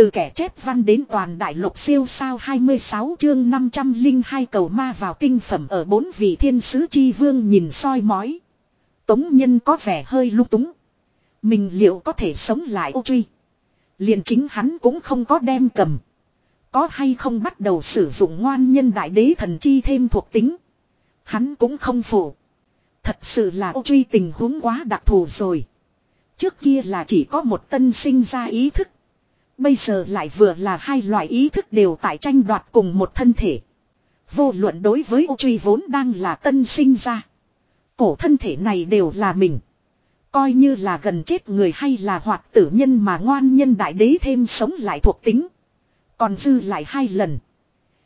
Từ kẻ chép văn đến toàn đại lục siêu sao 26 chương 502 cầu ma vào tinh phẩm ở bốn vị thiên sứ chi vương nhìn soi mói. Tống nhân có vẻ hơi lung túng. Mình liệu có thể sống lại ô truy. liền chính hắn cũng không có đem cầm. Có hay không bắt đầu sử dụng ngoan nhân đại đế thần chi thêm thuộc tính. Hắn cũng không phủ. Thật sự là ô truy tình huống quá đặc thù rồi. Trước kia là chỉ có một tân sinh ra ý thức. Bây giờ lại vừa là hai loại ý thức đều tại tranh đoạt cùng một thân thể. Vô luận đối với ô truy vốn đang là tân sinh ra. Cổ thân thể này đều là mình. Coi như là gần chết người hay là hoạt tử nhân mà ngoan nhân đại đế thêm sống lại thuộc tính. Còn dư lại hai lần.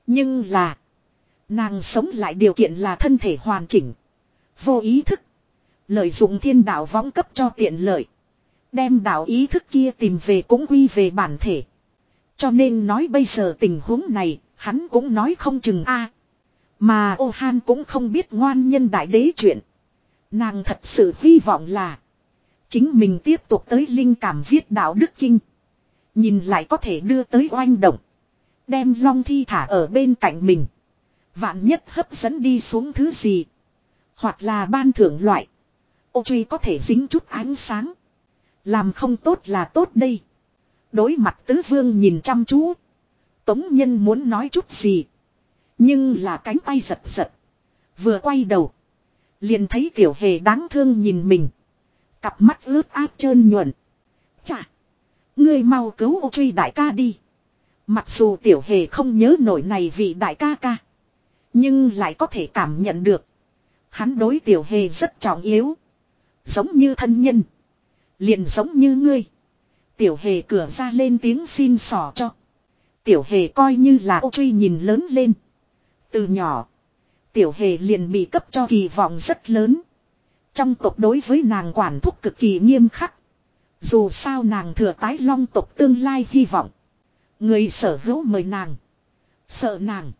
Nhưng là. Nàng sống lại điều kiện là thân thể hoàn chỉnh. Vô ý thức. Lợi dụng thiên đạo võng cấp cho tiện lợi. Đem đạo ý thức kia tìm về cũng quy về bản thể. Cho nên nói bây giờ tình huống này, hắn cũng nói không chừng a. Mà ô han cũng không biết ngoan nhân đại đế chuyện. Nàng thật sự hy vọng là. Chính mình tiếp tục tới linh cảm viết đạo đức kinh. Nhìn lại có thể đưa tới oanh động. Đem long thi thả ở bên cạnh mình. Vạn nhất hấp dẫn đi xuống thứ gì. Hoặc là ban thưởng loại. Ô truy có thể dính chút ánh sáng. Làm không tốt là tốt đây. Đối mặt tứ vương nhìn chăm chú. Tống nhân muốn nói chút gì. Nhưng là cánh tay giật giật. Vừa quay đầu. Liền thấy tiểu hề đáng thương nhìn mình. Cặp mắt ướt át trơn nhuận. Chà. Ngươi mau cứu ô truy đại ca đi. Mặc dù tiểu hề không nhớ nổi này vị đại ca ca. Nhưng lại có thể cảm nhận được. Hắn đối tiểu hề rất trọng yếu. Giống như thân nhân. Liền giống như ngươi. Tiểu hề cửa ra lên tiếng xin sỏ cho. Tiểu hề coi như là ô truy nhìn lớn lên. Từ nhỏ. Tiểu hề liền bị cấp cho kỳ vọng rất lớn. Trong tộc đối với nàng quản thúc cực kỳ nghiêm khắc. Dù sao nàng thừa tái long tộc tương lai hy vọng. Người sở hữu mời nàng. Sợ nàng.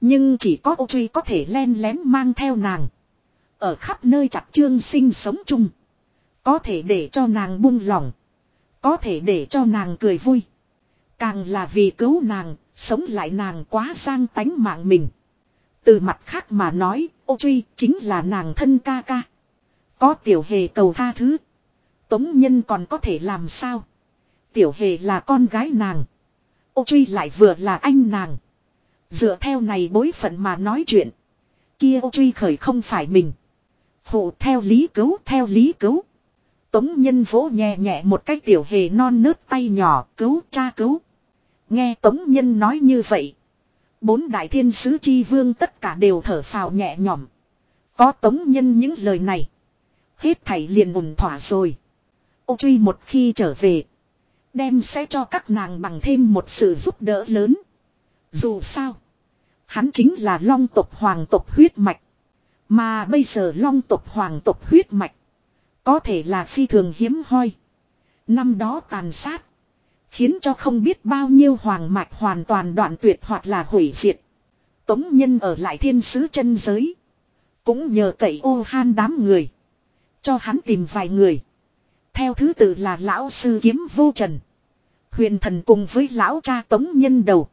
Nhưng chỉ có ô truy có thể len lén mang theo nàng. Ở khắp nơi chặt trương sinh sống chung. Có thể để cho nàng buông lỏng. Có thể để cho nàng cười vui. Càng là vì cứu nàng, sống lại nàng quá sang tánh mạng mình. Từ mặt khác mà nói, ô truy chính là nàng thân ca ca. Có tiểu hề cầu tha thứ. Tống nhân còn có thể làm sao? Tiểu hề là con gái nàng. Ô truy lại vừa là anh nàng. Dựa theo này bối phận mà nói chuyện. Kia ô truy khởi không phải mình. Phụ theo lý cứu theo lý cứu. Tống nhân vỗ nhẹ nhẹ một cái tiểu hề non nớt tay nhỏ, cứu cha cứu. Nghe tống nhân nói như vậy. Bốn đại thiên sứ chi vương tất cả đều thở phào nhẹ nhõm. Có tống nhân những lời này. Hết thảy liền ổn thỏa rồi. Ô truy một khi trở về. Đem sẽ cho các nàng bằng thêm một sự giúp đỡ lớn. Dù sao. Hắn chính là long tộc hoàng tộc huyết mạch. Mà bây giờ long tộc hoàng tộc huyết mạch. Có thể là phi thường hiếm hoi. Năm đó tàn sát. Khiến cho không biết bao nhiêu hoàng mạch hoàn toàn đoạn tuyệt hoặc là hủy diệt. Tống nhân ở lại thiên sứ chân giới. Cũng nhờ cậy ô han đám người. Cho hắn tìm vài người. Theo thứ tự là lão sư kiếm vô trần. Huyền thần cùng với lão cha tống nhân đầu.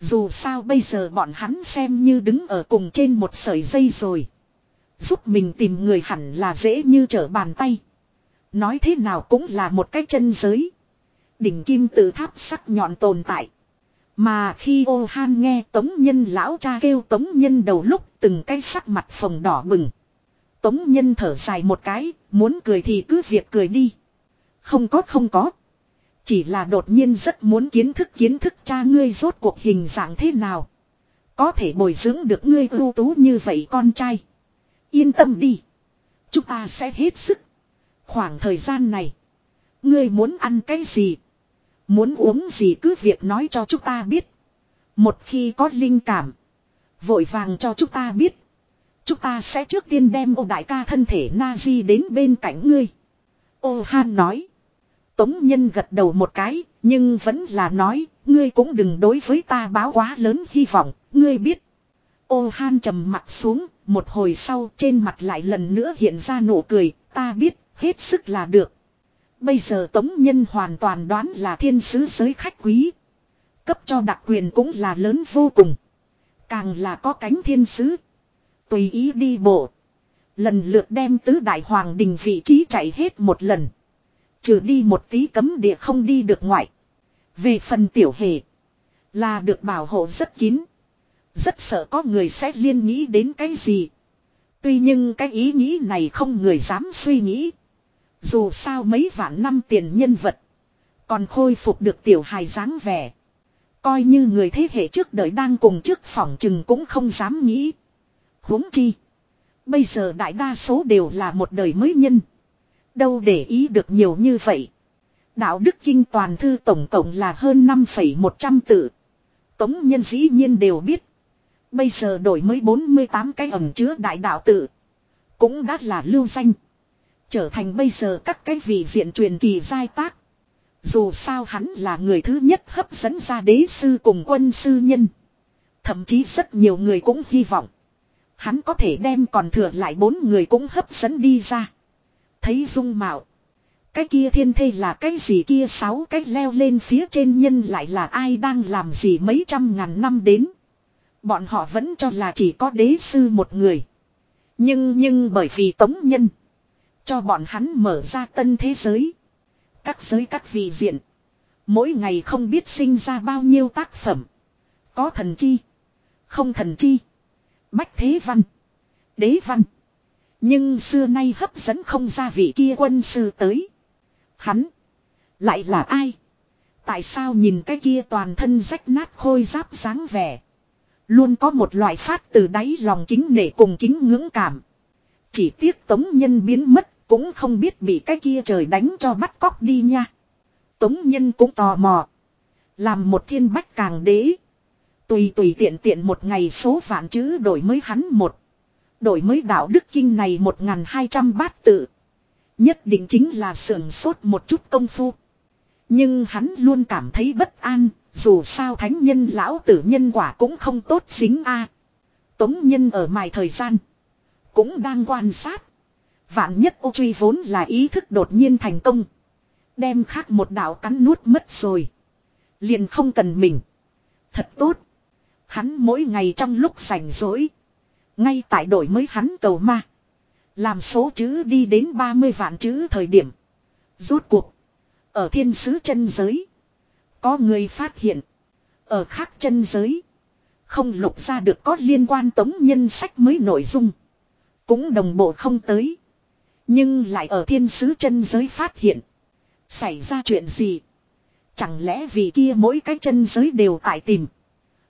Dù sao bây giờ bọn hắn xem như đứng ở cùng trên một sợi dây rồi. Giúp mình tìm người hẳn là dễ như trở bàn tay. Nói thế nào cũng là một cái chân giới. Đỉnh kim tự tháp sắc nhọn tồn tại. Mà khi ô han nghe tống nhân lão cha kêu tống nhân đầu lúc từng cái sắc mặt phồng đỏ bừng. Tống nhân thở dài một cái, muốn cười thì cứ việc cười đi. Không có không có. Chỉ là đột nhiên rất muốn kiến thức kiến thức cha ngươi rốt cuộc hình dạng thế nào. Có thể bồi dưỡng được ngươi ưu tú như vậy con trai. Yên tâm đi. Chúng ta sẽ hết sức. Khoảng thời gian này. Ngươi muốn ăn cái gì? Muốn uống gì cứ việc nói cho chúng ta biết. Một khi có linh cảm. Vội vàng cho chúng ta biết. Chúng ta sẽ trước tiên đem ô đại ca thân thể Nazi đến bên cạnh ngươi. Ô Han nói. Tống Nhân gật đầu một cái, nhưng vẫn là nói, ngươi cũng đừng đối với ta báo quá lớn hy vọng, ngươi biết. Ô Han trầm mặt xuống, một hồi sau trên mặt lại lần nữa hiện ra nụ cười, ta biết, hết sức là được. Bây giờ tống nhân hoàn toàn đoán là thiên sứ giới khách quý. Cấp cho đặc quyền cũng là lớn vô cùng. Càng là có cánh thiên sứ. Tùy ý đi bộ. Lần lượt đem tứ đại hoàng đình vị trí chạy hết một lần. Trừ đi một tí cấm địa không đi được ngoại. Về phần tiểu hề. Là được bảo hộ rất kín. Rất sợ có người sẽ liên nghĩ đến cái gì. Tuy nhưng cái ý nghĩ này không người dám suy nghĩ. Dù sao mấy vạn năm tiền nhân vật. Còn khôi phục được tiểu hài dáng vẻ. Coi như người thế hệ trước đời đang cùng trước phỏng chừng cũng không dám nghĩ. huống chi. Bây giờ đại đa số đều là một đời mới nhân. Đâu để ý được nhiều như vậy. Đạo đức kinh toàn thư tổng cộng là hơn 5,100 tự. Tống nhân dĩ nhiên đều biết. Bây giờ đổi mới 48 cái ẩm chứa đại đạo tự. Cũng đã là lưu danh. Trở thành bây giờ các cái vị diện truyền kỳ giai tác. Dù sao hắn là người thứ nhất hấp dẫn ra đế sư cùng quân sư nhân. Thậm chí rất nhiều người cũng hy vọng. Hắn có thể đem còn thừa lại bốn người cũng hấp dẫn đi ra. Thấy dung mạo. Cái kia thiên thê là cái gì kia sáu cái leo lên phía trên nhân lại là ai đang làm gì mấy trăm ngàn năm đến. Bọn họ vẫn cho là chỉ có đế sư một người. Nhưng nhưng bởi vì tống nhân. Cho bọn hắn mở ra tân thế giới. Các giới các vị diện. Mỗi ngày không biết sinh ra bao nhiêu tác phẩm. Có thần chi. Không thần chi. Bách thế văn. Đế văn. Nhưng xưa nay hấp dẫn không ra vị kia quân sư tới. Hắn. Lại là ai? Tại sao nhìn cái kia toàn thân rách nát khôi giáp dáng vẻ. Luôn có một loại phát từ đáy lòng kính nể cùng kính ngưỡng cảm. Chỉ tiếc tống nhân biến mất, cũng không biết bị cái kia trời đánh cho bắt cóc đi nha. Tống nhân cũng tò mò. Làm một thiên bách càng đế. Tùy tùy tiện tiện một ngày số vạn chữ đổi mới hắn một. Đổi mới đạo đức kinh này một ngàn hai trăm bát tự. Nhất định chính là sưởng sốt một chút công phu. Nhưng hắn luôn cảm thấy bất an, dù sao thánh nhân lão tử nhân quả cũng không tốt xính a. Tống nhân ở mài thời gian. Cũng đang quan sát. Vạn nhất ô truy vốn là ý thức đột nhiên thành công. Đem khác một đạo cắn nuốt mất rồi. Liền không cần mình. Thật tốt. Hắn mỗi ngày trong lúc rảnh rỗi. Ngay tại đổi mới hắn cầu ma. Làm số chữ đi đến 30 vạn chữ thời điểm. Rốt cuộc. Ở thiên sứ chân giới. Có người phát hiện. Ở khác chân giới. Không lục ra được có liên quan tống nhân sách mới nội dung. Cũng đồng bộ không tới. Nhưng lại ở thiên sứ chân giới phát hiện. Xảy ra chuyện gì? Chẳng lẽ vì kia mỗi cái chân giới đều tại tìm.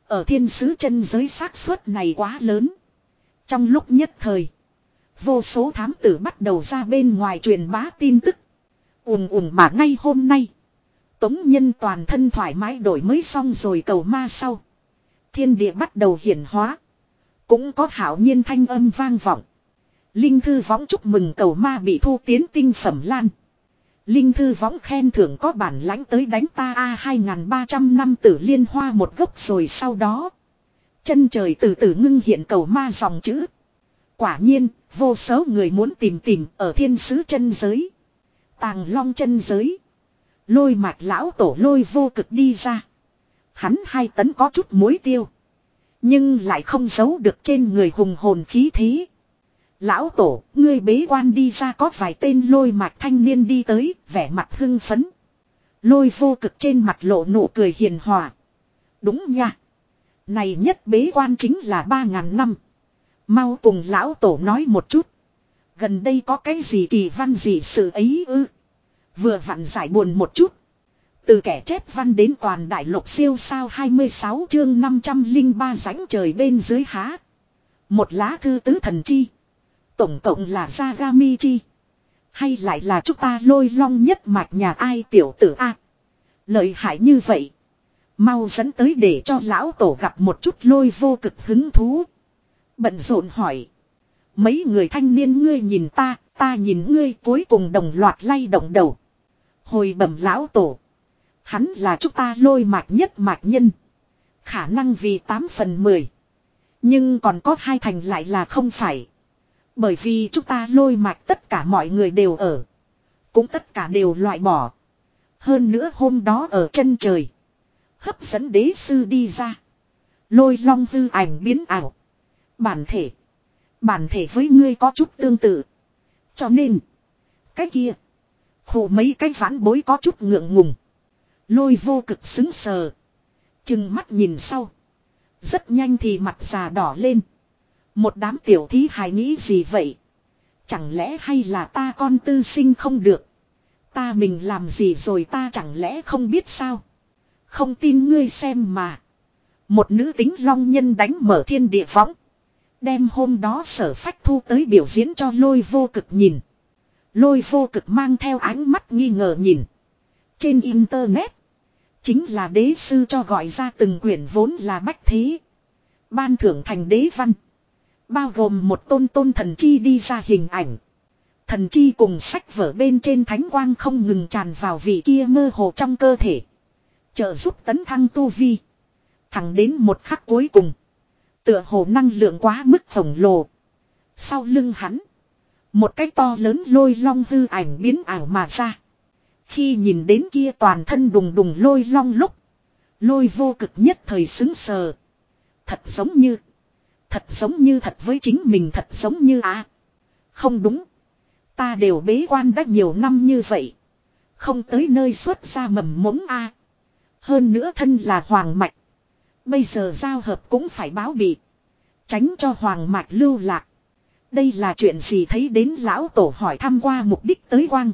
Ở thiên sứ chân giới xác suất này quá lớn. Trong lúc nhất thời. Vô số thám tử bắt đầu ra bên ngoài truyền bá tin tức. Ùm ùm mà ngay hôm nay. Tống nhân toàn thân thoải mái đổi mới xong rồi cầu ma sau. Thiên địa bắt đầu hiển hóa. Cũng có hảo nhiên thanh âm vang vọng. Linh thư võng chúc mừng cầu ma bị thu tiến tinh phẩm lan. Linh thư võng khen thưởng có bản lãnh tới đánh ta a 2300 năm tử liên hoa một gốc rồi sau đó. Chân trời từ từ ngưng hiện cầu ma dòng chữ. Quả nhiên, vô số người muốn tìm tìm ở thiên sứ chân giới. Tàng long chân giới. Lôi mạch lão tổ lôi vô cực đi ra. Hắn hai tấn có chút muối tiêu. Nhưng lại không giấu được trên người hùng hồn khí thế. Lão tổ, ngươi bế quan đi ra có vài tên lôi mạch thanh niên đi tới, vẻ mặt hưng phấn. Lôi vô cực trên mặt lộ nụ cười hiền hòa. Đúng nha. Này nhất bế quan chính là ba ngàn năm. Mau cùng lão tổ nói một chút. Gần đây có cái gì kỳ văn gì sự ấy ư. Vừa vặn giải buồn một chút. Từ kẻ chép văn đến toàn đại lục siêu sao 26 chương 503 rãnh trời bên dưới há. Một lá thư tứ thần chi. Tổng cộng là Zagami chi. Hay lại là chúng ta lôi long nhất mạch nhà ai tiểu tử A. Lợi hại như vậy. Mau dẫn tới để cho lão tổ gặp một chút lôi vô cực hứng thú. Bận rộn hỏi. Mấy người thanh niên ngươi nhìn ta, ta nhìn ngươi cuối cùng đồng loạt lay động đầu. Hồi bẩm lão tổ. Hắn là chúng ta lôi mạch nhất mạch nhân. Khả năng vì 8 phần 10. Nhưng còn có hai thành lại là không phải. Bởi vì chúng ta lôi mạch tất cả mọi người đều ở. Cũng tất cả đều loại bỏ. Hơn nữa hôm đó ở chân trời. Hấp dẫn đế sư đi ra. Lôi long hư ảnh biến ảo. Bản thể. Bản thể với ngươi có chút tương tự. Cho nên. Cái kia. Khổ mấy cái vãn bối có chút ngượng ngùng. Lôi vô cực xứng sờ. Chừng mắt nhìn sau. Rất nhanh thì mặt già đỏ lên. Một đám tiểu thí hài nghĩ gì vậy? Chẳng lẽ hay là ta con tư sinh không được? Ta mình làm gì rồi ta chẳng lẽ không biết sao? Không tin ngươi xem mà. Một nữ tính long nhân đánh mở thiên địa võng. Đem hôm đó sở phách thu tới biểu diễn cho lôi vô cực nhìn. Lôi vô cực mang theo ánh mắt nghi ngờ nhìn. Trên internet. Chính là đế sư cho gọi ra từng quyển vốn là bách thế. Ban thưởng thành đế văn. Bao gồm một tôn tôn thần chi đi ra hình ảnh. Thần chi cùng sách vở bên trên thánh quang không ngừng tràn vào vị kia mơ hồ trong cơ thể. Trợ giúp tấn thăng tu vi. Thẳng đến một khắc cuối cùng. Tựa hồ năng lượng quá mức khổng lồ. Sau lưng hắn. Một cái to lớn lôi long hư ảnh biến ảo mà ra. Khi nhìn đến kia toàn thân đùng đùng lôi long lúc. Lôi vô cực nhất thời xứng sờ. Thật giống như. Thật giống như thật với chính mình thật giống như à. Không đúng. Ta đều bế quan đã nhiều năm như vậy. Không tới nơi xuất ra mầm mống a. Hơn nữa thân là hoàng mạch. Bây giờ giao hợp cũng phải báo bị. Tránh cho hoàng mạch lưu lạc. Đây là chuyện gì thấy đến lão tổ hỏi thăm qua mục đích tới quang.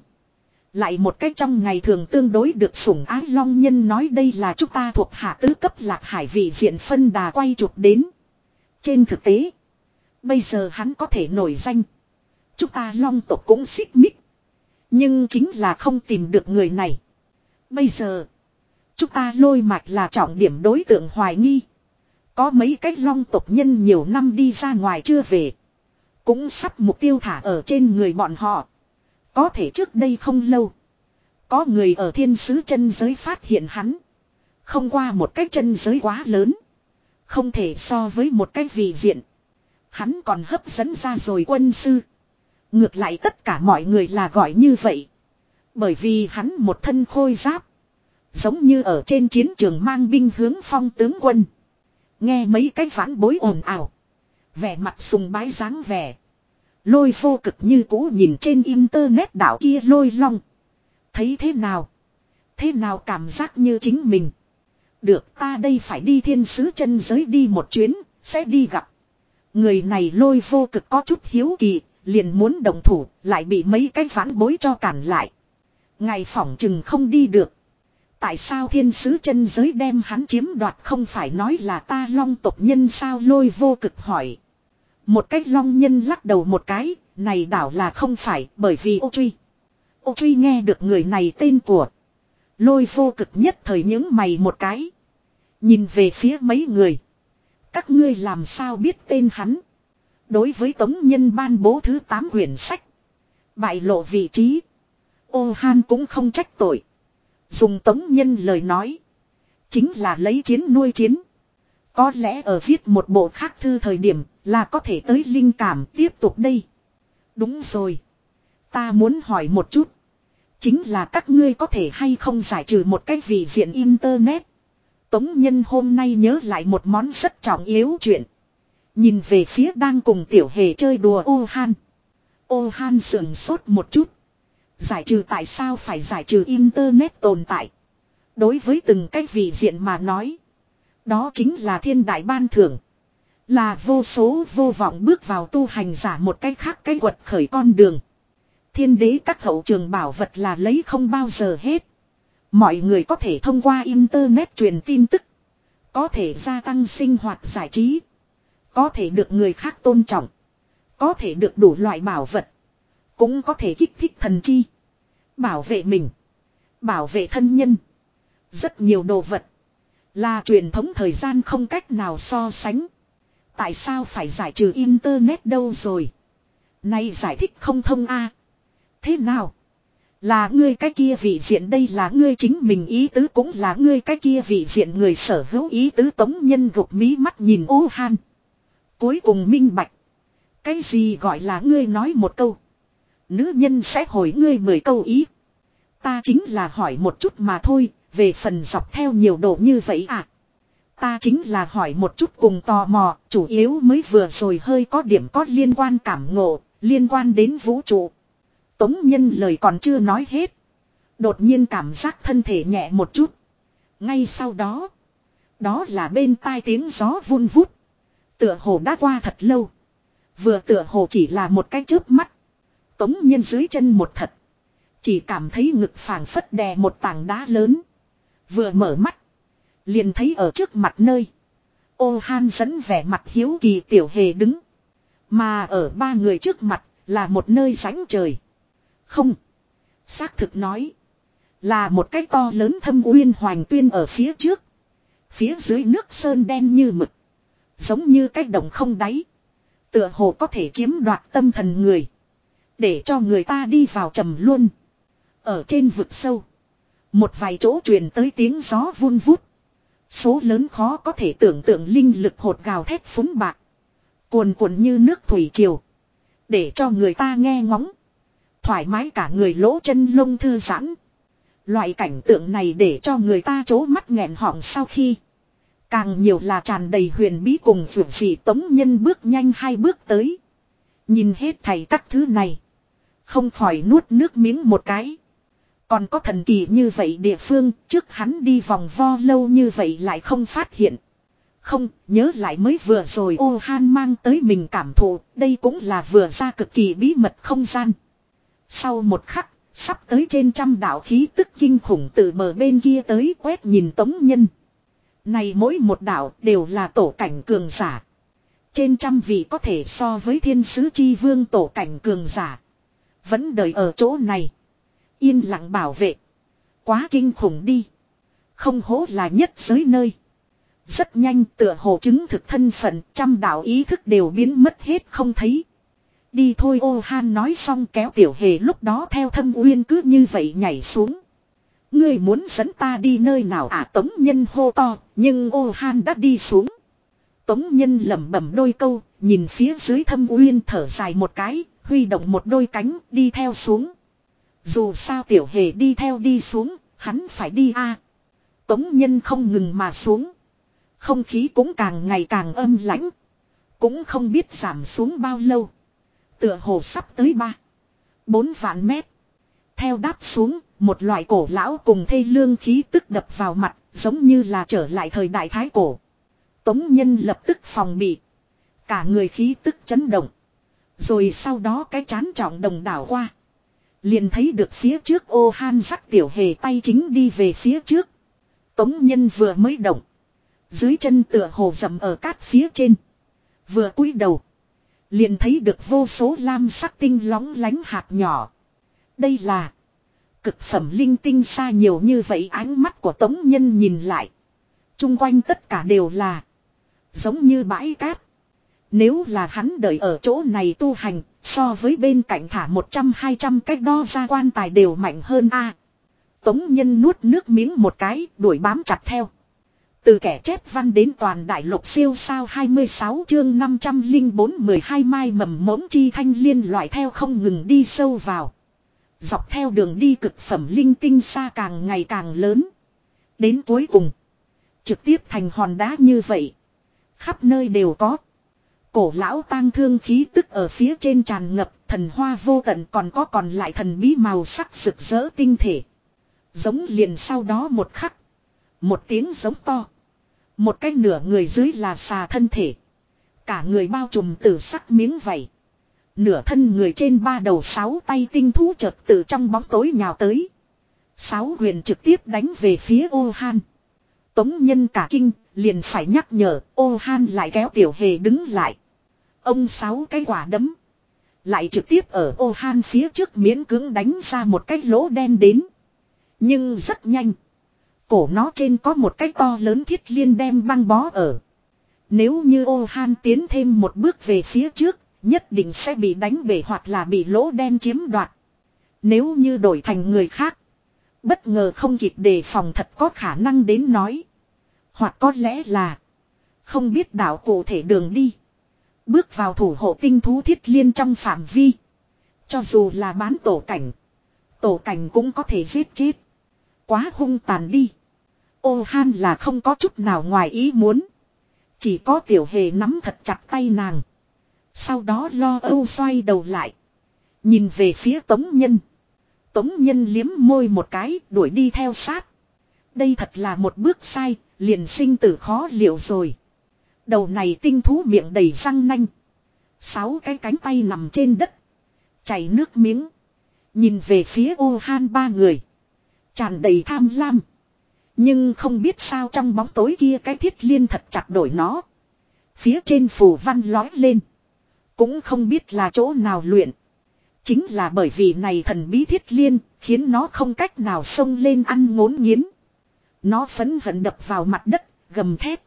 Lại một cách trong ngày thường tương đối được sủng ái long nhân nói đây là chúng ta thuộc hạ tứ cấp lạc hải vị diện phân đà quay chụp đến. Trên thực tế, bây giờ hắn có thể nổi danh. Chúng ta long tộc cũng xích mích. Nhưng chính là không tìm được người này. Bây giờ, chúng ta lôi mạch là trọng điểm đối tượng hoài nghi. Có mấy cái long tộc nhân nhiều năm đi ra ngoài chưa về. Cũng sắp mục tiêu thả ở trên người bọn họ. Có thể trước đây không lâu. Có người ở thiên sứ chân giới phát hiện hắn. Không qua một cái chân giới quá lớn. Không thể so với một cái vị diện. Hắn còn hấp dẫn ra rồi quân sư. Ngược lại tất cả mọi người là gọi như vậy. Bởi vì hắn một thân khôi giáp. Giống như ở trên chiến trường mang binh hướng phong tướng quân. Nghe mấy cái phản bối ồn ào. Vẻ mặt sùng bái dáng vẻ. Lôi vô cực như cũ nhìn trên internet đảo kia lôi long. Thấy thế nào? Thế nào cảm giác như chính mình? Được ta đây phải đi thiên sứ chân giới đi một chuyến, sẽ đi gặp. Người này lôi vô cực có chút hiếu kỳ, liền muốn đồng thủ, lại bị mấy cái phản bối cho cản lại. Ngày phỏng chừng không đi được. Tại sao thiên sứ chân giới đem hắn chiếm đoạt không phải nói là ta long tộc nhân sao lôi vô cực hỏi. Một cách long nhân lắc đầu một cái, này đảo là không phải bởi vì ô truy. Ô truy nghe được người này tên của. Lôi vô cực nhất thời những mày một cái. Nhìn về phía mấy người. Các ngươi làm sao biết tên hắn. Đối với tống nhân ban bố thứ 8 quyển sách. Bại lộ vị trí. Ô han cũng không trách tội. Dùng tống nhân lời nói. Chính là lấy chiến nuôi chiến. Có lẽ ở viết một bộ khác thư thời điểm là có thể tới linh cảm tiếp tục đây. Đúng rồi. Ta muốn hỏi một chút. Chính là các ngươi có thể hay không giải trừ một cái vị diện internet. Tống nhân hôm nay nhớ lại một món rất trọng yếu chuyện. Nhìn về phía đang cùng tiểu hề chơi đùa ô han. Ô han sườn sốt một chút. Giải trừ tại sao phải giải trừ internet tồn tại. Đối với từng cái vị diện mà nói. Đó chính là thiên đại ban thưởng. Là vô số vô vọng bước vào tu hành giả một cách khác cái quật khởi con đường. Thiên đế các hậu trường bảo vật là lấy không bao giờ hết. Mọi người có thể thông qua internet truyền tin tức. Có thể gia tăng sinh hoạt giải trí. Có thể được người khác tôn trọng. Có thể được đủ loại bảo vật. Cũng có thể kích thích thần chi. Bảo vệ mình. Bảo vệ thân nhân. Rất nhiều đồ vật. Là truyền thống thời gian không cách nào so sánh. Tại sao phải giải trừ internet đâu rồi? Nay giải thích không thông a. Thế nào? Là ngươi cái kia vị diện đây là ngươi chính mình ý tứ cũng là ngươi cái kia vị diện người sở hữu ý tứ tống nhân gục mí mắt nhìn ô han. Cuối cùng minh bạch. Cái gì gọi là ngươi nói một câu. Nữ nhân sẽ hỏi ngươi mười câu ý. Ta chính là hỏi một chút mà thôi, về phần dọc theo nhiều độ như vậy à. Ta chính là hỏi một chút cùng tò mò, chủ yếu mới vừa rồi hơi có điểm có liên quan cảm ngộ, liên quan đến vũ trụ. Tống nhân lời còn chưa nói hết. Đột nhiên cảm giác thân thể nhẹ một chút. Ngay sau đó, đó là bên tai tiếng gió vun vút. Tựa hồ đã qua thật lâu. Vừa tựa hồ chỉ là một cái chớp mắt. Tống nhân dưới chân một thật. Chỉ cảm thấy ngực phảng phất đè một tảng đá lớn. Vừa mở mắt. Liền thấy ở trước mặt nơi. Ô han dẫn vẻ mặt hiếu kỳ tiểu hề đứng. Mà ở ba người trước mặt là một nơi sánh trời. Không. Xác thực nói. Là một cái to lớn thâm uyên hoành tuyên ở phía trước. Phía dưới nước sơn đen như mực. Giống như cái đồng không đáy. Tựa hồ có thể chiếm đoạt tâm thần người. Để cho người ta đi vào trầm luôn. Ở trên vực sâu. Một vài chỗ truyền tới tiếng gió vun vút. Số lớn khó có thể tưởng tượng linh lực hột gào thét phúng bạc. Cuồn cuộn như nước thủy triều. Để cho người ta nghe ngóng. Thoải mái cả người lỗ chân lông thư giãn. Loại cảnh tượng này để cho người ta chố mắt nghẹn họng sau khi. Càng nhiều là tràn đầy huyền bí cùng vượt dị tống nhân bước nhanh hai bước tới. Nhìn hết thầy các thứ này. Không khỏi nuốt nước miếng một cái. Còn có thần kỳ như vậy địa phương trước hắn đi vòng vo lâu như vậy lại không phát hiện. Không, nhớ lại mới vừa rồi ô han mang tới mình cảm thụ, đây cũng là vừa ra cực kỳ bí mật không gian. Sau một khắc, sắp tới trên trăm đạo khí tức kinh khủng từ bờ bên kia tới quét nhìn tống nhân. Này mỗi một đạo đều là tổ cảnh cường giả. Trên trăm vị có thể so với thiên sứ chi vương tổ cảnh cường giả. Vẫn đợi ở chỗ này. Yên lặng bảo vệ. Quá kinh khủng đi. Không hố là nhất giới nơi. Rất nhanh tựa hồ chứng thực thân phận, trăm đạo ý thức đều biến mất hết không thấy. Đi thôi, ô han nói xong kéo tiểu hề lúc đó theo thâm uyên cứ như vậy nhảy xuống. Ngươi muốn dẫn ta đi nơi nào à tống nhân hô to, nhưng ô han đã đi xuống. Tống nhân lẩm bẩm đôi câu, nhìn phía dưới thâm uyên thở dài một cái huy động một đôi cánh đi theo xuống. Dù sao tiểu hề đi theo đi xuống hắn phải đi a Tống nhân không ngừng mà xuống. Không khí cũng càng ngày càng âm lãnh. Cũng không biết giảm xuống bao lâu. Tựa hồ sắp tới ba. Bốn vạn mét. Theo đáp xuống, một loại cổ lão cùng thê lương khí tức đập vào mặt, giống như là trở lại thời đại thái cổ. Tống nhân lập tức phòng bị. Cả người khí tức chấn động. Rồi sau đó cái chán trọng đồng đảo qua. Liền thấy được phía trước ô han rắc tiểu hề tay chính đi về phía trước. Tống nhân vừa mới động. Dưới chân tựa hồ rầm ở cát phía trên. Vừa cúi đầu. Liền thấy được vô số lam sắc tinh lóng lánh hạt nhỏ. Đây là. Cực phẩm linh tinh xa nhiều như vậy ánh mắt của tống nhân nhìn lại. Trung quanh tất cả đều là. Giống như bãi cát. Nếu là hắn đợi ở chỗ này tu hành. So với bên cạnh thả 100-200 cách đo ra quan tài đều mạnh hơn a Tống nhân nuốt nước miếng một cái, đuổi bám chặt theo. Từ kẻ chép văn đến toàn đại lục siêu sao 26 chương 504 12 mai mầm mống chi thanh liên loại theo không ngừng đi sâu vào. Dọc theo đường đi cực phẩm linh tinh xa càng ngày càng lớn. Đến cuối cùng. Trực tiếp thành hòn đá như vậy. Khắp nơi đều có. Cổ lão tang thương khí tức ở phía trên tràn ngập thần hoa vô tận còn có còn lại thần bí màu sắc rực rỡ tinh thể. Giống liền sau đó một khắc. Một tiếng giống to. Một cái nửa người dưới là xà thân thể. Cả người bao trùm tử sắc miếng vảy. Nửa thân người trên ba đầu sáu tay tinh thú chợt từ trong bóng tối nhào tới. Sáu huyền trực tiếp đánh về phía ô han. Tống nhân cả kinh, liền phải nhắc nhở, ô han lại kéo tiểu hề đứng lại. Ông sáu cái quả đấm. Lại trực tiếp ở ô han phía trước miễn cưỡng đánh ra một cái lỗ đen đến. Nhưng rất nhanh. Cổ nó trên có một cái to lớn thiết liên đem băng bó ở. Nếu như ô han tiến thêm một bước về phía trước, nhất định sẽ bị đánh bể hoặc là bị lỗ đen chiếm đoạt. Nếu như đổi thành người khác, bất ngờ không kịp đề phòng thật có khả năng đến nói. Hoặc có lẽ là không biết đảo cụ thể đường đi. Bước vào thủ hộ tinh thú thiết liên trong phạm vi. Cho dù là bán tổ cảnh. Tổ cảnh cũng có thể giết chết. Quá hung tàn đi. Ô han là không có chút nào ngoài ý muốn. Chỉ có tiểu hề nắm thật chặt tay nàng. Sau đó lo âu xoay đầu lại. Nhìn về phía tống nhân. Tống nhân liếm môi một cái đuổi đi theo sát. Đây thật là một bước sai, liền sinh tử khó liệu rồi. Đầu này tinh thú miệng đầy răng nanh. Sáu cái cánh tay nằm trên đất. Chảy nước miếng. Nhìn về phía ô han ba người. Tràn đầy tham lam. Nhưng không biết sao trong bóng tối kia cái thiết liên thật chặt đổi nó. Phía trên phù văn lói lên. Cũng không biết là chỗ nào luyện. Chính là bởi vì này thần bí thiết liên, khiến nó không cách nào xông lên ăn ngốn nghiến. Nó phấn hận đập vào mặt đất, gầm thép.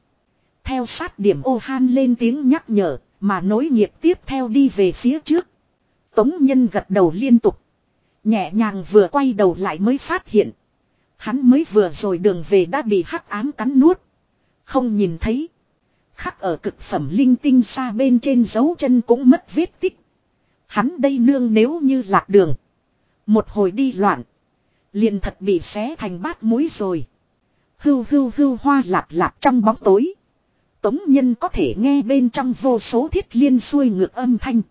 Theo sát điểm ô han lên tiếng nhắc nhở, mà nối nghiệp tiếp theo đi về phía trước. Tống nhân gật đầu liên tục. Nhẹ nhàng vừa quay đầu lại mới phát hiện. Hắn mới vừa rồi đường về đã bị hắc ám cắn nuốt. Không nhìn thấy. Khắc ở cực phẩm linh tinh xa bên trên dấu chân cũng mất vết tích. Hắn đây nương nếu như lạc đường. Một hồi đi loạn. Liền thật bị xé thành bát mũi rồi. Hưu hưu hưu hoa lạp lạp trong bóng tối. Tống nhân có thể nghe bên trong vô số thiết liên xuôi ngược âm thanh.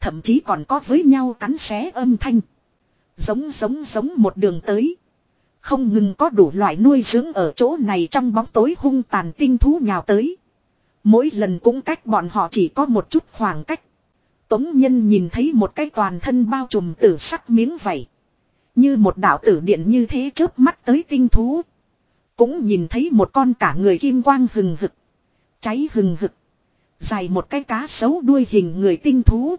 Thậm chí còn có với nhau cắn xé âm thanh. Giống giống giống một đường tới. Không ngừng có đủ loại nuôi dưỡng ở chỗ này trong bóng tối hung tàn tinh thú nhào tới. Mỗi lần cũng cách bọn họ chỉ có một chút khoảng cách. Tống nhân nhìn thấy một cái toàn thân bao trùm tử sắc miếng vảy. Như một đạo tử điện như thế chớp mắt tới tinh thú. Cũng nhìn thấy một con cả người kim quang hừng hực. Cháy hừng hực. Dài một cái cá sấu đuôi hình người tinh thú.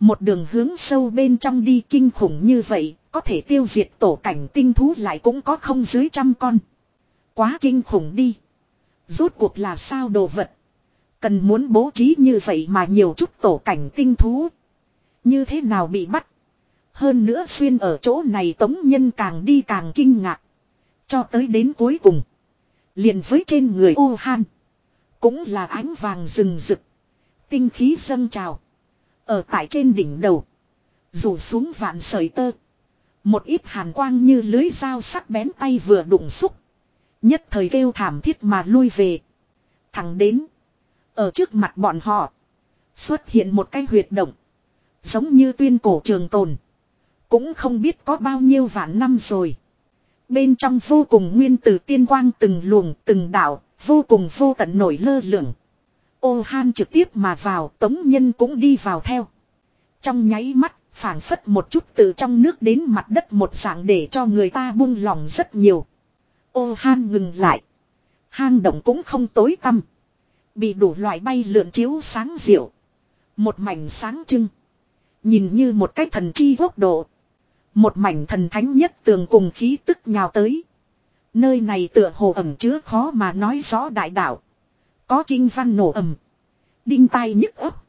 Một đường hướng sâu bên trong đi kinh khủng như vậy, có thể tiêu diệt tổ cảnh tinh thú lại cũng có không dưới trăm con. Quá kinh khủng đi. Rốt cuộc là sao đồ vật. Cần muốn bố trí như vậy mà nhiều chút tổ cảnh tinh thú. Như thế nào bị bắt. Hơn nữa xuyên ở chỗ này tống nhân càng đi càng kinh ngạc. Cho tới đến cuối cùng. Liền với trên người ô han. Cũng là ánh vàng rừng rực. Tinh khí dâng trào. Ở tại trên đỉnh đầu. Rủ xuống vạn sợi tơ. Một ít hàn quang như lưới dao sắc bén tay vừa đụng xúc. Nhất thời kêu thảm thiết mà lui về. Thẳng đến. Ở trước mặt bọn họ. Xuất hiện một cái huyệt động. Giống như tuyên cổ trường tồn. Cũng không biết có bao nhiêu vạn năm rồi. Bên trong vô cùng nguyên tử tiên quang từng luồng, từng đảo. Vô cùng vô tận nổi lơ lửng. Ô han trực tiếp mà vào, tống nhân cũng đi vào theo. Trong nháy mắt, phảng phất một chút từ trong nước đến mặt đất một dạng để cho người ta buông lòng rất nhiều. Ô han ngừng lại. Hang động cũng không tối tăm. Bị đủ loại bay lượn chiếu sáng diệu. Một mảnh sáng trưng. Nhìn như một cái thần chi quốc độ. Một mảnh thần thánh nhất tường cùng khí tức nhào tới. Nơi này tựa hồ ẩm chứa khó mà nói rõ đại đạo. Có kinh văn nổ ầm. Đinh tai nhức ấp.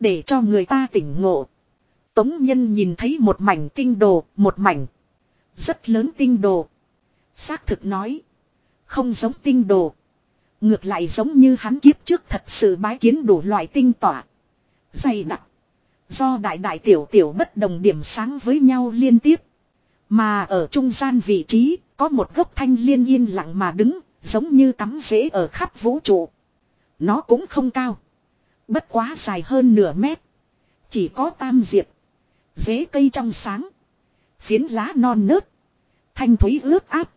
Để cho người ta tỉnh ngộ. Tống nhân nhìn thấy một mảnh tinh đồ, một mảnh. Rất lớn tinh đồ. Xác thực nói. Không giống tinh đồ. Ngược lại giống như hắn kiếp trước thật sự bái kiến đủ loại tinh tỏa. Dày đặc. Do đại đại tiểu tiểu bất đồng điểm sáng với nhau liên tiếp. Mà ở trung gian vị trí, có một gốc thanh liên yên lặng mà đứng, giống như tắm rễ ở khắp vũ trụ. Nó cũng không cao. Bất quá dài hơn nửa mét. Chỉ có tam diệp. Dế cây trong sáng. Phiến lá non nớt. Thanh thúy ướt áp.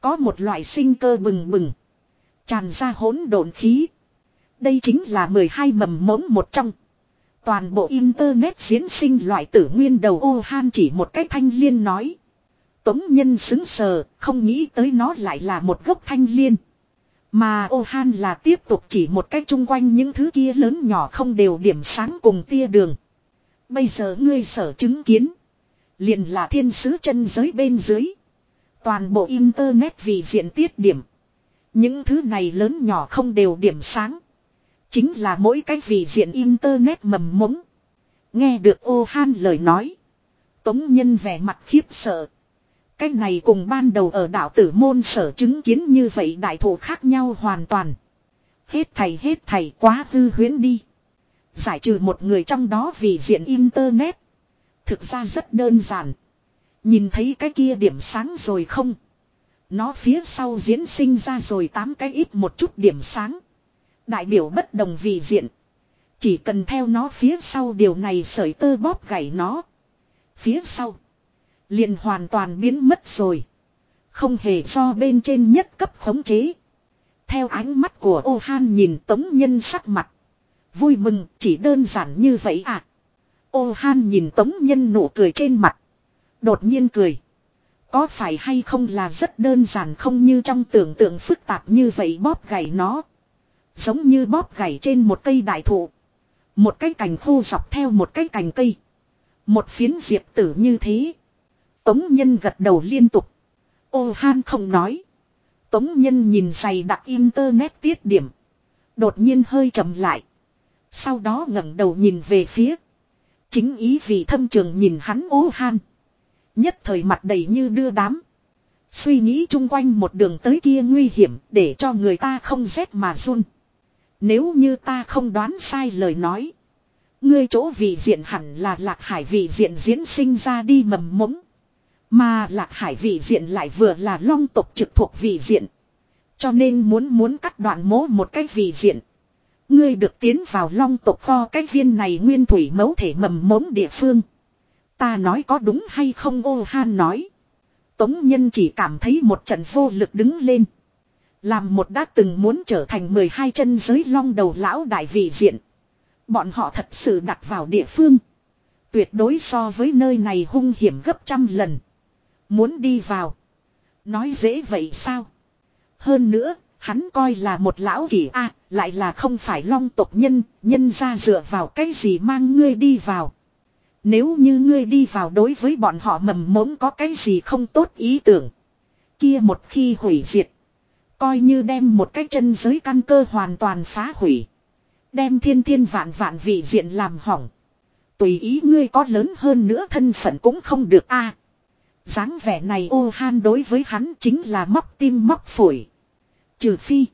Có một loại sinh cơ bừng bừng. Tràn ra hỗn độn khí. Đây chính là 12 mầm mống một trong. Toàn bộ internet diễn sinh loại tử nguyên đầu ô han chỉ một cách thanh liên nói. Tống nhân xứng sờ, không nghĩ tới nó lại là một gốc thanh liên. Mà ô han là tiếp tục chỉ một cách chung quanh những thứ kia lớn nhỏ không đều điểm sáng cùng tia đường. Bây giờ ngươi sở chứng kiến. Liền là thiên sứ chân giới bên dưới. Toàn bộ internet vì diện tiết điểm. Những thứ này lớn nhỏ không đều điểm sáng. Chính là mỗi cái vì diện internet mầm mống. Nghe được ô han lời nói. Tống nhân vẻ mặt khiếp sợ. Cái này cùng ban đầu ở đạo tử môn sở chứng kiến như vậy đại thủ khác nhau hoàn toàn. Hết thầy hết thầy, quá hư huyến đi. Giải trừ một người trong đó vì diện internet. Thực ra rất đơn giản. Nhìn thấy cái kia điểm sáng rồi không? Nó phía sau diễn sinh ra rồi tám cái ít một chút điểm sáng. Đại biểu bất đồng vị diện. Chỉ cần theo nó phía sau, điều này sởi tơ bóp gãy nó. Phía sau. Liền hoàn toàn biến mất rồi. Không hề do bên trên nhất cấp khống chế. Theo ánh mắt của ô han nhìn tống nhân sắc mặt. Vui mừng, chỉ đơn giản như vậy à. Ô han nhìn tống nhân nụ cười trên mặt. Đột nhiên cười. Có phải hay không là rất đơn giản không như trong tưởng tượng phức tạp như vậy bóp gãy nó. Giống như bóp gãy trên một cây đại thụ. Một cái cành khô dọc theo một cái cành cây. Một phiến diệp tử như thế. Tống nhân gật đầu liên tục. Ô han không nói. Tống nhân nhìn giày đặt internet tiết điểm. Đột nhiên hơi chậm lại. Sau đó ngẩng đầu nhìn về phía. Chính ý vì thâm trường nhìn hắn ô han. Nhất thời mặt đầy như đưa đám. Suy nghĩ chung quanh một đường tới kia nguy hiểm để cho người ta không rét mà run. Nếu như ta không đoán sai lời nói. Ngươi chỗ vị diện hẳn là lạc hải vị diện diễn sinh ra đi mầm mống. Mà lạc hải vị diện lại vừa là long tộc trực thuộc vị diện. Cho nên muốn muốn cắt đoạn mố một cái vị diện. Ngươi được tiến vào long tộc kho cái viên này nguyên thủy mấu thể mầm mống địa phương. Ta nói có đúng hay không ô han nói. Tống nhân chỉ cảm thấy một trận vô lực đứng lên. Làm một đã từng muốn trở thành 12 chân giới long đầu lão đại vị diện. Bọn họ thật sự đặt vào địa phương. Tuyệt đối so với nơi này hung hiểm gấp trăm lần. Muốn đi vào. Nói dễ vậy sao? Hơn nữa, hắn coi là một lão kỷ a lại là không phải long tộc nhân, nhân ra dựa vào cái gì mang ngươi đi vào. Nếu như ngươi đi vào đối với bọn họ mầm mống có cái gì không tốt ý tưởng. Kia một khi hủy diệt. Coi như đem một cái chân giới căn cơ hoàn toàn phá hủy. Đem thiên thiên vạn vạn vị diện làm hỏng. Tùy ý ngươi có lớn hơn nữa thân phận cũng không được a dáng vẻ này ô han đối với hắn chính là móc tim móc phổi. Trừ phi.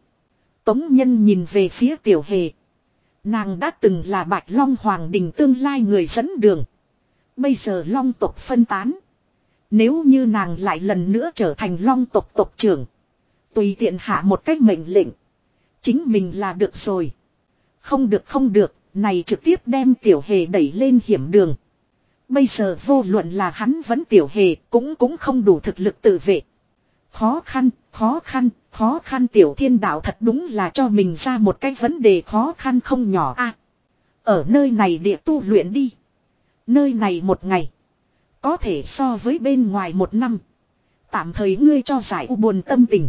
Tống nhân nhìn về phía tiểu hề. Nàng đã từng là bạch long hoàng đình tương lai người dẫn đường. Bây giờ long tộc phân tán. Nếu như nàng lại lần nữa trở thành long tộc tộc trưởng. Tùy tiện hạ một cách mệnh lệnh. Chính mình là được rồi. Không được không được, này trực tiếp đem tiểu hề đẩy lên hiểm đường. Bây giờ vô luận là hắn vẫn tiểu hề cũng cũng không đủ thực lực tự vệ. Khó khăn, khó khăn, khó khăn tiểu thiên đạo thật đúng là cho mình ra một cái vấn đề khó khăn không nhỏ a. ở nơi này địa tu luyện đi. Nơi này một ngày. Có thể so với bên ngoài một năm. Tạm thời ngươi cho giải u buồn tâm tình.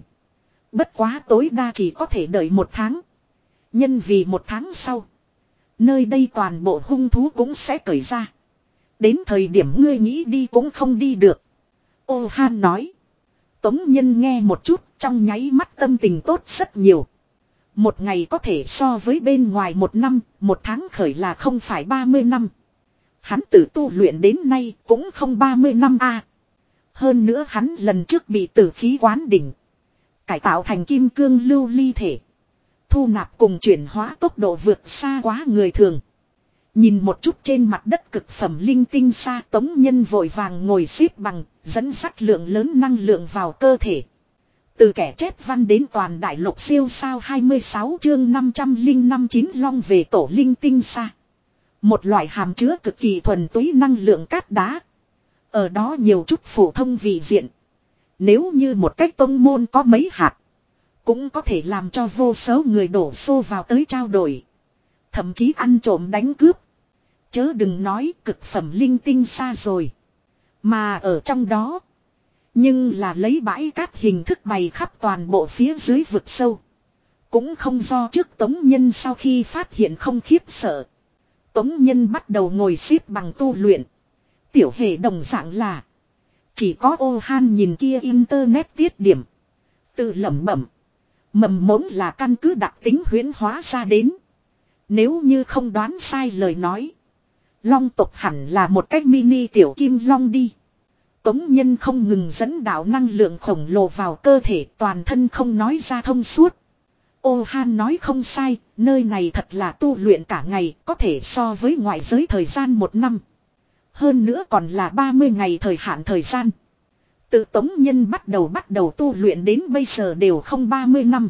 Bất quá tối đa chỉ có thể đợi một tháng. Nhân vì một tháng sau. Nơi đây toàn bộ hung thú cũng sẽ cởi ra. Đến thời điểm ngươi nghĩ đi cũng không đi được. Ô Han nói. Tống nhân nghe một chút trong nháy mắt tâm tình tốt rất nhiều. Một ngày có thể so với bên ngoài một năm, một tháng khởi là không phải 30 năm. Hắn tử tu luyện đến nay cũng không 30 năm a. Hơn nữa hắn lần trước bị tử khí quán đỉnh. Cải tạo thành kim cương lưu ly thể. Thu nạp cùng chuyển hóa tốc độ vượt xa quá người thường. Nhìn một chút trên mặt đất cực phẩm linh tinh xa tống nhân vội vàng ngồi xếp bằng, dẫn sắt lượng lớn năng lượng vào cơ thể. Từ kẻ chết văn đến toàn đại lục siêu sao 26 chương 505 chín long về tổ linh tinh xa. Một loại hàm chứa cực kỳ thuần túy năng lượng cát đá. Ở đó nhiều chút phổ thông vị diện. Nếu như một cách tông môn có mấy hạt. Cũng có thể làm cho vô số người đổ xô vào tới trao đổi. Thậm chí ăn trộm đánh cướp. Chớ đừng nói cực phẩm linh tinh xa rồi. Mà ở trong đó. Nhưng là lấy bãi cát hình thức bày khắp toàn bộ phía dưới vực sâu. Cũng không do trước tống nhân sau khi phát hiện không khiếp sợ. Tống nhân bắt đầu ngồi xếp bằng tu luyện. Tiểu hệ đồng dạng là. Chỉ có ô han nhìn kia internet tiết điểm. Tự lẩm bẩm. Mầm mống là căn cứ đặc tính huyễn hóa ra đến. Nếu như không đoán sai lời nói. Long tộc hẳn là một cách mini tiểu kim long đi. Tống nhân không ngừng dẫn đạo năng lượng khổng lồ vào cơ thể toàn thân không nói ra thông suốt. Ô Han nói không sai, nơi này thật là tu luyện cả ngày, có thể so với ngoại giới thời gian một năm. Hơn nữa còn là 30 ngày thời hạn thời gian. Tự tống nhân bắt đầu bắt đầu tu luyện đến bây giờ đều không 30 năm.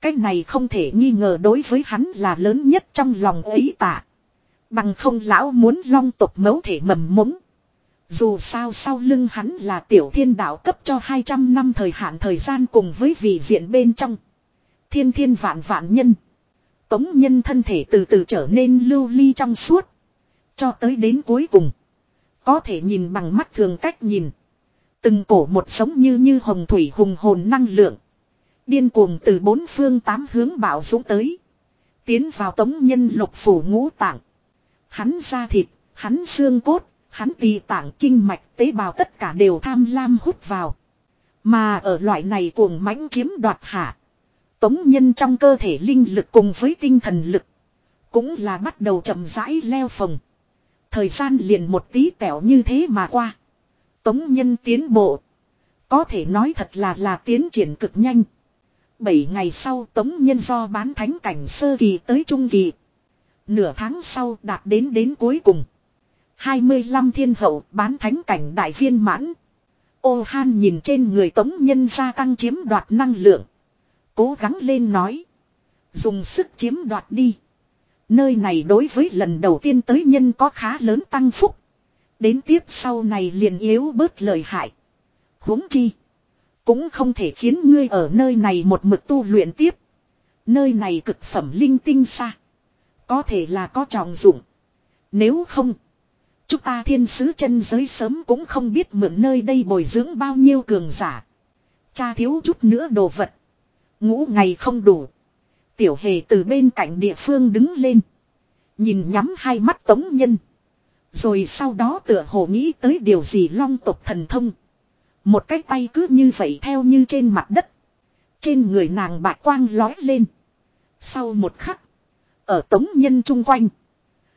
Cái này không thể nghi ngờ đối với hắn là lớn nhất trong lòng ấy tạ. Bằng không lão muốn long tục mấu thể mầm mống. Dù sao sau lưng hắn là tiểu thiên đạo cấp cho 200 năm thời hạn thời gian cùng với vị diện bên trong. Thiên thiên vạn vạn nhân. Tống nhân thân thể từ từ trở nên lưu ly trong suốt. Cho tới đến cuối cùng. Có thể nhìn bằng mắt thường cách nhìn. Từng cổ một sống như như hồng thủy hùng hồn năng lượng. Điên cuồng từ bốn phương tám hướng bảo dũng tới. Tiến vào tống nhân lục phủ ngũ tạng. Hắn da thịt, hắn xương cốt, hắn tỳ tạng kinh mạch tế bào tất cả đều tham lam hút vào. Mà ở loại này cuồng mãnh chiếm đoạt hạ. Tống nhân trong cơ thể linh lực cùng với tinh thần lực. Cũng là bắt đầu chậm rãi leo phồng. Thời gian liền một tí tẻo như thế mà qua. Tống nhân tiến bộ. Có thể nói thật là là tiến triển cực nhanh. Bảy ngày sau tống nhân do bán thánh cảnh sơ kỳ tới trung kỳ. Nửa tháng sau đạt đến đến cuối cùng. 25 thiên hậu bán thánh cảnh đại viên mãn. Ô han nhìn trên người tống nhân gia tăng chiếm đoạt năng lượng. Cố gắng lên nói. Dùng sức chiếm đoạt đi. Nơi này đối với lần đầu tiên tới nhân có khá lớn tăng phúc. Đến tiếp sau này liền yếu bớt lời hại. huống chi. Cũng không thể khiến ngươi ở nơi này một mực tu luyện tiếp. Nơi này cực phẩm linh tinh xa. Có thể là có trọng dụng. Nếu không. Chúng ta thiên sứ chân giới sớm cũng không biết mượn nơi đây bồi dưỡng bao nhiêu cường giả. Cha thiếu chút nữa đồ vật. Ngũ ngày không đủ. Tiểu hề từ bên cạnh địa phương đứng lên. Nhìn nhắm hai mắt tống nhân. Rồi sau đó tựa hồ nghĩ tới điều gì long tộc thần thông. Một cái tay cứ như vậy theo như trên mặt đất. Trên người nàng bạc quang lói lên. Sau một khắc. Ở tống nhân chung quanh.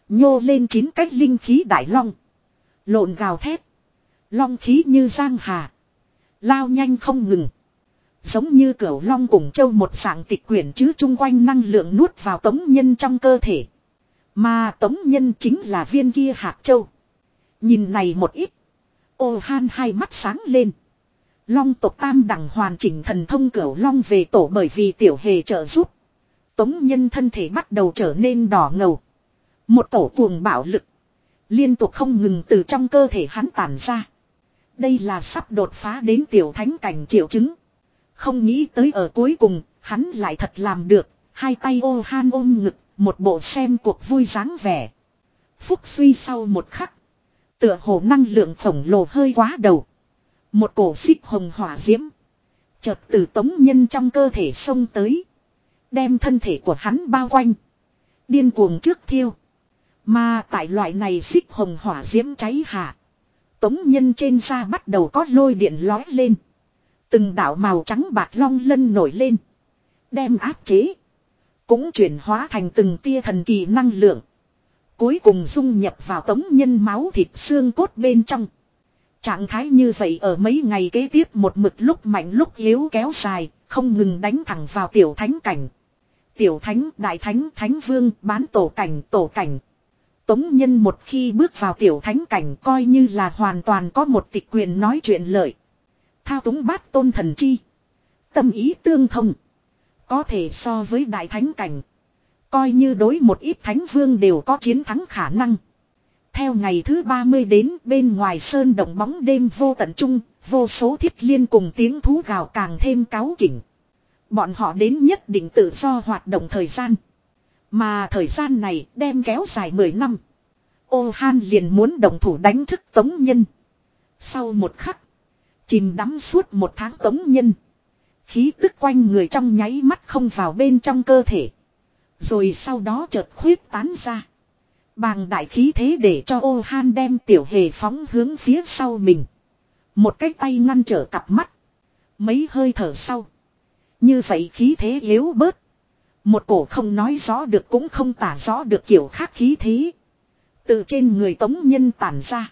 Nhô lên chín cách linh khí đại long. Lộn gào thét. Long khí như giang hà. Lao nhanh không ngừng. Giống như cửu long cùng châu một dạng tịch quyển chứ chung quanh năng lượng nuốt vào tống nhân trong cơ thể. Mà tống nhân chính là viên kia hạt châu. Nhìn này một ít. Ô han hai mắt sáng lên. Long tộc tam đẳng hoàn chỉnh thần thông cửu long về tổ bởi vì tiểu hề trợ giúp. Tống nhân thân thể bắt đầu trở nên đỏ ngầu. Một tổ cuồng bạo lực. Liên tục không ngừng từ trong cơ thể hắn tản ra. Đây là sắp đột phá đến tiểu thánh cảnh triệu chứng. Không nghĩ tới ở cuối cùng, hắn lại thật làm được. Hai tay ô han ôm ngực, một bộ xem cuộc vui dáng vẻ. Phúc suy sau một khắc. Tựa hồ năng lượng khổng lồ hơi quá đầu. Một cổ xích hồng hỏa diễm. Chợt từ tống nhân trong cơ thể xông tới. Đem thân thể của hắn bao quanh. Điên cuồng trước thiêu. Mà tại loại này xích hồng hỏa diễm cháy hạ. Tống nhân trên da bắt đầu có lôi điện lói lên. Từng đạo màu trắng bạc long lân nổi lên. Đem áp chế. Cũng chuyển hóa thành từng tia thần kỳ năng lượng. Cuối cùng dung nhập vào tống nhân máu thịt xương cốt bên trong. Trạng thái như vậy ở mấy ngày kế tiếp một mực lúc mạnh lúc yếu kéo dài, không ngừng đánh thẳng vào tiểu thánh cảnh. Tiểu thánh, đại thánh, thánh vương, bán tổ cảnh, tổ cảnh. Tống nhân một khi bước vào tiểu thánh cảnh coi như là hoàn toàn có một tịch quyền nói chuyện lợi. Thao túng bát tôn thần chi. Tâm ý tương thông. Có thể so với đại thánh cảnh. Coi như đối một ít thánh vương đều có chiến thắng khả năng. Theo ngày thứ 30 đến bên ngoài sơn động bóng đêm vô tận trung, vô số thiết liên cùng tiếng thú gào càng thêm cáo kỉnh. Bọn họ đến nhất định tự do hoạt động thời gian. Mà thời gian này đem kéo dài 10 năm. Ô Han liền muốn đồng thủ đánh thức Tống Nhân. Sau một khắc, chìm đắm suốt một tháng Tống Nhân. Khí tức quanh người trong nháy mắt không vào bên trong cơ thể. Rồi sau đó chợt khuyết tán ra. Bàng đại khí thế để cho ô han đem tiểu hề phóng hướng phía sau mình. Một cái tay ngăn trở cặp mắt. Mấy hơi thở sau. Như vậy khí thế yếu bớt. Một cổ không nói rõ được cũng không tả rõ được kiểu khác khí thế. Từ trên người tống nhân tản ra.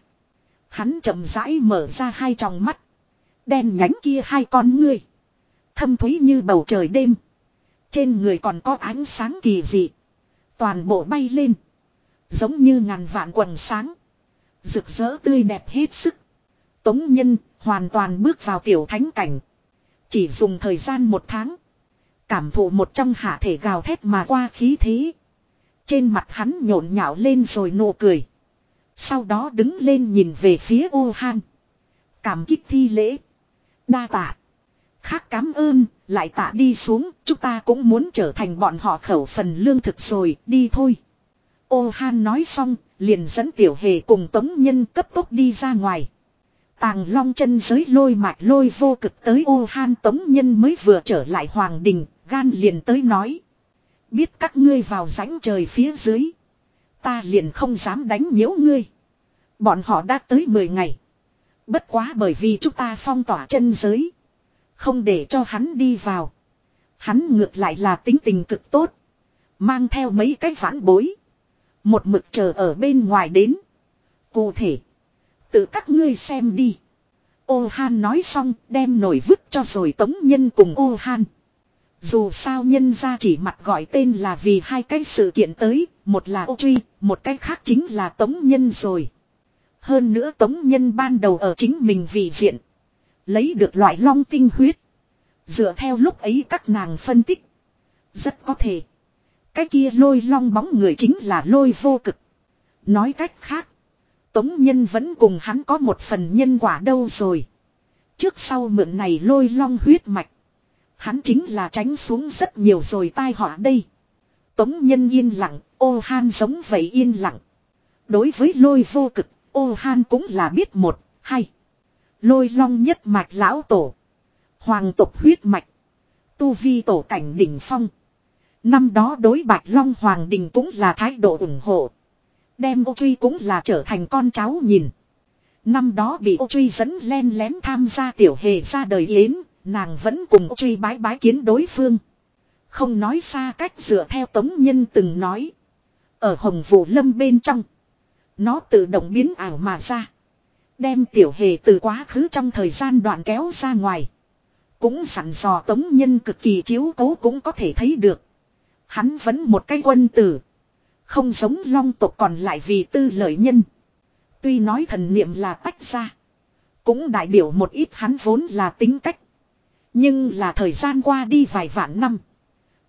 Hắn chậm rãi mở ra hai tròng mắt. Đen nhánh kia hai con ngươi. Thâm thúy như bầu trời đêm. Trên người còn có ánh sáng kỳ dị. Toàn bộ bay lên. Giống như ngàn vạn quần sáng. Rực rỡ tươi đẹp hết sức. Tống nhân hoàn toàn bước vào tiểu thánh cảnh. Chỉ dùng thời gian một tháng. Cảm thụ một trong hạ thể gào thét mà qua khí thế. Trên mặt hắn nhộn nhạo lên rồi nụ cười. Sau đó đứng lên nhìn về phía ô han. Cảm kích thi lễ. Đa tạ. Khác cảm ơn, lại tạ đi xuống, chúng ta cũng muốn trở thành bọn họ khẩu phần lương thực rồi, đi thôi. Ô Han nói xong, liền dẫn tiểu hề cùng tống nhân cấp tốc đi ra ngoài. Tàng long chân giới lôi mạch lôi vô cực tới ô Han tống nhân mới vừa trở lại hoàng đình, gan liền tới nói. Biết các ngươi vào rãnh trời phía dưới. Ta liền không dám đánh nhiễu ngươi. Bọn họ đã tới 10 ngày. Bất quá bởi vì chúng ta phong tỏa chân giới. Không để cho hắn đi vào. Hắn ngược lại là tính tình cực tốt. Mang theo mấy cái vãn bối. Một mực chờ ở bên ngoài đến. Cụ thể. Tự các ngươi xem đi. Ô Han nói xong đem nổi vứt cho rồi tống nhân cùng ô Han. Dù sao nhân ra chỉ mặt gọi tên là vì hai cái sự kiện tới, một là ô truy, một cái khác chính là tống nhân rồi. Hơn nữa tống nhân ban đầu ở chính mình vì diện. Lấy được loại long tinh huyết. Dựa theo lúc ấy các nàng phân tích. Rất có thể. Cái kia lôi long bóng người chính là lôi vô cực. Nói cách khác. Tống nhân vẫn cùng hắn có một phần nhân quả đâu rồi. Trước sau mượn này lôi long huyết mạch. Hắn chính là tránh xuống rất nhiều rồi tai họa đây. Tống nhân yên lặng, ô han giống vậy yên lặng. Đối với lôi vô cực, ô han cũng là biết một, hai. Lôi long nhất mạch lão tổ. Hoàng tộc huyết mạch. Tu vi tổ cảnh đỉnh phong. Năm đó đối bạch long hoàng đình cũng là thái độ ủng hộ. Đem ô truy cũng là trở thành con cháu nhìn. Năm đó bị ô truy dẫn len lén tham gia tiểu hề ra đời yến, nàng vẫn cùng ô truy bái bái kiến đối phương. Không nói xa cách dựa theo tống nhân từng nói. Ở hồng vũ lâm bên trong. Nó tự động biến ảo mà ra. Đem tiểu hề từ quá khứ trong thời gian đoạn kéo ra ngoài. Cũng sẵn dò tống nhân cực kỳ chiếu cố cũng có thể thấy được. Hắn vẫn một cái quân tử. Không giống long tộc còn lại vì tư lợi nhân. Tuy nói thần niệm là tách ra. Cũng đại biểu một ít hắn vốn là tính cách. Nhưng là thời gian qua đi vài vạn năm.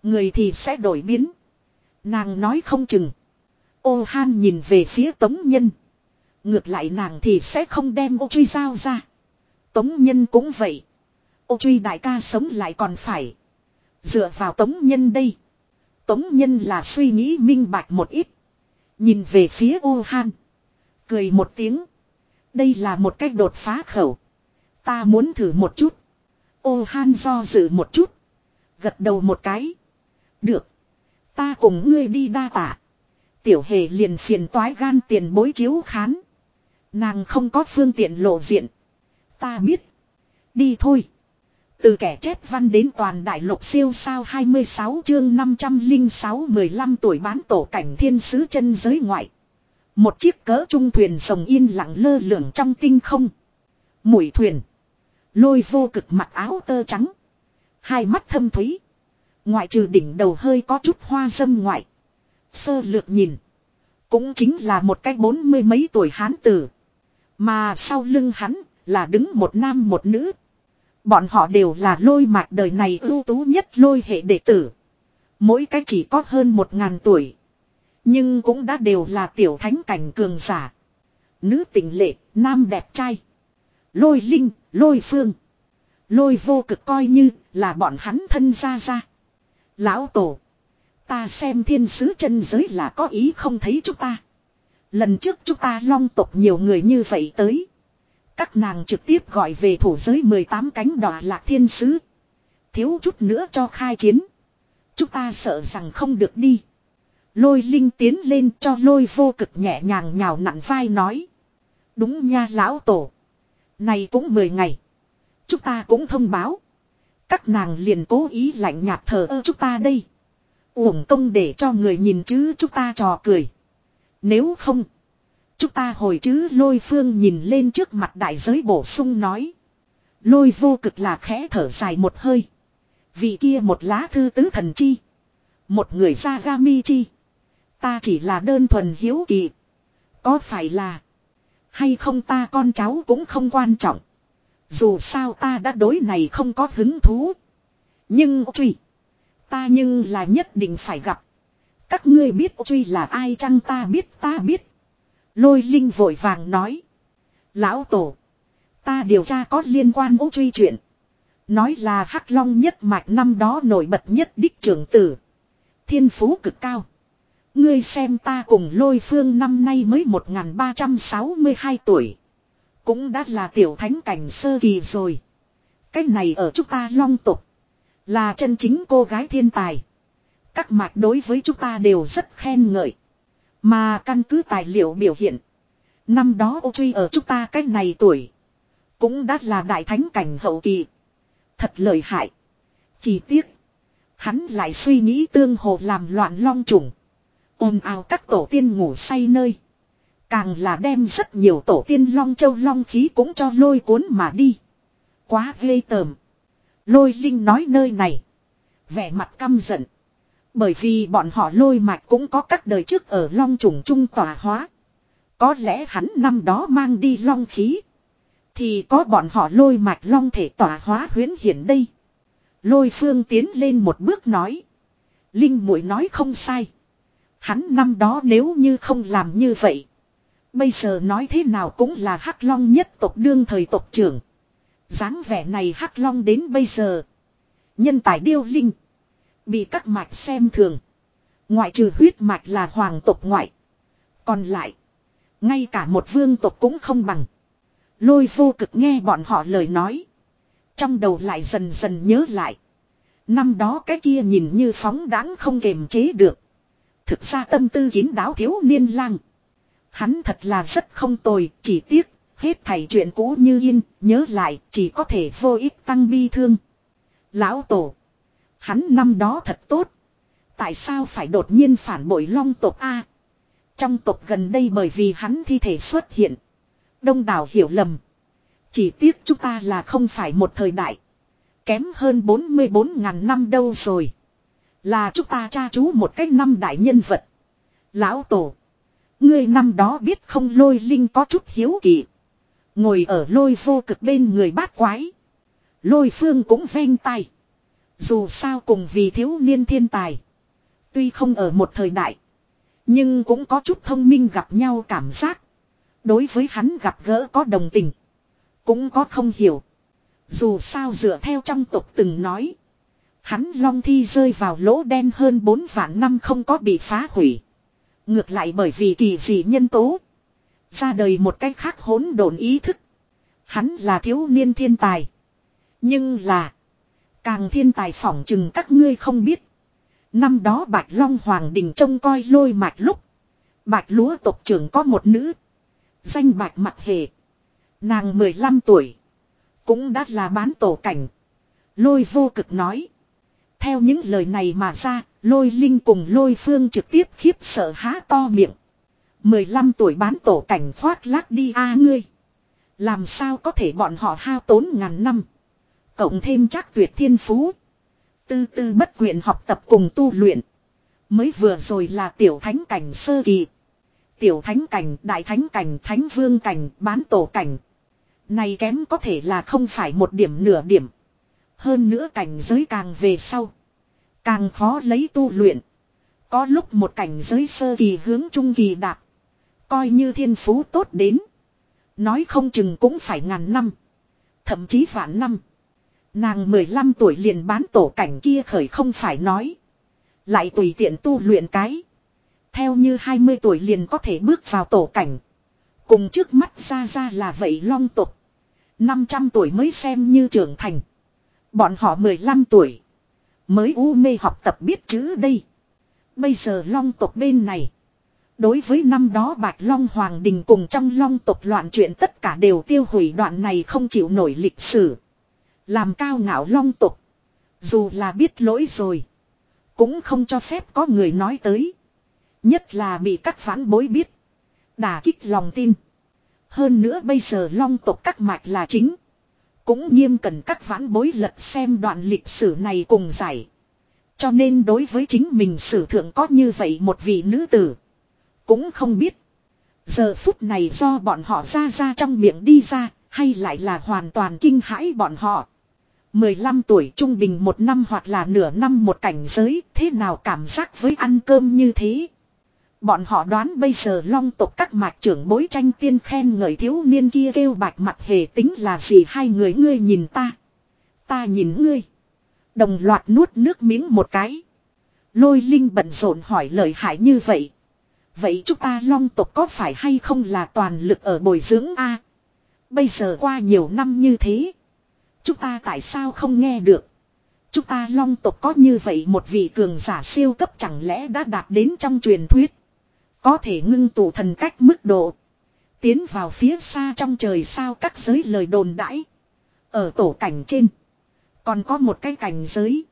Người thì sẽ đổi biến. Nàng nói không chừng. Ô han nhìn về phía tống nhân. Ngược lại nàng thì sẽ không đem ô truy giao ra. Tống nhân cũng vậy. Ô truy đại ca sống lại còn phải. Dựa vào tống nhân đây. Tống nhân là suy nghĩ minh bạch một ít. Nhìn về phía U han. Cười một tiếng. Đây là một cách đột phá khẩu. Ta muốn thử một chút. Ô han do dự một chút. Gật đầu một cái. Được. Ta cùng ngươi đi đa tả. Tiểu hề liền phiền toái gan tiền bối chiếu khán. Nàng không có phương tiện lộ diện. Ta biết. Đi thôi. Từ kẻ chép văn đến toàn đại lục siêu sao 26 chương 506 15 tuổi bán tổ cảnh thiên sứ chân giới ngoại. Một chiếc cỡ trung thuyền sồng yên lặng lơ lửng trong tinh không. Mũi thuyền. Lôi vô cực mặc áo tơ trắng. Hai mắt thâm thúy. Ngoại trừ đỉnh đầu hơi có chút hoa dâm ngoại. Sơ lược nhìn. Cũng chính là một cái bốn mươi mấy tuổi hán tử. Mà sau lưng hắn là đứng một nam một nữ. Bọn họ đều là lôi mạch đời này ưu tú nhất lôi hệ đệ tử. Mỗi cái chỉ có hơn một ngàn tuổi. Nhưng cũng đã đều là tiểu thánh cảnh cường giả. Nữ tình lệ, nam đẹp trai. Lôi linh, lôi phương. Lôi vô cực coi như là bọn hắn thân ra ra. Lão tổ. Ta xem thiên sứ chân giới là có ý không thấy chúng ta. Lần trước chúng ta long tộc nhiều người như vậy tới. Các nàng trực tiếp gọi về thủ giới 18 cánh đỏ lạc thiên sứ. Thiếu chút nữa cho khai chiến. Chúng ta sợ rằng không được đi. Lôi linh tiến lên cho lôi vô cực nhẹ nhàng nhào nặn vai nói. Đúng nha lão tổ. Này cũng 10 ngày. Chúng ta cũng thông báo. Các nàng liền cố ý lạnh nhạt thờ ơ chúng ta đây. Uổng công để cho người nhìn chứ chúng ta trò cười. Nếu không. Chúng ta hồi chứ lôi phương nhìn lên trước mặt đại giới bổ sung nói. Lôi vô cực là khẽ thở dài một hơi. Vị kia một lá thư tứ thần chi. Một người ra gami chi. Ta chỉ là đơn thuần hiếu kỳ. Có phải là. Hay không ta con cháu cũng không quan trọng. Dù sao ta đã đối này không có hứng thú. Nhưng truy. Ta nhưng là nhất định phải gặp. Các ngươi biết truy là ai chăng ta biết ta biết. Lôi linh vội vàng nói. Lão tổ. Ta điều tra có liên quan ố truy chuyện. Nói là hắc long nhất mạch năm đó nổi bật nhất đích trưởng tử. Thiên phú cực cao. Ngươi xem ta cùng lôi phương năm nay mới 1362 tuổi. Cũng đã là tiểu thánh cảnh sơ kỳ rồi. Cách này ở chúng ta long tục. Là chân chính cô gái thiên tài. Các mạch đối với chúng ta đều rất khen ngợi. Mà căn cứ tài liệu biểu hiện. Năm đó ô truy ở chúng ta cách này tuổi. Cũng đã là đại thánh cảnh hậu kỳ. Thật lợi hại. Chỉ tiếc. Hắn lại suy nghĩ tương hồ làm loạn long trùng. ồn ào các tổ tiên ngủ say nơi. Càng là đem rất nhiều tổ tiên long châu long khí cũng cho lôi cuốn mà đi. Quá ghê tởm. Lôi linh nói nơi này. Vẻ mặt căm giận. Bởi vì bọn họ lôi mạch cũng có các đời trước ở long trùng trung tỏa hóa. Có lẽ hắn năm đó mang đi long khí. Thì có bọn họ lôi mạch long thể tỏa hóa huyến hiển đây. Lôi phương tiến lên một bước nói. Linh mũi nói không sai. Hắn năm đó nếu như không làm như vậy. Bây giờ nói thế nào cũng là hắc long nhất tộc đương thời tộc trưởng. dáng vẻ này hắc long đến bây giờ. Nhân tài điêu linh. Bị các mạch xem thường. Ngoại trừ huyết mạch là hoàng tộc ngoại. Còn lại. Ngay cả một vương tộc cũng không bằng. Lôi vô cực nghe bọn họ lời nói. Trong đầu lại dần dần nhớ lại. Năm đó cái kia nhìn như phóng đáng không kềm chế được. Thực ra tâm tư kín đáo thiếu niên lang. Hắn thật là rất không tồi, chỉ tiếc, hết thảy chuyện cũ như yên, nhớ lại, chỉ có thể vô ích tăng bi thương. Lão tổ. Hắn năm đó thật tốt. Tại sao phải đột nhiên phản bội long tộc A? Trong tộc gần đây bởi vì hắn thi thể xuất hiện. Đông đảo hiểu lầm. Chỉ tiếc chúng ta là không phải một thời đại. Kém hơn 44 ngàn năm đâu rồi. Là chúng ta cha chú một cách năm đại nhân vật. Lão Tổ. Ngươi năm đó biết không lôi linh có chút hiếu kỳ. Ngồi ở lôi vô cực bên người bát quái. Lôi phương cũng ven tay. Dù sao cùng vì thiếu niên thiên tài. Tuy không ở một thời đại. Nhưng cũng có chút thông minh gặp nhau cảm giác. Đối với hắn gặp gỡ có đồng tình. Cũng có không hiểu. Dù sao dựa theo trong tục từng nói. Hắn long thi rơi vào lỗ đen hơn 4 vạn năm không có bị phá hủy. Ngược lại bởi vì kỳ dị nhân tố. Ra đời một cách khác hỗn độn ý thức. Hắn là thiếu niên thiên tài. Nhưng là. Càng thiên tài phỏng chừng các ngươi không biết. Năm đó Bạch Long Hoàng Đình trông coi lôi mạch lúc. Bạch lúa tộc trưởng có một nữ. Danh Bạch Mặt Hề. Nàng 15 tuổi. Cũng đã là bán tổ cảnh. Lôi vô cực nói. Theo những lời này mà ra, lôi linh cùng lôi phương trực tiếp khiếp sợ há to miệng. 15 tuổi bán tổ cảnh khoác lác đi a à ngươi. Làm sao có thể bọn họ hao tốn ngàn năm. Cộng thêm chắc tuyệt thiên phú. Tư tư bất quyện học tập cùng tu luyện. Mới vừa rồi là tiểu thánh cảnh sơ kỳ. Tiểu thánh cảnh, đại thánh cảnh, thánh vương cảnh, bán tổ cảnh. Này kém có thể là không phải một điểm nửa điểm. Hơn nữa cảnh giới càng về sau. Càng khó lấy tu luyện. Có lúc một cảnh giới sơ kỳ hướng trung kỳ đạp. Coi như thiên phú tốt đến. Nói không chừng cũng phải ngàn năm. Thậm chí vạn năm. Nàng 15 tuổi liền bán tổ cảnh kia khởi không phải nói. Lại tùy tiện tu luyện cái. Theo như 20 tuổi liền có thể bước vào tổ cảnh. Cùng trước mắt ra ra là vậy long tục. 500 tuổi mới xem như trưởng thành. Bọn họ 15 tuổi. Mới u mê học tập biết chữ đây. Bây giờ long tộc bên này. Đối với năm đó Bạch Long Hoàng Đình cùng trong long tộc loạn chuyện tất cả đều tiêu hủy đoạn này không chịu nổi lịch sử. Làm cao ngạo long Tục Dù là biết lỗi rồi. Cũng không cho phép có người nói tới. Nhất là bị các phản bối biết. Đà kích lòng tin. Hơn nữa bây giờ long Tục các mạch là chính. Cũng nghiêm cần các vãn bối lật xem đoạn lịch sử này cùng giải. Cho nên đối với chính mình sử thượng có như vậy một vị nữ tử. Cũng không biết. Giờ phút này do bọn họ ra ra trong miệng đi ra, hay lại là hoàn toàn kinh hãi bọn họ. 15 tuổi trung bình một năm hoặc là nửa năm một cảnh giới, thế nào cảm giác với ăn cơm như thế. Bọn họ đoán bây giờ long tộc các mạch trưởng bối tranh tiên khen ngợi thiếu niên kia kêu bạch mặt hề tính là gì hai người ngươi nhìn ta. Ta nhìn ngươi. Đồng loạt nuốt nước miếng một cái. Lôi linh bận rộn hỏi lời hại như vậy. Vậy chúng ta long tộc có phải hay không là toàn lực ở bồi dưỡng A? Bây giờ qua nhiều năm như thế. Chúng ta tại sao không nghe được? Chúng ta long tộc có như vậy một vị cường giả siêu cấp chẳng lẽ đã đạt đến trong truyền thuyết. Có thể ngưng tụ thần cách mức độ. Tiến vào phía xa trong trời sao các giới lời đồn đãi. Ở tổ cảnh trên. Còn có một cái cảnh giới.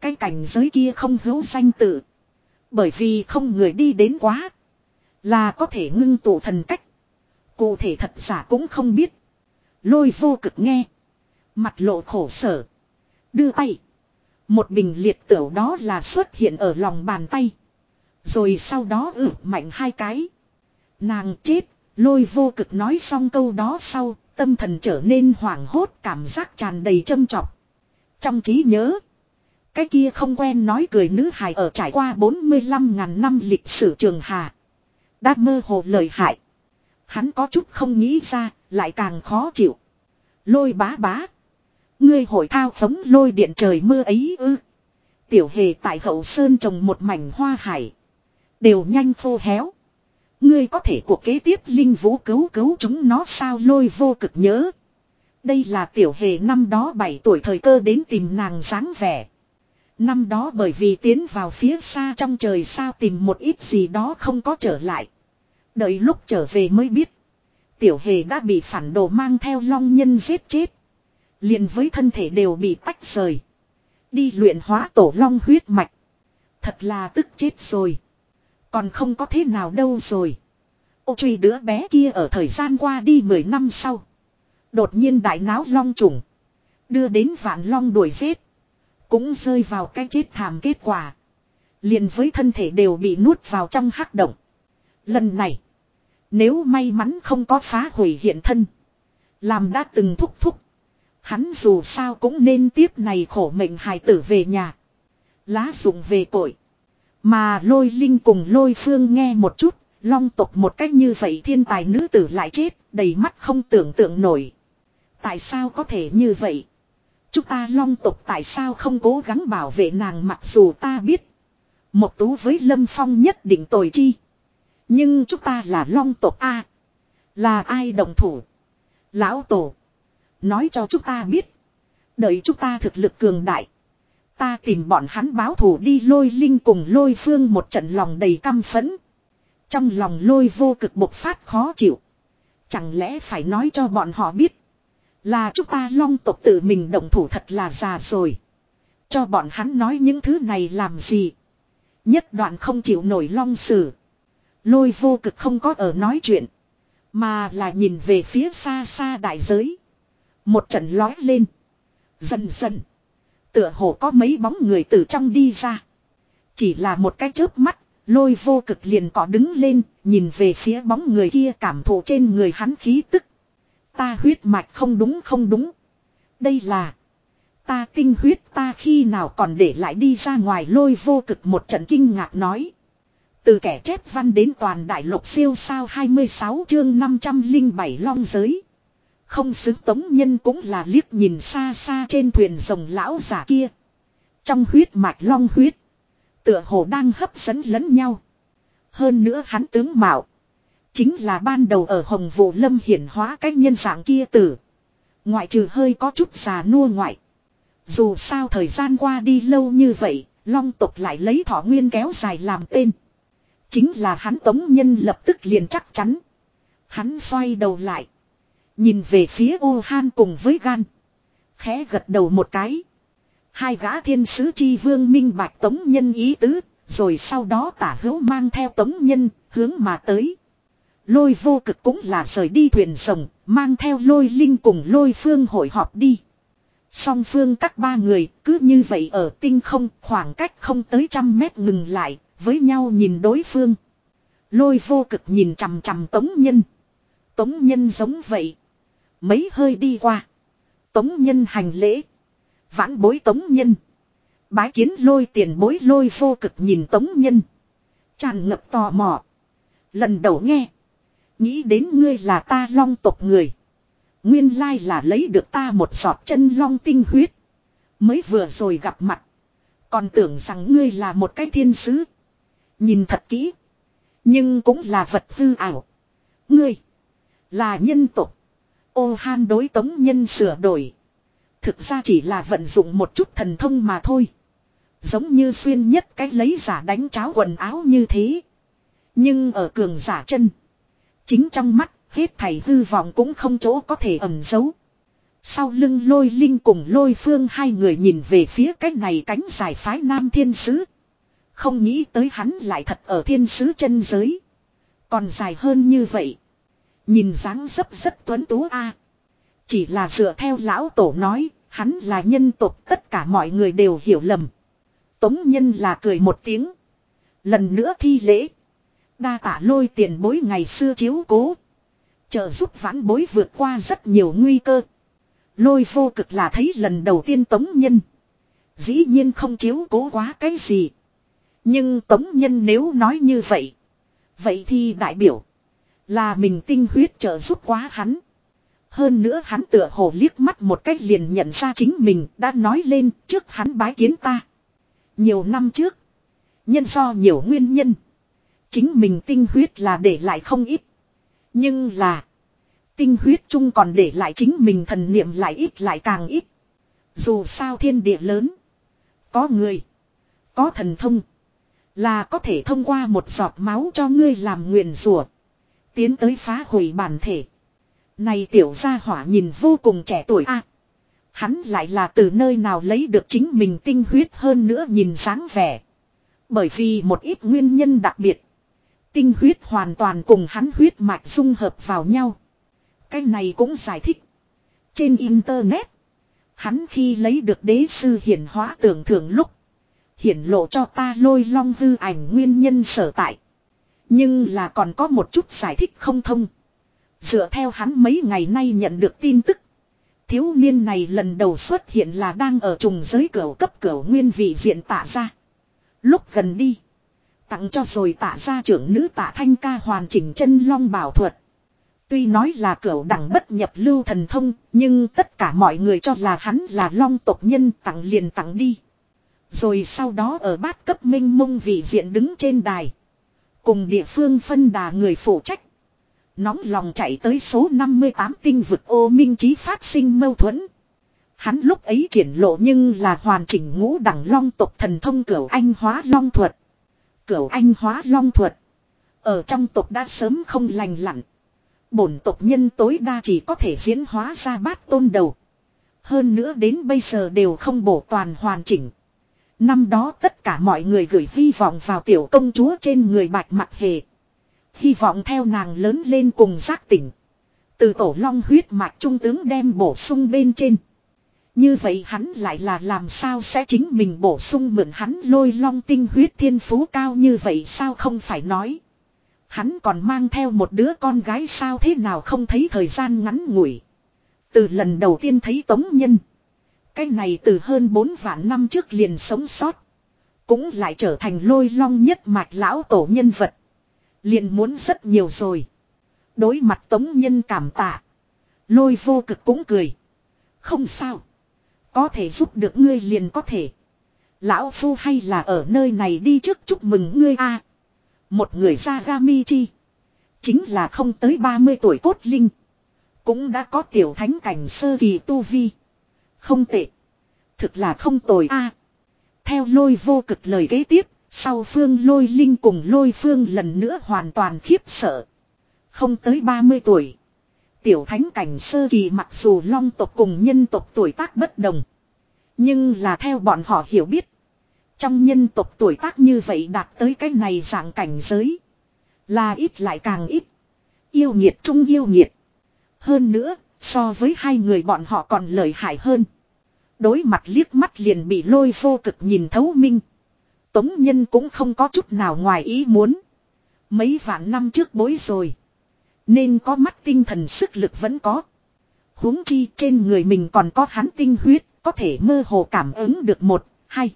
Cái cảnh giới kia không hữu danh tự. Bởi vì không người đi đến quá. Là có thể ngưng tụ thần cách. Cụ thể thật giả cũng không biết. Lôi vô cực nghe. Mặt lộ khổ sở. Đưa tay. Một bình liệt tửu đó là xuất hiện ở lòng bàn tay. Rồi sau đó ử mạnh hai cái. Nàng chết, lôi vô cực nói xong câu đó sau, tâm thần trở nên hoảng hốt cảm giác tràn đầy châm chọc. Trong trí nhớ, cái kia không quen nói cười nữ hài ở trải qua 45.000 năm lịch sử trường hà. Đã mơ hồ lời hại. Hắn có chút không nghĩ ra, lại càng khó chịu. Lôi bá bá. Ngươi hội thao phóng lôi điện trời mưa ấy ư. Tiểu hề tại hậu sơn trồng một mảnh hoa hải. Đều nhanh khô héo. Ngươi có thể cuộc kế tiếp linh vũ cứu cứu chúng nó sao lôi vô cực nhớ. Đây là tiểu hề năm đó 7 tuổi thời cơ đến tìm nàng dáng vẻ. Năm đó bởi vì tiến vào phía xa trong trời sao tìm một ít gì đó không có trở lại. Đợi lúc trở về mới biết. Tiểu hề đã bị phản đồ mang theo long nhân giết chết liền với thân thể đều bị tách rời. Đi luyện hóa tổ long huyết mạch. Thật là tức chết rồi. Còn không có thế nào đâu rồi. Ô truy đứa bé kia ở thời gian qua đi 10 năm sau. Đột nhiên đại náo long trùng. Đưa đến vạn long đuổi giết. Cũng rơi vào cái chết thảm kết quả. Liền với thân thể đều bị nuốt vào trong hắc động. Lần này. Nếu may mắn không có phá hủy hiện thân. Làm đã từng thúc thúc. Hắn dù sao cũng nên tiếp này khổ mệnh hài tử về nhà. Lá dụng về cội. Mà lôi linh cùng lôi phương nghe một chút, long tộc một cách như vậy thiên tài nữ tử lại chết, đầy mắt không tưởng tượng nổi. Tại sao có thể như vậy? Chúng ta long tộc tại sao không cố gắng bảo vệ nàng mặc dù ta biết. Một tú với lâm phong nhất định tồi chi. Nhưng chúng ta là long tộc A. Là ai đồng thủ? Lão tổ. Nói cho chúng ta biết. Đợi chúng ta thực lực cường đại. Ta tìm bọn hắn báo thù đi lôi linh cùng lôi phương một trận lòng đầy căm phẫn. Trong lòng lôi vô cực bộc phát khó chịu. Chẳng lẽ phải nói cho bọn họ biết. Là chúng ta long tộc tự mình động thủ thật là già rồi. Cho bọn hắn nói những thứ này làm gì. Nhất đoạn không chịu nổi long sử. Lôi vô cực không có ở nói chuyện. Mà là nhìn về phía xa xa đại giới. Một trận lói lên. Dần dần. Tựa hồ có mấy bóng người từ trong đi ra. Chỉ là một cái chớp mắt, lôi vô cực liền cỏ đứng lên, nhìn về phía bóng người kia cảm thụ trên người hắn khí tức. Ta huyết mạch không đúng không đúng. Đây là ta tinh huyết ta khi nào còn để lại đi ra ngoài lôi vô cực một trận kinh ngạc nói. Từ kẻ chép văn đến toàn đại lục siêu sao 26 chương 507 long giới. Không xứng tống nhân cũng là liếc nhìn xa xa trên thuyền rồng lão giả kia. Trong huyết mạch long huyết. Tựa hồ đang hấp dẫn lẫn nhau. Hơn nữa hắn tướng mạo. Chính là ban đầu ở Hồng Vũ Lâm hiển hóa cách nhân dạng kia tử. Ngoại trừ hơi có chút già nua ngoại. Dù sao thời gian qua đi lâu như vậy, long tục lại lấy thọ nguyên kéo dài làm tên. Chính là hắn tống nhân lập tức liền chắc chắn. Hắn xoay đầu lại. Nhìn về phía ô han cùng với gan. Khẽ gật đầu một cái. Hai gã thiên sứ chi vương minh bạch tống nhân ý tứ. Rồi sau đó tả hữu mang theo tống nhân, hướng mà tới. Lôi vô cực cũng là rời đi thuyền rồng. Mang theo lôi linh cùng lôi phương hội họp đi. Song phương các ba người cứ như vậy ở tinh không, khoảng cách không tới trăm mét ngừng lại, với nhau nhìn đối phương. Lôi vô cực nhìn chằm chằm tống nhân. Tống nhân giống vậy. Mấy hơi đi qua. Tống nhân hành lễ. Vãn bối tống nhân. Bái kiến lôi tiền bối lôi vô cực nhìn tống nhân. Tràn ngập tò mò. Lần đầu nghe. Nghĩ đến ngươi là ta long tộc người. Nguyên lai là lấy được ta một giọt chân long tinh huyết. Mới vừa rồi gặp mặt. Còn tưởng rằng ngươi là một cái thiên sứ. Nhìn thật kỹ. Nhưng cũng là vật hư ảo. Ngươi. Là nhân tộc Ô han đối tống nhân sửa đổi. Thực ra chỉ là vận dụng một chút thần thông mà thôi. Giống như xuyên nhất cách lấy giả đánh cháo quần áo như thế. Nhưng ở cường giả chân. Chính trong mắt, hết thảy hư vọng cũng không chỗ có thể ẩn giấu. Sau lưng lôi linh cùng lôi phương hai người nhìn về phía cái này cánh giải phái nam thiên sứ. Không nghĩ tới hắn lại thật ở thiên sứ chân giới. Còn dài hơn như vậy. Nhìn dáng dấp rất tuấn tú a. Chỉ là dựa theo lão tổ nói, hắn là nhân tộc tất cả mọi người đều hiểu lầm. Tống nhân là cười một tiếng. Lần nữa thi lễ. Đa tả lôi tiền bối ngày xưa chiếu cố. Trợ giúp vãn bối vượt qua rất nhiều nguy cơ. Lôi vô cực là thấy lần đầu tiên tống nhân. Dĩ nhiên không chiếu cố quá cái gì. Nhưng tống nhân nếu nói như vậy. Vậy thì đại biểu. Là mình tinh huyết trợ giúp quá hắn. Hơn nữa hắn tựa hồ liếc mắt một cách liền nhận ra chính mình đã nói lên trước hắn bái kiến ta. Nhiều năm trước. Nhân do nhiều nguyên nhân. Chính mình tinh huyết là để lại không ít. Nhưng là. Tinh huyết chung còn để lại chính mình thần niệm lại ít lại càng ít. Dù sao thiên địa lớn. Có người. Có thần thông. Là có thể thông qua một giọt máu cho ngươi làm nguyện rủa Tiến tới phá hủy bản thể. Này tiểu gia hỏa nhìn vô cùng trẻ tuổi a Hắn lại là từ nơi nào lấy được chính mình tinh huyết hơn nữa nhìn sáng vẻ. Bởi vì một ít nguyên nhân đặc biệt. Tinh huyết hoàn toàn cùng hắn huyết mạch dung hợp vào nhau. Cái này cũng giải thích. Trên Internet. Hắn khi lấy được đế sư hiển hóa tưởng thưởng lúc. Hiển lộ cho ta lôi long hư ảnh nguyên nhân sở tại. Nhưng là còn có một chút giải thích không thông. Dựa theo hắn mấy ngày nay nhận được tin tức. Thiếu niên này lần đầu xuất hiện là đang ở trùng giới cửa cấp cửa nguyên vị diện tạ ra. Lúc gần đi. Tặng cho rồi tạ ra trưởng nữ tạ thanh ca hoàn chỉnh chân long bảo thuật. Tuy nói là cửa đẳng bất nhập lưu thần thông, nhưng tất cả mọi người cho là hắn là long tộc nhân tặng liền tặng đi. Rồi sau đó ở bát cấp minh mông vị diện đứng trên đài. Cùng địa phương phân đà người phụ trách. Nóng lòng chạy tới số 58 tinh vực ô minh chí phát sinh mâu thuẫn. Hắn lúc ấy triển lộ nhưng là hoàn chỉnh ngũ đẳng long tộc thần thông cửu anh hóa long thuật. Cửu anh hóa long thuật. Ở trong tộc đã sớm không lành lặn. Bổn tộc nhân tối đa chỉ có thể diễn hóa ra bát tôn đầu. Hơn nữa đến bây giờ đều không bổ toàn hoàn chỉnh. Năm đó tất cả mọi người gửi hy vọng vào tiểu công chúa trên người bạch mặt hề. Hy vọng theo nàng lớn lên cùng giác tỉnh. Từ tổ long huyết mạch trung tướng đem bổ sung bên trên. Như vậy hắn lại là làm sao sẽ chính mình bổ sung mượn hắn lôi long tinh huyết thiên phú cao như vậy sao không phải nói. Hắn còn mang theo một đứa con gái sao thế nào không thấy thời gian ngắn ngủi. Từ lần đầu tiên thấy tống nhân. Cái này từ hơn 4 vạn năm trước liền sống sót. Cũng lại trở thành lôi long nhất mạch lão tổ nhân vật. Liền muốn rất nhiều rồi. Đối mặt tống nhân cảm tạ. Lôi vô cực cũng cười. Không sao. Có thể giúp được ngươi liền có thể. Lão phu hay là ở nơi này đi trước chúc mừng ngươi a. một người ra Gamichi. Chính là không tới 30 tuổi cốt linh. Cũng đã có tiểu thánh cảnh sơ kỳ tu vi. Không tệ. Thực là không tồi a. theo lôi vô cực lời kế tiếp, sau phương lôi linh cùng lôi phương lần nữa hoàn toàn khiếp sợ. Không tới 30 tuổi. Tiểu thánh cảnh sơ kỳ mặc dù long tộc cùng nhân tộc tuổi tác bất đồng. Nhưng là theo bọn họ hiểu biết. Trong nhân tộc tuổi tác như vậy đạt tới cái này dạng cảnh giới. Là ít lại càng ít. Yêu nhiệt trung yêu nhiệt. Hơn nữa, so với hai người bọn họ còn lợi hại hơn. Đối mặt liếc mắt liền bị lôi vô cực nhìn thấu minh. Tống nhân cũng không có chút nào ngoài ý muốn. Mấy vạn năm trước bối rồi. Nên có mắt tinh thần sức lực vẫn có. huống chi trên người mình còn có hắn tinh huyết, có thể mơ hồ cảm ứng được một, hai.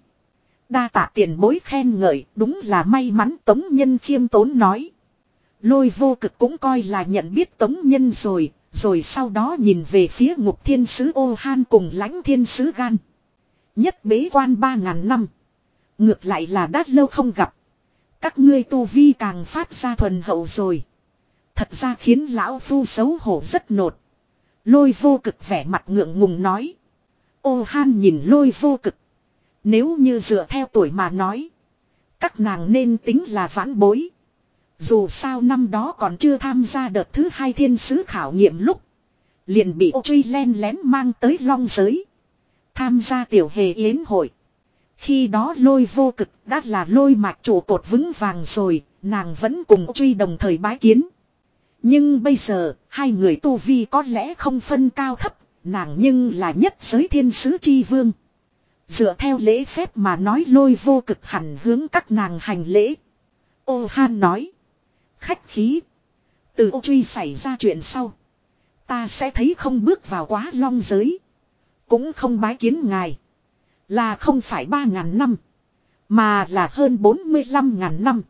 Đa tạ tiền bối khen ngợi, đúng là may mắn Tống Nhân khiêm tốn nói. Lôi vô cực cũng coi là nhận biết Tống Nhân rồi, rồi sau đó nhìn về phía ngục thiên sứ ô han cùng lãnh thiên sứ gan. Nhất bế quan ba ngàn năm. Ngược lại là đã lâu không gặp. Các ngươi tu vi càng phát ra thuần hậu rồi. Thật ra khiến lão phu xấu hổ rất nột. Lôi vô cực vẻ mặt ngượng ngùng nói. Ô han nhìn lôi vô cực. Nếu như dựa theo tuổi mà nói. Các nàng nên tính là vãn bối. Dù sao năm đó còn chưa tham gia đợt thứ hai thiên sứ khảo nghiệm lúc. Liền bị ô truy len lén mang tới long giới. Tham gia tiểu hề yến hội. Khi đó lôi vô cực đã là lôi mạch trụ cột vững vàng rồi, nàng vẫn cùng truy đồng thời bái kiến. Nhưng bây giờ, hai người tu vi có lẽ không phân cao thấp, nàng nhưng là nhất giới thiên sứ chi vương. Dựa theo lễ phép mà nói lôi vô cực hẳn hướng các nàng hành lễ. Ô Han nói. Khách khí. Từ ô truy xảy ra chuyện sau. Ta sẽ thấy không bước vào quá long giới. Cũng không bái kiến ngài. Là không phải ba ngàn năm. Mà là hơn bốn mươi lăm ngàn năm.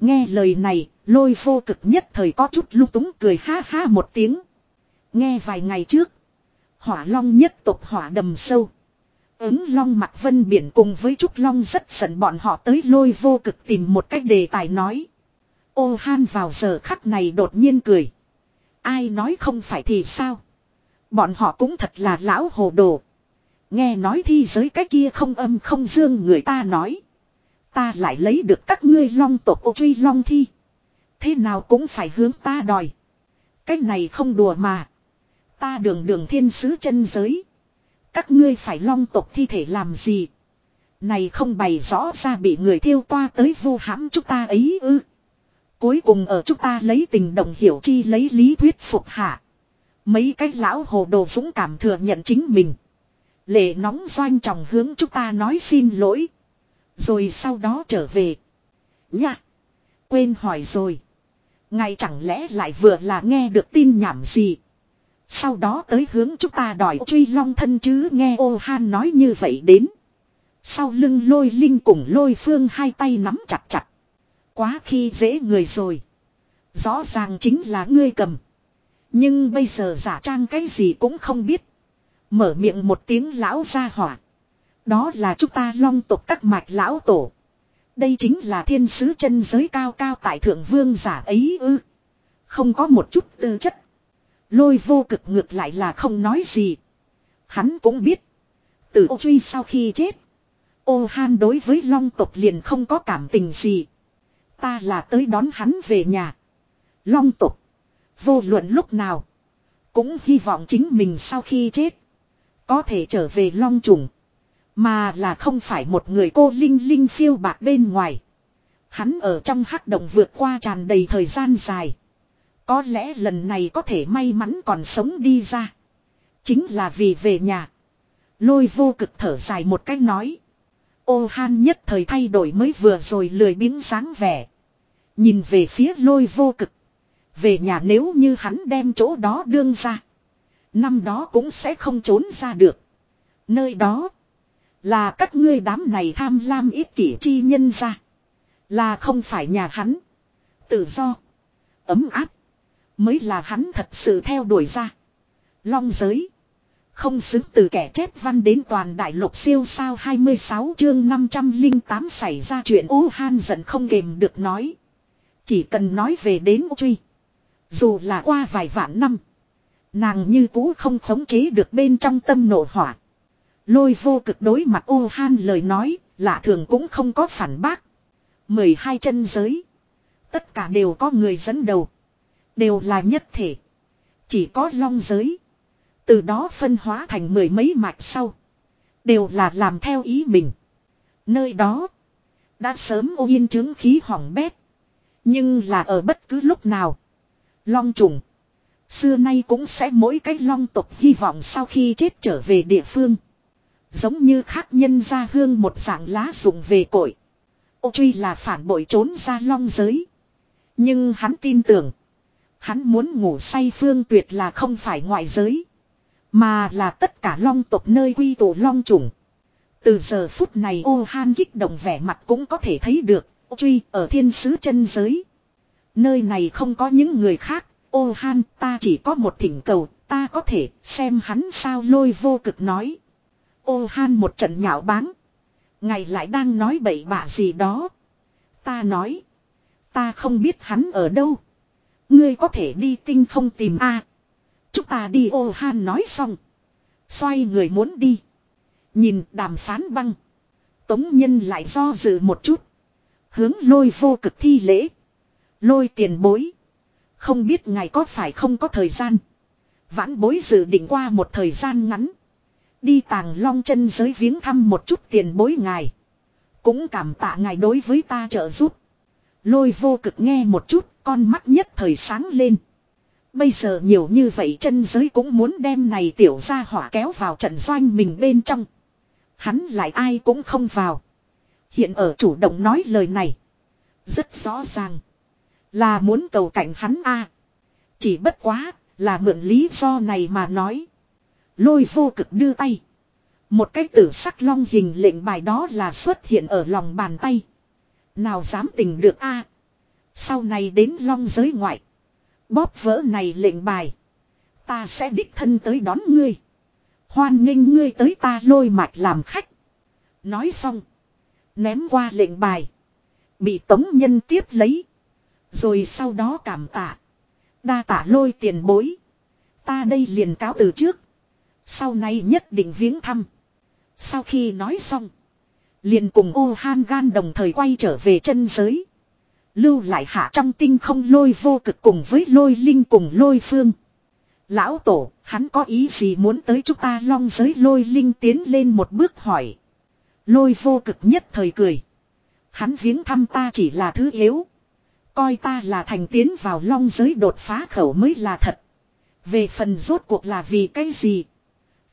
Nghe lời này, lôi vô cực nhất thời có chút lung túng cười ha ha một tiếng. Nghe vài ngày trước. Hỏa long nhất tục hỏa đầm sâu. Ứng long mặt vân biển cùng với Trúc Long rất giận bọn họ tới lôi vô cực tìm một cách đề tài nói. Ô han vào giờ khắc này đột nhiên cười. Ai nói không phải thì sao? Bọn họ cũng thật là lão hồ đồ. Nghe nói thi giới cái kia không âm không dương người ta nói. Ta lại lấy được các ngươi long tộc ô truy long thi. Thế nào cũng phải hướng ta đòi. Cái này không đùa mà. Ta đường đường thiên sứ chân giới. Các ngươi phải long tộc thi thể làm gì? Này không bày rõ ra bị người thiêu toa tới vu hãm chúng ta ấy ư. Cuối cùng ở chúng ta lấy tình đồng hiểu chi lấy lý thuyết phục hạ. Mấy cái lão hồ đồ dũng cảm thừa nhận chính mình. Lệ nóng doanh trọng hướng chúng ta nói xin lỗi. Rồi sau đó trở về. Nha. Quên hỏi rồi. Ngài chẳng lẽ lại vừa là nghe được tin nhảm gì. Sau đó tới hướng chúng ta đòi truy long thân chứ nghe ô han nói như vậy đến. Sau lưng lôi linh cùng lôi phương hai tay nắm chặt chặt. Quá khi dễ người rồi. Rõ ràng chính là ngươi cầm. Nhưng bây giờ giả trang cái gì cũng không biết. Mở miệng một tiếng lão ra hỏa. Đó là chúng ta long tục các mạch lão tổ. Đây chính là thiên sứ chân giới cao cao tại thượng vương giả ấy ư. Không có một chút tư chất. Lôi vô cực ngược lại là không nói gì. Hắn cũng biết. Từ ô truy sau khi chết. Ô han đối với long tộc liền không có cảm tình gì. Ta là tới đón hắn về nhà. Long tộc. Vô luận lúc nào. Cũng hy vọng chính mình sau khi chết. Có thể trở về long trùng. Mà là không phải một người cô linh linh phiêu bạc bên ngoài. Hắn ở trong hắc động vượt qua tràn đầy thời gian dài. Có lẽ lần này có thể may mắn còn sống đi ra. Chính là vì về nhà. Lôi vô cực thở dài một cách nói. Ô han nhất thời thay đổi mới vừa rồi lười biếng dáng vẻ. Nhìn về phía lôi vô cực. Về nhà nếu như hắn đem chỗ đó đương ra. Năm đó cũng sẽ không trốn ra được. Nơi đó. Là các ngươi đám này tham lam ít kỷ chi nhân ra. Là không phải nhà hắn. Tự do. Ấm áp. Mới là hắn thật sự theo đuổi ra. Long giới. Không xứng từ kẻ chép văn đến toàn đại lục siêu sao 26 chương 508 xảy ra chuyện U Han giận không kềm được nói. Chỉ cần nói về đến truy. Dù là qua vài vạn năm. Nàng như cũ không khống chế được bên trong tâm nổ hỏa. Lôi vô cực đối mặt U Han lời nói, lạ thường cũng không có phản bác. 12 chân giới. Tất cả đều có người dẫn đầu. Đều là nhất thể. Chỉ có long giới. Từ đó phân hóa thành mười mấy mạch sau. Đều là làm theo ý mình. Nơi đó. Đã sớm ô yên chứng khí hỏng bét. Nhưng là ở bất cứ lúc nào. Long trùng. Xưa nay cũng sẽ mỗi cái long tộc hy vọng sau khi chết trở về địa phương. Giống như khác nhân ra hương một dạng lá dụng về cội. Ô truy là phản bội trốn ra long giới. Nhưng hắn tin tưởng. Hắn muốn ngủ say phương tuyệt là không phải ngoại giới. Mà là tất cả long tộc nơi quy tụ long trùng. Từ giờ phút này ô han kích động vẻ mặt cũng có thể thấy được. Truy ở thiên sứ chân giới. Nơi này không có những người khác. Ô han ta chỉ có một thỉnh cầu. Ta có thể xem hắn sao lôi vô cực nói. Ô han một trận nhạo báng. Ngày lại đang nói bậy bạ gì đó. Ta nói. Ta không biết hắn ở đâu. Ngươi có thể đi tinh không tìm a Chúng ta đi ô han nói xong. Xoay người muốn đi. Nhìn đàm phán băng. Tống nhân lại do dự một chút. Hướng lôi vô cực thi lễ. Lôi tiền bối. Không biết ngài có phải không có thời gian. Vãn bối dự định qua một thời gian ngắn. Đi tàng long chân giới viếng thăm một chút tiền bối ngài. Cũng cảm tạ ngài đối với ta trợ giúp. Lôi vô cực nghe một chút, con mắt nhất thời sáng lên. Bây giờ nhiều như vậy chân giới cũng muốn đem này tiểu ra hỏa kéo vào trận doanh mình bên trong. Hắn lại ai cũng không vào. Hiện ở chủ động nói lời này. Rất rõ ràng. Là muốn cầu cảnh hắn a Chỉ bất quá, là mượn lý do này mà nói. Lôi vô cực đưa tay. Một cái tử sắc long hình lệnh bài đó là xuất hiện ở lòng bàn tay. Nào dám tình được a Sau này đến long giới ngoại. Bóp vỡ này lệnh bài. Ta sẽ đích thân tới đón ngươi. Hoan nghênh ngươi tới ta lôi mạch làm khách. Nói xong. Ném qua lệnh bài. Bị tống nhân tiếp lấy. Rồi sau đó cảm tạ. Đa tạ lôi tiền bối. Ta đây liền cáo từ trước. Sau này nhất định viếng thăm. Sau khi nói xong. Liền cùng ô han gan đồng thời quay trở về chân giới. Lưu lại hạ trong tinh không lôi vô cực cùng với lôi linh cùng lôi phương. Lão tổ, hắn có ý gì muốn tới chúng ta long giới lôi linh tiến lên một bước hỏi. Lôi vô cực nhất thời cười. Hắn viếng thăm ta chỉ là thứ yếu. Coi ta là thành tiến vào long giới đột phá khẩu mới là thật. Về phần rốt cuộc là vì cái gì?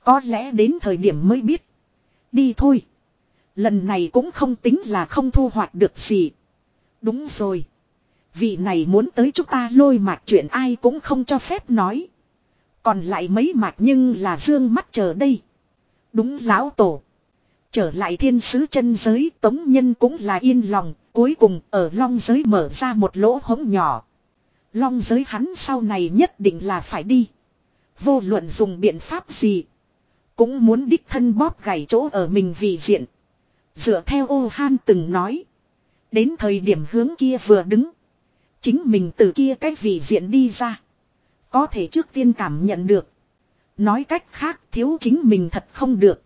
Có lẽ đến thời điểm mới biết. Đi thôi. Lần này cũng không tính là không thu hoạch được gì. Đúng rồi. Vị này muốn tới chúng ta lôi mạch chuyện ai cũng không cho phép nói. Còn lại mấy mạch nhưng là dương mắt chờ đây. Đúng lão tổ. Trở lại thiên sứ chân giới, tống nhân cũng là yên lòng. Cuối cùng ở long giới mở ra một lỗ hống nhỏ. Long giới hắn sau này nhất định là phải đi. Vô luận dùng biện pháp gì. Cũng muốn đích thân bóp gãy chỗ ở mình vì diện. Dựa theo ô han từng nói. Đến thời điểm hướng kia vừa đứng. Chính mình từ kia cái vị diện đi ra. Có thể trước tiên cảm nhận được. Nói cách khác thiếu chính mình thật không được.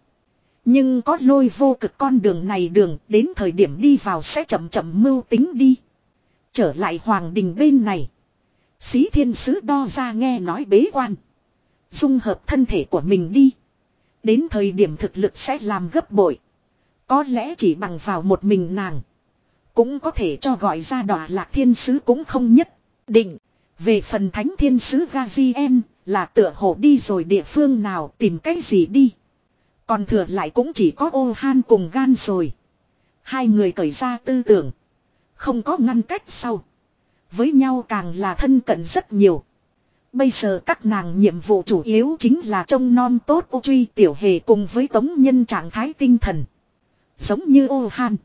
Nhưng có lôi vô cực con đường này đường đến thời điểm đi vào sẽ chậm chậm mưu tính đi. Trở lại hoàng đình bên này. Xí thiên sứ đo ra nghe nói bế quan. Dung hợp thân thể của mình đi. Đến thời điểm thực lực sẽ làm gấp bội. Có lẽ chỉ bằng vào một mình nàng. Cũng có thể cho gọi ra đọa lạc thiên sứ cũng không nhất định. Về phần thánh thiên sứ Gazien là tựa hồ đi rồi địa phương nào tìm cái gì đi. Còn thừa lại cũng chỉ có ô han cùng gan rồi. Hai người cởi ra tư tưởng. Không có ngăn cách sau. Với nhau càng là thân cận rất nhiều. Bây giờ các nàng nhiệm vụ chủ yếu chính là trông non tốt ô truy tiểu hề cùng với tống nhân trạng thái tinh thần. Giống như ô han.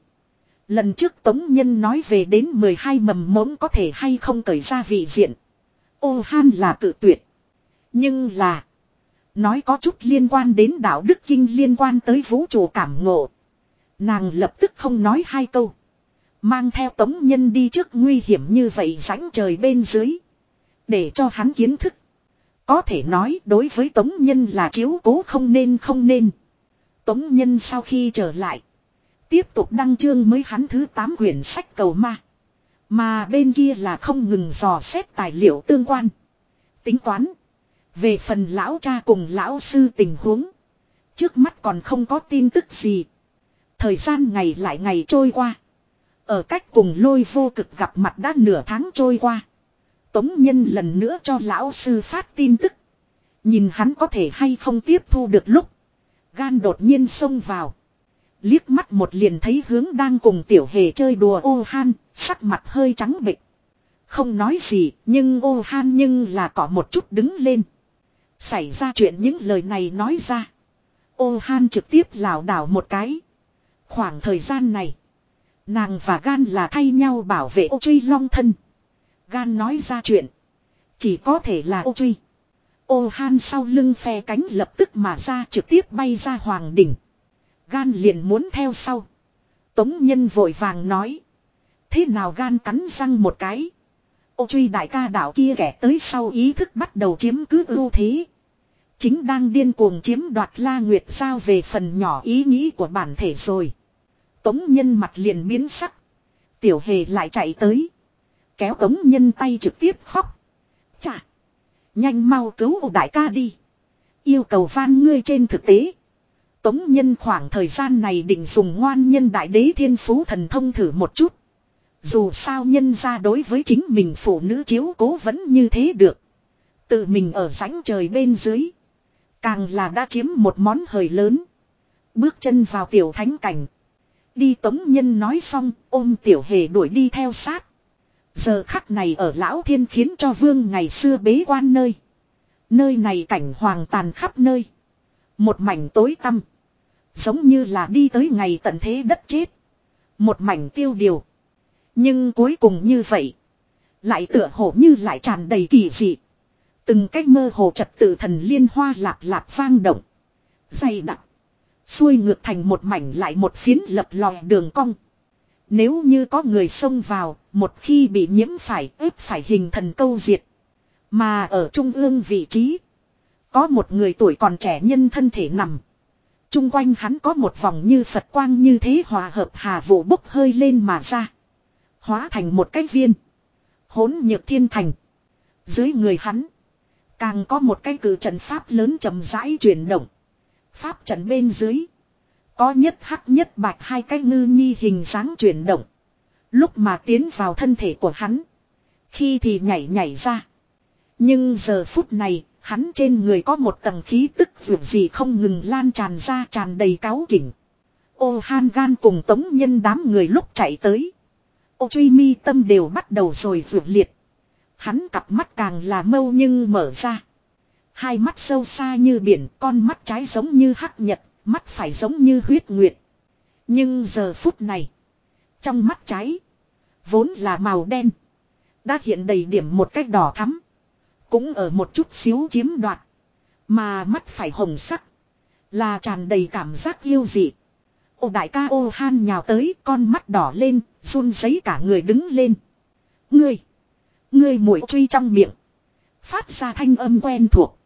Lần trước tống nhân nói về đến 12 mầm mống có thể hay không cởi ra vị diện. Ô han là tự tuyệt. Nhưng là. Nói có chút liên quan đến đạo đức kinh liên quan tới vũ trụ cảm ngộ. Nàng lập tức không nói hai câu. Mang theo tống nhân đi trước nguy hiểm như vậy rãnh trời bên dưới. Để cho hắn kiến thức. Có thể nói đối với tống nhân là chiếu cố không nên không nên. Tống nhân sau khi trở lại. Tiếp tục đăng chương mới hắn thứ 8 quyển sách cầu ma. Mà bên kia là không ngừng dò xét tài liệu tương quan. Tính toán. Về phần lão cha cùng lão sư tình huống. Trước mắt còn không có tin tức gì. Thời gian ngày lại ngày trôi qua. Ở cách cùng lôi vô cực gặp mặt đã nửa tháng trôi qua. Tống Nhân lần nữa cho lão sư phát tin tức. Nhìn hắn có thể hay không tiếp thu được lúc. Gan đột nhiên xông vào. Liếc mắt một liền thấy hướng đang cùng tiểu hề chơi đùa ô han, sắc mặt hơi trắng bệch. Không nói gì, nhưng ô han nhưng là có một chút đứng lên. Xảy ra chuyện những lời này nói ra. Ô han trực tiếp lảo đảo một cái. Khoảng thời gian này. Nàng và gan là thay nhau bảo vệ ô truy long thân. Gan nói ra chuyện. Chỉ có thể là ô truy. Ô han sau lưng phe cánh lập tức mà ra trực tiếp bay ra hoàng đỉnh. Gan liền muốn theo sau. Tống nhân vội vàng nói. Thế nào gan cắn răng một cái. Ô truy đại ca đạo kia kẻ tới sau ý thức bắt đầu chiếm cứ ưu thế. Chính đang điên cuồng chiếm đoạt la nguyệt sao về phần nhỏ ý nghĩ của bản thể rồi. Tống nhân mặt liền biến sắc. Tiểu hề lại chạy tới. Kéo tống nhân tay trực tiếp khóc. Chà. Nhanh mau cứu đại ca đi. Yêu cầu van ngươi trên thực tế. Tống nhân khoảng thời gian này định dùng ngoan nhân đại đế thiên phú thần thông thử một chút. Dù sao nhân ra đối với chính mình phụ nữ chiếu cố vẫn như thế được. Tự mình ở rãnh trời bên dưới. Càng là đã chiếm một món hời lớn. Bước chân vào tiểu thánh cảnh. Đi tống nhân nói xong, ôm tiểu hề đuổi đi theo sát. Giờ khắc này ở lão thiên khiến cho vương ngày xưa bế quan nơi. Nơi này cảnh hoàng tàn khắp nơi. Một mảnh tối tăm. Giống như là đi tới ngày tận thế đất chết. Một mảnh tiêu điều. Nhưng cuối cùng như vậy. Lại tựa hồ như lại tràn đầy kỳ dị. Từng cách mơ hồ trật tự thần liên hoa lạp lạp vang động. Dày đặc. Xuôi ngược thành một mảnh lại một phiến lập lòi đường cong. Nếu như có người xông vào, một khi bị nhiễm phải ép phải hình thần câu diệt. Mà ở trung ương vị trí, có một người tuổi còn trẻ nhân thân thể nằm. Trung quanh hắn có một vòng như Phật quang như thế hòa hợp hà vụ bốc hơi lên mà ra. Hóa thành một cái viên. Hốn nhược thiên thành. Dưới người hắn. Càng có một cái cử trận pháp lớn chậm rãi chuyển động. Pháp trận bên dưới. Có nhất hắc nhất bạch hai cái ngư nhi hình dáng chuyển động. Lúc mà tiến vào thân thể của hắn. Khi thì nhảy nhảy ra. Nhưng giờ phút này, hắn trên người có một tầng khí tức vượt gì không ngừng lan tràn ra tràn đầy cáo kỉnh. Ô han gan cùng tống nhân đám người lúc chạy tới. Ô truy mi tâm đều bắt đầu rồi vượt liệt. Hắn cặp mắt càng là mâu nhưng mở ra. Hai mắt sâu xa như biển, con mắt trái giống như hắc nhật, mắt phải giống như huyết nguyệt. Nhưng giờ phút này, trong mắt trái, vốn là màu đen, đã hiện đầy điểm một cách đỏ thắm. Cũng ở một chút xíu chiếm đoạt. Mà mắt phải hồng sắc, là tràn đầy cảm giác yêu dị. Ô đại ca ô han nhào tới, con mắt đỏ lên, run giấy cả người đứng lên. Ngươi, ngươi mũi truy trong miệng. Phát ra thanh âm quen thuộc.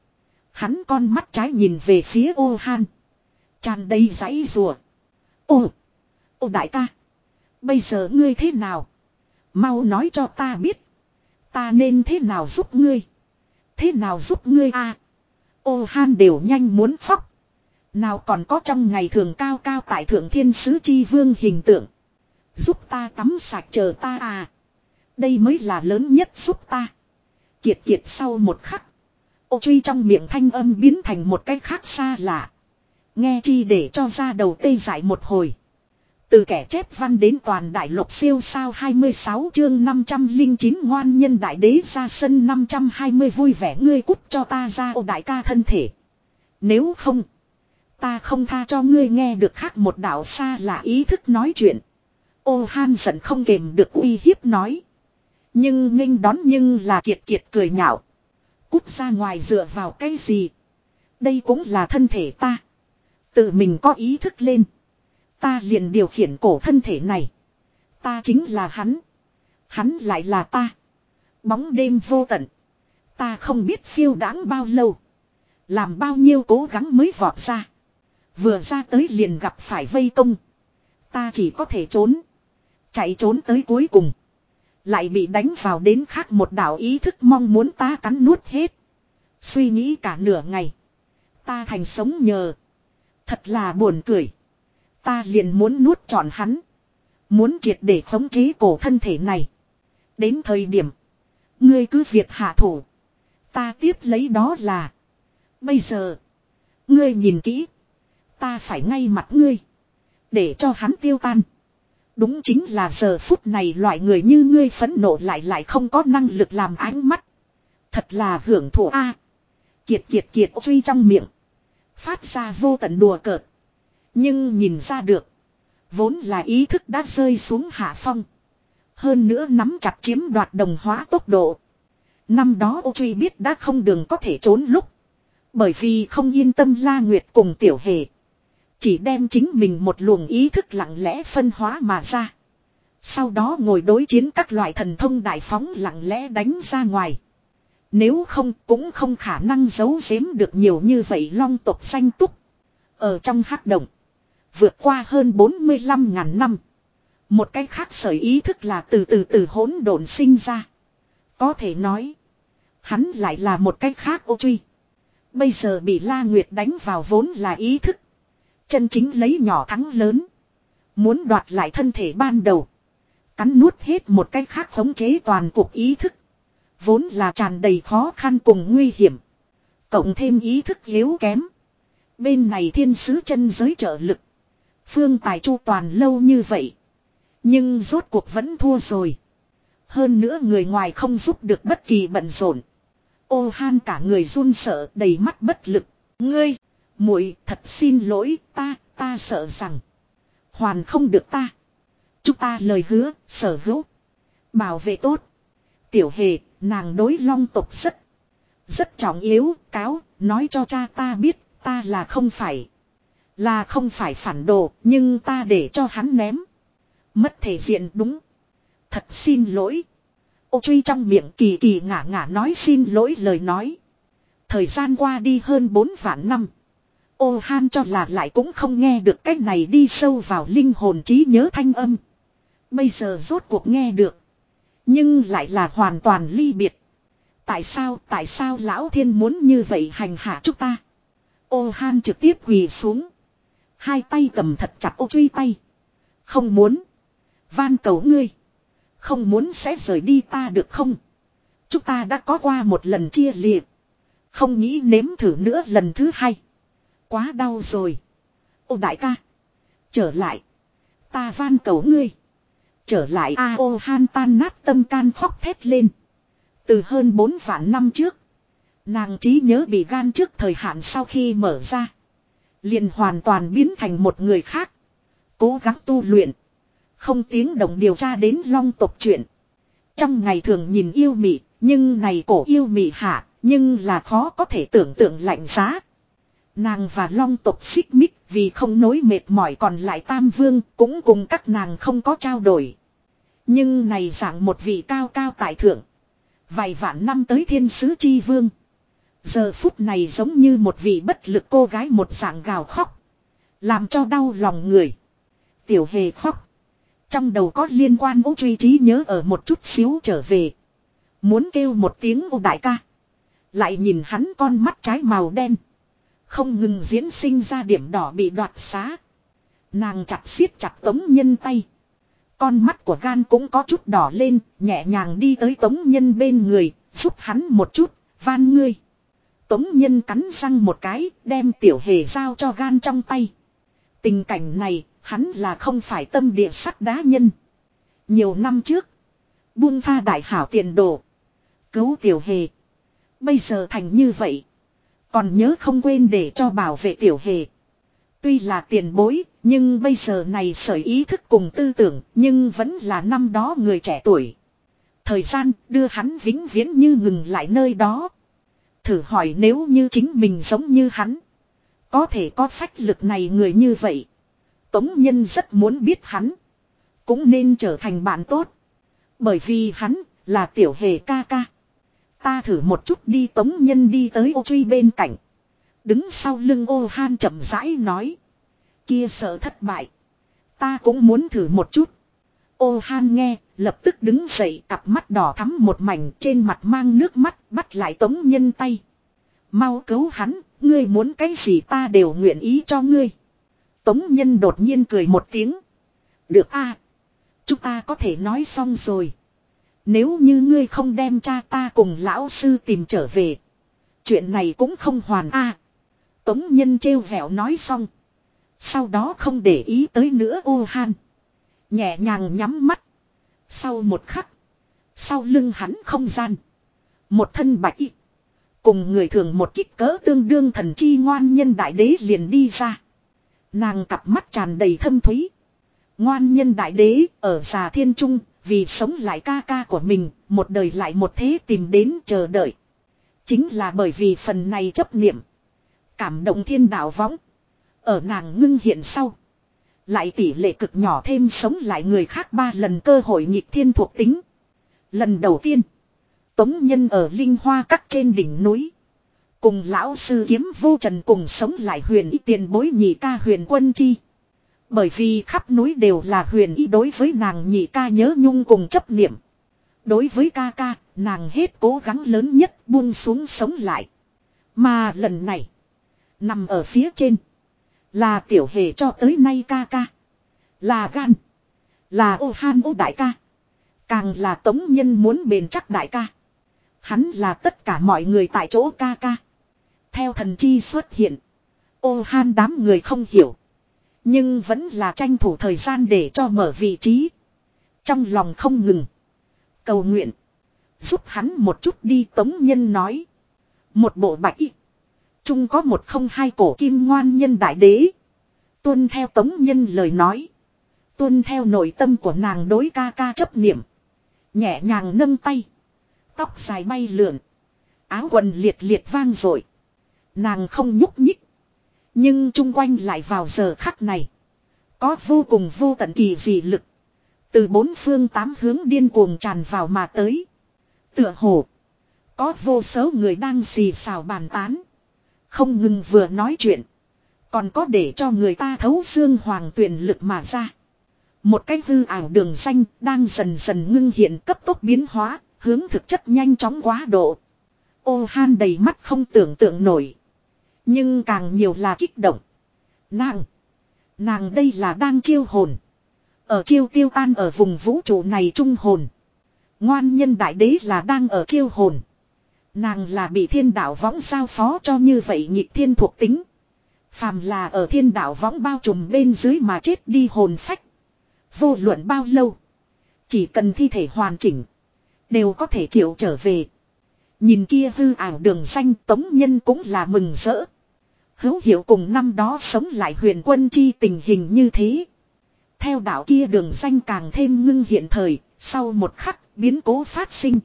Hắn con mắt trái nhìn về phía ô han. Tràn đầy giấy rùa. Ô, ô đại ca. Bây giờ ngươi thế nào? Mau nói cho ta biết. Ta nên thế nào giúp ngươi? Thế nào giúp ngươi a? À? Ô han đều nhanh muốn khóc. Nào còn có trong ngày thường cao cao tại thượng thiên sứ chi vương hình tượng. Giúp ta tắm sạch chờ ta à. Đây mới là lớn nhất giúp ta. Kiệt kiệt sau một khắc. Ô truy trong miệng thanh âm biến thành một cái khác xa lạ. Nghe chi để cho ra đầu tê dại một hồi. Từ kẻ chép văn đến toàn đại lục siêu sao 26 chương 509 ngoan nhân đại đế ra sân 520 vui vẻ ngươi cút cho ta ra ô đại ca thân thể. Nếu không, ta không tha cho ngươi nghe được khác một đạo xa là ý thức nói chuyện. Ô han giận không kềm được uy hiếp nói. Nhưng nghênh đón nhưng là kiệt kiệt cười nhạo. Cút ra ngoài dựa vào cái gì? Đây cũng là thân thể ta. Tự mình có ý thức lên. Ta liền điều khiển cổ thân thể này. Ta chính là hắn. Hắn lại là ta. Bóng đêm vô tận. Ta không biết phiêu đãng bao lâu. Làm bao nhiêu cố gắng mới vọt ra. Vừa ra tới liền gặp phải vây công. Ta chỉ có thể trốn. Chạy trốn tới cuối cùng. Lại bị đánh vào đến khác một đảo ý thức mong muốn ta cắn nuốt hết. Suy nghĩ cả nửa ngày. Ta thành sống nhờ. Thật là buồn cười. Ta liền muốn nuốt trọn hắn. Muốn triệt để khống chế cổ thân thể này. Đến thời điểm. Ngươi cứ việc hạ thủ. Ta tiếp lấy đó là. Bây giờ. Ngươi nhìn kỹ. Ta phải ngay mặt ngươi. Để cho hắn tiêu tan. Đúng chính là giờ phút này loại người như ngươi phẫn nộ lại lại không có năng lực làm ánh mắt. Thật là hưởng thụ a Kiệt kiệt kiệt truy trong miệng. Phát ra vô tận đùa cợt. Nhưng nhìn ra được. Vốn là ý thức đã rơi xuống hạ phong. Hơn nữa nắm chặt chiếm đoạt đồng hóa tốc độ. Năm đó ô truy biết đã không đường có thể trốn lúc. Bởi vì không yên tâm la nguyệt cùng tiểu hề. Chỉ đem chính mình một luồng ý thức lặng lẽ phân hóa mà ra. Sau đó ngồi đối chiến các loại thần thông đại phóng lặng lẽ đánh ra ngoài. Nếu không cũng không khả năng giấu giếm được nhiều như vậy long tộc xanh túc. Ở trong hắc động. Vượt qua hơn 45 ngàn năm. Một cái khác sở ý thức là từ từ từ hỗn độn sinh ra. Có thể nói. Hắn lại là một cái khác ô truy. Bây giờ bị La Nguyệt đánh vào vốn là ý thức. Chân chính lấy nhỏ thắng lớn. Muốn đoạt lại thân thể ban đầu. Cắn nuốt hết một cái khác khống chế toàn cuộc ý thức. Vốn là tràn đầy khó khăn cùng nguy hiểm. Cộng thêm ý thức yếu kém. Bên này thiên sứ chân giới trợ lực. Phương tài chu toàn lâu như vậy. Nhưng rốt cuộc vẫn thua rồi. Hơn nữa người ngoài không giúp được bất kỳ bận rộn. Ô han cả người run sợ đầy mắt bất lực. Ngươi, muội thật xin lỗi ta, ta sợ rằng. Hoàn không được ta. Chúng ta lời hứa, sở hữu. Bảo vệ tốt. Tiểu hề, nàng đối long tục rất, rất trọng yếu, cáo, nói cho cha ta biết, ta là không phải. Là không phải phản đồ, nhưng ta để cho hắn ném. Mất thể diện đúng. Thật xin lỗi. Ô truy trong miệng kỳ kỳ ngả ngả nói xin lỗi lời nói. Thời gian qua đi hơn 4 vạn năm. Ô han cho là lại cũng không nghe được cách này đi sâu vào linh hồn trí nhớ thanh âm. Bây giờ rốt cuộc nghe được. Nhưng lại là hoàn toàn ly biệt. Tại sao, tại sao lão thiên muốn như vậy hành hạ chúng ta? Ô han trực tiếp quỳ xuống. Hai tay cầm thật chặt ô truy tay. Không muốn. Van cầu ngươi. Không muốn sẽ rời đi ta được không? Chúng ta đã có qua một lần chia liệt. Không nghĩ nếm thử nữa lần thứ hai. Quá đau rồi. Ô đại ca. Trở lại. Ta van cầu ngươi. Trở lại a ô han tan nát tâm can khóc thét lên. Từ hơn 4 vạn năm trước. Nàng trí nhớ bị gan trước thời hạn sau khi mở ra. Liền hoàn toàn biến thành một người khác. Cố gắng tu luyện. Không tiếng động điều tra đến long tộc chuyện. Trong ngày thường nhìn yêu mị, nhưng này cổ yêu mị hạ, nhưng là khó có thể tưởng tượng lạnh giá. Nàng và long tộc xích mích vì không nối mệt mỏi còn lại tam vương cũng cùng các nàng không có trao đổi. Nhưng này dạng một vị cao cao tại thượng. Vài vạn năm tới thiên sứ chi vương. Giờ phút này giống như một vị bất lực cô gái một dạng gào khóc. Làm cho đau lòng người. Tiểu hề khóc. Trong đầu có liên quan ô truy trí nhớ ở một chút xíu trở về. Muốn kêu một tiếng ô đại ca. Lại nhìn hắn con mắt trái màu đen. Không ngừng diễn sinh ra điểm đỏ bị đoạt xá. Nàng chặt siết chặt tống nhân tay. Con mắt của gan cũng có chút đỏ lên, nhẹ nhàng đi tới tống nhân bên người, giúp hắn một chút, van ngươi. Tống nhân cắn răng một cái, đem tiểu hề giao cho gan trong tay. Tình cảnh này, hắn là không phải tâm địa sắt đá nhân. Nhiều năm trước, buông tha đại hảo tiền đồ. Cứu tiểu hề. Bây giờ thành như vậy. Còn nhớ không quên để cho bảo vệ tiểu hề. Tuy là tiền bối, nhưng bây giờ này sở ý thức cùng tư tưởng, nhưng vẫn là năm đó người trẻ tuổi. Thời gian đưa hắn vĩnh viễn như ngừng lại nơi đó. Thử hỏi nếu như chính mình giống như hắn. Có thể có phách lực này người như vậy. Tống Nhân rất muốn biết hắn. Cũng nên trở thành bạn tốt. Bởi vì hắn là tiểu hề ca ca. Ta thử một chút đi Tống Nhân đi tới ô truy bên cạnh. Đứng sau lưng ô han chậm rãi nói. Kia sợ thất bại. Ta cũng muốn thử một chút. Ô han nghe, lập tức đứng dậy cặp mắt đỏ thắm một mảnh trên mặt mang nước mắt bắt lại tống nhân tay. Mau cứu hắn, ngươi muốn cái gì ta đều nguyện ý cho ngươi. Tống nhân đột nhiên cười một tiếng. Được a Chúng ta có thể nói xong rồi. Nếu như ngươi không đem cha ta cùng lão sư tìm trở về. Chuyện này cũng không hoàn a Tống nhân trêu vẹo nói xong. Sau đó không để ý tới nữa ô han. Nhẹ nhàng nhắm mắt. Sau một khắc. Sau lưng hắn không gian. Một thân bạch y. Cùng người thường một kích cỡ tương đương thần chi ngoan nhân đại đế liền đi ra. Nàng cặp mắt tràn đầy thâm thúy. Ngoan nhân đại đế ở già thiên trung, vì sống lại ca ca của mình, một đời lại một thế tìm đến chờ đợi. Chính là bởi vì phần này chấp niệm. Cảm động thiên đạo võng. Ở nàng ngưng hiện sau. Lại tỷ lệ cực nhỏ thêm sống lại người khác ba lần cơ hội nhịp thiên thuộc tính. Lần đầu tiên. Tống nhân ở linh hoa cắt trên đỉnh núi. Cùng lão sư kiếm vô trần cùng sống lại huyền y tiền bối nhị ca huyền quân chi. Bởi vì khắp núi đều là huyền y đối với nàng nhị ca nhớ nhung cùng chấp niệm. Đối với ca ca, nàng hết cố gắng lớn nhất buông xuống sống lại. Mà lần này, nằm ở phía trên. Là tiểu hề cho tới nay ca ca. Là gan. Là ô han ô đại ca. Càng là tống nhân muốn bền chắc đại ca. Hắn là tất cả mọi người tại chỗ ca ca. Theo thần chi xuất hiện. Ô han đám người không hiểu. Nhưng vẫn là tranh thủ thời gian để cho mở vị trí. Trong lòng không ngừng. Cầu nguyện. Giúp hắn một chút đi tống nhân nói. Một bộ bạch y. Trung có một không hai cổ kim ngoan nhân đại đế. Tuân theo tống nhân lời nói. Tuân theo nội tâm của nàng đối ca ca chấp niệm. Nhẹ nhàng nâng tay. Tóc dài bay lượn. Áo quần liệt liệt vang rồi. Nàng không nhúc nhích. Nhưng chung quanh lại vào giờ khắc này. Có vô cùng vô tận kỳ dị lực. Từ bốn phương tám hướng điên cuồng tràn vào mà tới. Tựa hồ. Có vô số người đang xì xào bàn tán. Không ngừng vừa nói chuyện. Còn có để cho người ta thấu xương hoàng tuyển lực mà ra. Một cái hư ảo đường xanh đang dần dần ngưng hiện cấp tốc biến hóa, hướng thực chất nhanh chóng quá độ. Ô han đầy mắt không tưởng tượng nổi. Nhưng càng nhiều là kích động. Nàng. Nàng đây là đang chiêu hồn. Ở chiêu tiêu tan ở vùng vũ trụ này trung hồn. Ngoan nhân đại đế là đang ở chiêu hồn. Nàng là bị thiên đạo võng giao phó cho như vậy nhịp thiên thuộc tính. Phàm là ở thiên đạo võng bao trùm bên dưới mà chết đi hồn phách. Vô luận bao lâu. Chỉ cần thi thể hoàn chỉnh. Đều có thể chịu trở về. Nhìn kia hư ảo đường xanh tống nhân cũng là mừng rỡ. Hữu hiệu cùng năm đó sống lại huyền quân chi tình hình như thế. Theo đạo kia đường xanh càng thêm ngưng hiện thời, sau một khắc biến cố phát sinh.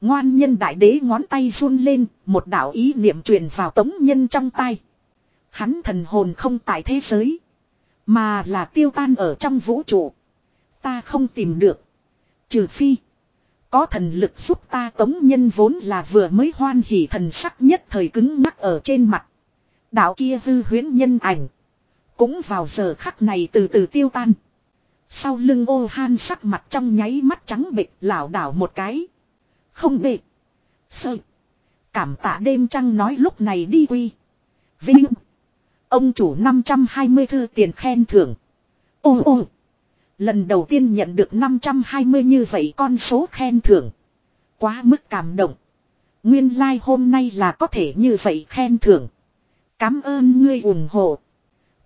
Ngoan nhân đại đế ngón tay run lên, một đạo ý niệm truyền vào tống nhân trong tay. Hắn thần hồn không tại thế giới, mà là tiêu tan ở trong vũ trụ. Ta không tìm được. Trừ phi. Có thần lực giúp ta tống nhân vốn là vừa mới hoan hỉ thần sắc nhất thời cứng ngắc ở trên mặt. Đạo kia hư huyến nhân ảnh. Cũng vào giờ khắc này từ từ tiêu tan. Sau lưng ô han sắc mặt trong nháy mắt trắng bệch lảo đảo một cái. Không bệ. Sợ. Cảm tạ đêm trăng nói lúc này đi quy. Vinh. Ông chủ 520 thư tiền khen thưởng. Ô ô. Lần đầu tiên nhận được 520 như vậy con số khen thưởng. Quá mức cảm động. Nguyên lai like hôm nay là có thể như vậy khen thưởng. Cám ơn ngươi ủng hộ.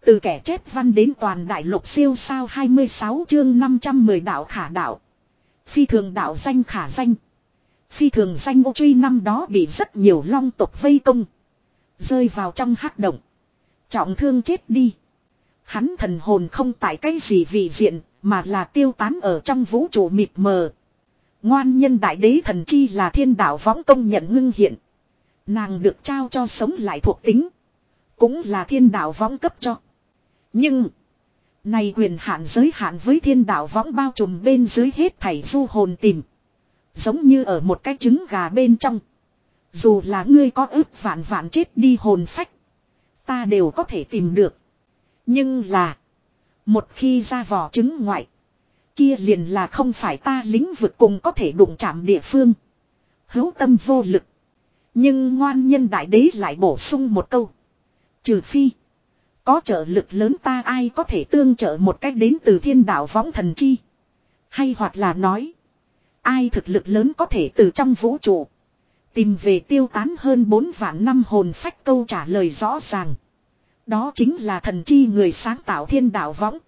Từ kẻ chết văn đến toàn đại lục siêu sao 26 chương 510 đạo khả đạo. Phi thường đạo danh khả danh. Phi thường danh ô truy năm đó bị rất nhiều long tộc vây công. Rơi vào trong hắc động. Trọng thương chết đi. Hắn thần hồn không tại cái gì vị diện, mà là tiêu tán ở trong vũ trụ mịt mờ. Ngoan nhân đại đế thần chi là thiên đạo võng công nhận ngưng hiện. Nàng được trao cho sống lại thuộc tính. Cũng là thiên đạo võng cấp cho. Nhưng. Này quyền hạn giới hạn với thiên đạo võng bao trùm bên dưới hết thảy du hồn tìm. Giống như ở một cái trứng gà bên trong. Dù là ngươi có ước vạn vạn chết đi hồn phách. Ta đều có thể tìm được. Nhưng là. Một khi ra vỏ trứng ngoại. Kia liền là không phải ta lĩnh vực cùng có thể đụng chạm địa phương. Hữu tâm vô lực. Nhưng ngoan nhân đại đế lại bổ sung một câu. Trừ phi. Có trợ lực lớn ta ai có thể tương trợ một cách đến từ thiên đạo võng thần chi. Hay hoặc là nói. Ai thực lực lớn có thể từ trong vũ trụ. Tìm về tiêu tán hơn 4 vạn năm hồn phách câu trả lời rõ ràng. Đó chính là thần chi người sáng tạo thiên đạo võng.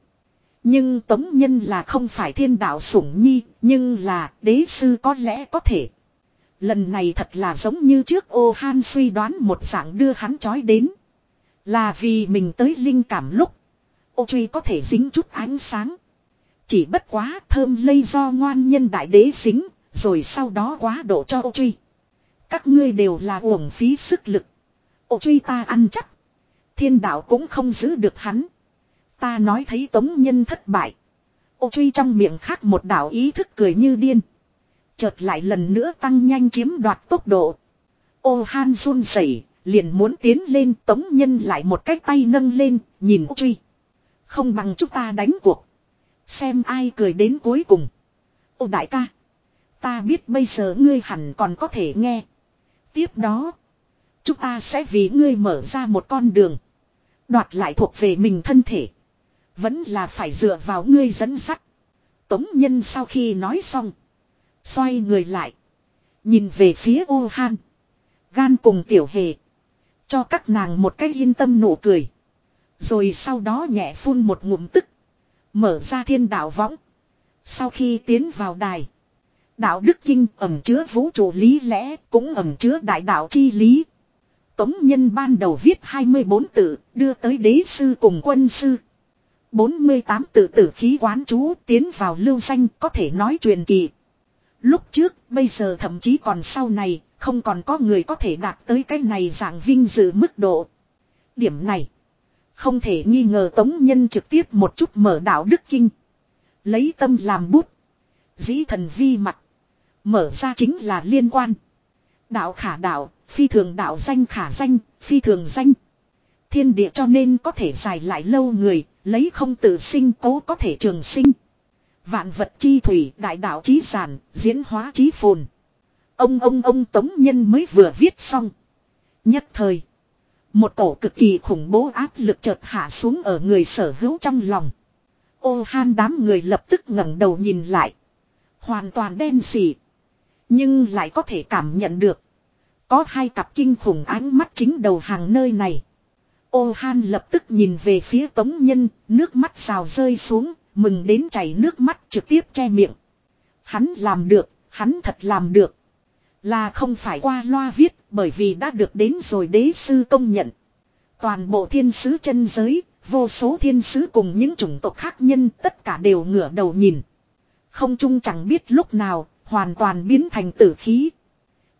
Nhưng Tống Nhân là không phải thiên đạo sủng nhi, nhưng là đế sư có lẽ có thể. Lần này thật là giống như trước ô han suy đoán một dạng đưa hắn trói đến. Là vì mình tới linh cảm lúc. Ô truy có thể dính chút ánh sáng. Chỉ bất quá thơm lây do ngoan nhân đại đế xính, rồi sau đó quá độ cho ô truy. Các ngươi đều là uổng phí sức lực. Ô truy ta ăn chắc. Thiên đạo cũng không giữ được hắn. Ta nói thấy tống nhân thất bại. Ô truy trong miệng khác một đạo ý thức cười như điên. Chợt lại lần nữa tăng nhanh chiếm đoạt tốc độ. Ô han run rẩy liền muốn tiến lên tống nhân lại một cái tay nâng lên, nhìn ô truy. Không bằng chúng ta đánh cuộc. Xem ai cười đến cuối cùng. Ô đại ca. Ta biết bây giờ ngươi hẳn còn có thể nghe. Tiếp đó. Chúng ta sẽ vì ngươi mở ra một con đường. Đoạt lại thuộc về mình thân thể. Vẫn là phải dựa vào ngươi dẫn sắt. Tống nhân sau khi nói xong. Xoay người lại. Nhìn về phía ô han. Gan cùng tiểu hề. Cho các nàng một cái yên tâm nụ cười. Rồi sau đó nhẹ phun một ngụm tức. Mở ra thiên đạo võng. Sau khi tiến vào đài. Đạo đức kinh ẩm chứa vũ trụ lý lẽ cũng ẩm chứa đại đạo chi lý. Tống nhân ban đầu viết 24 tự đưa tới đế sư cùng quân sư. 48 tự tử khí quán chú tiến vào lưu danh có thể nói truyền kỳ. Lúc trước, bây giờ thậm chí còn sau này, không còn có người có thể đạt tới cái này dạng vinh dự mức độ. Điểm này, không thể nghi ngờ tống nhân trực tiếp một chút mở đạo đức kinh. Lấy tâm làm bút. Dĩ thần vi mặt. Mở ra chính là liên quan. Đạo khả đạo, phi thường đạo danh khả danh, phi thường danh. Thiên địa cho nên có thể dài lại lâu người, lấy không tự sinh cố có thể trường sinh. Vạn vật chi thủy đại đạo chí giản, diễn hóa chí phồn. Ông ông ông Tống Nhân mới vừa viết xong. Nhất thời. Một cổ cực kỳ khủng bố áp lực chợt hạ xuống ở người sở hữu trong lòng. Ô han đám người lập tức ngẩng đầu nhìn lại. Hoàn toàn đen xỉ. Nhưng lại có thể cảm nhận được. Có hai cặp kinh khủng ánh mắt chính đầu hàng nơi này. Ô han lập tức nhìn về phía tống nhân, nước mắt xào rơi xuống, mừng đến chảy nước mắt trực tiếp che miệng. Hắn làm được, hắn thật làm được. Là không phải qua loa viết, bởi vì đã được đến rồi đế sư công nhận. Toàn bộ thiên sứ chân giới, vô số thiên sứ cùng những chủng tộc khác nhân tất cả đều ngửa đầu nhìn. Không chung chẳng biết lúc nào, hoàn toàn biến thành tử khí.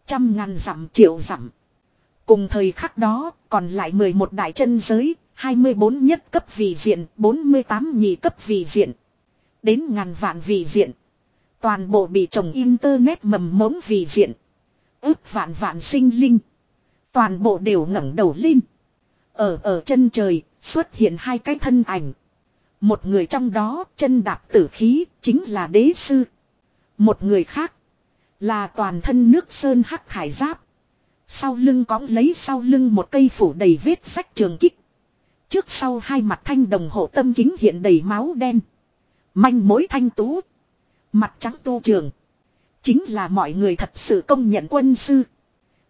Trăm ngàn dặm triệu dặm. Cùng thời khắc đó, còn lại 11 đại chân giới, 24 nhất cấp vị diện, 48 nhị cấp vị diện. Đến ngàn vạn vị diện. Toàn bộ bị trồng internet mầm mống vị diện. Ước vạn vạn sinh linh. Toàn bộ đều ngẩng đầu lên. Ở ở chân trời, xuất hiện hai cái thân ảnh. Một người trong đó, chân đạp tử khí, chính là đế sư. Một người khác, là toàn thân nước sơn hắc khải giáp. Sau lưng cõng lấy sau lưng một cây phủ đầy vết sách trường kích. Trước sau hai mặt thanh đồng hộ tâm kính hiện đầy máu đen. Manh mối thanh tú. Mặt trắng tu trường. Chính là mọi người thật sự công nhận quân sư.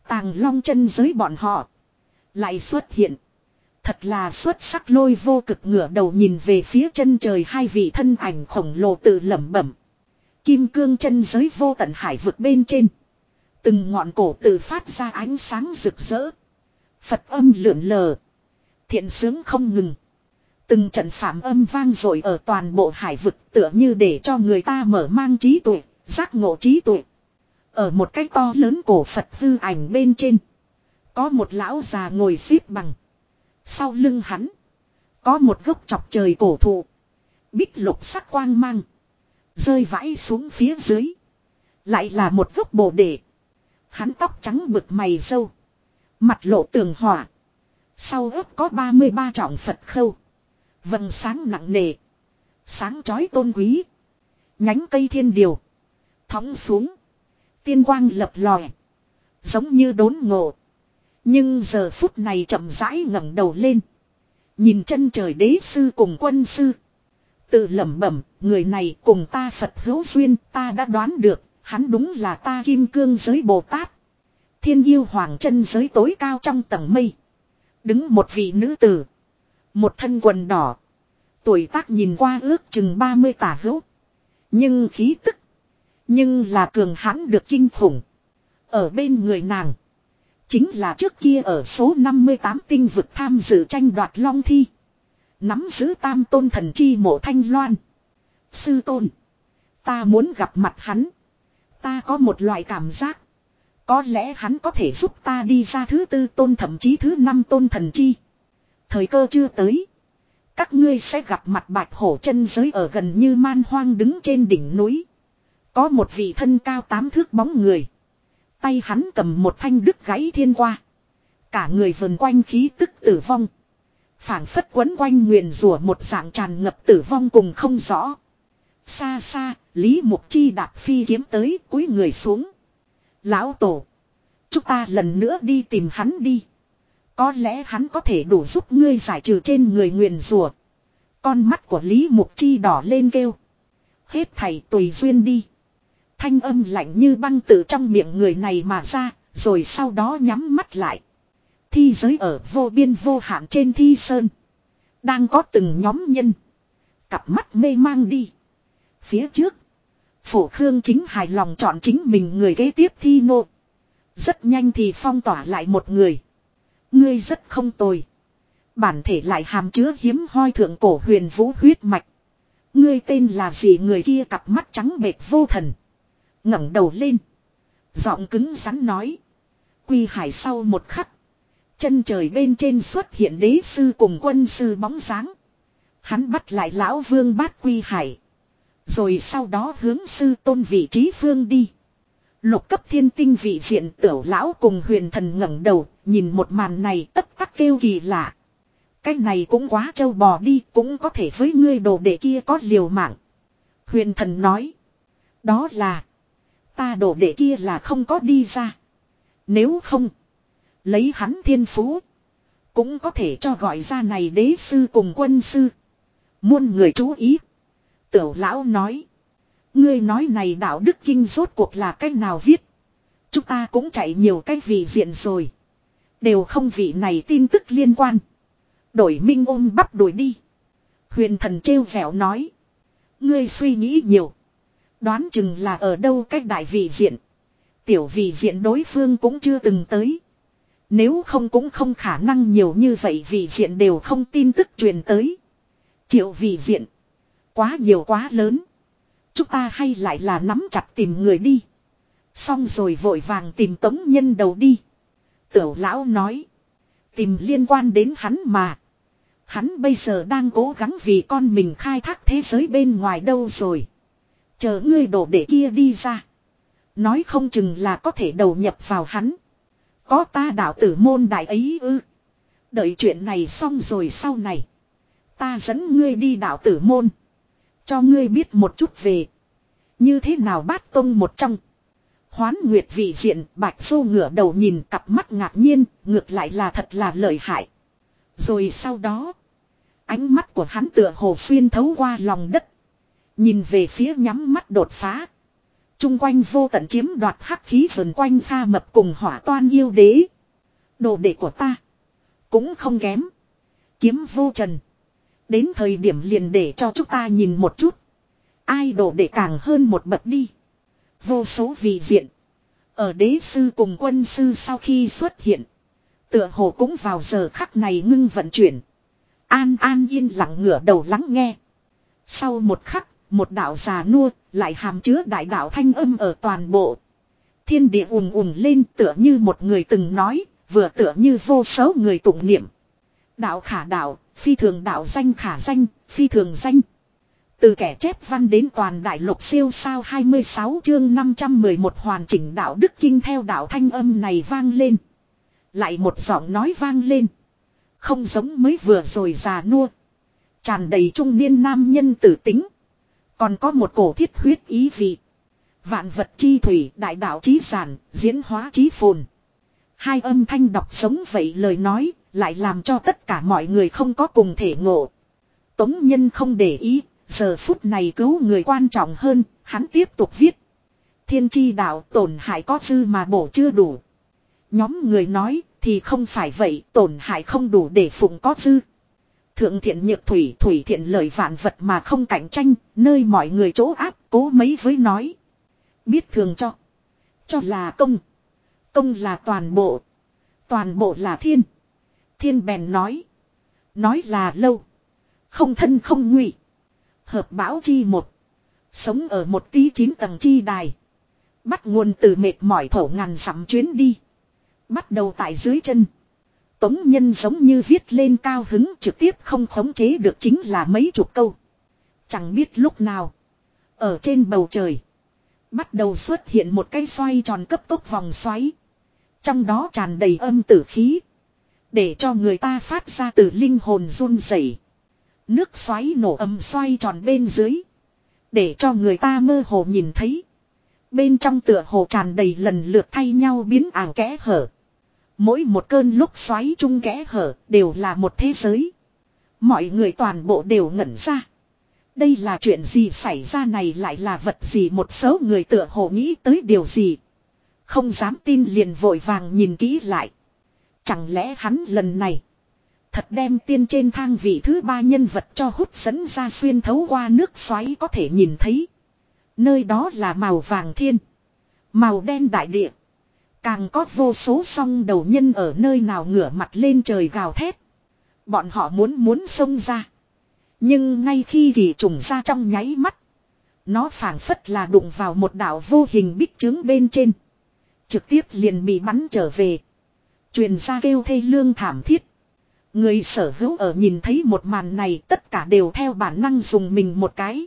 Tàng long chân giới bọn họ. Lại xuất hiện. Thật là xuất sắc lôi vô cực ngửa đầu nhìn về phía chân trời hai vị thân ảnh khổng lồ tự lẩm bẩm. Kim cương chân giới vô tận hải vực bên trên. Từng ngọn cổ tự phát ra ánh sáng rực rỡ. Phật âm lượn lờ. Thiện sướng không ngừng. Từng trận phạm âm vang dội ở toàn bộ hải vực tựa như để cho người ta mở mang trí tuệ, giác ngộ trí tuệ. Ở một cái to lớn cổ Phật hư ảnh bên trên. Có một lão già ngồi xếp bằng. Sau lưng hắn. Có một gốc chọc trời cổ thụ. Bích lục sắc quang mang. Rơi vãi xuống phía dưới. Lại là một gốc bồ đề. Hắn tóc trắng bực mày sâu. Mặt lộ tường hỏa. Sau ớt có 33 trọng Phật khâu. Vầng sáng nặng nề. Sáng chói tôn quý. Nhánh cây thiên điều. Thóng xuống. Tiên quang lập lòe. Giống như đốn ngộ. Nhưng giờ phút này chậm rãi ngẩng đầu lên. Nhìn chân trời đế sư cùng quân sư. Tự lẩm bẩm, người này cùng ta Phật hữu duyên, ta đã đoán được, hắn đúng là ta kim cương giới Bồ Tát. Thiên yêu hoàng chân giới tối cao trong tầng mây. Đứng một vị nữ tử. Một thân quần đỏ. Tuổi tác nhìn qua ước chừng 30 tả hữu. Nhưng khí tức. Nhưng là cường hãn được kinh khủng. Ở bên người nàng. Chính là trước kia ở số 58 tinh vực tham dự tranh đoạt long thi. Nắm giữ tam tôn thần chi mộ thanh loan. Sư tôn. Ta muốn gặp mặt hắn. Ta có một loại cảm giác. Có lẽ hắn có thể giúp ta đi ra thứ tư tôn thậm chí thứ năm tôn thần chi. Thời cơ chưa tới. Các ngươi sẽ gặp mặt bạch hổ chân giới ở gần như man hoang đứng trên đỉnh núi. Có một vị thân cao tám thước bóng người. Tay hắn cầm một thanh đứt gãy thiên qua. Cả người vần quanh khí tức tử vong. phảng phất quấn quanh nguyền rủa một dạng tràn ngập tử vong cùng không rõ. Xa xa, Lý Mục Chi đạp phi kiếm tới cúi người xuống. Lão Tổ. Chúng ta lần nữa đi tìm hắn đi. Có lẽ hắn có thể đủ giúp ngươi giải trừ trên người nguyền rủa. Con mắt của Lý Mục Chi đỏ lên kêu. Hết thầy tùy duyên đi. Thanh âm lạnh như băng từ trong miệng người này mà ra, rồi sau đó nhắm mắt lại. Thi giới ở vô biên vô hạn trên thi sơn. Đang có từng nhóm nhân. Cặp mắt mê mang đi. Phía trước. Phổ Khương chính hài lòng chọn chính mình người kế tiếp thi nô. Rất nhanh thì phong tỏa lại một người. Ngươi rất không tồi. Bản thể lại hàm chứa hiếm hoi thượng cổ huyền vũ huyết mạch. Ngươi tên là gì người kia cặp mắt trắng bệt vô thần ngẩng đầu lên. Giọng cứng rắn nói. Quy hải sau một khắc. Chân trời bên trên xuất hiện đế sư cùng quân sư bóng dáng. Hắn bắt lại lão vương bát quy hải. Rồi sau đó hướng sư tôn vị trí phương đi. Lục cấp thiên tinh vị diện tiểu lão cùng huyền thần ngẩng đầu, nhìn một màn này tất tắc kêu kỳ lạ. Cái này cũng quá trâu bò đi, cũng có thể với ngươi đồ đệ kia có liều mạng. Huyền thần nói. Đó là. Ta đổ đệ kia là không có đi ra. Nếu không. Lấy hắn thiên phú. Cũng có thể cho gọi ra này đế sư cùng quân sư. Muôn người chú ý. Tiểu lão nói. Ngươi nói này đạo đức kinh rốt cuộc là cách nào viết. Chúng ta cũng chạy nhiều cái vị diện rồi. Đều không vị này tin tức liên quan. Đổi minh ôm bắp đuổi đi. Huyền thần trêu vẻo nói. Ngươi suy nghĩ nhiều. Đoán chừng là ở đâu cách đại vị diện. Tiểu vị diện đối phương cũng chưa từng tới. Nếu không cũng không khả năng nhiều như vậy vị diện đều không tin tức truyền tới. Triệu vị diện. Quá nhiều quá lớn. Chúng ta hay lại là nắm chặt tìm người đi. Xong rồi vội vàng tìm tống nhân đầu đi. Tiểu lão nói. Tìm liên quan đến hắn mà. Hắn bây giờ đang cố gắng vì con mình khai thác thế giới bên ngoài đâu rồi. Chờ ngươi đổ để kia đi ra. Nói không chừng là có thể đầu nhập vào hắn. Có ta đạo tử môn đại ấy ư. Đợi chuyện này xong rồi sau này. Ta dẫn ngươi đi đạo tử môn. Cho ngươi biết một chút về. Như thế nào bát tông một trong. Hoán nguyệt vị diện, bạch xô ngửa đầu nhìn cặp mắt ngạc nhiên. Ngược lại là thật là lợi hại. Rồi sau đó. Ánh mắt của hắn tựa hồ xuyên thấu qua lòng đất. Nhìn về phía nhắm mắt đột phá. Trung quanh vô tận chiếm đoạt hắc khí vần quanh pha mập cùng hỏa toan yêu đế. Đồ đệ của ta. Cũng không kém. Kiếm vô trần. Đến thời điểm liền để cho chúng ta nhìn một chút. Ai đồ đệ càng hơn một bậc đi. Vô số vị diện. Ở đế sư cùng quân sư sau khi xuất hiện. Tựa hồ cũng vào giờ khắc này ngưng vận chuyển. An an yên lặng ngửa đầu lắng nghe. Sau một khắc một đạo già nua, lại hàm chứa đại đạo thanh âm ở toàn bộ. Thiên địa ùm ùm lên tựa như một người từng nói, vừa tựa như vô số người tụng niệm. Đạo khả đạo, phi thường đạo danh khả danh, phi thường danh. Từ kẻ chép văn đến toàn đại lục siêu sao 26 chương 511 hoàn chỉnh đạo đức kinh theo đạo thanh âm này vang lên. Lại một giọng nói vang lên. Không giống mới vừa rồi già nua. Tràn đầy trung niên nam nhân tử tính. Còn có một cổ thiết huyết ý vị. Vạn vật chi thủy, đại đạo chí sản, diễn hóa chí phồn. Hai âm thanh đọc sống vậy lời nói, lại làm cho tất cả mọi người không có cùng thể ngộ. Tống nhân không để ý, giờ phút này cứu người quan trọng hơn, hắn tiếp tục viết. Thiên chi đạo tổn hại có dư mà bổ chưa đủ. Nhóm người nói thì không phải vậy, tổn hại không đủ để phụng có dư. Thượng thiện nhược thủy thủy thiện lời vạn vật mà không cạnh tranh, nơi mọi người chỗ áp cố mấy với nói. Biết thường cho. Cho là công. Công là toàn bộ. Toàn bộ là thiên. Thiên bèn nói. Nói là lâu. Không thân không nguy. Hợp bão chi một. Sống ở một tí chín tầng chi đài. Bắt nguồn từ mệt mỏi thổ ngàn dặm chuyến đi. Bắt đầu tại dưới chân. Tống nhân giống như viết lên cao hứng trực tiếp không khống chế được chính là mấy chục câu. Chẳng biết lúc nào. Ở trên bầu trời. Bắt đầu xuất hiện một cái xoay tròn cấp tốc vòng xoáy. Trong đó tràn đầy âm tử khí. Để cho người ta phát ra từ linh hồn run rẩy. Nước xoáy nổ âm xoay tròn bên dưới. Để cho người ta mơ hồ nhìn thấy. Bên trong tựa hồ tràn đầy lần lượt thay nhau biến ảo kẽ hở. Mỗi một cơn lúc xoáy chung kẽ hở đều là một thế giới. Mọi người toàn bộ đều ngẩn ra. Đây là chuyện gì xảy ra này lại là vật gì một số người tựa hồ nghĩ tới điều gì. Không dám tin liền vội vàng nhìn kỹ lại. Chẳng lẽ hắn lần này. Thật đem tiên trên thang vị thứ ba nhân vật cho hút dẫn ra xuyên thấu qua nước xoáy có thể nhìn thấy. Nơi đó là màu vàng thiên. Màu đen đại địa. Càng có vô số song đầu nhân ở nơi nào ngửa mặt lên trời gào thét. Bọn họ muốn muốn xông ra. Nhưng ngay khi kỳ trùng ra trong nháy mắt. Nó phảng phất là đụng vào một đảo vô hình bích trướng bên trên. Trực tiếp liền bị bắn trở về. Truyền ra kêu thê lương thảm thiết. Người sở hữu ở nhìn thấy một màn này tất cả đều theo bản năng dùng mình một cái.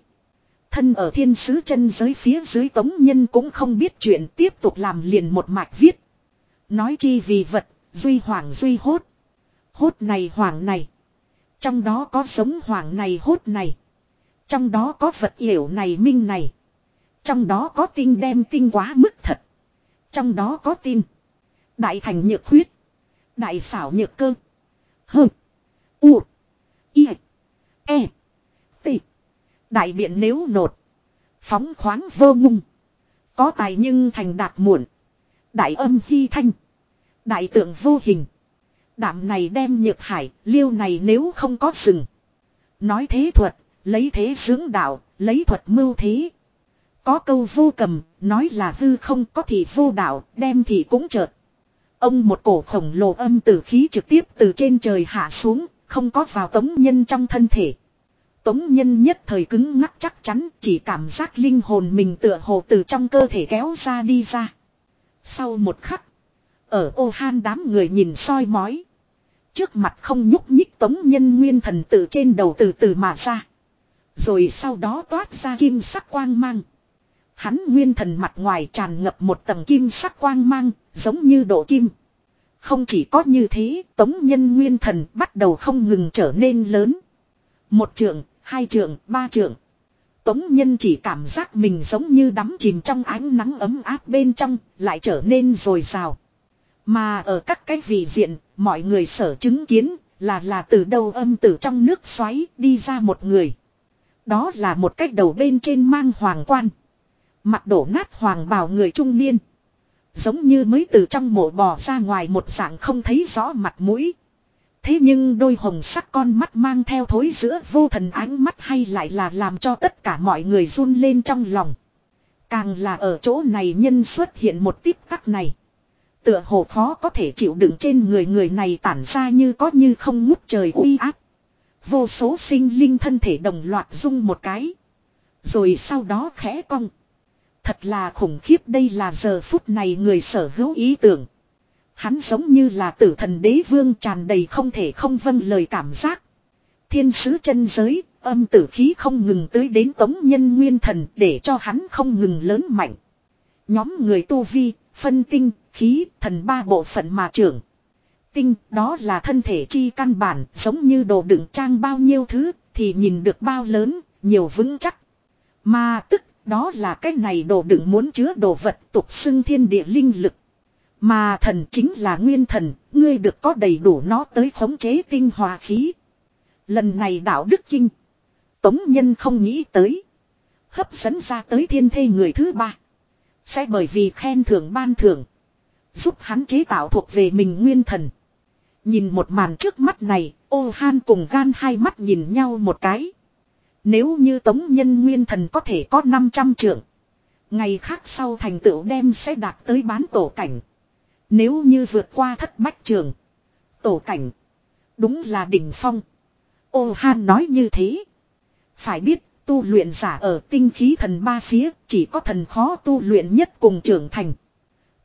Thân ở thiên sứ chân giới phía dưới tống nhân cũng không biết chuyện tiếp tục làm liền một mạch viết. Nói chi vì vật, duy hoàng duy hốt. Hốt này hoàng này. Trong đó có sống hoàng này hốt này. Trong đó có vật yểu này minh này. Trong đó có tinh đem tinh quá mức thật. Trong đó có tin. Đại thành nhược huyết. Đại xảo nhược cơ. Hơ. U. I. E. Đại biện nếu nột. Phóng khoáng vô ngung. Có tài nhưng thành đạt muộn. Đại âm hy thanh. Đại tượng vô hình. Đạm này đem nhược hải, liêu này nếu không có sừng. Nói thế thuật, lấy thế dưỡng đạo, lấy thuật mưu thế. Có câu vô cầm, nói là hư không có thì vô đạo, đem thì cũng chợt. Ông một cổ khổng lồ âm tử khí trực tiếp từ trên trời hạ xuống, không có vào tống nhân trong thân thể. Tống nhân nhất thời cứng ngắc chắc chắn, chỉ cảm giác linh hồn mình tựa hồ từ trong cơ thể kéo ra đi ra. Sau một khắc, ở ô han đám người nhìn soi mói. Trước mặt không nhúc nhích tống nhân nguyên thần tự trên đầu từ từ mà ra. Rồi sau đó toát ra kim sắc quang mang. Hắn nguyên thần mặt ngoài tràn ngập một tầng kim sắc quang mang, giống như độ kim. Không chỉ có như thế, tống nhân nguyên thần bắt đầu không ngừng trở nên lớn. Một trường, hai trượng, ba trượng. Tống nhân chỉ cảm giác mình giống như đắm chìm trong ánh nắng ấm áp bên trong, lại trở nên rồi rào. Mà ở các cái vị diện, mọi người sở chứng kiến là là từ đâu âm từ trong nước xoáy đi ra một người. Đó là một cách đầu bên trên mang hoàng quan. Mặt đổ nát hoàng bào người trung niên. Giống như mới từ trong mộ bò ra ngoài một dạng không thấy rõ mặt mũi. Thế nhưng đôi hồng sắc con mắt mang theo thối giữa vô thần ánh mắt hay lại là làm cho tất cả mọi người run lên trong lòng. Càng là ở chỗ này nhân xuất hiện một tiếp tắc này. Tựa hồ khó có thể chịu đựng trên người người này tản ra như có như không ngút trời uy áp. Vô số sinh linh thân thể đồng loạt rung một cái. Rồi sau đó khẽ cong. Thật là khủng khiếp đây là giờ phút này người sở hữu ý tưởng. Hắn giống như là tử thần đế vương tràn đầy không thể không vâng lời cảm giác. Thiên sứ chân giới, âm tử khí không ngừng tới đến tống nhân nguyên thần để cho hắn không ngừng lớn mạnh. Nhóm người tu vi, phân tinh, khí, thần ba bộ phận mà trưởng. Tinh, đó là thân thể chi căn bản, giống như đồ đựng trang bao nhiêu thứ, thì nhìn được bao lớn, nhiều vững chắc. Mà tức, đó là cái này đồ đựng muốn chứa đồ vật tục xưng thiên địa linh lực. Mà thần chính là nguyên thần, ngươi được có đầy đủ nó tới khống chế tinh hòa khí. Lần này đạo đức kinh. Tống nhân không nghĩ tới. Hấp dẫn ra tới thiên thê người thứ ba. Sẽ bởi vì khen thưởng ban thưởng. Giúp hắn chế tạo thuộc về mình nguyên thần. Nhìn một màn trước mắt này, ô han cùng gan hai mắt nhìn nhau một cái. Nếu như tống nhân nguyên thần có thể có 500 trượng. Ngày khác sau thành tựu đem sẽ đạt tới bán tổ cảnh. Nếu như vượt qua thất bách trường. Tổ cảnh. Đúng là đỉnh phong. Ô han nói như thế. Phải biết tu luyện giả ở tinh khí thần ba phía chỉ có thần khó tu luyện nhất cùng trưởng thành.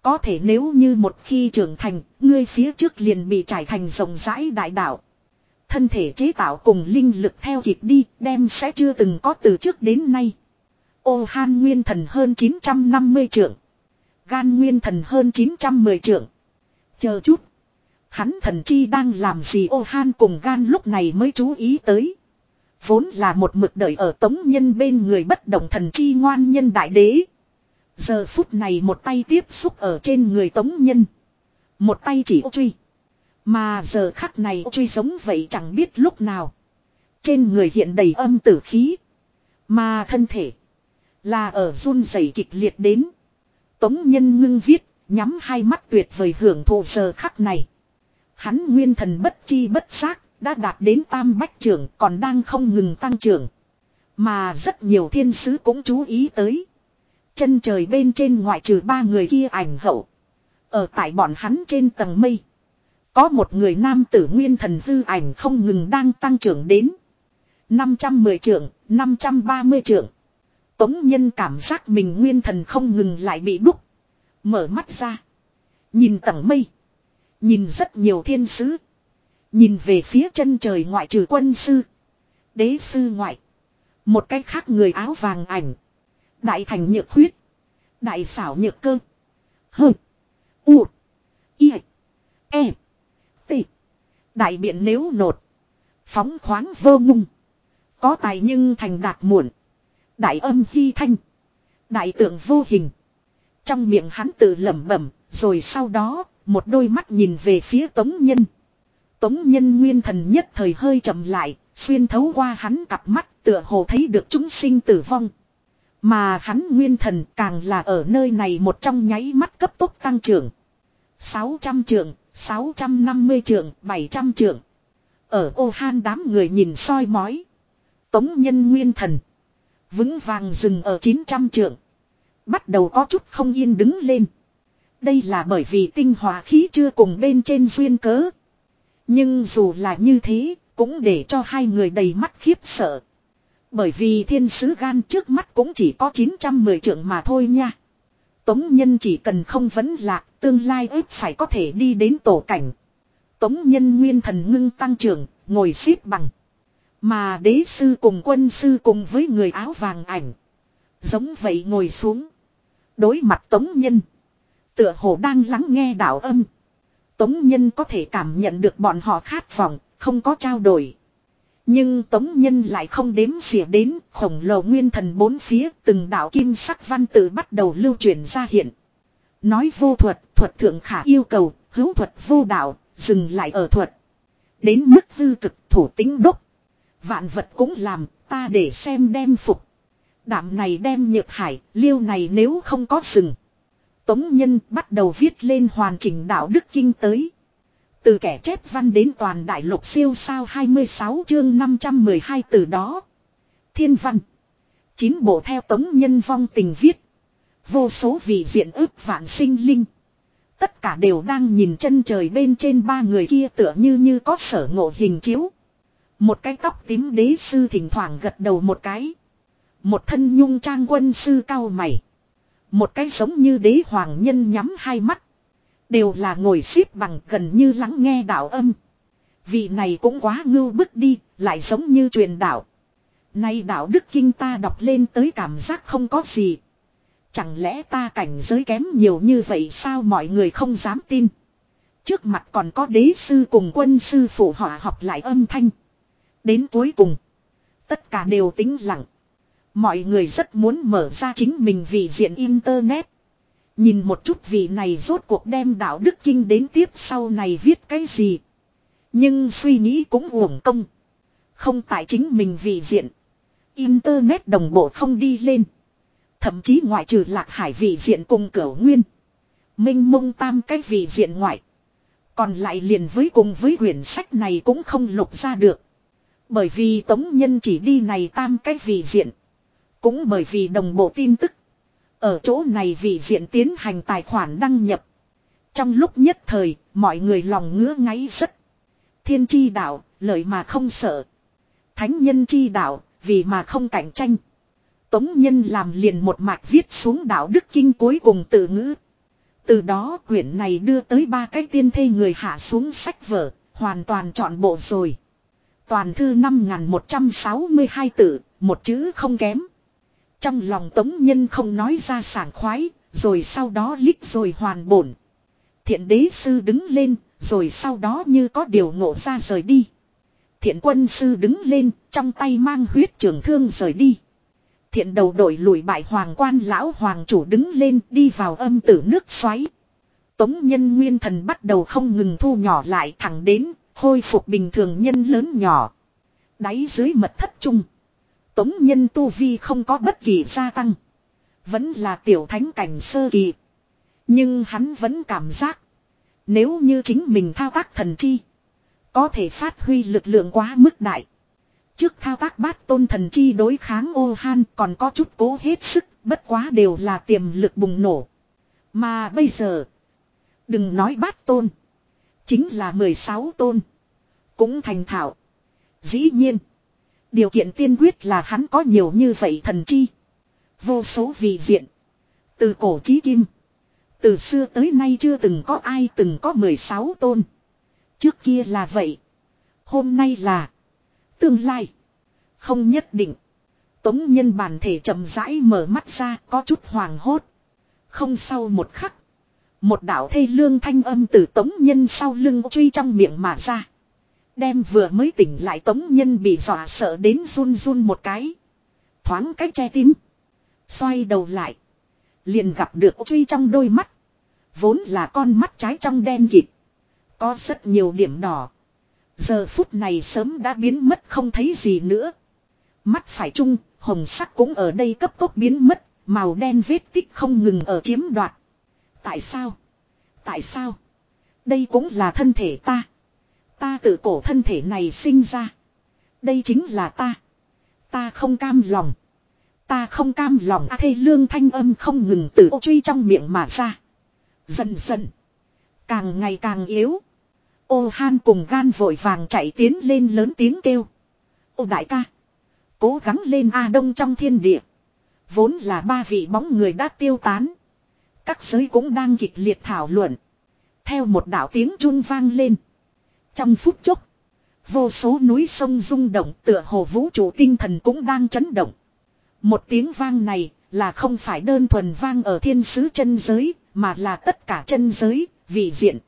Có thể nếu như một khi trưởng thành, ngươi phía trước liền bị trải thành rộng rãi đại đạo. Thân thể chế tạo cùng linh lực theo kịp đi, đem sẽ chưa từng có từ trước đến nay. Ô han nguyên thần hơn 950 trưởng Gan nguyên thần hơn 910 trượng. Chờ chút. Hắn thần chi đang làm gì ô han cùng gan lúc này mới chú ý tới. Vốn là một mực đợi ở tống nhân bên người bất động thần chi ngoan nhân đại đế. Giờ phút này một tay tiếp xúc ở trên người tống nhân. Một tay chỉ ô truy. Mà giờ khắc này ô truy giống vậy chẳng biết lúc nào. Trên người hiện đầy âm tử khí. Mà thân thể. Là ở run rẩy kịch liệt đến. Tống nhân ngưng viết. Nhắm hai mắt tuyệt vời hưởng thụ giờ khắc này. Hắn nguyên thần bất chi bất giác. Đã đạt đến tam bách trưởng còn đang không ngừng tăng trưởng. Mà rất nhiều thiên sứ cũng chú ý tới. Chân trời bên trên ngoại trừ ba người kia ảnh hậu. Ở tại bọn hắn trên tầng mây. Có một người nam tử nguyên thần hư ảnh không ngừng đang tăng trưởng đến. 510 trưởng, 530 trưởng. Tống nhân cảm giác mình nguyên thần không ngừng lại bị đúc. Mở mắt ra. Nhìn tầng mây. Nhìn rất nhiều thiên sứ. Nhìn về phía chân trời ngoại trừ quân sư. Đế sư ngoại. Một cách khác người áo vàng ảnh. Đại thành nhược huyết. Đại xảo nhược cơ. Hơ. U. Y. E. T. Đại biện nếu nột. Phóng khoáng vô ngung. Có tài nhưng thành đạt muộn. Đại âm hy thanh. Đại tượng vô hình. Trong miệng hắn tự lẩm bẩm. Rồi sau đó, một đôi mắt nhìn về phía tống nhân. Tống nhân nguyên thần nhất thời hơi chậm lại, xuyên thấu qua hắn cặp mắt tựa hồ thấy được chúng sinh tử vong. Mà hắn nguyên thần càng là ở nơi này một trong nháy mắt cấp tốc tăng trưởng. 600 trượng, 650 trượng, 700 trượng. Ở ô han đám người nhìn soi mói. Tống nhân nguyên thần. Vững vàng dừng ở 900 trượng. Bắt đầu có chút không yên đứng lên. Đây là bởi vì tinh hòa khí chưa cùng bên trên duyên cớ. Nhưng dù là như thế, cũng để cho hai người đầy mắt khiếp sợ. Bởi vì thiên sứ gan trước mắt cũng chỉ có 910 trượng mà thôi nha. Tống nhân chỉ cần không vấn lạc, tương lai ếp phải có thể đi đến tổ cảnh. Tống nhân nguyên thần ngưng tăng trưởng, ngồi xếp bằng. Mà đế sư cùng quân sư cùng với người áo vàng ảnh. Giống vậy ngồi xuống. Đối mặt tống nhân. Tựa hồ đang lắng nghe đạo âm. Tống Nhân có thể cảm nhận được bọn họ khát vọng, không có trao đổi. Nhưng Tống Nhân lại không đếm xỉa đến khổng lồ nguyên thần bốn phía từng đạo kim sắc văn tự bắt đầu lưu truyền ra hiện. Nói vô thuật, thuật thượng khả yêu cầu, hữu thuật vô đạo, dừng lại ở thuật. Đến mức hư cực thủ tính đốc. Vạn vật cũng làm, ta để xem đem phục. Đạm này đem nhược hải, liêu này nếu không có rừng. Tống Nhân bắt đầu viết lên hoàn chỉnh đạo đức kinh tới. Từ kẻ chép văn đến toàn đại lục siêu sao 26 chương 512 từ đó. Thiên văn. Chín bộ theo Tống Nhân vong tình viết. Vô số vị diện ước vạn sinh linh. Tất cả đều đang nhìn chân trời bên trên ba người kia tựa như như có sở ngộ hình chiếu. Một cái tóc tím đế sư thỉnh thoảng gật đầu một cái. Một thân nhung trang quân sư cao mày. Một cái giống như đế hoàng nhân nhắm hai mắt. Đều là ngồi xếp bằng gần như lắng nghe đạo âm. Vị này cũng quá ngưu bức đi, lại giống như truyền đạo. Nay đạo đức kinh ta đọc lên tới cảm giác không có gì. Chẳng lẽ ta cảnh giới kém nhiều như vậy sao mọi người không dám tin. Trước mặt còn có đế sư cùng quân sư phụ họ học lại âm thanh. Đến cuối cùng. Tất cả đều tính lặng. Mọi người rất muốn mở ra chính mình vì diện internet. Nhìn một chút vị này rốt cuộc đem đạo đức kinh đến tiếp sau này viết cái gì. Nhưng suy nghĩ cũng uổng công. Không tại chính mình vì diện. Internet đồng bộ không đi lên. Thậm chí ngoại trừ lạc hải vị diện cùng cửu nguyên. Minh mông tam cái vị diện ngoại. Còn lại liền với cùng với quyển sách này cũng không lục ra được. Bởi vì tống nhân chỉ đi này tam cái vị diện. Cũng bởi vì đồng bộ tin tức. Ở chỗ này vị diện tiến hành tài khoản đăng nhập. Trong lúc nhất thời, mọi người lòng ngứa ngáy rất. Thiên chi đạo, lợi mà không sợ. Thánh nhân chi đạo, vì mà không cạnh tranh. Tống nhân làm liền một mạch viết xuống đạo đức kinh cuối cùng từ ngữ. Từ đó quyển này đưa tới ba cái tiên thê người hạ xuống sách vở, hoàn toàn chọn bộ rồi. Toàn thư 5162 tử, một chữ không kém. Trong lòng tống nhân không nói ra sảng khoái, rồi sau đó lít rồi hoàn bổn. Thiện đế sư đứng lên, rồi sau đó như có điều ngộ ra rời đi. Thiện quân sư đứng lên, trong tay mang huyết trường thương rời đi. Thiện đầu đội lùi bại hoàng quan lão hoàng chủ đứng lên đi vào âm tử nước xoáy. Tống nhân nguyên thần bắt đầu không ngừng thu nhỏ lại thẳng đến, khôi phục bình thường nhân lớn nhỏ. Đáy dưới mật thất trung. Tống nhân tu vi không có bất kỳ gia tăng. Vẫn là tiểu thánh cảnh sơ kỳ. Nhưng hắn vẫn cảm giác. Nếu như chính mình thao tác thần chi. Có thể phát huy lực lượng quá mức đại. Trước thao tác bát tôn thần chi đối kháng ô han còn có chút cố hết sức. Bất quá đều là tiềm lực bùng nổ. Mà bây giờ. Đừng nói bát tôn. Chính là 16 tôn. Cũng thành thạo. Dĩ nhiên. Điều kiện tiên quyết là hắn có nhiều như vậy thần chi. Vô số vị diện. Từ cổ chí kim. Từ xưa tới nay chưa từng có ai từng có 16 tôn. Trước kia là vậy. Hôm nay là. Tương lai. Không nhất định. Tống nhân bản thể chậm rãi mở mắt ra có chút hoàng hốt. Không sau một khắc. Một đạo thê lương thanh âm từ tống nhân sau lưng truy trong miệng mà ra. Đem vừa mới tỉnh lại tống nhân bị dọa sợ đến run run một cái. Thoáng cách che tím. Xoay đầu lại. Liền gặp được truy trong đôi mắt. Vốn là con mắt trái trong đen kịt. Có rất nhiều điểm đỏ. Giờ phút này sớm đã biến mất không thấy gì nữa. Mắt phải chung, hồng sắc cũng ở đây cấp tốc biến mất, màu đen vết tích không ngừng ở chiếm đoạt. Tại sao? Tại sao? Đây cũng là thân thể ta. Ta tự cổ thân thể này sinh ra. Đây chính là ta. Ta không cam lòng. Ta không cam lòng à, thê lương thanh âm không ngừng từ ô truy trong miệng mà ra. Dần dần. Càng ngày càng yếu. Ô han cùng gan vội vàng chạy tiến lên lớn tiếng kêu. Ô đại ca. Cố gắng lên A Đông trong thiên địa. Vốn là ba vị bóng người đã tiêu tán. Các giới cũng đang kịch liệt thảo luận. Theo một đạo tiếng chun vang lên. Trong phút chốc. Vô số núi sông rung động tựa hồ vũ trụ tinh thần cũng đang chấn động. Một tiếng vang này là không phải đơn thuần vang ở thiên sứ chân giới mà là tất cả chân giới, vị diện.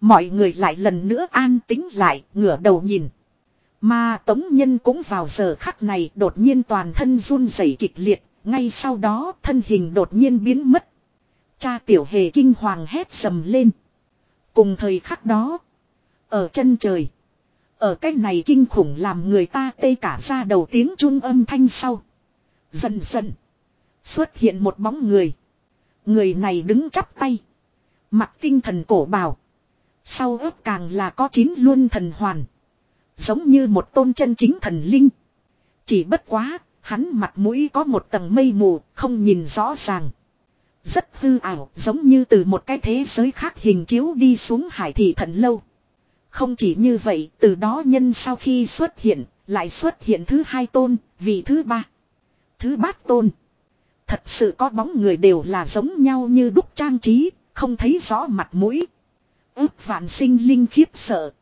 Mọi người lại lần nữa an tính lại, ngửa đầu nhìn. Mà Tống Nhân cũng vào giờ khắc này đột nhiên toàn thân run rẩy kịch liệt, ngay sau đó thân hình đột nhiên biến mất. Cha tiểu hề kinh hoàng hét sầm lên. Cùng thời khắc đó, ở chân trời, ở cái này kinh khủng làm người ta tê cả ra đầu tiếng chun âm thanh sau. Dần dần, xuất hiện một bóng người. Người này đứng chắp tay. Mặt tinh thần cổ bào. Sau ớt càng là có chín luôn thần hoàn. Giống như một tôn chân chính thần linh. Chỉ bất quá, hắn mặt mũi có một tầng mây mù, không nhìn rõ ràng. Rất hư ảo, giống như từ một cái thế giới khác hình chiếu đi xuống hải thị thần lâu. Không chỉ như vậy, từ đó nhân sau khi xuất hiện, lại xuất hiện thứ hai tôn, vị thứ ba. Thứ bát tôn. Thật sự có bóng người đều là giống nhau như đúc trang trí, không thấy rõ mặt mũi. Ước vạn sinh linh khiếp sợ.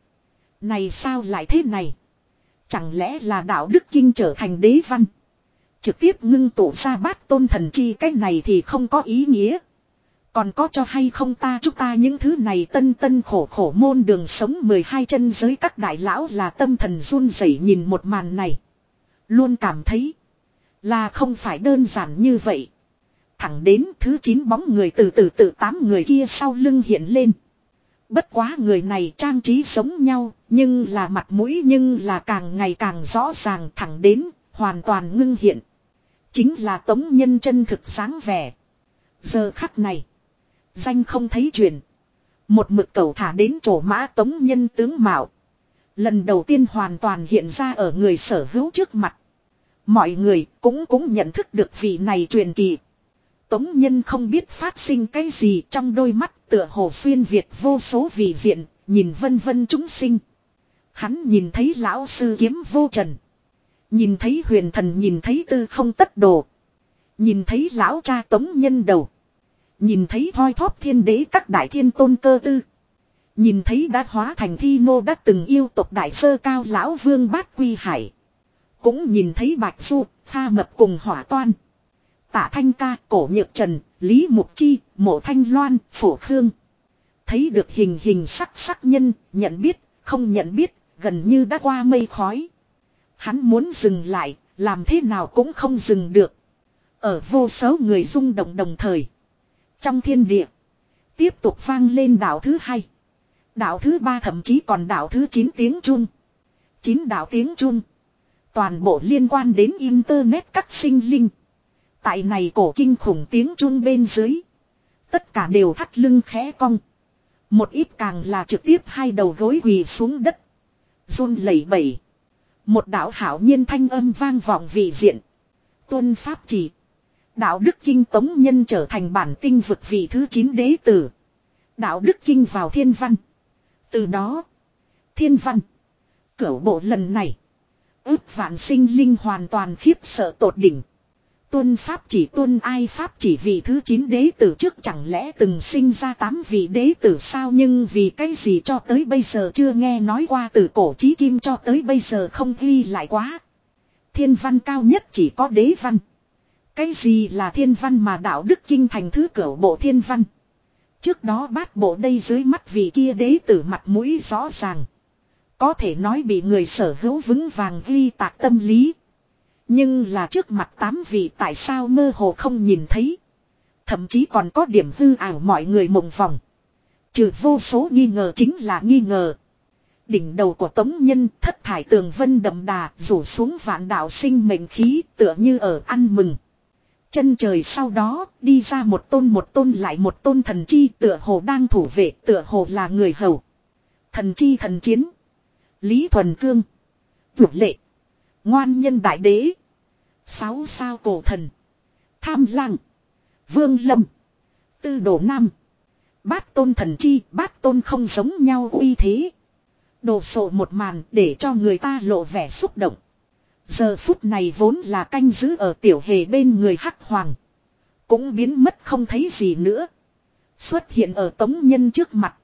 Này sao lại thế này? Chẳng lẽ là đạo đức kinh trở thành đế văn? Trực tiếp ngưng tụ ra bát tôn thần chi cái này thì không có ý nghĩa. Còn có cho hay không ta chúng ta những thứ này tân tân khổ khổ môn đường sống 12 chân giới các đại lão là tâm thần run rẩy nhìn một màn này. Luôn cảm thấy là không phải đơn giản như vậy. Thẳng đến thứ 9 bóng người từ từ từ tám người kia sau lưng hiện lên. Bất quá người này trang trí giống nhau, nhưng là mặt mũi nhưng là càng ngày càng rõ ràng thẳng đến, hoàn toàn ngưng hiện. Chính là tống nhân chân thực sáng vẻ. Giờ khắc này, danh không thấy truyền. Một mực cầu thả đến chỗ mã tống nhân tướng mạo. Lần đầu tiên hoàn toàn hiện ra ở người sở hữu trước mặt. Mọi người cũng cũng nhận thức được vị này truyền kỳ. Tống nhân không biết phát sinh cái gì trong đôi mắt tựa hồ xuyên Việt vô số vị diện, nhìn vân vân chúng sinh. Hắn nhìn thấy lão sư kiếm vô trần. Nhìn thấy huyền thần nhìn thấy tư không tất đồ. Nhìn thấy lão cha tống nhân đầu. Nhìn thấy thoi thóp thiên đế các đại thiên tôn cơ tư. Nhìn thấy đã hóa thành thi nô đã từng yêu tộc đại sơ cao lão vương bát quy hải. Cũng nhìn thấy bạch du, pha mập cùng hỏa toan. Tạ thanh ca, cổ nhược trần, lý mục chi, mộ thanh loan, phổ khương. Thấy được hình hình sắc sắc nhân, nhận biết, không nhận biết, gần như đã qua mây khói. Hắn muốn dừng lại, làm thế nào cũng không dừng được. Ở vô số người rung động đồng thời. Trong thiên địa, tiếp tục vang lên đảo thứ hai. Đảo thứ ba thậm chí còn đảo thứ chín tiếng chung. Chín đảo tiếng chung. Toàn bộ liên quan đến Internet các sinh linh. Tại này cổ kinh khủng tiếng chung bên dưới. Tất cả đều thắt lưng khẽ cong. Một ít càng là trực tiếp hai đầu gối quỳ xuống đất. run lẩy bẩy. Một đạo hảo nhiên thanh âm vang vọng vị diện. Tuân pháp chỉ. Đạo đức kinh tống nhân trở thành bản tinh vực vị thứ 9 đế tử. Đạo đức kinh vào thiên văn. Từ đó. Thiên văn. Cửu bộ lần này. Ước vạn sinh linh hoàn toàn khiếp sợ tột đỉnh. Tuân pháp chỉ tuân ai pháp chỉ vị thứ 9 đế tử trước chẳng lẽ từng sinh ra 8 vị đế tử sao nhưng vì cái gì cho tới bây giờ chưa nghe nói qua từ cổ chí kim cho tới bây giờ không ghi lại quá. Thiên văn cao nhất chỉ có đế văn. Cái gì là thiên văn mà đạo đức kinh thành thứ cửu bộ thiên văn. Trước đó bát bộ đây dưới mắt vị kia đế tử mặt mũi rõ ràng. Có thể nói bị người sở hữu vững vàng ghi tạc tâm lý. Nhưng là trước mặt tám vị tại sao mơ hồ không nhìn thấy. Thậm chí còn có điểm hư ảo mọi người mộng vòng. Trừ vô số nghi ngờ chính là nghi ngờ. Đỉnh đầu của tống nhân thất thải tường vân đậm đà, rủ xuống vạn đạo sinh mệnh khí, tựa như ở ăn mừng. Chân trời sau đó, đi ra một tôn một tôn lại một tôn thần chi, tựa hồ đang thủ vệ, tựa hồ là người hầu. Thần chi thần chiến. Lý Thuần Cương. Vượt lệ. Ngoan nhân đại đế. Sáu sao cổ thần. Tham lang. Vương lâm. Tư đồ nam. Bát tôn thần chi, bát tôn không giống nhau uy thế. Đồ sộ một màn để cho người ta lộ vẻ xúc động. Giờ phút này vốn là canh giữ ở tiểu hề bên người hắc hoàng. Cũng biến mất không thấy gì nữa. Xuất hiện ở tống nhân trước mặt.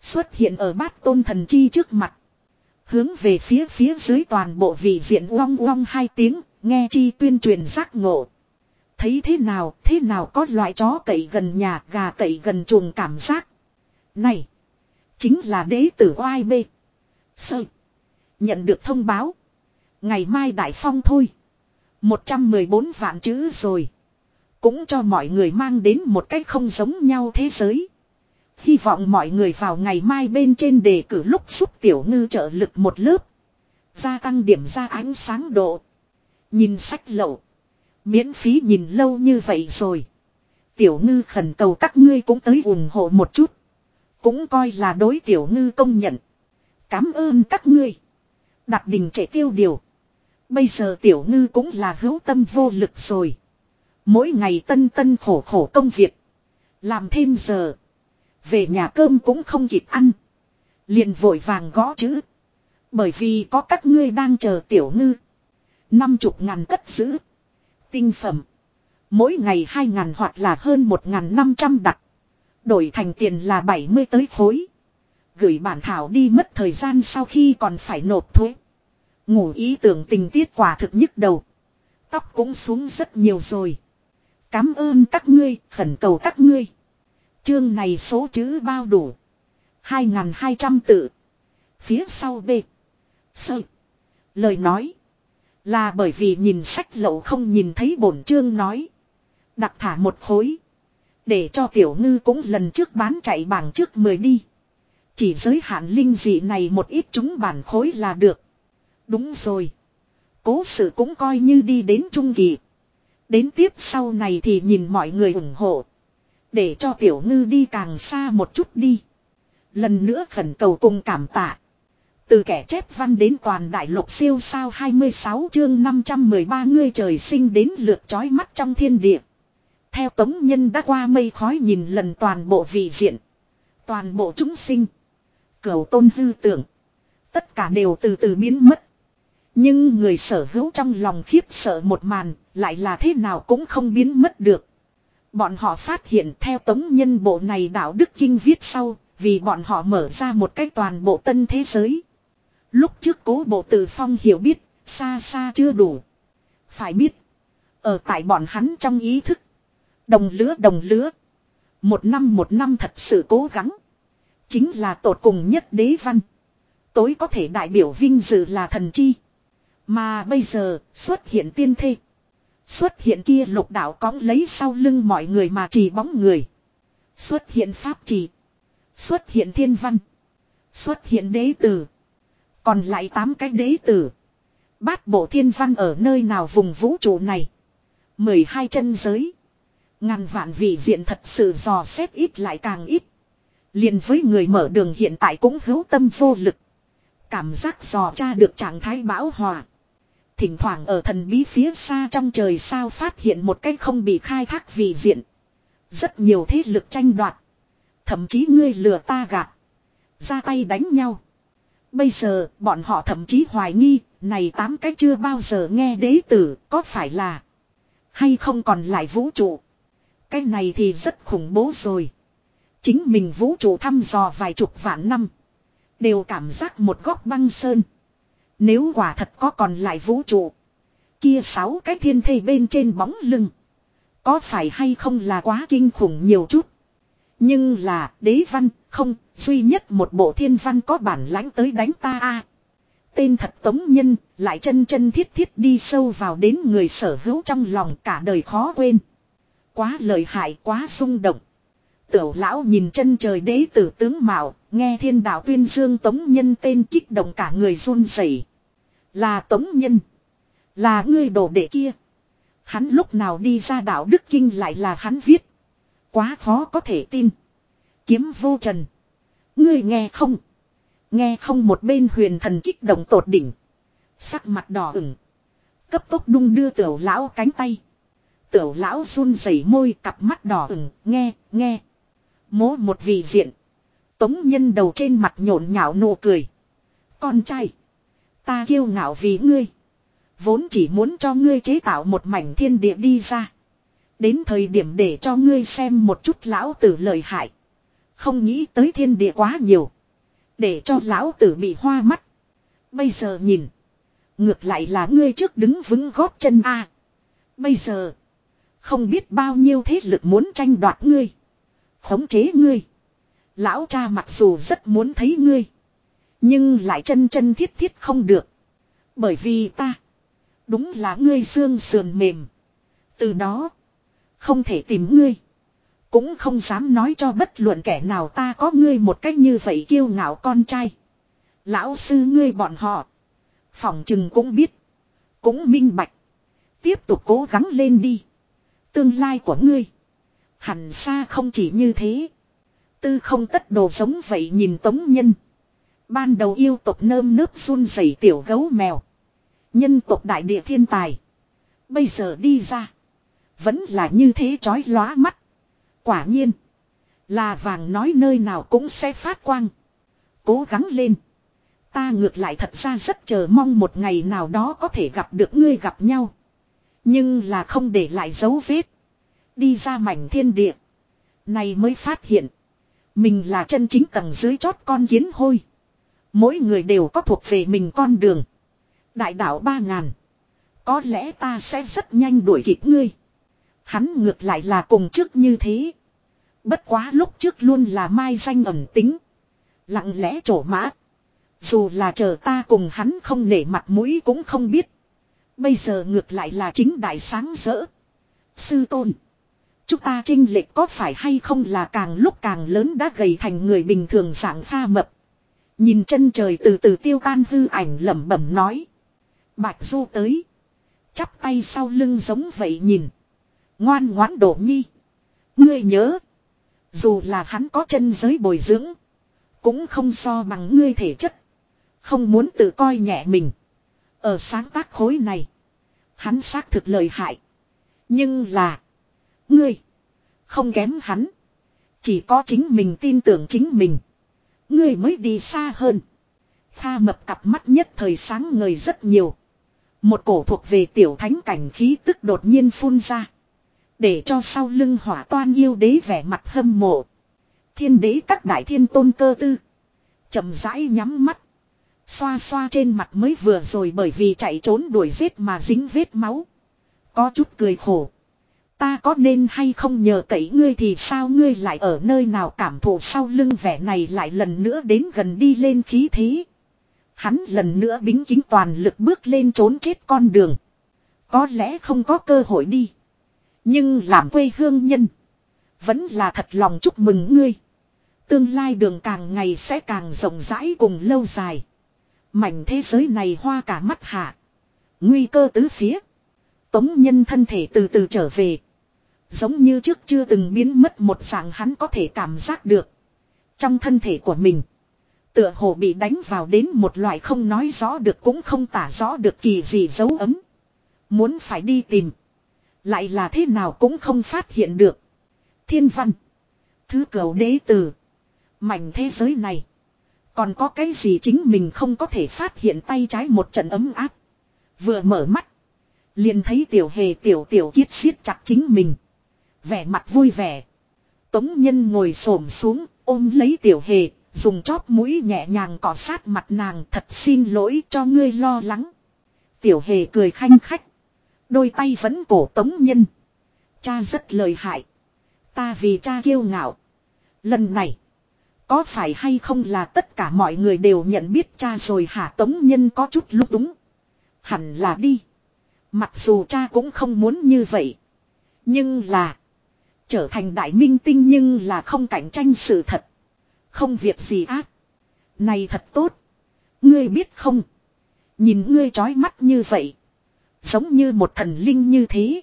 Xuất hiện ở bát tôn thần chi trước mặt. Hướng về phía phía dưới toàn bộ vị diện uong uong hai tiếng, nghe chi tuyên truyền giác ngộ. Thấy thế nào, thế nào có loại chó cậy gần nhà, gà cậy gần chuồng cảm giác. Này, chính là đế tử oai bê. Sơ. Nhận được thông báo. Ngày mai đại phong thôi. 114 vạn chữ rồi. Cũng cho mọi người mang đến một cách không giống nhau thế giới. Hy vọng mọi người vào ngày mai bên trên đề cử lúc giúp tiểu ngư trợ lực một lớp. Gia tăng điểm ra ánh sáng độ. Nhìn sách lậu. Miễn phí nhìn lâu như vậy rồi. Tiểu ngư khẩn cầu các ngươi cũng tới ủng hộ một chút. Cũng coi là đối tiểu ngư công nhận. Cảm ơn các ngươi. Đặt đình trẻ tiêu điều. Bây giờ tiểu ngư cũng là hữu tâm vô lực rồi. Mỗi ngày tân tân khổ khổ công việc. Làm thêm giờ. Về nhà cơm cũng không kịp ăn. Liền vội vàng gõ chữ. Bởi vì có các ngươi đang chờ tiểu ngư. Năm chục ngàn cất giữ. Tinh phẩm. Mỗi ngày hai ngàn hoặc là hơn một ngàn năm trăm đặt. Đổi thành tiền là bảy mươi tới khối. Gửi bản thảo đi mất thời gian sau khi còn phải nộp thuế. Ngủ ý tưởng tình tiết quả thực nhức đầu. Tóc cũng xuống rất nhiều rồi. Cám ơn các ngươi, khẩn cầu các ngươi. Chương này số chữ bao đủ. 2.200 tự. Phía sau B. Sơ. Lời nói. Là bởi vì nhìn sách lậu không nhìn thấy bổn chương nói. Đặt thả một khối. Để cho tiểu ngư cũng lần trước bán chạy bảng trước 10 đi. Chỉ giới hạn linh dị này một ít chúng bản khối là được. Đúng rồi. Cố sự cũng coi như đi đến trung kỳ. Đến tiếp sau này thì nhìn mọi người ủng hộ. Để cho tiểu ngư đi càng xa một chút đi. Lần nữa khẩn cầu cùng cảm tạ. Từ kẻ chép văn đến toàn đại lục siêu sao 26 chương 513 ngươi trời sinh đến lượt chói mắt trong thiên địa. Theo tống nhân đã qua mây khói nhìn lần toàn bộ vị diện. Toàn bộ chúng sinh. Cầu tôn hư tưởng. Tất cả đều từ từ biến mất. Nhưng người sở hữu trong lòng khiếp sợ một màn, lại là thế nào cũng không biến mất được. Bọn họ phát hiện theo tống nhân bộ này đạo đức kinh viết sau, vì bọn họ mở ra một cái toàn bộ tân thế giới. Lúc trước cố bộ tử phong hiểu biết, xa xa chưa đủ. Phải biết, ở tại bọn hắn trong ý thức, đồng lứa đồng lứa. Một năm một năm thật sự cố gắng. Chính là tột cùng nhất đế văn. Tối có thể đại biểu vinh dự là thần chi. Mà bây giờ xuất hiện tiên thê. Xuất hiện kia lục đạo cõng lấy sau lưng mọi người mà chỉ bóng người. Xuất hiện pháp trì. Xuất hiện thiên văn. Xuất hiện đế tử. Còn lại tám cái đế tử. Bát bộ thiên văn ở nơi nào vùng vũ trụ này. mười hai chân giới. Ngàn vạn vị diện thật sự dò xét ít lại càng ít. liền với người mở đường hiện tại cũng hữu tâm vô lực. Cảm giác dò tra được trạng thái bão hòa. Thỉnh thoảng ở thần bí phía xa trong trời sao phát hiện một cách không bị khai thác vị diện. Rất nhiều thế lực tranh đoạt. Thậm chí ngươi lừa ta gạt. Ra tay đánh nhau. Bây giờ, bọn họ thậm chí hoài nghi. Này tám cái chưa bao giờ nghe đế tử, có phải là. Hay không còn lại vũ trụ. Cái này thì rất khủng bố rồi. Chính mình vũ trụ thăm dò vài chục vạn năm. Đều cảm giác một góc băng sơn. Nếu quả thật có còn lại vũ trụ. Kia sáu cái thiên thê bên trên bóng lưng. Có phải hay không là quá kinh khủng nhiều chút. Nhưng là đế văn không duy nhất một bộ thiên văn có bản lãnh tới đánh ta a Tên thật tống nhân lại chân chân thiết thiết đi sâu vào đến người sở hữu trong lòng cả đời khó quên. Quá lợi hại quá rung động. Tiểu lão nhìn chân trời đế tử tướng mạo, nghe thiên đạo tuyên dương tống nhân tên kích động cả người run rẩy. Là tống nhân. Là ngươi đồ đệ kia. Hắn lúc nào đi ra đạo đức kinh lại là hắn viết. Quá khó có thể tin. Kiếm vô trần. Ngươi nghe không? Nghe không một bên huyền thần kích động tột đỉnh. Sắc mặt đỏ ửng. Cấp tốc đung đưa tiểu lão cánh tay. Tiểu lão run rẩy môi cặp mắt đỏ ửng. Nghe, nghe. Mố một vị diện. Tống nhân đầu trên mặt nhộn nhạo nụ cười. Con trai. Ta kiêu ngạo vì ngươi. Vốn chỉ muốn cho ngươi chế tạo một mảnh thiên địa đi ra. Đến thời điểm để cho ngươi xem một chút lão tử lợi hại. Không nghĩ tới thiên địa quá nhiều. Để cho lão tử bị hoa mắt. Bây giờ nhìn. Ngược lại là ngươi trước đứng vững gót chân A. bây giờ. Không biết bao nhiêu thế lực muốn tranh đoạt ngươi. Khống chế ngươi. Lão cha mặc dù rất muốn thấy ngươi. Nhưng lại chân chân thiết thiết không được. Bởi vì ta. Đúng là ngươi xương sườn mềm. Từ đó. Không thể tìm ngươi. Cũng không dám nói cho bất luận kẻ nào ta có ngươi một cách như vậy kiêu ngạo con trai. Lão sư ngươi bọn họ. Phòng chừng cũng biết. Cũng minh bạch. Tiếp tục cố gắng lên đi. Tương lai của ngươi. Hẳn xa không chỉ như thế. Tư không tất đồ giống vậy nhìn tống nhân. Ban đầu yêu tộc nơm nớp run rẩy tiểu gấu mèo. Nhân tộc đại địa thiên tài. Bây giờ đi ra. Vẫn là như thế chói lóa mắt. Quả nhiên. Là vàng nói nơi nào cũng sẽ phát quang. Cố gắng lên. Ta ngược lại thật ra rất chờ mong một ngày nào đó có thể gặp được ngươi gặp nhau. Nhưng là không để lại dấu vết. Đi ra mảnh thiên địa. Này mới phát hiện. Mình là chân chính tầng dưới chót con kiến hôi. Mỗi người đều có thuộc về mình con đường. Đại đạo ba ngàn. Có lẽ ta sẽ rất nhanh đuổi kịp ngươi. Hắn ngược lại là cùng trước như thế. Bất quá lúc trước luôn là mai danh ẩn tính. Lặng lẽ trổ mã. Dù là chờ ta cùng hắn không nể mặt mũi cũng không biết. Bây giờ ngược lại là chính đại sáng rỡ. Sư tôn. Chúng ta trinh lệch có phải hay không là càng lúc càng lớn đã gầy thành người bình thường dạng pha mập. Nhìn chân trời từ từ tiêu tan hư ảnh lẩm bẩm nói. Bạch du tới. Chắp tay sau lưng giống vậy nhìn. Ngoan ngoãn đổ nhi. Ngươi nhớ. Dù là hắn có chân giới bồi dưỡng. Cũng không so bằng ngươi thể chất. Không muốn tự coi nhẹ mình. Ở sáng tác khối này. Hắn xác thực lợi hại. Nhưng là. Ngươi. Không kém hắn. Chỉ có chính mình tin tưởng chính mình. Ngươi mới đi xa hơn. Kha mập cặp mắt nhất thời sáng ngời rất nhiều. Một cổ thuộc về tiểu thánh cảnh khí tức đột nhiên phun ra. Để cho sau lưng hỏa toan yêu đế vẻ mặt hâm mộ. Thiên đế các đại thiên tôn cơ tư. chậm rãi nhắm mắt. Xoa xoa trên mặt mới vừa rồi bởi vì chạy trốn đuổi giết mà dính vết máu. Có chút cười khổ. Ta có nên hay không nhờ cậy ngươi thì sao ngươi lại ở nơi nào cảm thụ sau lưng vẻ này lại lần nữa đến gần đi lên khí thế. Hắn lần nữa bính kính toàn lực bước lên trốn chết con đường. Có lẽ không có cơ hội đi. Nhưng làm quê hương nhân. Vẫn là thật lòng chúc mừng ngươi. Tương lai đường càng ngày sẽ càng rộng rãi cùng lâu dài. Mảnh thế giới này hoa cả mắt hạ. Nguy cơ tứ phía. Tống nhân thân thể từ từ trở về. Giống như trước chưa từng biến mất một dạng hắn có thể cảm giác được. Trong thân thể của mình. Tựa hồ bị đánh vào đến một loại không nói rõ được cũng không tả rõ được kỳ gì dấu ấm. Muốn phải đi tìm. Lại là thế nào cũng không phát hiện được. Thiên văn. Thứ cầu đế tử. Mảnh thế giới này. Còn có cái gì chính mình không có thể phát hiện tay trái một trận ấm áp. Vừa mở mắt. Liền thấy tiểu hề tiểu tiểu kiết siết chặt chính mình. Vẻ mặt vui vẻ. Tống nhân ngồi xổm xuống, ôm lấy tiểu hề. Dùng chóp mũi nhẹ nhàng cọ sát mặt nàng thật xin lỗi cho ngươi lo lắng. Tiểu hề cười khanh khách. Đôi tay vẫn cổ tống nhân. Cha rất lời hại. Ta vì cha kiêu ngạo. Lần này. Có phải hay không là tất cả mọi người đều nhận biết cha rồi hả tống nhân có chút lúc túng. Hẳn là đi. Mặc dù cha cũng không muốn như vậy. Nhưng là. Trở thành đại minh tinh nhưng là không cạnh tranh sự thật. Không việc gì ác. Này thật tốt. Ngươi biết không. Nhìn ngươi trói mắt như vậy. Giống như một thần linh như thế.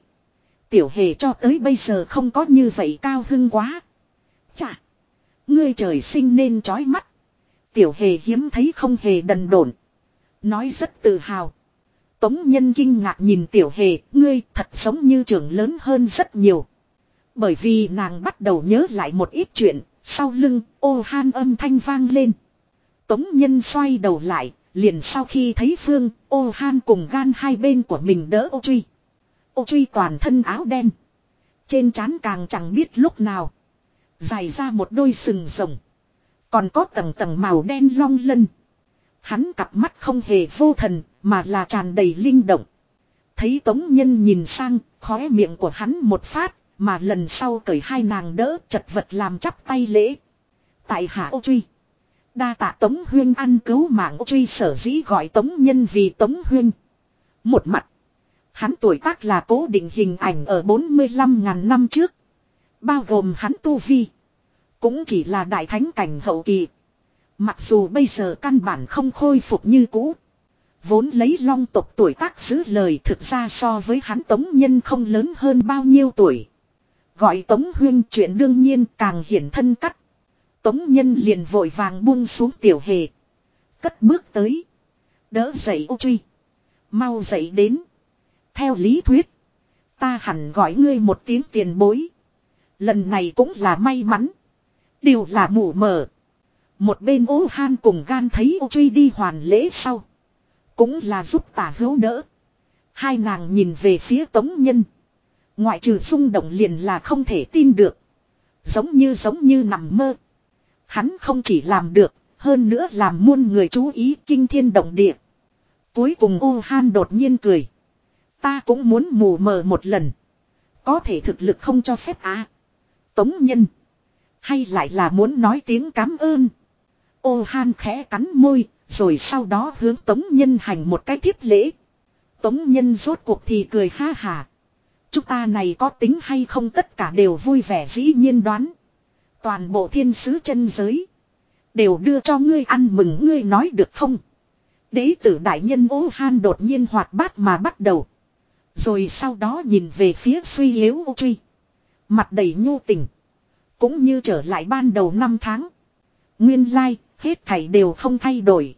Tiểu hề cho tới bây giờ không có như vậy cao hưng quá. Chà. Ngươi trời sinh nên trói mắt. Tiểu hề hiếm thấy không hề đần độn. Nói rất tự hào. Tống nhân kinh ngạc nhìn tiểu hề, ngươi thật giống như trưởng lớn hơn rất nhiều. Bởi vì nàng bắt đầu nhớ lại một ít chuyện, sau lưng, ô han âm thanh vang lên. Tống nhân xoay đầu lại, liền sau khi thấy Phương, ô han cùng gan hai bên của mình đỡ ô truy. Ô truy toàn thân áo đen. Trên trán càng chẳng biết lúc nào. Dài ra một đôi sừng rồng. Còn có tầng tầng màu đen long lân. Hắn cặp mắt không hề vô thần, mà là tràn đầy linh động. Thấy tống nhân nhìn sang, khóe miệng của hắn một phát, mà lần sau cởi hai nàng đỡ chật vật làm chắp tay lễ. Tại hạ ô truy. Đa tạ Tống Huyên ăn cứu mạng truy sở dĩ gọi Tống Nhân vì Tống Huyên. Một mặt. Hắn tuổi tác là cố định hình ảnh ở 45.000 năm trước. Bao gồm hắn tu vi. Cũng chỉ là đại thánh cảnh hậu kỳ. Mặc dù bây giờ căn bản không khôi phục như cũ. Vốn lấy long tộc tuổi tác giữ lời thực ra so với hắn Tống Nhân không lớn hơn bao nhiêu tuổi. Gọi Tống Huyên chuyện đương nhiên càng hiển thân cắt. Tống Nhân liền vội vàng buông xuống tiểu hề. Cất bước tới. Đỡ dậy ô truy. Mau dậy đến. Theo lý thuyết. Ta hẳn gọi ngươi một tiếng tiền bối. Lần này cũng là may mắn. Điều là mù mờ. Một bên ô han cùng gan thấy ô truy đi hoàn lễ sau. Cũng là giúp tả hữu đỡ. Hai nàng nhìn về phía tống nhân. Ngoại trừ xung động liền là không thể tin được. Giống như giống như nằm mơ. Hắn không chỉ làm được, hơn nữa làm muôn người chú ý kinh thiên động địa. Cuối cùng U han đột nhiên cười. Ta cũng muốn mù mờ một lần. Có thể thực lực không cho phép á. Tống nhân. Hay lại là muốn nói tiếng cảm ơn. Ô han khẽ cắn môi, rồi sau đó hướng tống nhân hành một cái thiếp lễ. Tống nhân rốt cuộc thì cười ha hà. Chúng ta này có tính hay không tất cả đều vui vẻ dĩ nhiên đoán. Toàn bộ thiên sứ chân giới. Đều đưa cho ngươi ăn mừng ngươi nói được không. Đế tử đại nhân ô han đột nhiên hoạt bát mà bắt đầu. Rồi sau đó nhìn về phía suy yếu ô truy. Mặt đầy nhu tình. Cũng như trở lại ban đầu năm tháng. Nguyên lai, Hết thảy đều không thay đổi.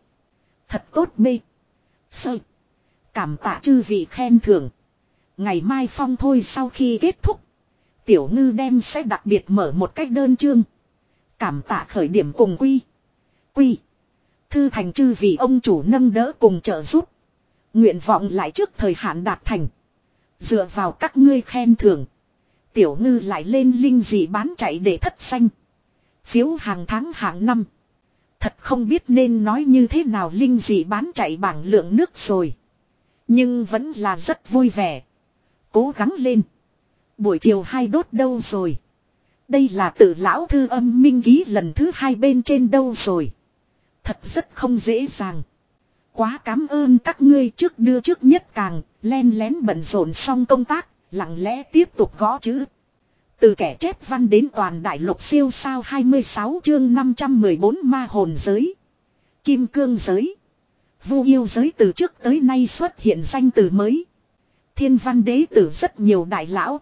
Thật tốt mê. Sơ. Cảm tạ chư vị khen thưởng. Ngày mai phong thôi sau khi kết thúc. Tiểu ngư đem sẽ đặc biệt mở một cách đơn chương. Cảm tạ khởi điểm cùng quy. Quy. Thư thành chư vì ông chủ nâng đỡ cùng trợ giúp. Nguyện vọng lại trước thời hạn đạt thành. Dựa vào các ngươi khen thưởng. Tiểu ngư lại lên linh dị bán chạy để thất xanh. Phiếu hàng tháng hàng năm. Thật không biết nên nói như thế nào linh dị bán chạy bảng lượng nước rồi. Nhưng vẫn là rất vui vẻ. Cố gắng lên. Buổi chiều hai đốt đâu rồi. Đây là tự lão thư âm minh ký lần thứ hai bên trên đâu rồi. Thật rất không dễ dàng. Quá cảm ơn các ngươi trước đưa trước nhất càng, len lén bận rộn xong công tác, lặng lẽ tiếp tục gõ chữ. Từ kẻ chép văn đến toàn đại lục siêu sao 26 chương 514 ma hồn giới. Kim cương giới. Vu yêu giới từ trước tới nay xuất hiện danh từ mới. Thiên văn đế tử rất nhiều đại lão.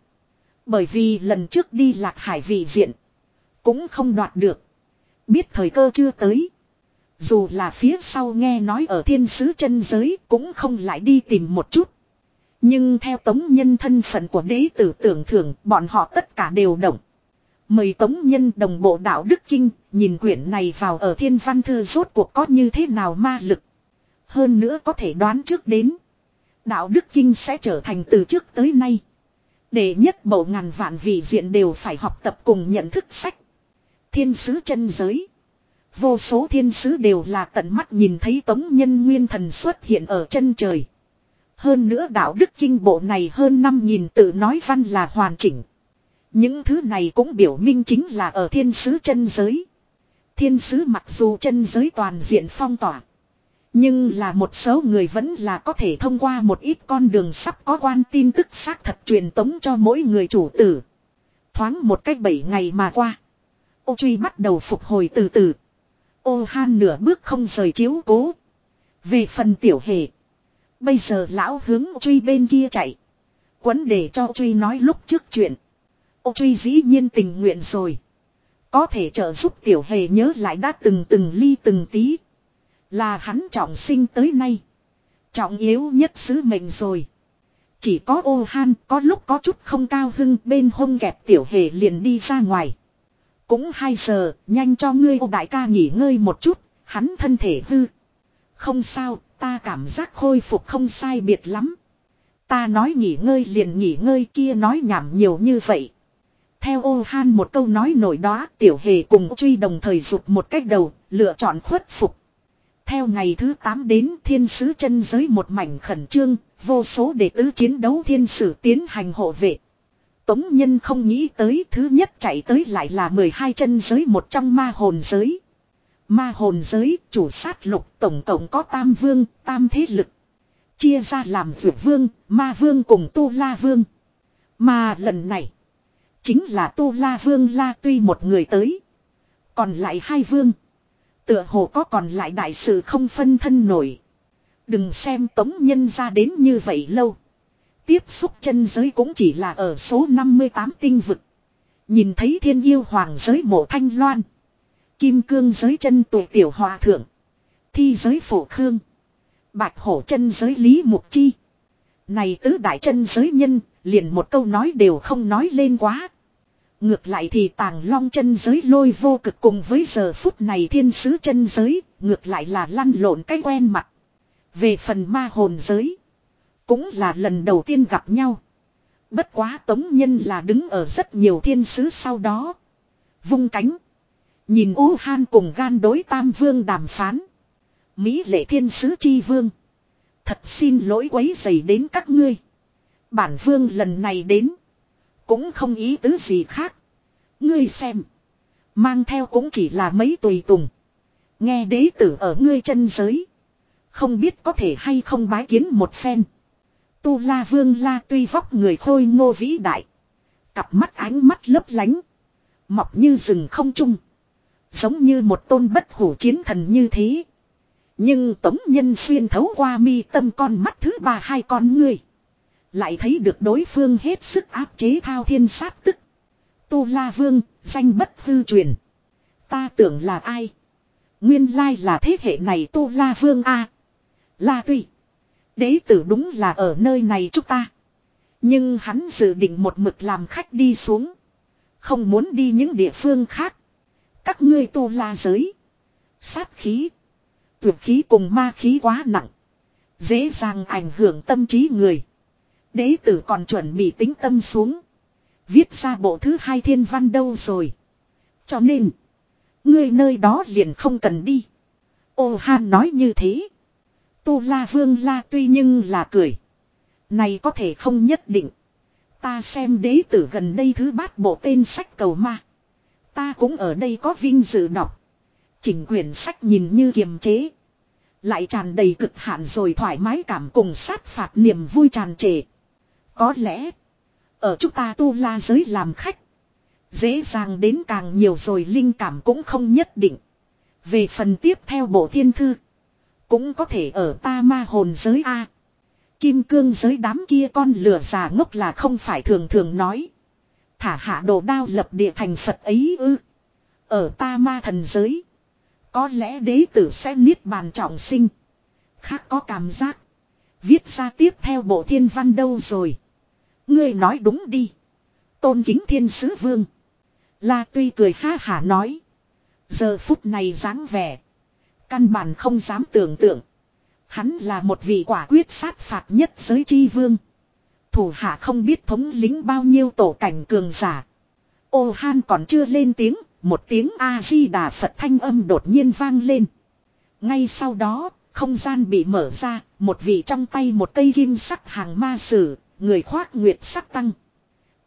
Bởi vì lần trước đi lạc hải vị diện. Cũng không đoạt được. Biết thời cơ chưa tới. Dù là phía sau nghe nói ở thiên sứ chân giới cũng không lại đi tìm một chút. Nhưng theo tống nhân thân phận của đế tử tưởng thưởng, bọn họ tất cả đều động. Mời tống nhân đồng bộ đạo Đức Kinh, nhìn quyển này vào ở thiên văn thư rốt cuộc có như thế nào ma lực. Hơn nữa có thể đoán trước đến. Đạo Đức Kinh sẽ trở thành từ trước tới nay. Để nhất bộ ngàn vạn vị diện đều phải học tập cùng nhận thức sách. Thiên sứ chân giới. Vô số thiên sứ đều là tận mắt nhìn thấy tống nhân nguyên thần xuất hiện ở chân trời. Hơn nữa đạo đức kinh bộ này hơn 5.000 tự nói văn là hoàn chỉnh. Những thứ này cũng biểu minh chính là ở thiên sứ chân giới. Thiên sứ mặc dù chân giới toàn diện phong tỏa. Nhưng là một số người vẫn là có thể thông qua một ít con đường sắp có quan tin tức xác thật truyền tống cho mỗi người chủ tử. Thoáng một cách bảy ngày mà qua. Ô truy bắt đầu phục hồi từ từ. Ô han nửa bước không rời chiếu cố. Về phần tiểu hề. Bây giờ lão hướng truy bên kia chạy. Quấn để cho truy nói lúc trước chuyện. Ô truy dĩ nhiên tình nguyện rồi. Có thể trợ giúp tiểu hề nhớ lại đã từng từng ly từng tí. Là hắn trọng sinh tới nay. Trọng yếu nhất sứ mệnh rồi. Chỉ có ô han có lúc có chút không cao hưng bên hông kẹp tiểu hề liền đi ra ngoài. Cũng 2 giờ, nhanh cho ngươi ô đại ca nghỉ ngơi một chút, hắn thân thể hư. Không sao, ta cảm giác khôi phục không sai biệt lắm. Ta nói nghỉ ngơi liền nghỉ ngơi kia nói nhảm nhiều như vậy. Theo ô han một câu nói nổi đó, tiểu hề cùng truy đồng thời rụt một cách đầu, lựa chọn khuất phục. Theo ngày thứ 8 đến thiên sứ chân giới một mảnh khẩn trương, vô số đệ tứ chiến đấu thiên sử tiến hành hộ vệ. Tống Nhân không nghĩ tới thứ nhất chạy tới lại là 12 chân giới một trong ma hồn giới. Ma hồn giới chủ sát lục tổng cộng có tam vương, tam thế lực. Chia ra làm vượt vương, ma vương cùng tu la vương. Mà lần này, chính là tu la vương la tuy một người tới. Còn lại hai vương. Tựa hồ có còn lại đại sự không phân thân nổi. Đừng xem tống nhân ra đến như vậy lâu. Tiếp xúc chân giới cũng chỉ là ở số 58 tinh vực. Nhìn thấy thiên yêu hoàng giới mộ thanh loan. Kim cương giới chân tụ tiểu hòa thượng. Thi giới phổ khương. Bạch hổ chân giới lý mục chi. Này tứ đại chân giới nhân, liền một câu nói đều không nói lên quá. Ngược lại thì tàng long chân giới lôi vô cực cùng với giờ phút này thiên sứ chân giới, ngược lại là lăn lộn cái quen mặt. Về phần ma hồn giới. Cũng là lần đầu tiên gặp nhau. Bất quá tống nhân là đứng ở rất nhiều thiên sứ sau đó. Vung cánh. Nhìn U Han cùng gan đối tam vương đàm phán. Mỹ lệ thiên sứ chi vương. Thật xin lỗi quấy dày đến các ngươi. Bản vương lần này đến. Cũng không ý tứ gì khác. Ngươi xem. Mang theo cũng chỉ là mấy tùy tùng. Nghe đế tử ở ngươi chân giới. Không biết có thể hay không bái kiến một phen. Tu La Vương La tuy vóc người khôi ngô vĩ đại. Cặp mắt ánh mắt lấp lánh. Mọc như rừng không trung. Giống như một tôn bất hủ chiến thần như thế. Nhưng tống nhân xuyên thấu qua mi tâm con mắt thứ ba hai con người. Lại thấy được đối phương hết sức áp chế thao thiên sát tức. Tu La Vương, danh bất hư truyền. Ta tưởng là ai? Nguyên lai là thế hệ này tu la vương A. La tuy. Đế tử đúng là ở nơi này chúng ta. Nhưng hắn dự định một mực làm khách đi xuống. Không muốn đi những địa phương khác. Các ngươi tu la giới. Sát khí. Tuyệt khí cùng ma khí quá nặng. Dễ dàng ảnh hưởng tâm trí người. Đế tử còn chuẩn bị tính tâm xuống. Viết ra bộ thứ hai thiên văn đâu rồi. Cho nên. người nơi đó liền không cần đi. Ô Han nói như thế. Tu La Vương La tuy nhưng là cười. Này có thể không nhất định. Ta xem đế tử gần đây thứ bát bộ tên sách cầu ma. Ta cũng ở đây có vinh dự đọc. Chỉnh quyển sách nhìn như kiềm chế. Lại tràn đầy cực hạn rồi thoải mái cảm cùng sát phạt niềm vui tràn trề. Có lẽ. Ở chúng ta tu la giới làm khách. Dễ dàng đến càng nhiều rồi linh cảm cũng không nhất định. Về phần tiếp theo bộ thiên thư. Cũng có thể ở ta ma hồn giới A. Kim cương giới đám kia con lửa già ngốc là không phải thường thường nói. Thả hạ đồ đao lập địa thành Phật ấy ư. Ở ta ma thần giới. Có lẽ đế tử sẽ niết bàn trọng sinh. Khác có cảm giác. Viết ra tiếp theo bộ thiên văn đâu rồi. Ngươi nói đúng đi. Tôn kính thiên sứ vương. La tuy cười ha hả nói. Giờ phút này dáng vẻ. Căn bản không dám tưởng tượng. Hắn là một vị quả quyết sát phạt nhất giới chi vương. Thủ hạ không biết thống lính bao nhiêu tổ cảnh cường giả. Ô han còn chưa lên tiếng, một tiếng A-di-đà Phật thanh âm đột nhiên vang lên. Ngay sau đó, không gian bị mở ra, một vị trong tay một cây kim sắc hàng ma sử, người khoác nguyệt sắc tăng.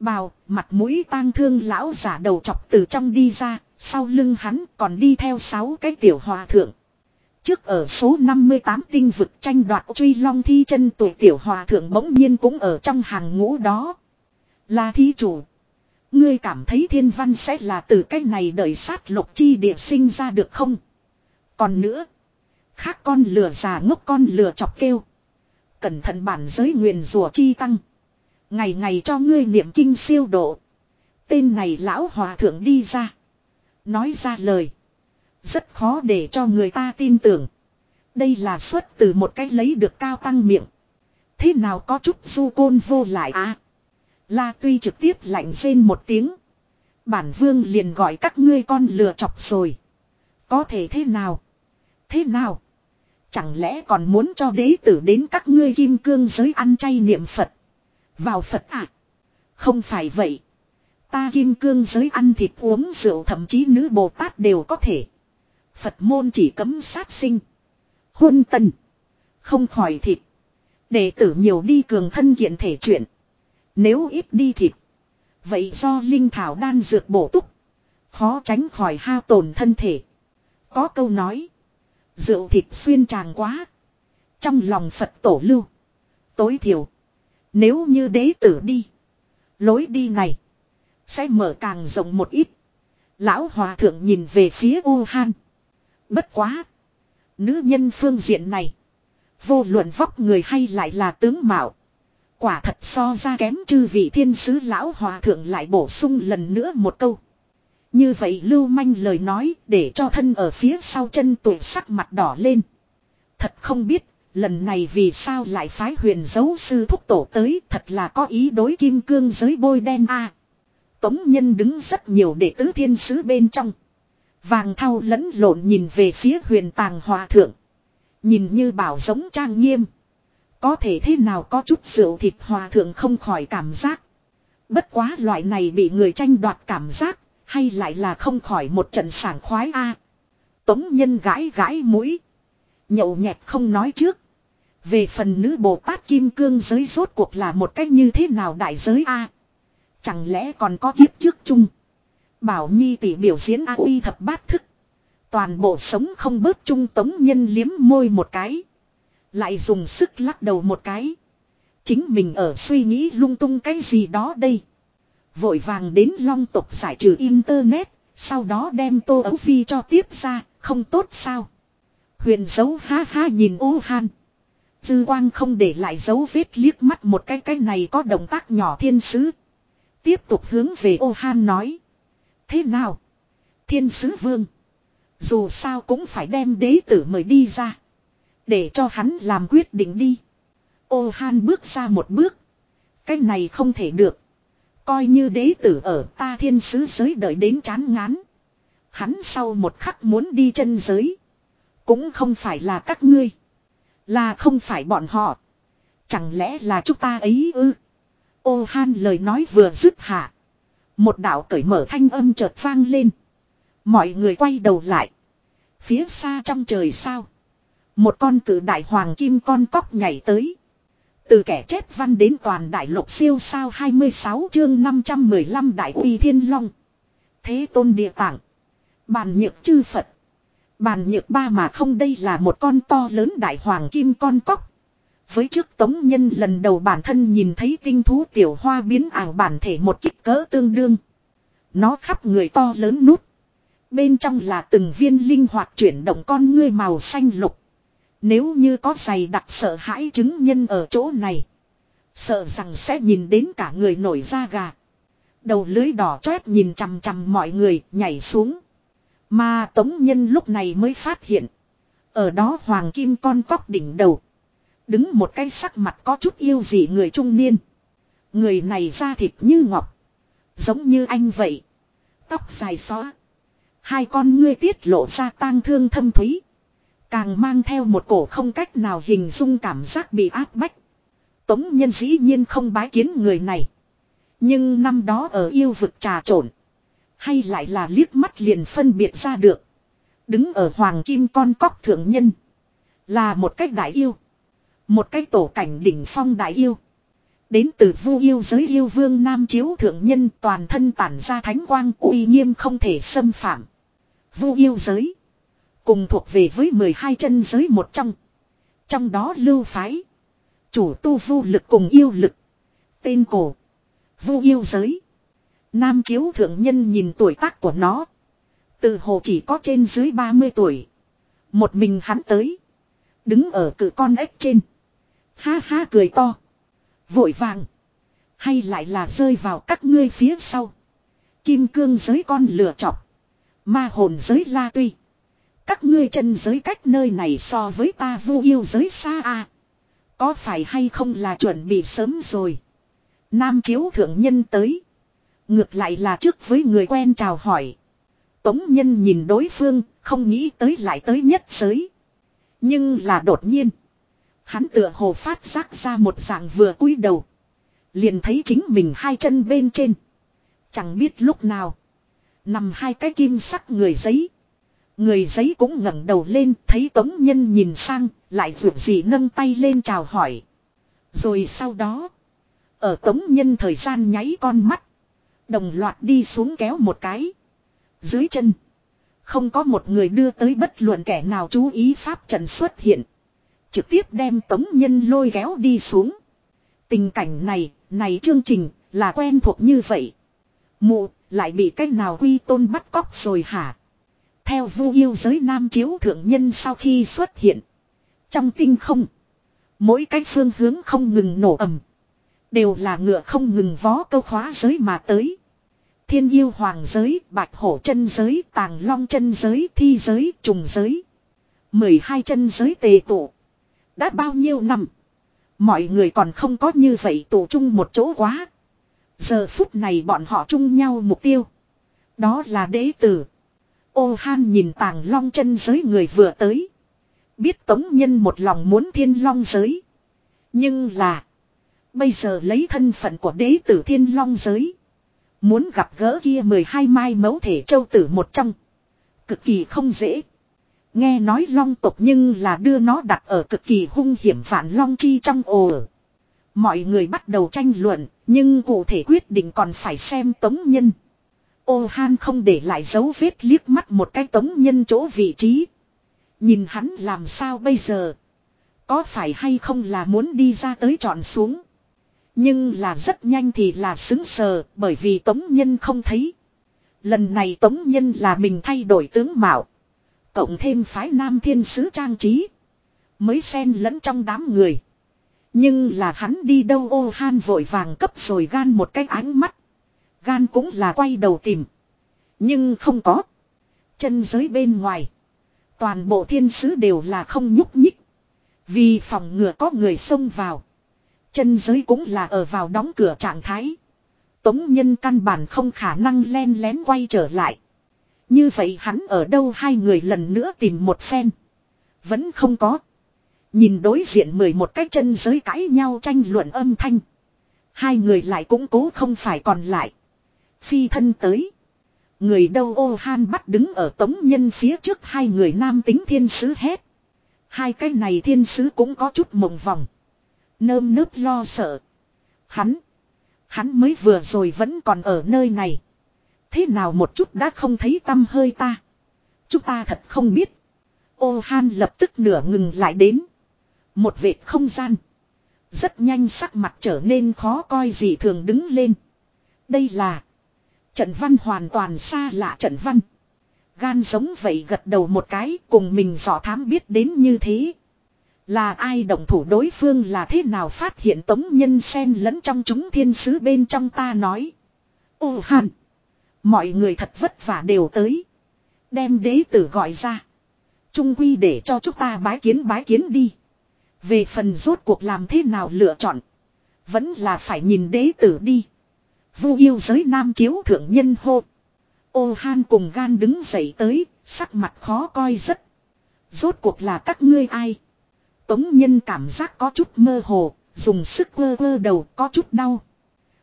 Bào, mặt mũi tang thương lão giả đầu chọc từ trong đi ra, sau lưng hắn còn đi theo sáu cái tiểu hòa thượng. Trước ở số 58 tinh vực tranh đoạt truy long thi chân tuổi tiểu hòa thượng bỗng nhiên cũng ở trong hàng ngũ đó. Là thi chủ. Ngươi cảm thấy thiên văn sẽ là từ cách này đợi sát lục chi địa sinh ra được không? Còn nữa. Khác con lừa già ngốc con lừa chọc kêu. Cẩn thận bản giới nguyền rùa chi tăng. Ngày ngày cho ngươi niệm kinh siêu độ. Tên này lão hòa thượng đi ra. Nói ra lời. Rất khó để cho người ta tin tưởng. Đây là xuất từ một cách lấy được cao tăng miệng. Thế nào có chút du côn vô lại à? La tuy trực tiếp lạnh rên một tiếng. Bản vương liền gọi các ngươi con lừa chọc rồi. Có thể thế nào? Thế nào? Chẳng lẽ còn muốn cho đế tử đến các ngươi kim cương giới ăn chay niệm Phật? Vào Phật à? Không phải vậy. Ta kim cương giới ăn thịt uống rượu thậm chí nữ Bồ Tát đều có thể. Phật môn chỉ cấm sát sinh. huân tần. Không khỏi thịt. Đệ tử nhiều đi cường thân kiện thể chuyện. Nếu ít đi thịt. Vậy do linh thảo đan dược bổ túc. Khó tránh khỏi hao tổn thân thể. Có câu nói. Rượu thịt xuyên tràng quá. Trong lòng Phật tổ lưu. Tối thiểu. Nếu như đế tử đi. Lối đi này. Sẽ mở càng rộng một ít. Lão hòa thượng nhìn về phía U Han. Bất quá. Nữ nhân phương diện này. Vô luận vóc người hay lại là tướng mạo. Quả thật so ra kém chư vị thiên sứ lão hòa thượng lại bổ sung lần nữa một câu. Như vậy lưu manh lời nói để cho thân ở phía sau chân tuổi sắc mặt đỏ lên. Thật không biết, lần này vì sao lại phái huyền dấu sư thúc tổ tới thật là có ý đối kim cương giới bôi đen a Tống nhân đứng rất nhiều đệ tứ thiên sứ bên trong. Vàng thau lẫn lộn nhìn về phía huyền tàng hòa thượng. Nhìn như bảo giống trang nghiêm. Có thể thế nào có chút rượu thịt hòa thượng không khỏi cảm giác. Bất quá loại này bị người tranh đoạt cảm giác, hay lại là không khỏi một trận sảng khoái a Tống nhân gãi gãi mũi. Nhậu nhẹt không nói trước. Về phần nữ Bồ Tát Kim Cương giới rốt cuộc là một cách như thế nào đại giới a Chẳng lẽ còn có kiếp trước chung. Bảo Nhi tỷ biểu diễn A uy thập bát thức. Toàn bộ sống không bớt trung tống nhân liếm môi một cái. Lại dùng sức lắc đầu một cái. Chính mình ở suy nghĩ lung tung cái gì đó đây. Vội vàng đến long tục giải trừ internet. Sau đó đem tô ấu phi cho tiếp ra. Không tốt sao. Huyền dấu ha ha nhìn ô han. Dư quang không để lại dấu vết liếc mắt một cái cái này có động tác nhỏ thiên sứ. Tiếp tục hướng về ô han nói. Thế nào? Thiên sứ vương. Dù sao cũng phải đem đế tử mời đi ra. Để cho hắn làm quyết định đi. Ô han bước ra một bước. Cái này không thể được. Coi như đế tử ở ta thiên sứ giới đợi đến chán ngán. Hắn sau một khắc muốn đi chân giới. Cũng không phải là các ngươi. Là không phải bọn họ. Chẳng lẽ là chúng ta ấy ư? Ô han lời nói vừa dứt hạ. Một đạo cởi mở thanh âm chợt vang lên. Mọi người quay đầu lại. Phía xa trong trời sao. Một con cử đại hoàng kim con cóc nhảy tới. Từ kẻ chết văn đến toàn đại lục siêu sao 26 chương 515 đại uy thiên long. Thế tôn địa tạng. Bàn nhược chư Phật. Bàn nhược ba mà không đây là một con to lớn đại hoàng kim con cóc. Với trước tống nhân lần đầu bản thân nhìn thấy tinh thú tiểu hoa biến ảo bản thể một kích cỡ tương đương. Nó khắp người to lớn nút. Bên trong là từng viên linh hoạt chuyển động con ngươi màu xanh lục. Nếu như có giày đặc sợ hãi chứng nhân ở chỗ này. Sợ rằng sẽ nhìn đến cả người nổi da gà. Đầu lưới đỏ chót nhìn chằm chằm mọi người, nhảy xuống. Mà tống nhân lúc này mới phát hiện. Ở đó hoàng kim con cóc đỉnh đầu. Đứng một cái sắc mặt có chút yêu gì người trung niên. Người này da thịt như ngọc. Giống như anh vậy. Tóc dài xóa. Hai con ngươi tiết lộ ra tang thương thâm thúy. Càng mang theo một cổ không cách nào hình dung cảm giác bị áp bách. Tống nhân dĩ nhiên không bái kiến người này. Nhưng năm đó ở yêu vực trà trộn. Hay lại là liếc mắt liền phân biệt ra được. Đứng ở hoàng kim con cóc thượng nhân. Là một cách đại yêu. Một cách tổ cảnh đỉnh phong đại yêu. Đến từ vu yêu giới yêu vương Nam Chiếu Thượng Nhân toàn thân tản ra thánh quang uy nghiêm không thể xâm phạm. Vu yêu giới. Cùng thuộc về với 12 chân giới một trong. Trong đó lưu phái. Chủ tu vu lực cùng yêu lực. Tên cổ. Vu yêu giới. Nam Chiếu Thượng Nhân nhìn tuổi tác của nó. Từ hồ chỉ có trên dưới 30 tuổi. Một mình hắn tới. Đứng ở cự con ếch trên. Ha ha cười to. Vội vàng. Hay lại là rơi vào các ngươi phía sau. Kim cương giới con lửa chọc. Ma hồn giới la tuy. Các ngươi chân giới cách nơi này so với ta vu yêu giới xa à. Có phải hay không là chuẩn bị sớm rồi. Nam chiếu thượng nhân tới. Ngược lại là trước với người quen chào hỏi. Tống nhân nhìn đối phương, không nghĩ tới lại tới nhất giới. Nhưng là đột nhiên. Hắn tựa hồ phát giác ra một dạng vừa cúi đầu. Liền thấy chính mình hai chân bên trên. Chẳng biết lúc nào. Nằm hai cái kim sắc người giấy. Người giấy cũng ngẩng đầu lên thấy tống nhân nhìn sang. Lại vượt gì nâng tay lên chào hỏi. Rồi sau đó. Ở tống nhân thời gian nháy con mắt. Đồng loạt đi xuống kéo một cái. Dưới chân. Không có một người đưa tới bất luận kẻ nào chú ý pháp trận xuất hiện. Trực tiếp đem tống nhân lôi kéo đi xuống. Tình cảnh này, này chương trình, là quen thuộc như vậy. Mụ, lại bị cách nào quy tôn bắt cóc rồi hả? Theo vu yêu giới nam chiếu thượng nhân sau khi xuất hiện. Trong tinh không. Mỗi cái phương hướng không ngừng nổ ầm. Đều là ngựa không ngừng vó câu khóa giới mà tới. Thiên yêu hoàng giới, bạch hổ chân giới, tàng long chân giới, thi giới, trùng giới. 12 chân giới tề tụ. Đã bao nhiêu năm. Mọi người còn không có như vậy tụ chung một chỗ quá. Giờ phút này bọn họ chung nhau mục tiêu. Đó là đế tử. Ô han nhìn tàng long chân giới người vừa tới. Biết tống nhân một lòng muốn thiên long giới. Nhưng là. Bây giờ lấy thân phận của đế tử thiên long giới. Muốn gặp gỡ kia 12 mai mẫu thể châu tử một trong. Cực kỳ không dễ. Nghe nói long tộc nhưng là đưa nó đặt ở cực kỳ hung hiểm phản long chi trong ồ. Mọi người bắt đầu tranh luận, nhưng cụ thể quyết định còn phải xem tống nhân. Ô han không để lại dấu vết liếc mắt một cái tống nhân chỗ vị trí. Nhìn hắn làm sao bây giờ. Có phải hay không là muốn đi ra tới chọn xuống. Nhưng là rất nhanh thì là xứng sờ, bởi vì tống nhân không thấy. Lần này tống nhân là mình thay đổi tướng mạo. Cộng thêm phái nam thiên sứ trang trí. Mới xen lẫn trong đám người. Nhưng là hắn đi đâu ô han vội vàng cấp rồi gan một cái ánh mắt. Gan cũng là quay đầu tìm. Nhưng không có. Chân giới bên ngoài. Toàn bộ thiên sứ đều là không nhúc nhích. Vì phòng ngừa có người xông vào. Chân giới cũng là ở vào đóng cửa trạng thái. Tống nhân căn bản không khả năng len lén quay trở lại. Như vậy hắn ở đâu hai người lần nữa tìm một phen. Vẫn không có. Nhìn đối diện mười một cái chân giới cãi nhau tranh luận âm thanh. Hai người lại cũng cố không phải còn lại. Phi thân tới. Người đâu ô han bắt đứng ở tống nhân phía trước hai người nam tính thiên sứ hét. Hai cái này thiên sứ cũng có chút mộng vòng. Nơm nớp lo sợ. Hắn. Hắn mới vừa rồi vẫn còn ở nơi này. Thế nào một chút đã không thấy tâm hơi ta. Chúng ta thật không biết. Ô han lập tức nửa ngừng lại đến. Một vệt không gian. Rất nhanh sắc mặt trở nên khó coi gì thường đứng lên. Đây là. Trận văn hoàn toàn xa lạ trận văn. Gan giống vậy gật đầu một cái, cùng mình dò thám biết đến như thế. Là ai động thủ đối phương là thế nào phát hiện tống nhân sen lẫn trong chúng thiên sứ bên trong ta nói. Ô hàn. Mọi người thật vất vả đều tới. Đem đế tử gọi ra. Trung quy để cho chúng ta bái kiến bái kiến đi. Về phần rốt cuộc làm thế nào lựa chọn. Vẫn là phải nhìn đế tử đi. Vu yêu giới nam chiếu thượng nhân hô. Ô han cùng gan đứng dậy tới, sắc mặt khó coi rất. Rốt cuộc là các ngươi ai? Tống nhân cảm giác có chút mơ hồ, dùng sức vơ vơ đầu có chút đau.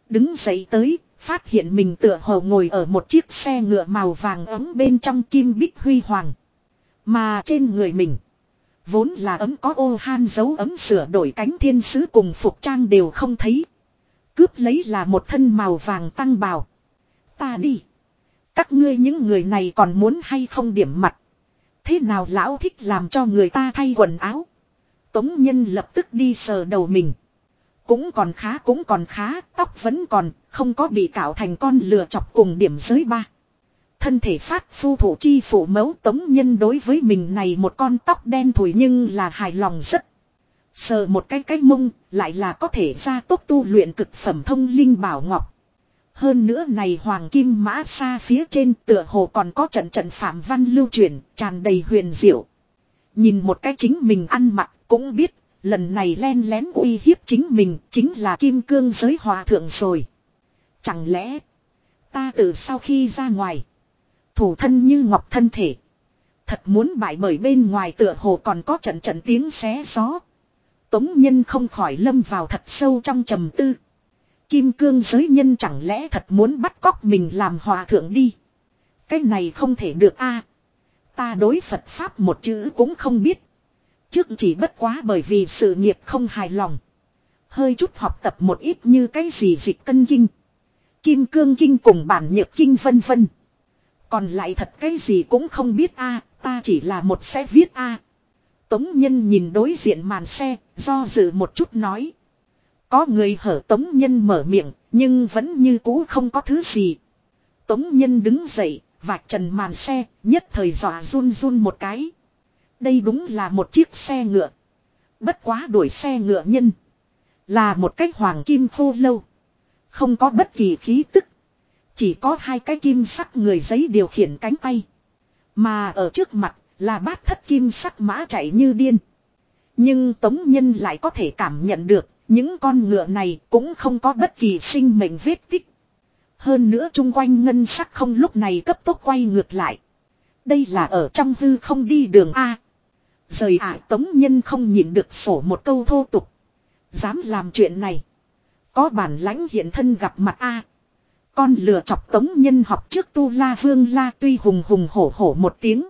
Đứng dậy tới, phát hiện mình tựa hồ ngồi ở một chiếc xe ngựa màu vàng ấm bên trong kim bích huy hoàng. Mà trên người mình, vốn là ấm có ô han dấu ấm sửa đổi cánh thiên sứ cùng phục trang đều không thấy. Cướp lấy là một thân màu vàng tăng bào. Ta đi. Các ngươi những người này còn muốn hay không điểm mặt. Thế nào lão thích làm cho người ta thay quần áo. Tống nhân lập tức đi sờ đầu mình. Cũng còn khá cũng còn khá, tóc vẫn còn, không có bị cạo thành con lừa chọc cùng điểm giới ba. Thân thể phát phu thủ chi phủ mấu tống nhân đối với mình này một con tóc đen thủi nhưng là hài lòng rất. Sờ một cái cái mông, lại là có thể ra tốc tu luyện cực phẩm thông linh bảo ngọc. Hơn nữa này hoàng kim mã xa phía trên tựa hồ còn có trận trận phạm văn lưu truyền, tràn đầy huyền diệu. Nhìn một cái chính mình ăn mặc cũng biết, lần này len lén uy hiếp chính mình chính là kim cương giới hòa thượng rồi. Chẳng lẽ, ta từ sau khi ra ngoài, thủ thân như ngọc thân thể. Thật muốn bại bởi bên ngoài tựa hồ còn có trận trận tiếng xé gió. Tống nhân không khỏi lâm vào thật sâu trong trầm tư. Kim cương giới nhân chẳng lẽ thật muốn bắt cóc mình làm hòa thượng đi. Cái này không thể được a. Ta đối Phật Pháp một chữ cũng không biết. Trước chỉ bất quá bởi vì sự nghiệp không hài lòng. Hơi chút học tập một ít như cái gì dịch cân kinh. Kim cương kinh cùng bản nhược kinh vân vân. Còn lại thật cái gì cũng không biết a, ta chỉ là một xe viết a. Tống Nhân nhìn đối diện màn xe, do dự một chút nói. Có người hở Tống Nhân mở miệng, nhưng vẫn như cũ không có thứ gì. Tống Nhân đứng dậy, vạch trần màn xe, nhất thời dọa run run một cái. Đây đúng là một chiếc xe ngựa. Bất quá đuổi xe ngựa nhân. Là một cái hoàng kim khô lâu. Không có bất kỳ khí tức. Chỉ có hai cái kim sắc người giấy điều khiển cánh tay. Mà ở trước mặt là bát thất kim sắc mã chạy như điên. Nhưng Tống Nhân lại có thể cảm nhận được, những con ngựa này cũng không có bất kỳ sinh mệnh vết tích. Hơn nữa chung quanh ngân sắc không lúc này cấp tốc quay ngược lại. Đây là ở trong hư không đi đường A. Rời ả Tống Nhân không nhìn được sổ một câu thô tục. Dám làm chuyện này. Có bản lãnh hiện thân gặp mặt A. Con lừa chọc Tống Nhân học trước tu la vương la tuy hùng hùng hổ hổ một tiếng.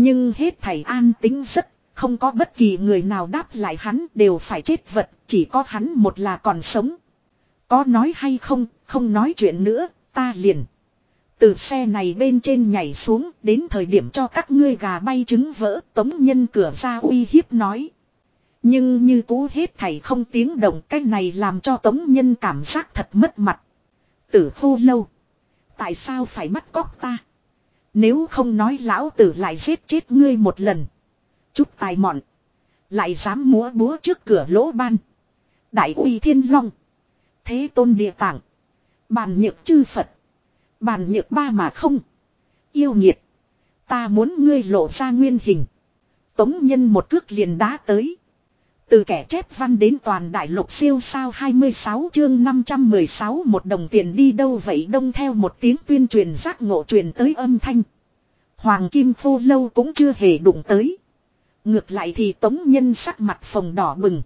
Nhưng hết thầy an tính rất, không có bất kỳ người nào đáp lại hắn đều phải chết vật, chỉ có hắn một là còn sống. Có nói hay không, không nói chuyện nữa, ta liền. Từ xe này bên trên nhảy xuống, đến thời điểm cho các ngươi gà bay trứng vỡ, tống nhân cửa ra uy hiếp nói. Nhưng như cũ hết thầy không tiếng động cái này làm cho tống nhân cảm giác thật mất mặt. Tử khô lâu. Tại sao phải bắt cóc ta? Nếu không nói lão tử lại giết chết ngươi một lần. Chút tài mọn. Lại dám múa búa trước cửa lỗ ban. Đại uy thiên long. Thế tôn địa tạng. Bàn nhược chư Phật. Bàn nhược ba mà không. Yêu nghiệt, Ta muốn ngươi lộ ra nguyên hình. Tống nhân một cước liền đá tới. Từ kẻ chép văn đến toàn đại lục siêu sao 26 chương 516 một đồng tiền đi đâu vậy đông theo một tiếng tuyên truyền giác ngộ truyền tới âm thanh. Hoàng Kim Phô Lâu cũng chưa hề đụng tới. Ngược lại thì tống nhân sắc mặt phồng đỏ bừng.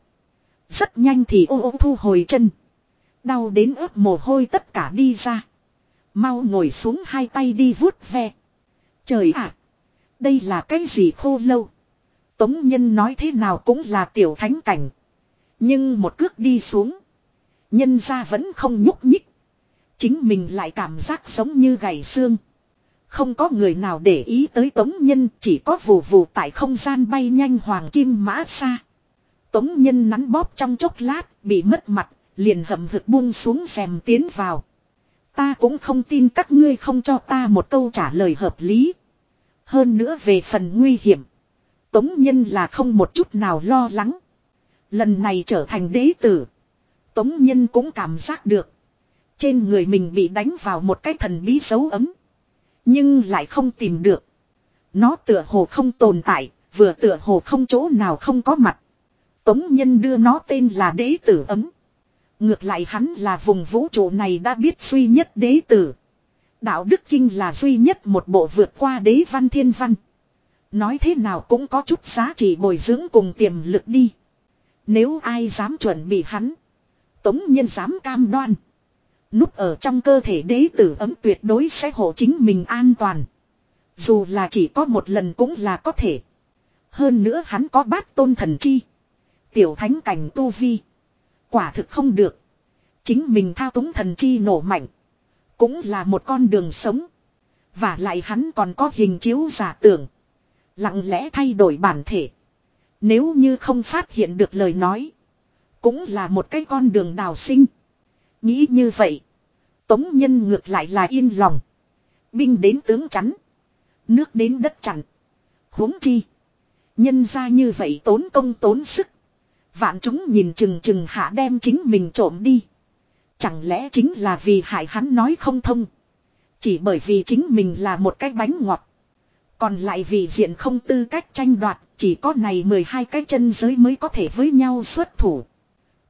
Rất nhanh thì ô ô thu hồi chân. Đau đến ướp mồ hôi tất cả đi ra. Mau ngồi xuống hai tay đi vuốt ve. Trời ạ! đây là cái gì khô lâu? Tống nhân nói thế nào cũng là tiểu thánh cảnh. Nhưng một cước đi xuống. Nhân ra vẫn không nhúc nhích. Chính mình lại cảm giác giống như gầy xương. Không có người nào để ý tới tống nhân, chỉ có vù vù tại không gian bay nhanh hoàng kim mã xa. Tống nhân nắn bóp trong chốc lát, bị mất mặt, liền hậm hực buông xuống xèm tiến vào. Ta cũng không tin các ngươi không cho ta một câu trả lời hợp lý. Hơn nữa về phần nguy hiểm. Tống Nhân là không một chút nào lo lắng. Lần này trở thành đế tử. Tống Nhân cũng cảm giác được. Trên người mình bị đánh vào một cái thần bí dấu ấm. Nhưng lại không tìm được. Nó tựa hồ không tồn tại, vừa tựa hồ không chỗ nào không có mặt. Tống Nhân đưa nó tên là đế tử ấm. Ngược lại hắn là vùng vũ trụ này đã biết duy nhất đế tử. Đạo Đức Kinh là duy nhất một bộ vượt qua đế văn thiên văn. Nói thế nào cũng có chút giá trị bồi dưỡng cùng tiềm lực đi. Nếu ai dám chuẩn bị hắn. Tống nhân dám cam đoan. Núp ở trong cơ thể đế tử ấm tuyệt đối sẽ hộ chính mình an toàn. Dù là chỉ có một lần cũng là có thể. Hơn nữa hắn có bát tôn thần chi. Tiểu thánh cảnh tu vi. Quả thực không được. Chính mình thao túng thần chi nổ mạnh. Cũng là một con đường sống. Và lại hắn còn có hình chiếu giả tưởng. Lặng lẽ thay đổi bản thể. Nếu như không phát hiện được lời nói. Cũng là một cái con đường đào sinh. Nghĩ như vậy. Tống nhân ngược lại là yên lòng. Binh đến tướng chắn. Nước đến đất chặn. huống chi. Nhân ra như vậy tốn công tốn sức. Vạn chúng nhìn chừng chừng hạ đem chính mình trộm đi. Chẳng lẽ chính là vì hại hắn nói không thông. Chỉ bởi vì chính mình là một cái bánh ngọt. Còn lại vì diện không tư cách tranh đoạt, chỉ có này 12 cái chân giới mới có thể với nhau xuất thủ.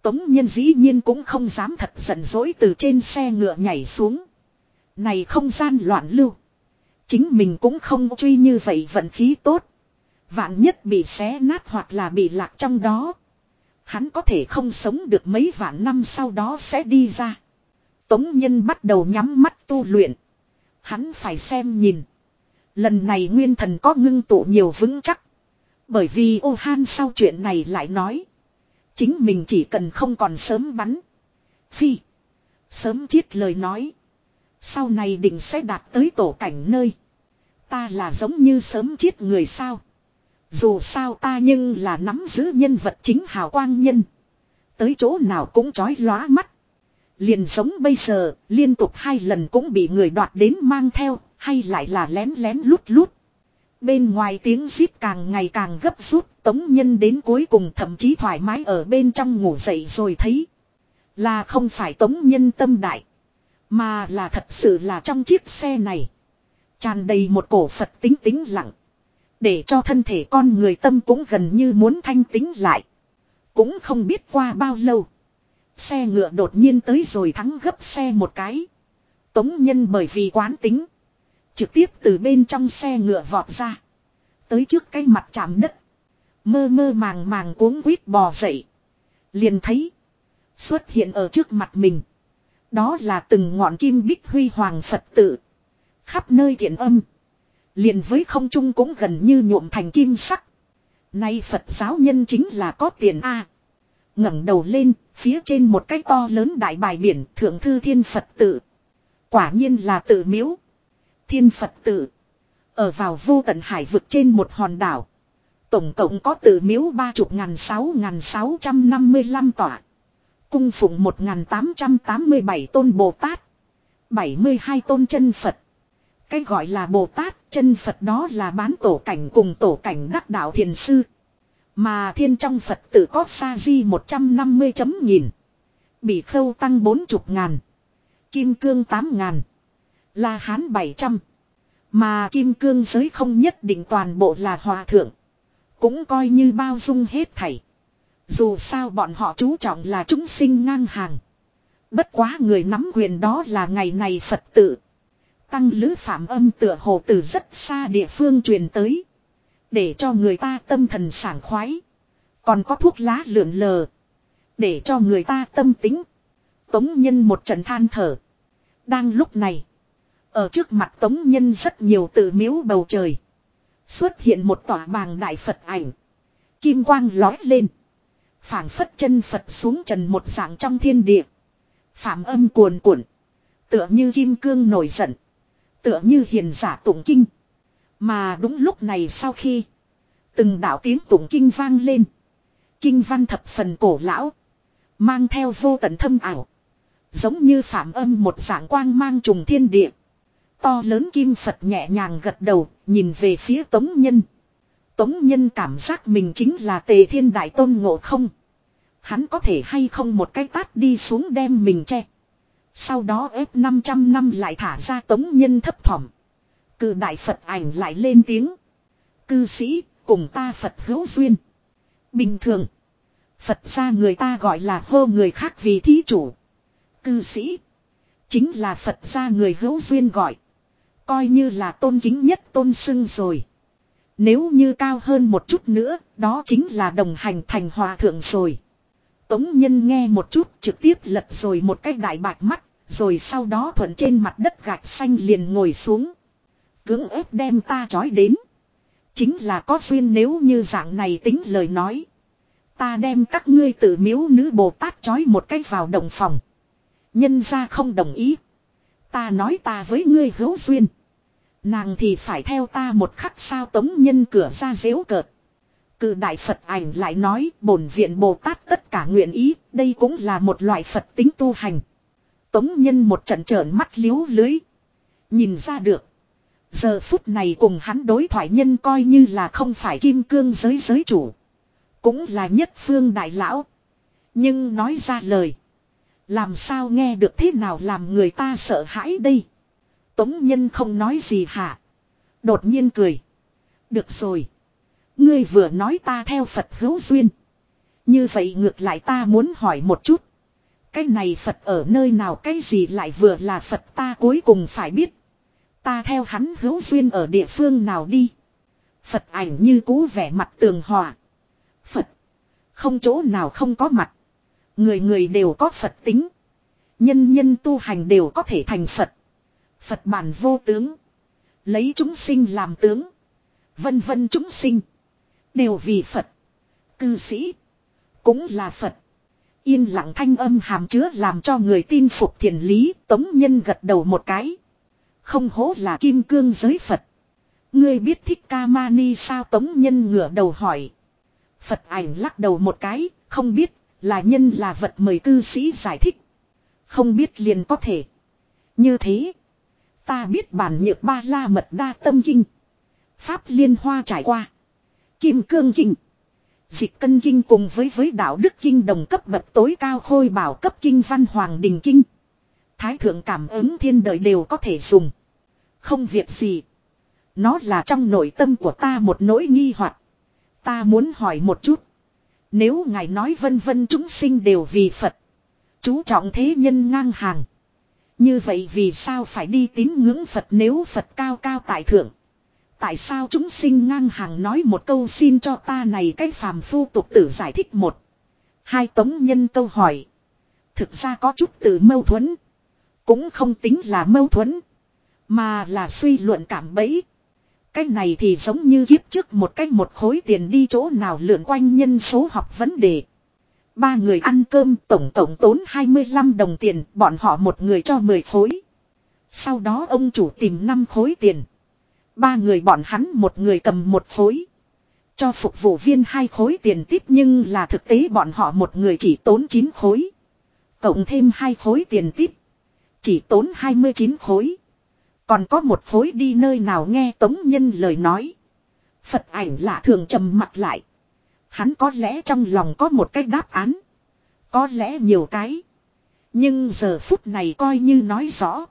Tống nhân dĩ nhiên cũng không dám thật giận dỗi từ trên xe ngựa nhảy xuống. Này không gian loạn lưu. Chính mình cũng không truy như vậy vận khí tốt. Vạn nhất bị xé nát hoặc là bị lạc trong đó. Hắn có thể không sống được mấy vạn năm sau đó sẽ đi ra. Tống nhân bắt đầu nhắm mắt tu luyện. Hắn phải xem nhìn. Lần này nguyên thần có ngưng tụ nhiều vững chắc. Bởi vì ô han sau chuyện này lại nói. Chính mình chỉ cần không còn sớm bắn. Phi. Sớm chiết lời nói. Sau này định sẽ đạt tới tổ cảnh nơi. Ta là giống như sớm chiết người sao. Dù sao ta nhưng là nắm giữ nhân vật chính hào quang nhân. Tới chỗ nào cũng chói lóa mắt. Liền giống bây giờ, liên tục hai lần cũng bị người đoạt đến mang theo, hay lại là lén lén lút lút. Bên ngoài tiếng xít càng ngày càng gấp rút, tống nhân đến cuối cùng thậm chí thoải mái ở bên trong ngủ dậy rồi thấy. Là không phải tống nhân tâm đại, mà là thật sự là trong chiếc xe này. Tràn đầy một cổ Phật tính tính lặng. Để cho thân thể con người tâm cũng gần như muốn thanh tính lại. Cũng không biết qua bao lâu. Xe ngựa đột nhiên tới rồi thắng gấp xe một cái. Tống nhân bởi vì quán tính. Trực tiếp từ bên trong xe ngựa vọt ra. Tới trước cái mặt chạm đất. Mơ mơ màng màng cuống quýt bò dậy. Liền thấy. Xuất hiện ở trước mặt mình. Đó là từng ngọn kim bích huy hoàng Phật tự. Khắp nơi thiện âm. Liền với không trung cũng gần như nhuộm thành kim sắc. Nay Phật giáo nhân chính là có tiền A. ngẩng đầu lên, phía trên một cái to lớn đại bài biển thượng thư thiên Phật tự. Quả nhiên là tự miếu. Thiên Phật tự. Ở vào vô tận hải vực trên một hòn đảo. Tổng cộng có từ miếu ba chục ngàn sáu ngàn sáu trăm năm mươi lăm tỏa. Cung phụng một ngàn tám trăm tám mươi bảy tôn Bồ Tát. bảy mươi hai tôn chân Phật. Cái gọi là Bồ Tát, chân Phật đó là bán tổ cảnh cùng tổ cảnh đắc đạo thiền sư. Mà thiên trong Phật tự có sa di 150 chấm nghìn. Bị khâu tăng bốn chục ngàn. Kim cương tám ngàn. La hán 700. Mà kim cương giới không nhất định toàn bộ là hòa thượng. Cũng coi như bao dung hết thảy. Dù sao bọn họ chú trọng là chúng sinh ngang hàng. Bất quá người nắm quyền đó là ngày này Phật tử. Tăng lữ phạm âm tựa hồ từ rất xa địa phương truyền tới. Để cho người ta tâm thần sảng khoái. Còn có thuốc lá lượn lờ. Để cho người ta tâm tính. Tống nhân một trận than thở. Đang lúc này. Ở trước mặt tống nhân rất nhiều tự miếu bầu trời. Xuất hiện một tòa bàng đại Phật ảnh. Kim quang lói lên. phảng phất chân Phật xuống trần một dạng trong thiên địa. Phạm âm cuồn cuộn. Tựa như kim cương nổi giận. Tựa như hiền giả tụng kinh. Mà đúng lúc này sau khi. Từng đạo tiếng tụng kinh vang lên. Kinh văn thập phần cổ lão. Mang theo vô tận thâm ảo. Giống như phạm âm một dạng quang mang trùng thiên địa. To lớn kim Phật nhẹ nhàng gật đầu, nhìn về phía Tống Nhân. Tống Nhân cảm giác mình chính là tề thiên đại tôn ngộ không. Hắn có thể hay không một cái tát đi xuống đem mình che. Sau đó ép 500 năm lại thả ra Tống Nhân thấp thỏm. Cự đại Phật ảnh lại lên tiếng. Cư sĩ, cùng ta Phật hữu duyên. Bình thường. Phật ra người ta gọi là hô người khác vì thí chủ. Cư sĩ. Chính là Phật ra người hữu duyên gọi. Coi như là tôn kính nhất tôn sưng rồi. Nếu như cao hơn một chút nữa, đó chính là đồng hành thành hòa thượng rồi. Tống nhân nghe một chút trực tiếp lật rồi một cái đại bạc mắt, rồi sau đó thuận trên mặt đất gạch xanh liền ngồi xuống. Cưỡng ép đem ta trói đến. Chính là có duyên nếu như dạng này tính lời nói. Ta đem các ngươi tự miếu nữ Bồ Tát trói một cách vào đồng phòng. Nhân ra không đồng ý. Ta nói ta với ngươi hữu duyên. Nàng thì phải theo ta một khắc sao tống nhân cửa ra dễu cợt. Cự đại Phật ảnh lại nói bổn viện Bồ Tát tất cả nguyện ý, đây cũng là một loại Phật tính tu hành. Tống nhân một trận trợn mắt liếu lưới. Nhìn ra được. Giờ phút này cùng hắn đối thoại nhân coi như là không phải kim cương giới giới chủ. Cũng là nhất phương đại lão. Nhưng nói ra lời. Làm sao nghe được thế nào làm người ta sợ hãi đây. Tống nhân không nói gì hả. Đột nhiên cười. Được rồi. Ngươi vừa nói ta theo Phật hữu duyên. Như vậy ngược lại ta muốn hỏi một chút. Cái này Phật ở nơi nào cái gì lại vừa là Phật ta cuối cùng phải biết. Ta theo hắn hữu duyên ở địa phương nào đi. Phật ảnh như cú vẻ mặt tường hòa. Phật. Không chỗ nào không có mặt. Người người đều có Phật tính. Nhân nhân tu hành đều có thể thành Phật. Phật bản vô tướng. Lấy chúng sinh làm tướng. Vân vân chúng sinh. Đều vì Phật. Cư sĩ. Cũng là Phật. Yên lặng thanh âm hàm chứa làm cho người tin phục thiền lý. Tống nhân gật đầu một cái. Không hố là kim cương giới Phật. Ngươi biết thích ca mani sao tống nhân ngửa đầu hỏi. Phật ảnh lắc đầu một cái, không biết, là nhân là vật mời cư sĩ giải thích. Không biết liền có thể. Như thế. Ta biết bản nhược ba la mật đa tâm kinh. Pháp liên hoa trải qua. Kim cương kinh. Dịch cân kinh cùng với với đạo đức kinh đồng cấp bậc tối cao khôi bảo cấp kinh văn hoàng đình kinh. Thái thượng cảm ứng thiên đời đều có thể dùng. Không việc gì. Nó là trong nội tâm của ta một nỗi nghi hoặc. Ta muốn hỏi một chút. Nếu ngài nói vân vân chúng sinh đều vì Phật. Chú trọng thế nhân ngang hàng. Như vậy vì sao phải đi tín ngưỡng Phật nếu Phật cao cao tại thượng. Tại sao chúng sinh ngang hàng nói một câu xin cho ta này cái phàm phu tục tử giải thích một. Hai tống nhân câu hỏi. Thực ra có chút từ mâu thuẫn. Cũng không tính là mâu thuẫn. Mà là suy luận cảm bẫy. Cái này thì giống như kiếp trước một cách một khối tiền đi chỗ nào lượn quanh nhân số học vấn đề. Ba người ăn cơm tổng tổng tốn 25 đồng tiền, bọn họ một người cho 10 khối. Sau đó ông chủ tìm 5 khối tiền. Ba người bọn hắn một người cầm một khối. Cho phục vụ viên hai khối tiền tiếp nhưng là thực tế bọn họ một người chỉ tốn 9 khối. Cộng thêm hai khối tiền tiếp. Chỉ tốn 29 khối. Còn có một khối đi nơi nào nghe Tống Nhân lời nói. Phật ảnh lạ thường trầm mặt lại. Hắn có lẽ trong lòng có một cái đáp án. Có lẽ nhiều cái. Nhưng giờ phút này coi như nói rõ.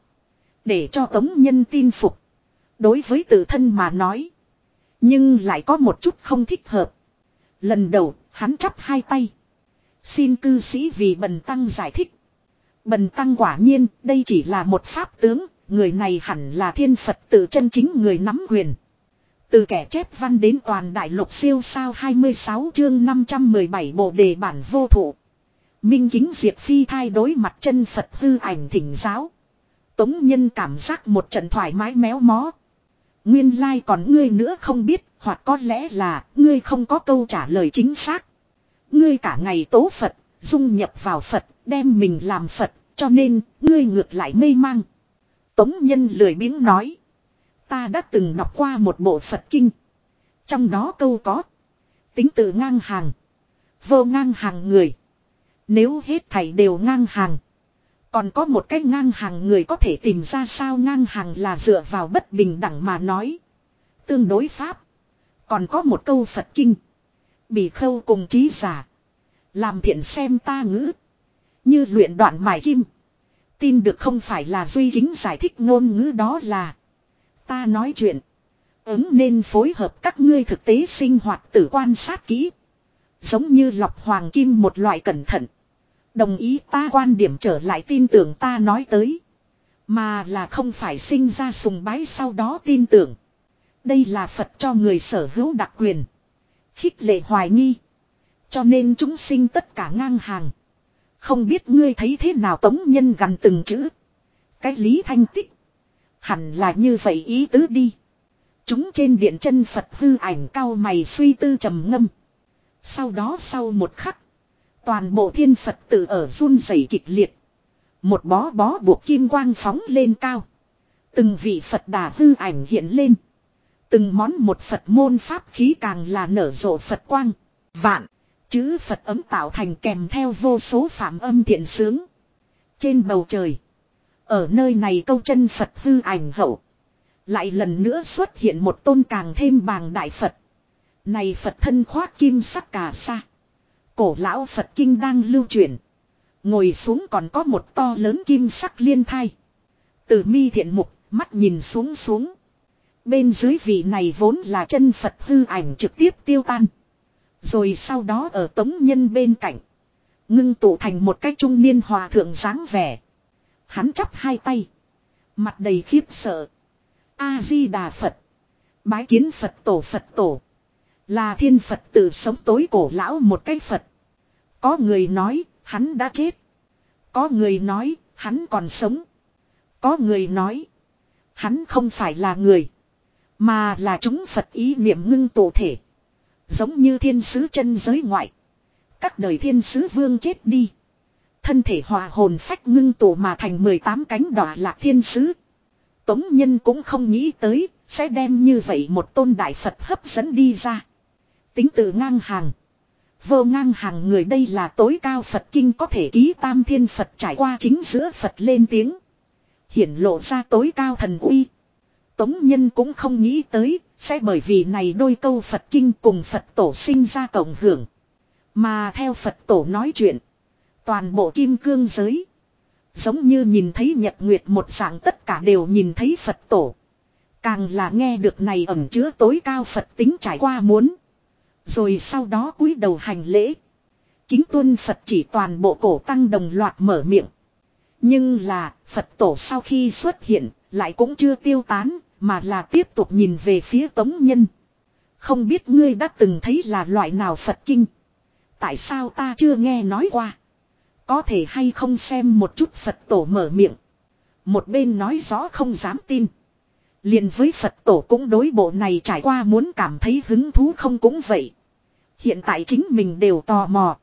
Để cho Tống Nhân tin phục. Đối với tự thân mà nói. Nhưng lại có một chút không thích hợp. Lần đầu, hắn chắp hai tay. Xin cư sĩ vì bần tăng giải thích. Bần tăng quả nhiên, đây chỉ là một pháp tướng, người này hẳn là thiên Phật tự chân chính người nắm quyền. Từ kẻ chép văn đến toàn đại lục siêu sao 26 chương 517 bộ đề bản vô thụ. Minh kính diệt phi thay đối mặt chân Phật hư ảnh thỉnh giáo. Tống nhân cảm giác một trận thoải mái méo mó. Nguyên lai like còn ngươi nữa không biết, hoặc có lẽ là ngươi không có câu trả lời chính xác. Ngươi cả ngày tố Phật, dung nhập vào Phật, đem mình làm Phật, cho nên ngươi ngược lại mê mang. Tống nhân lười biếng nói. Ta đã từng đọc qua một bộ Phật kinh. Trong đó câu có. Tính tự ngang hàng. Vô ngang hàng người. Nếu hết thảy đều ngang hàng. Còn có một cái ngang hàng người có thể tìm ra sao ngang hàng là dựa vào bất bình đẳng mà nói. Tương đối pháp. Còn có một câu Phật kinh. Bị khâu cùng trí giả. Làm thiện xem ta ngữ. Như luyện đoạn mài kim. Tin được không phải là duy kính giải thích ngôn ngữ đó là. Ta nói chuyện. Ứng nên phối hợp các ngươi thực tế sinh hoạt tử quan sát kỹ. Giống như lọc hoàng kim một loại cẩn thận. Đồng ý ta quan điểm trở lại tin tưởng ta nói tới. Mà là không phải sinh ra sùng bái sau đó tin tưởng. Đây là Phật cho người sở hữu đặc quyền. Khích lệ hoài nghi. Cho nên chúng sinh tất cả ngang hàng. Không biết ngươi thấy thế nào tống nhân gần từng chữ. Cái lý thanh tích. Hẳn là như vậy ý tứ đi. Chúng trên điện chân Phật hư ảnh cao mày suy tư trầm ngâm. Sau đó sau một khắc. Toàn bộ thiên Phật tự ở run rẩy kịch liệt. Một bó bó buộc kim quang phóng lên cao. Từng vị Phật đà hư ảnh hiện lên. Từng món một Phật môn pháp khí càng là nở rộ Phật quang. Vạn. Chữ Phật ấm tạo thành kèm theo vô số phạm âm thiện sướng. Trên bầu trời. Ở nơi này câu chân Phật hư ảnh hậu. Lại lần nữa xuất hiện một tôn càng thêm bàng đại Phật. Này Phật thân khoác kim sắc cả sa Cổ lão Phật kinh đang lưu truyền. Ngồi xuống còn có một to lớn kim sắc liên thai. Từ mi thiện mục, mắt nhìn xuống xuống. Bên dưới vị này vốn là chân Phật hư ảnh trực tiếp tiêu tan. Rồi sau đó ở tống nhân bên cạnh. Ngưng tụ thành một cái trung niên hòa thượng dáng vẻ. Hắn chắp hai tay. Mặt đầy khiếp sợ. A-di-đà Phật. Bái kiến Phật tổ Phật tổ. Là thiên Phật tự sống tối cổ lão một cái Phật. Có người nói, hắn đã chết. Có người nói, hắn còn sống. Có người nói, hắn không phải là người. Mà là chúng Phật ý niệm ngưng tổ thể. Giống như thiên sứ chân giới ngoại. Các đời thiên sứ vương chết đi. Thân thể hòa hồn phách ngưng tụ mà thành 18 cánh đỏ lạc thiên sứ. Tống nhân cũng không nghĩ tới, sẽ đem như vậy một tôn đại Phật hấp dẫn đi ra. Tính từ ngang hàng. Vô ngang hàng người đây là tối cao Phật kinh có thể ký tam thiên Phật trải qua chính giữa Phật lên tiếng. Hiển lộ ra tối cao thần uy. Tống Nhân cũng không nghĩ tới, sẽ bởi vì này đôi câu Phật kinh cùng Phật tổ sinh ra cộng hưởng. Mà theo Phật tổ nói chuyện, toàn bộ kim cương giới. Giống như nhìn thấy nhật nguyệt một dạng tất cả đều nhìn thấy Phật tổ. Càng là nghe được này ẩm chứa tối cao Phật tính trải qua muốn. Rồi sau đó cúi đầu hành lễ. Kính tuân Phật chỉ toàn bộ cổ tăng đồng loạt mở miệng. Nhưng là, Phật tổ sau khi xuất hiện, lại cũng chưa tiêu tán, mà là tiếp tục nhìn về phía tống nhân. Không biết ngươi đã từng thấy là loại nào Phật kinh. Tại sao ta chưa nghe nói qua. Có thể hay không xem một chút Phật tổ mở miệng. Một bên nói rõ không dám tin. liền với Phật tổ cũng đối bộ này trải qua muốn cảm thấy hứng thú không cũng vậy. Hiện tại chính mình đều tò mò.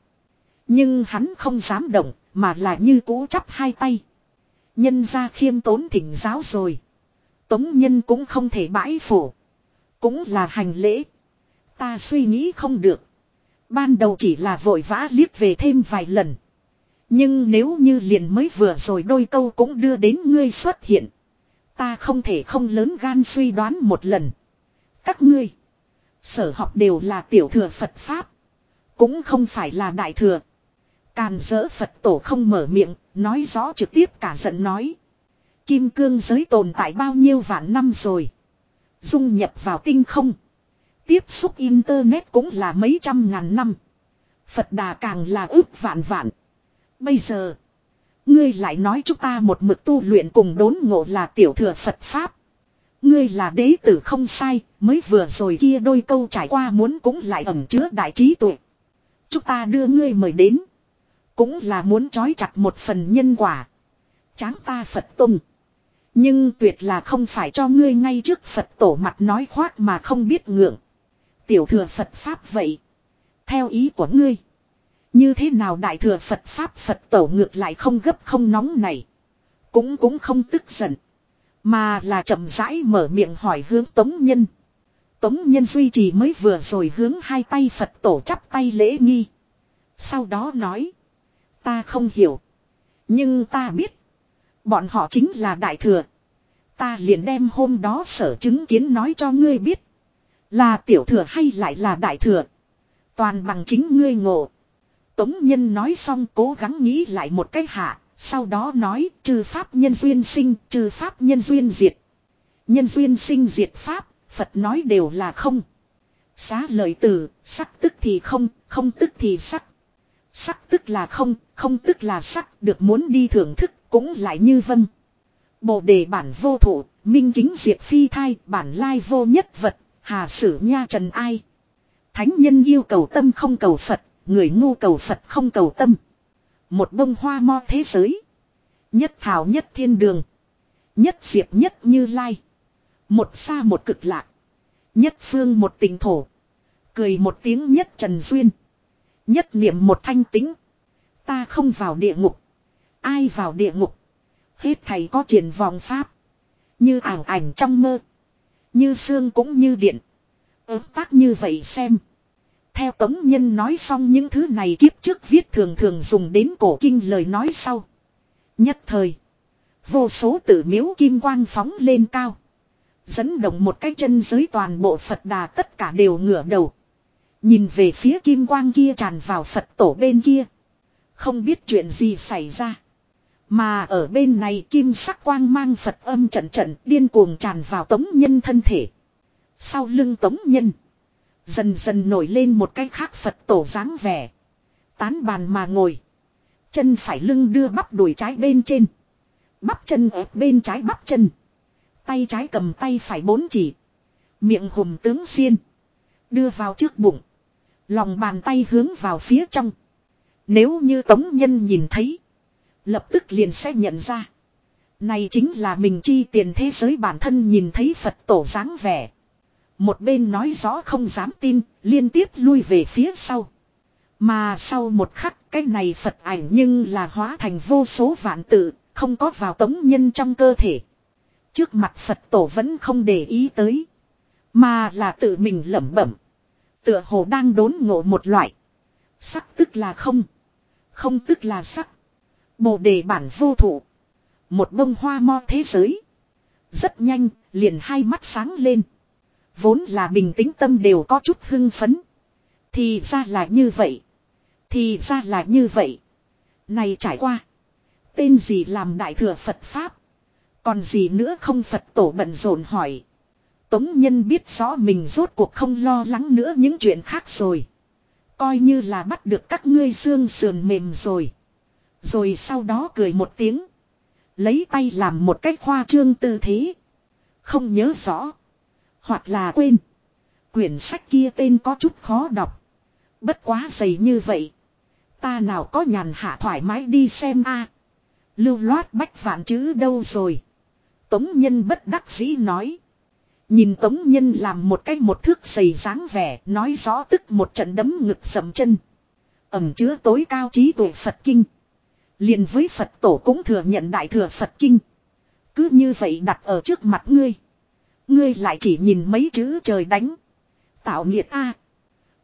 Nhưng hắn không dám động, mà là như cũ chắp hai tay. Nhân ra khiêm tốn thỉnh giáo rồi. Tống nhân cũng không thể bãi phổ. Cũng là hành lễ. Ta suy nghĩ không được. Ban đầu chỉ là vội vã liếc về thêm vài lần. Nhưng nếu như liền mới vừa rồi đôi câu cũng đưa đến ngươi xuất hiện. Ta không thể không lớn gan suy đoán một lần. Các ngươi. Sở học đều là tiểu thừa Phật Pháp. Cũng không phải là đại thừa. Càn dỡ Phật tổ không mở miệng, nói rõ trực tiếp cả giận nói. Kim cương giới tồn tại bao nhiêu vạn năm rồi. Dung nhập vào tinh không. Tiếp xúc Internet cũng là mấy trăm ngàn năm. Phật đà càng là ước vạn vạn. Bây giờ. Ngươi lại nói chúng ta một mực tu luyện cùng đốn ngộ là tiểu thừa Phật Pháp. Ngươi là đế tử không sai, mới vừa rồi kia đôi câu trải qua muốn cũng lại ẩn chứa đại trí tuệ. Chúng ta đưa ngươi mời đến. Cũng là muốn trói chặt một phần nhân quả. Tráng ta Phật Tùng. Nhưng tuyệt là không phải cho ngươi ngay trước Phật tổ mặt nói khoác mà không biết ngượng. Tiểu thừa Phật Pháp vậy. Theo ý của ngươi. Như thế nào đại thừa Phật Pháp Phật tổ ngược lại không gấp không nóng này. Cũng cũng không tức giận. Mà là chậm rãi mở miệng hỏi hướng Tống Nhân. Tống Nhân duy trì mới vừa rồi hướng hai tay Phật tổ chắp tay lễ nghi. Sau đó nói. Ta không hiểu. Nhưng ta biết. Bọn họ chính là đại thừa. Ta liền đem hôm đó sở chứng kiến nói cho ngươi biết. Là tiểu thừa hay lại là đại thừa. Toàn bằng chính ngươi ngộ. Tống Nhân nói xong cố gắng nghĩ lại một cách hạ. Sau đó nói trừ pháp nhân duyên sinh, trừ pháp nhân duyên diệt. Nhân duyên sinh diệt pháp, Phật nói đều là không. Xá lời từ, sắc tức thì không, không tức thì sắc. Sắc tức là không, không tức là sắc, được muốn đi thưởng thức, cũng lại như vâng. Bộ đề bản vô thủ, minh kính diệt phi thai, bản lai vô nhất vật, hà sử nha trần ai. Thánh nhân yêu cầu tâm không cầu Phật, người ngu cầu Phật không cầu tâm. Một bông hoa mo thế giới. Nhất thảo nhất thiên đường. Nhất diệp nhất như lai. Một xa một cực lạc. Nhất phương một tình thổ. Cười một tiếng nhất trần duyên. Nhất niệm một thanh tính. Ta không vào địa ngục. Ai vào địa ngục. Hết thầy có triển vòng pháp. Như ảo ảnh trong mơ. Như xương cũng như điện. Ước tác như vậy xem. Theo Tống Nhân nói xong những thứ này kiếp trước viết thường thường dùng đến cổ kinh lời nói sau. Nhất thời. Vô số tử miếu kim quang phóng lên cao. Dẫn động một cái chân giới toàn bộ Phật đà tất cả đều ngửa đầu. Nhìn về phía kim quang kia tràn vào Phật tổ bên kia. Không biết chuyện gì xảy ra. Mà ở bên này kim sắc quang mang Phật âm trận trận điên cuồng tràn vào tống nhân thân thể. Sau lưng tống nhân. Dần dần nổi lên một cái khác Phật tổ dáng vẻ. Tán bàn mà ngồi. Chân phải lưng đưa bắp đùi trái bên trên. Bắp chân ép bên trái bắp chân. Tay trái cầm tay phải bốn chỉ. Miệng hùm tướng xiên. Đưa vào trước bụng. Lòng bàn tay hướng vào phía trong. Nếu như tống nhân nhìn thấy. Lập tức liền sẽ nhận ra. Này chính là mình chi tiền thế giới bản thân nhìn thấy Phật tổ dáng vẻ. Một bên nói rõ không dám tin, liên tiếp lui về phía sau. Mà sau một khắc cái này Phật ảnh nhưng là hóa thành vô số vạn tự, không có vào tống nhân trong cơ thể. Trước mặt Phật tổ vẫn không để ý tới. Mà là tự mình lẩm bẩm. Tựa hồ đang đốn ngộ một loại. Sắc tức là không. Không tức là sắc. Bồ đề bản vô thụ. Một bông hoa mo thế giới. Rất nhanh, liền hai mắt sáng lên. Vốn là bình tĩnh tâm đều có chút hưng phấn. Thì ra là như vậy. Thì ra là như vậy. Này trải qua. Tên gì làm đại thừa Phật Pháp. Còn gì nữa không Phật tổ bận rộn hỏi. Tống nhân biết rõ mình rốt cuộc không lo lắng nữa những chuyện khác rồi. Coi như là bắt được các ngươi xương sườn mềm rồi. Rồi sau đó cười một tiếng. Lấy tay làm một cách khoa trương tư thế. Không nhớ rõ. Hoặc là quên. Quyển sách kia tên có chút khó đọc. Bất quá dày như vậy. Ta nào có nhàn hạ thoải mái đi xem a Lưu loát bách vạn chữ đâu rồi. Tống nhân bất đắc dĩ nói. Nhìn tống nhân làm một cái một thước dày dáng vẻ, nói rõ tức một trận đấm ngực sầm chân. Ẩm chứa tối cao trí tuệ Phật Kinh liền với Phật tổ cũng thừa nhận đại thừa Phật Kinh. Cứ như vậy đặt ở trước mặt ngươi. Ngươi lại chỉ nhìn mấy chữ trời đánh. Tạo nghiệt A.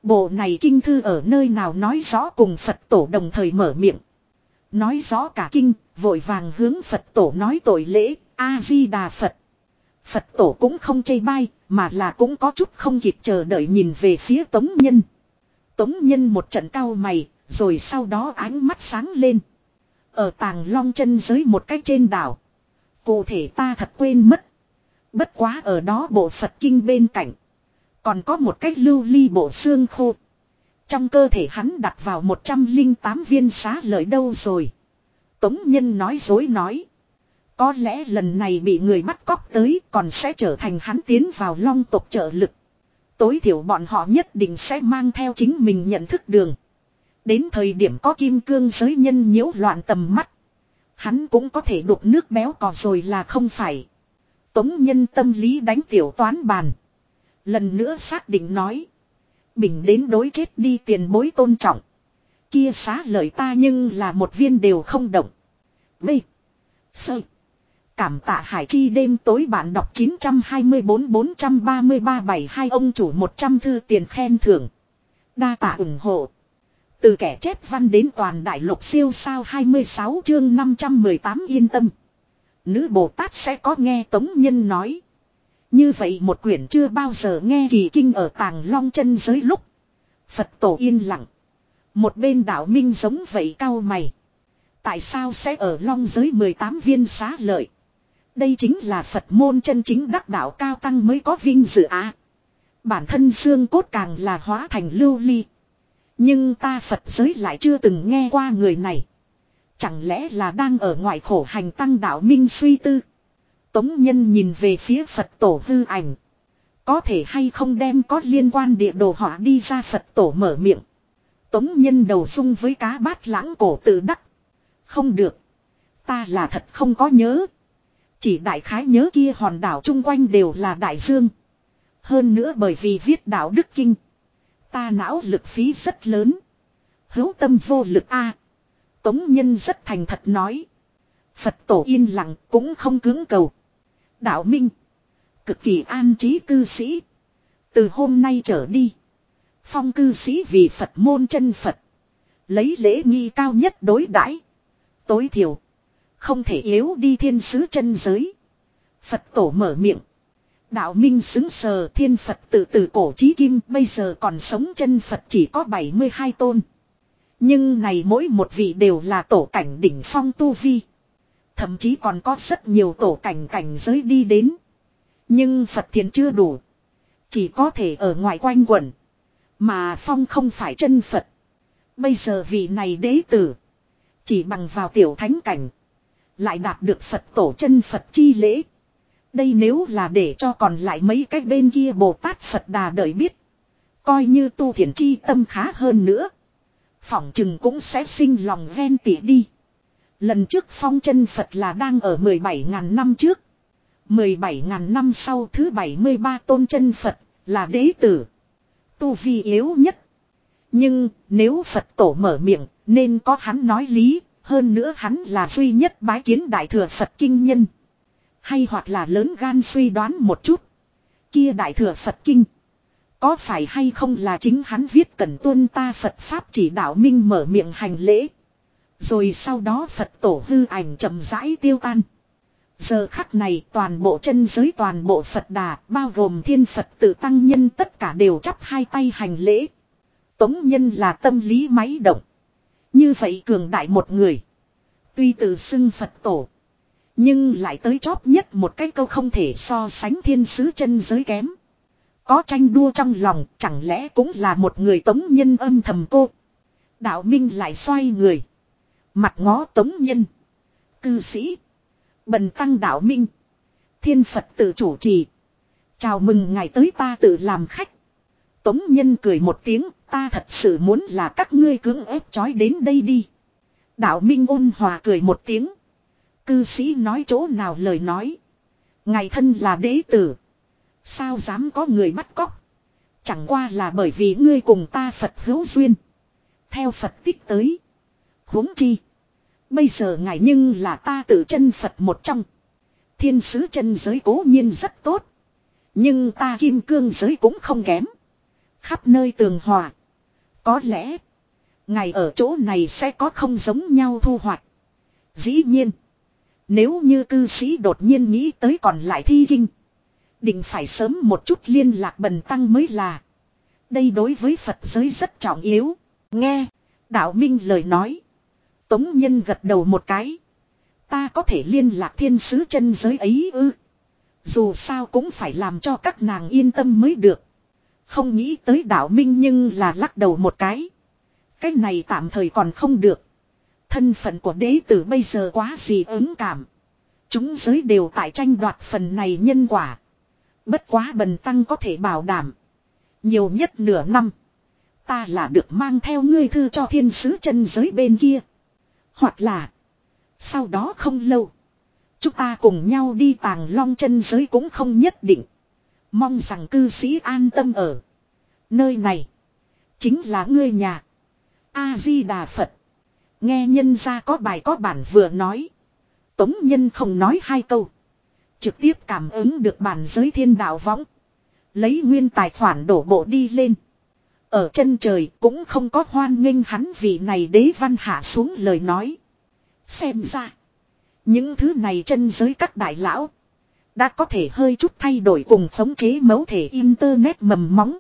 Bộ này kinh thư ở nơi nào nói rõ cùng Phật tổ đồng thời mở miệng. Nói rõ cả kinh, vội vàng hướng Phật tổ nói tội lễ, A-di-đà Phật. Phật tổ cũng không chây bai, mà là cũng có chút không kịp chờ đợi nhìn về phía Tống Nhân. Tống Nhân một trận cao mày, rồi sau đó ánh mắt sáng lên. Ở tàng long chân giới một cách trên đảo. Cụ thể ta thật quên mất. Bất quá ở đó bộ Phật kinh bên cạnh. Còn có một cách lưu ly bộ xương khô. Trong cơ thể hắn đặt vào 108 viên xá lợi đâu rồi. Tống Nhân nói dối nói. Có lẽ lần này bị người bắt cóc tới còn sẽ trở thành hắn tiến vào long tộc trợ lực. Tối thiểu bọn họ nhất định sẽ mang theo chính mình nhận thức đường. Đến thời điểm có kim cương giới nhân nhiễu loạn tầm mắt. Hắn cũng có thể đục nước béo cò rồi là không phải. Tống nhân tâm lý đánh tiểu toán bàn. Lần nữa xác định nói. Bình đến đối chết đi tiền bối tôn trọng. Kia xá lời ta nhưng là một viên đều không động. B. Sơ. Cảm tạ hải chi đêm tối bạn đọc 924-433-72 ông chủ 100 thư tiền khen thưởng. Đa tạ ủng hộ. Từ kẻ chép văn đến toàn đại lục siêu sao 26 chương 518 yên tâm. Nữ Bồ Tát sẽ có nghe Tống Nhân nói. Như vậy một quyển chưa bao giờ nghe kỳ kinh ở tàng long chân giới lúc. Phật tổ yên lặng. Một bên đạo minh giống vậy cao mày. Tại sao sẽ ở long giới 18 viên xá lợi? Đây chính là Phật môn chân chính đắc đạo cao tăng mới có vinh dự á. Bản thân xương cốt càng là hóa thành lưu ly. Nhưng ta Phật giới lại chưa từng nghe qua người này. Chẳng lẽ là đang ở ngoài khổ hành tăng đạo minh suy tư. Tống nhân nhìn về phía Phật tổ hư ảnh. Có thể hay không đem có liên quan địa đồ họa đi ra Phật tổ mở miệng. Tống nhân đầu dung với cá bát lãng cổ tự đắc. Không được. Ta là thật không có nhớ. Chỉ đại khái nhớ kia hòn đảo chung quanh đều là đại dương. Hơn nữa bởi vì viết đạo Đức Kinh. Ta não lực phí rất lớn. Hữu tâm vô lực a. Tống Nhân rất thành thật nói. Phật tổ yên lặng cũng không cứng cầu. Đạo Minh. Cực kỳ an trí cư sĩ. Từ hôm nay trở đi. Phong cư sĩ vì Phật môn chân Phật. Lấy lễ nghi cao nhất đối đãi, Tối thiểu. Không thể yếu đi thiên sứ chân giới. Phật tổ mở miệng. Đạo Minh xứng sờ thiên Phật tự từ cổ chí kim, bây giờ còn sống chân Phật chỉ có 72 tôn. Nhưng này mỗi một vị đều là tổ cảnh đỉnh phong tu vi. Thậm chí còn có rất nhiều tổ cảnh cảnh giới đi đến. Nhưng Phật thiền chưa đủ. Chỉ có thể ở ngoài quanh quẩn. Mà phong không phải chân Phật. Bây giờ vị này đế tử. Chỉ bằng vào tiểu thánh cảnh. Lại đạt được Phật tổ chân Phật chi lễ. Đây nếu là để cho còn lại mấy cái bên kia Bồ Tát Phật Đà đợi biết. Coi như tu thiền chi tâm khá hơn nữa. Phỏng chừng cũng sẽ sinh lòng ven tỉ đi. Lần trước phong chân Phật là đang ở 17.000 năm trước. 17.000 năm sau thứ 73 tôn chân Phật là đế tử. Tu vi yếu nhất. Nhưng nếu Phật tổ mở miệng, nên có hắn nói lý. Hơn nữa hắn là duy nhất bái kiến đại thừa Phật kinh nhân. Hay hoặc là lớn gan suy đoán một chút. Kia đại thừa Phật kinh. Có phải hay không là chính hắn viết cần tuân ta Phật Pháp chỉ đạo minh mở miệng hành lễ. Rồi sau đó Phật tổ hư ảnh chậm rãi tiêu tan. Giờ khắc này toàn bộ chân giới toàn bộ Phật đà, bao gồm thiên Phật tự tăng nhân tất cả đều chắp hai tay hành lễ. Tống nhân là tâm lý máy động. Như vậy cường đại một người. Tuy tự xưng Phật tổ. Nhưng lại tới chóp nhất một cái câu không thể so sánh thiên sứ chân giới kém. Có tranh đua trong lòng, chẳng lẽ cũng là một người tống nhân âm thầm cô. Đạo Minh lại xoay người. Mặt ngó tống nhân. Cư sĩ. Bần tăng đạo Minh. Thiên Phật tự chủ trì. Chào mừng ngài tới ta tự làm khách. Tống nhân cười một tiếng. Ta thật sự muốn là các ngươi cưỡng ép trói đến đây đi. Đạo Minh ôn hòa cười một tiếng. Cư sĩ nói chỗ nào lời nói. Ngài thân là đế tử. Sao dám có người bắt cóc. Chẳng qua là bởi vì ngươi cùng ta Phật hữu duyên. Theo Phật tích tới. huống chi. Bây giờ ngài nhưng là ta tự chân Phật một trong. Thiên sứ chân giới cố nhiên rất tốt. Nhưng ta kim cương giới cũng không kém. Khắp nơi tường hòa. Có lẽ. Ngài ở chỗ này sẽ có không giống nhau thu hoạch. Dĩ nhiên. Nếu như cư sĩ đột nhiên nghĩ tới còn lại thi kinh. Định phải sớm một chút liên lạc bần tăng mới là. Đây đối với Phật giới rất trọng yếu. Nghe. Đạo Minh lời nói. Tống Nhân gật đầu một cái. Ta có thể liên lạc thiên sứ chân giới ấy ư. Dù sao cũng phải làm cho các nàng yên tâm mới được. Không nghĩ tới đạo minh nhưng là lắc đầu một cái. Cái này tạm thời còn không được. Thân phận của đế tử bây giờ quá gì ứng cảm. Chúng giới đều tại tranh đoạt phần này nhân quả. Bất quá bần tăng có thể bảo đảm. Nhiều nhất nửa năm. Ta là được mang theo ngươi thư cho thiên sứ chân giới bên kia. Hoặc là. Sau đó không lâu. Chúng ta cùng nhau đi tàng long chân giới cũng không nhất định. Mong rằng cư sĩ an tâm ở. Nơi này. Chính là ngươi nhà. A-di-đà Phật. Nghe nhân ra có bài có bản vừa nói. Tống nhân không nói hai câu. Trực tiếp cảm ứng được bản giới thiên đạo võng. Lấy nguyên tài khoản đổ bộ đi lên. Ở chân trời cũng không có hoan nghênh hắn vì này đế văn hạ xuống lời nói. Xem ra. Những thứ này chân giới các đại lão. Đã có thể hơi chút thay đổi cùng khống chế mẫu thể internet mầm móng.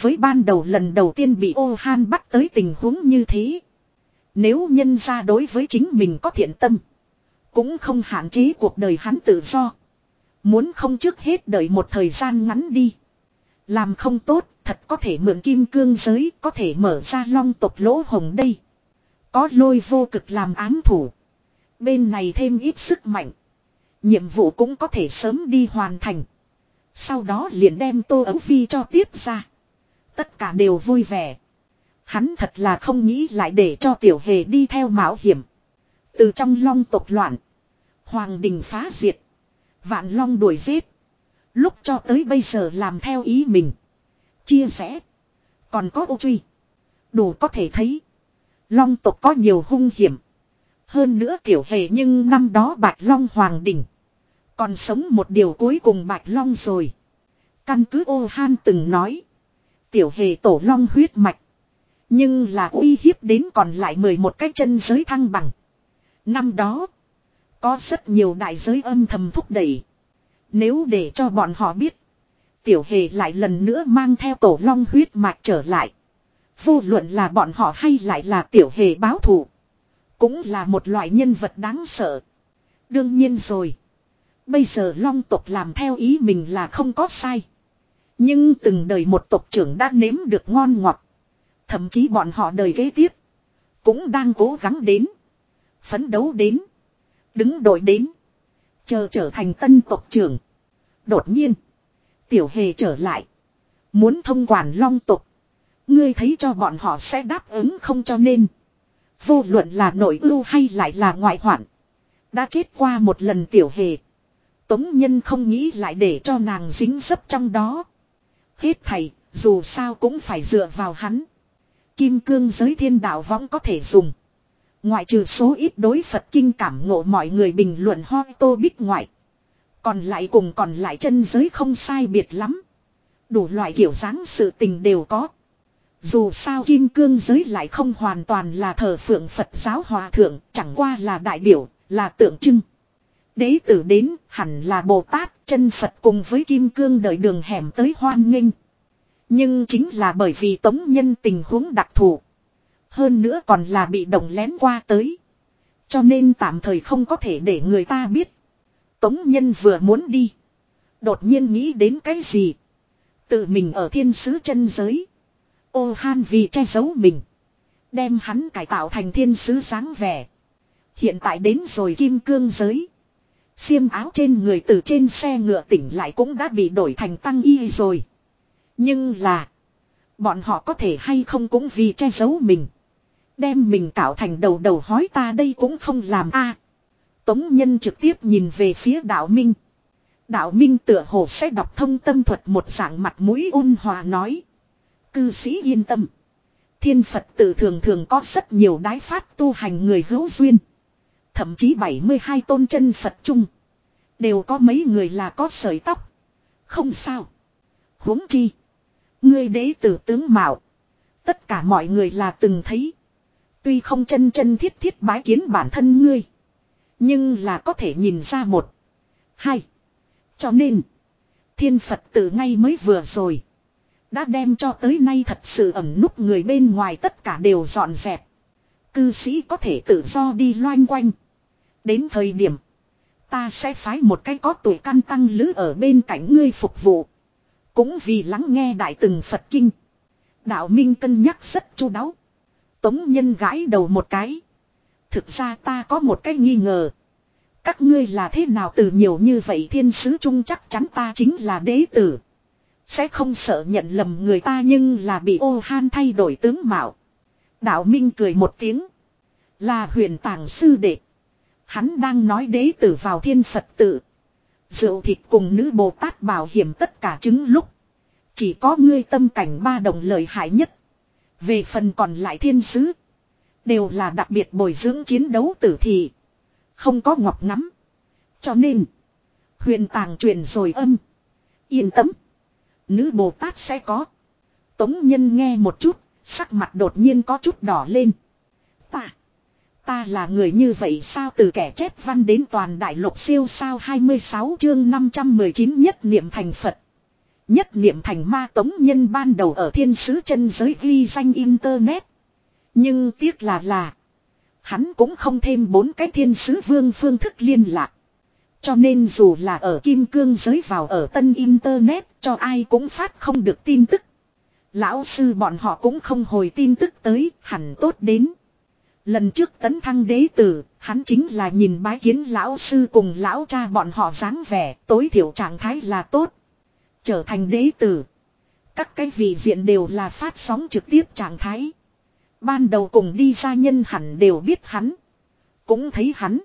Với ban đầu lần đầu tiên bị ô han bắt tới tình huống như thế. Nếu nhân ra đối với chính mình có thiện tâm. Cũng không hạn chế cuộc đời hắn tự do. Muốn không trước hết đợi một thời gian ngắn đi. Làm không tốt, thật có thể mượn kim cương giới, có thể mở ra long tộc lỗ hồng đây. Có lôi vô cực làm ám thủ. Bên này thêm ít sức mạnh. Nhiệm vụ cũng có thể sớm đi hoàn thành. Sau đó liền đem tô ấu phi cho tiếp ra. Tất cả đều vui vẻ. Hắn thật là không nghĩ lại để cho tiểu hề đi theo mạo hiểm. Từ trong long tộc loạn. Hoàng đình phá diệt. Vạn long đuổi giết. Lúc cho tới bây giờ làm theo ý mình. Chia sẻ. Còn có ô truy. Đủ có thể thấy. Long tộc có nhiều hung hiểm. Hơn nữa tiểu hề nhưng năm đó Bạch Long Hoàng Đình. Còn sống một điều cuối cùng Bạch Long rồi. Căn cứ ô han từng nói. Tiểu hề tổ long huyết mạch. Nhưng là uy hiếp đến còn lại 11 cái chân giới thăng bằng. Năm đó. Có rất nhiều đại giới âm thầm thúc đẩy. Nếu để cho bọn họ biết. Tiểu hề lại lần nữa mang theo tổ long huyết mạch trở lại. Vô luận là bọn họ hay lại là tiểu hề báo thù. Cũng là một loại nhân vật đáng sợ. Đương nhiên rồi. Bây giờ long tộc làm theo ý mình là không có sai. Nhưng từng đời một tộc trưởng đã nếm được ngon ngọt. Thậm chí bọn họ đời kế tiếp. Cũng đang cố gắng đến. Phấn đấu đến. Đứng đội đến. Chờ trở thành tân tộc trưởng. Đột nhiên. Tiểu hề trở lại. Muốn thông quản long tộc. Ngươi thấy cho bọn họ sẽ đáp ứng không cho nên. Vô luận là nội ưu hay lại là ngoại hoạn. Đã chết qua một lần tiểu hề. Tống nhân không nghĩ lại để cho nàng dính dấp trong đó. Hết thầy, dù sao cũng phải dựa vào hắn. Kim cương giới thiên đạo võng có thể dùng. Ngoại trừ số ít đối Phật kinh cảm ngộ mọi người bình luận ho tô bích ngoại. Còn lại cùng còn lại chân giới không sai biệt lắm. Đủ loại kiểu dáng sự tình đều có. Dù sao kim cương giới lại không hoàn toàn là thờ phượng Phật giáo hòa thượng, chẳng qua là đại biểu, là tượng trưng. Đế tử đến, hẳn là Bồ Tát, chân Phật cùng với kim cương đợi đường hẻm tới hoan nghênh. Nhưng chính là bởi vì tống nhân tình huống đặc thù. Hơn nữa còn là bị động lén qua tới. Cho nên tạm thời không có thể để người ta biết. Tống nhân vừa muốn đi. Đột nhiên nghĩ đến cái gì. Tự mình ở thiên sứ chân giới. Ô han vì che giấu mình. Đem hắn cải tạo thành thiên sứ sáng vẻ. Hiện tại đến rồi kim cương giới. Xiêm áo trên người từ trên xe ngựa tỉnh lại cũng đã bị đổi thành tăng y rồi. Nhưng là. Bọn họ có thể hay không cũng vì che giấu mình. Đem mình cạo thành đầu đầu hói ta đây cũng không làm a. Tống nhân trực tiếp nhìn về phía đạo minh. Đạo minh tựa hồ sẽ đọc thông tâm thuật một dạng mặt mũi ôn hòa nói. Cư sĩ yên tâm. Thiên Phật tự thường thường có rất nhiều đái phát tu hành người hữu duyên. Thậm chí 72 tôn chân Phật chung. Đều có mấy người là có sợi tóc. Không sao. huống chi. Ngươi đế tử tướng mạo. Tất cả mọi người là từng thấy. Tuy không chân chân thiết thiết bái kiến bản thân ngươi. Nhưng là có thể nhìn ra một. Hai. Cho nên. Thiên Phật tử ngay mới vừa rồi. Đã đem cho tới nay thật sự ẩn núp người bên ngoài tất cả đều dọn dẹp. Cư sĩ có thể tự do đi loanh quanh. Đến thời điểm. Ta sẽ phái một cái có tuổi căn tăng lữ ở bên cạnh ngươi phục vụ. Cũng vì lắng nghe đại từng Phật kinh. Đạo Minh cân nhắc rất chu đáo. Tống nhân gãi đầu một cái. Thực ra ta có một cái nghi ngờ. Các ngươi là thế nào từ nhiều như vậy thiên sứ trung chắc chắn ta chính là đế tử. Sẽ không sợ nhận lầm người ta nhưng là bị ô han thay đổi tướng mạo. Đạo Minh cười một tiếng. Là huyền tàng sư đệ. Hắn đang nói đế tử vào thiên Phật tự. Rượu thịt cùng nữ Bồ Tát bảo hiểm tất cả chứng lúc. Chỉ có ngươi tâm cảnh ba đồng lợi hại nhất. Về phần còn lại thiên sứ. Đều là đặc biệt bồi dưỡng chiến đấu tử thị. Không có ngọc ngắm. Cho nên. Huyền tàng truyền rồi âm. Yên tâm. Nữ Bồ Tát sẽ có. Tống nhân nghe một chút. Sắc mặt đột nhiên có chút đỏ lên. Ta. Ta là người như vậy sao từ kẻ chép văn đến toàn đại lục siêu sao 26 chương 519 nhất niệm thành Phật. Nhất niệm thành ma tống nhân ban đầu ở thiên sứ chân giới ghi danh internet. Nhưng tiếc là là. Hắn cũng không thêm bốn cái thiên sứ vương phương thức liên lạc. Cho nên dù là ở kim cương giới vào ở tân internet, cho ai cũng phát không được tin tức. Lão sư bọn họ cũng không hồi tin tức tới, hẳn tốt đến. Lần trước tấn thăng đế tử, hắn chính là nhìn bái kiến lão sư cùng lão cha bọn họ dáng vẻ, tối thiểu trạng thái là tốt. Trở thành đế tử. Các cái vị diện đều là phát sóng trực tiếp trạng thái. Ban đầu cùng đi ra nhân hẳn đều biết hắn. Cũng thấy hắn.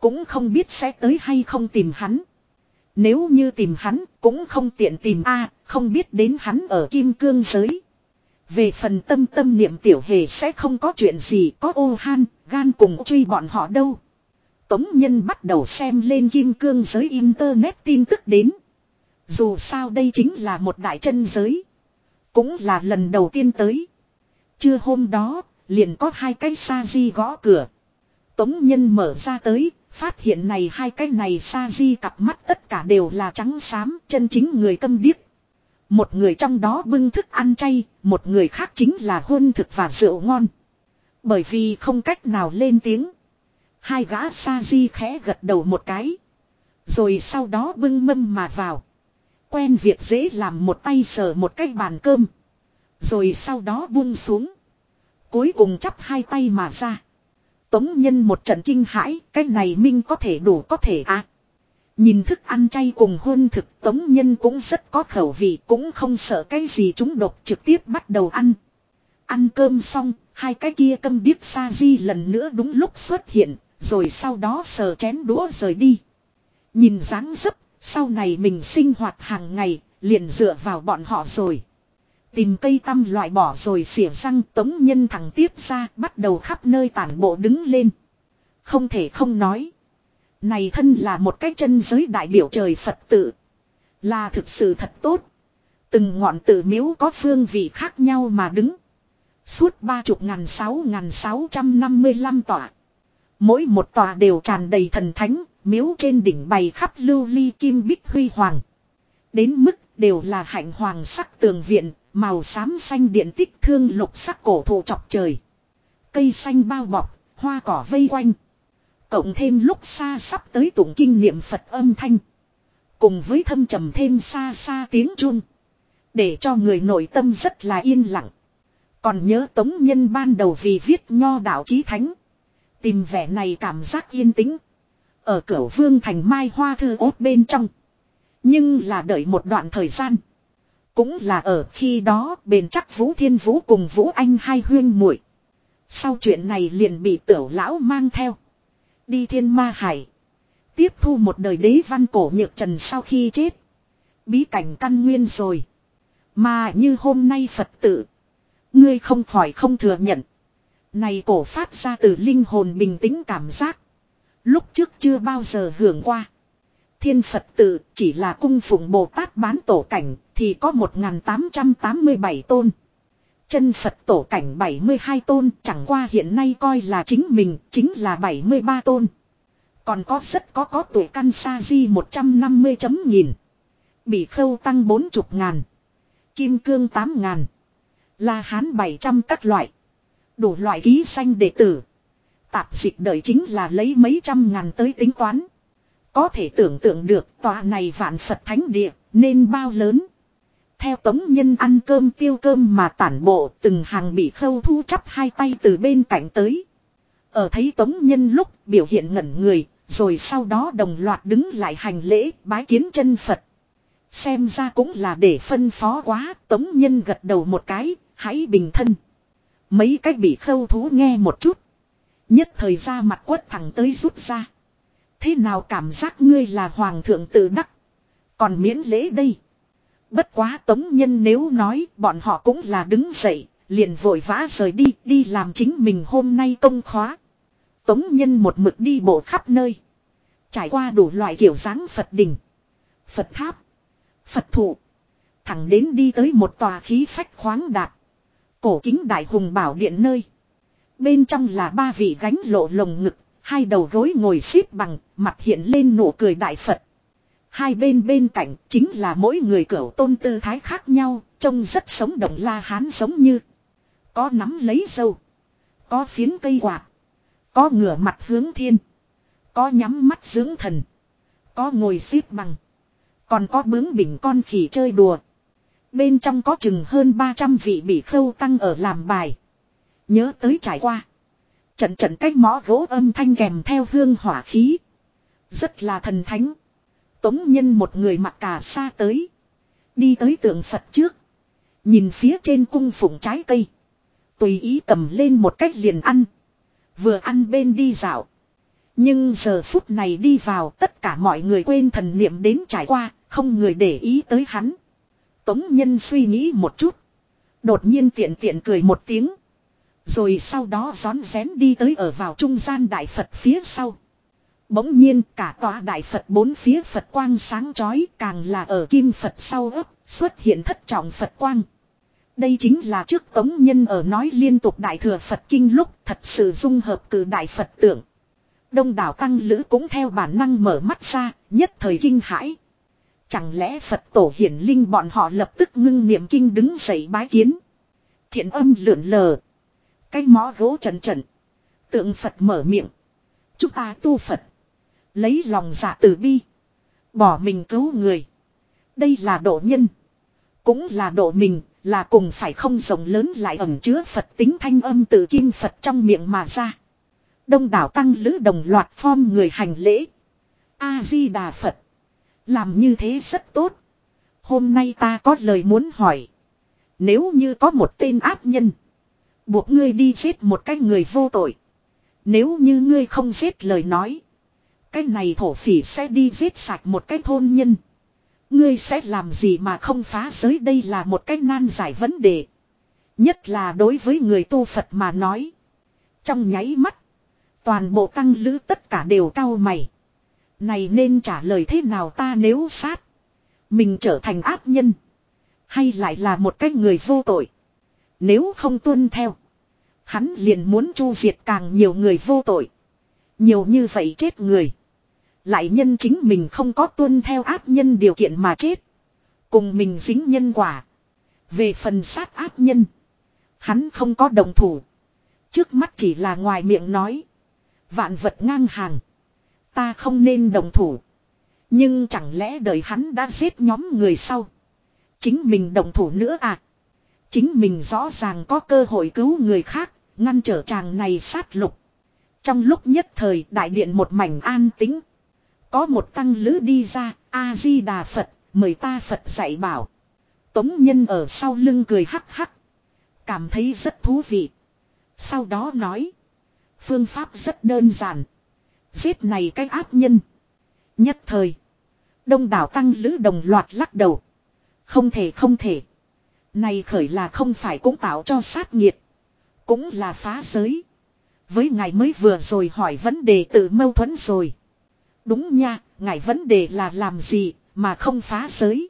Cũng không biết sẽ tới hay không tìm hắn. Nếu như tìm hắn cũng không tiện tìm A, không biết đến hắn ở kim cương giới. Về phần tâm tâm niệm tiểu hề sẽ không có chuyện gì có ô han, gan cùng truy bọn họ đâu. Tống Nhân bắt đầu xem lên kim cương giới internet tin tức đến. Dù sao đây chính là một đại chân giới. Cũng là lần đầu tiên tới. Trưa hôm đó, liền có hai cái sa di gõ cửa. Tống Nhân mở ra tới, phát hiện này hai cái này sa di cặp mắt tất cả đều là trắng xám, chân chính người câm điếc. Một người trong đó bưng thức ăn chay, một người khác chính là hôn thực và rượu ngon. Bởi vì không cách nào lên tiếng. Hai gã sa di khẽ gật đầu một cái. Rồi sau đó bưng mâm mà vào. Quen việc dễ làm một tay sờ một cái bàn cơm. Rồi sau đó buông xuống. Cuối cùng chắp hai tay mà ra. Tống nhân một trận kinh hãi, cái này minh có thể đủ có thể à. Nhìn thức ăn chay cùng hôn thực tống nhân cũng rất có khẩu vị cũng không sợ cái gì chúng độc trực tiếp bắt đầu ăn. Ăn cơm xong, hai cái kia câm điếc sa di lần nữa đúng lúc xuất hiện, rồi sau đó sờ chén đũa rời đi. Nhìn dáng dấp, sau này mình sinh hoạt hàng ngày, liền dựa vào bọn họ rồi. Tìm cây tăm loại bỏ rồi xỉa răng tống nhân thẳng tiếp ra bắt đầu khắp nơi tản bộ đứng lên. Không thể không nói. Này thân là một cái chân giới đại biểu trời Phật tự. Là thực sự thật tốt. Từng ngọn tự miếu có phương vị khác nhau mà đứng. Suốt ba chục ngàn sáu ngàn sáu trăm năm mươi lăm tòa. Mỗi một tòa đều tràn đầy thần thánh, miếu trên đỉnh bày khắp lưu ly kim bích huy hoàng. Đến mức đều là hạnh hoàng sắc tường viện, màu xám xanh điện tích thương lục sắc cổ thụ chọc trời. Cây xanh bao bọc, hoa cỏ vây quanh. Cộng thêm lúc xa sắp tới tụng kinh niệm Phật âm thanh. Cùng với thâm trầm thêm xa xa tiếng chuông. Để cho người nội tâm rất là yên lặng. Còn nhớ tống nhân ban đầu vì viết nho đạo chí thánh. Tìm vẻ này cảm giác yên tĩnh. Ở cửa vương thành mai hoa thư ốt bên trong. Nhưng là đợi một đoạn thời gian. Cũng là ở khi đó bền chắc Vũ Thiên Vũ cùng Vũ Anh hai huyên muội Sau chuyện này liền bị tiểu lão mang theo. Đi thiên ma hải. Tiếp thu một đời đế văn cổ nhược trần sau khi chết. Bí cảnh căn nguyên rồi. Mà như hôm nay Phật tử. Ngươi không khỏi không thừa nhận. Này cổ phát ra từ linh hồn bình tĩnh cảm giác. Lúc trước chưa bao giờ hưởng qua. Thiên Phật tự chỉ là cung phụng Bồ Tát bán tổ cảnh thì có 1887 tôn. Chân Phật tổ cảnh 72 tôn, chẳng qua hiện nay coi là chính mình, chính là 73 tôn. Còn có rất có có tuổi căn sa di 150 chấm nghìn. Bị khâu tăng 40 ngàn. Kim cương 8 ngàn. La hán 700 các loại. Đủ loại ký xanh đệ tử. Tạp dịch đợi chính là lấy mấy trăm ngàn tới tính toán. Có thể tưởng tượng được tòa này vạn Phật thánh địa, nên bao lớn. Theo tống nhân ăn cơm tiêu cơm mà tản bộ từng hàng bị khâu thu chắp hai tay từ bên cạnh tới. Ở thấy tống nhân lúc biểu hiện ngẩn người, rồi sau đó đồng loạt đứng lại hành lễ bái kiến chân Phật. Xem ra cũng là để phân phó quá, tống nhân gật đầu một cái, hãy bình thân. Mấy cách bị khâu thú nghe một chút. Nhất thời ra mặt quất thẳng tới rút ra. Thế nào cảm giác ngươi là hoàng thượng tự đắc. Còn miễn lễ đây. Bất quá tống nhân nếu nói bọn họ cũng là đứng dậy, liền vội vã rời đi, đi làm chính mình hôm nay công khóa. Tống nhân một mực đi bộ khắp nơi. Trải qua đủ loại kiểu dáng Phật đỉnh Phật tháp, Phật thụ. Thẳng đến đi tới một tòa khí phách khoáng đạt. Cổ kính đại hùng bảo điện nơi. Bên trong là ba vị gánh lộ lồng ngực, hai đầu gối ngồi xếp bằng, mặt hiện lên nụ cười đại Phật. Hai bên bên cạnh chính là mỗi người cửa tôn tư thái khác nhau, trông rất sống động la hán giống như. Có nắm lấy dâu. Có phiến cây quạt. Có ngửa mặt hướng thiên. Có nhắm mắt dưỡng thần. Có ngồi xếp bằng. Còn có bướng bỉnh con khỉ chơi đùa. Bên trong có chừng hơn 300 vị bị khâu tăng ở làm bài. Nhớ tới trải qua. Trận trận cách mõ gỗ âm thanh kèm theo hương hỏa khí. Rất là thần thánh. Tống nhân một người mặc cà sa tới. Đi tới tượng Phật trước. Nhìn phía trên cung phụng trái cây. Tùy ý cầm lên một cách liền ăn. Vừa ăn bên đi dạo. Nhưng giờ phút này đi vào tất cả mọi người quên thần niệm đến trải qua, không người để ý tới hắn. Tống nhân suy nghĩ một chút. Đột nhiên tiện tiện cười một tiếng. Rồi sau đó rón rén đi tới ở vào trung gian đại Phật phía sau. Bỗng nhiên cả tòa đại Phật bốn phía Phật quang sáng chói càng là ở kim Phật sau ấp xuất hiện thất trọng Phật quang. Đây chính là trước tống nhân ở nói liên tục đại thừa Phật kinh lúc thật sự dung hợp cử đại Phật tượng. Đông đảo tăng lữ cũng theo bản năng mở mắt ra, nhất thời kinh hãi. Chẳng lẽ Phật tổ hiển linh bọn họ lập tức ngưng niệm kinh đứng dậy bái kiến. Thiện âm lượn lờ. Cái mó gỗ trần trần. Tượng Phật mở miệng. Chúng ta tu Phật. Lấy lòng dạ từ bi. Bỏ mình cứu người. Đây là độ nhân. Cũng là độ mình, là cùng phải không rộng lớn lại ẩn chứa Phật tính thanh âm từ kim Phật trong miệng mà ra. Đông đảo tăng lữ đồng loạt form người hành lễ. A-di-đà Phật. Làm như thế rất tốt. Hôm nay ta có lời muốn hỏi. Nếu như có một tên áp nhân. Buộc ngươi đi giết một cái người vô tội. Nếu như ngươi không giết lời nói. Cái này thổ phỉ sẽ đi giết sạch một cái thôn nhân. Ngươi sẽ làm gì mà không phá giới đây là một cái nan giải vấn đề. Nhất là đối với người tu Phật mà nói. Trong nháy mắt. Toàn bộ tăng lữ tất cả đều cao mày. Này nên trả lời thế nào ta nếu sát. Mình trở thành áp nhân. Hay lại là một cái người vô tội. Nếu không tuân theo. Hắn liền muốn chu diệt càng nhiều người vô tội. Nhiều như vậy chết người. Lại nhân chính mình không có tuân theo áp nhân điều kiện mà chết. Cùng mình dính nhân quả. Về phần sát áp nhân. Hắn không có đồng thủ. Trước mắt chỉ là ngoài miệng nói. Vạn vật ngang hàng. Ta không nên đồng thủ. Nhưng chẳng lẽ đời hắn đã giết nhóm người sau. Chính mình đồng thủ nữa à. Chính mình rõ ràng có cơ hội cứu người khác. Ngăn trở chàng này sát lục. Trong lúc nhất thời đại điện một mảnh an tĩnh. Có một tăng lữ đi ra, A-di-đà Phật, mời ta Phật dạy bảo. Tống nhân ở sau lưng cười hắc hắc. Cảm thấy rất thú vị. Sau đó nói. Phương pháp rất đơn giản. Giết này cái áp nhân. Nhất thời. Đông đảo tăng lữ đồng loạt lắc đầu. Không thể không thể. Này khởi là không phải cũng tạo cho sát nghiệt. Cũng là phá giới. Với ngài mới vừa rồi hỏi vấn đề tự mâu thuẫn rồi. Đúng nha, ngài vấn đề là làm gì mà không phá giới.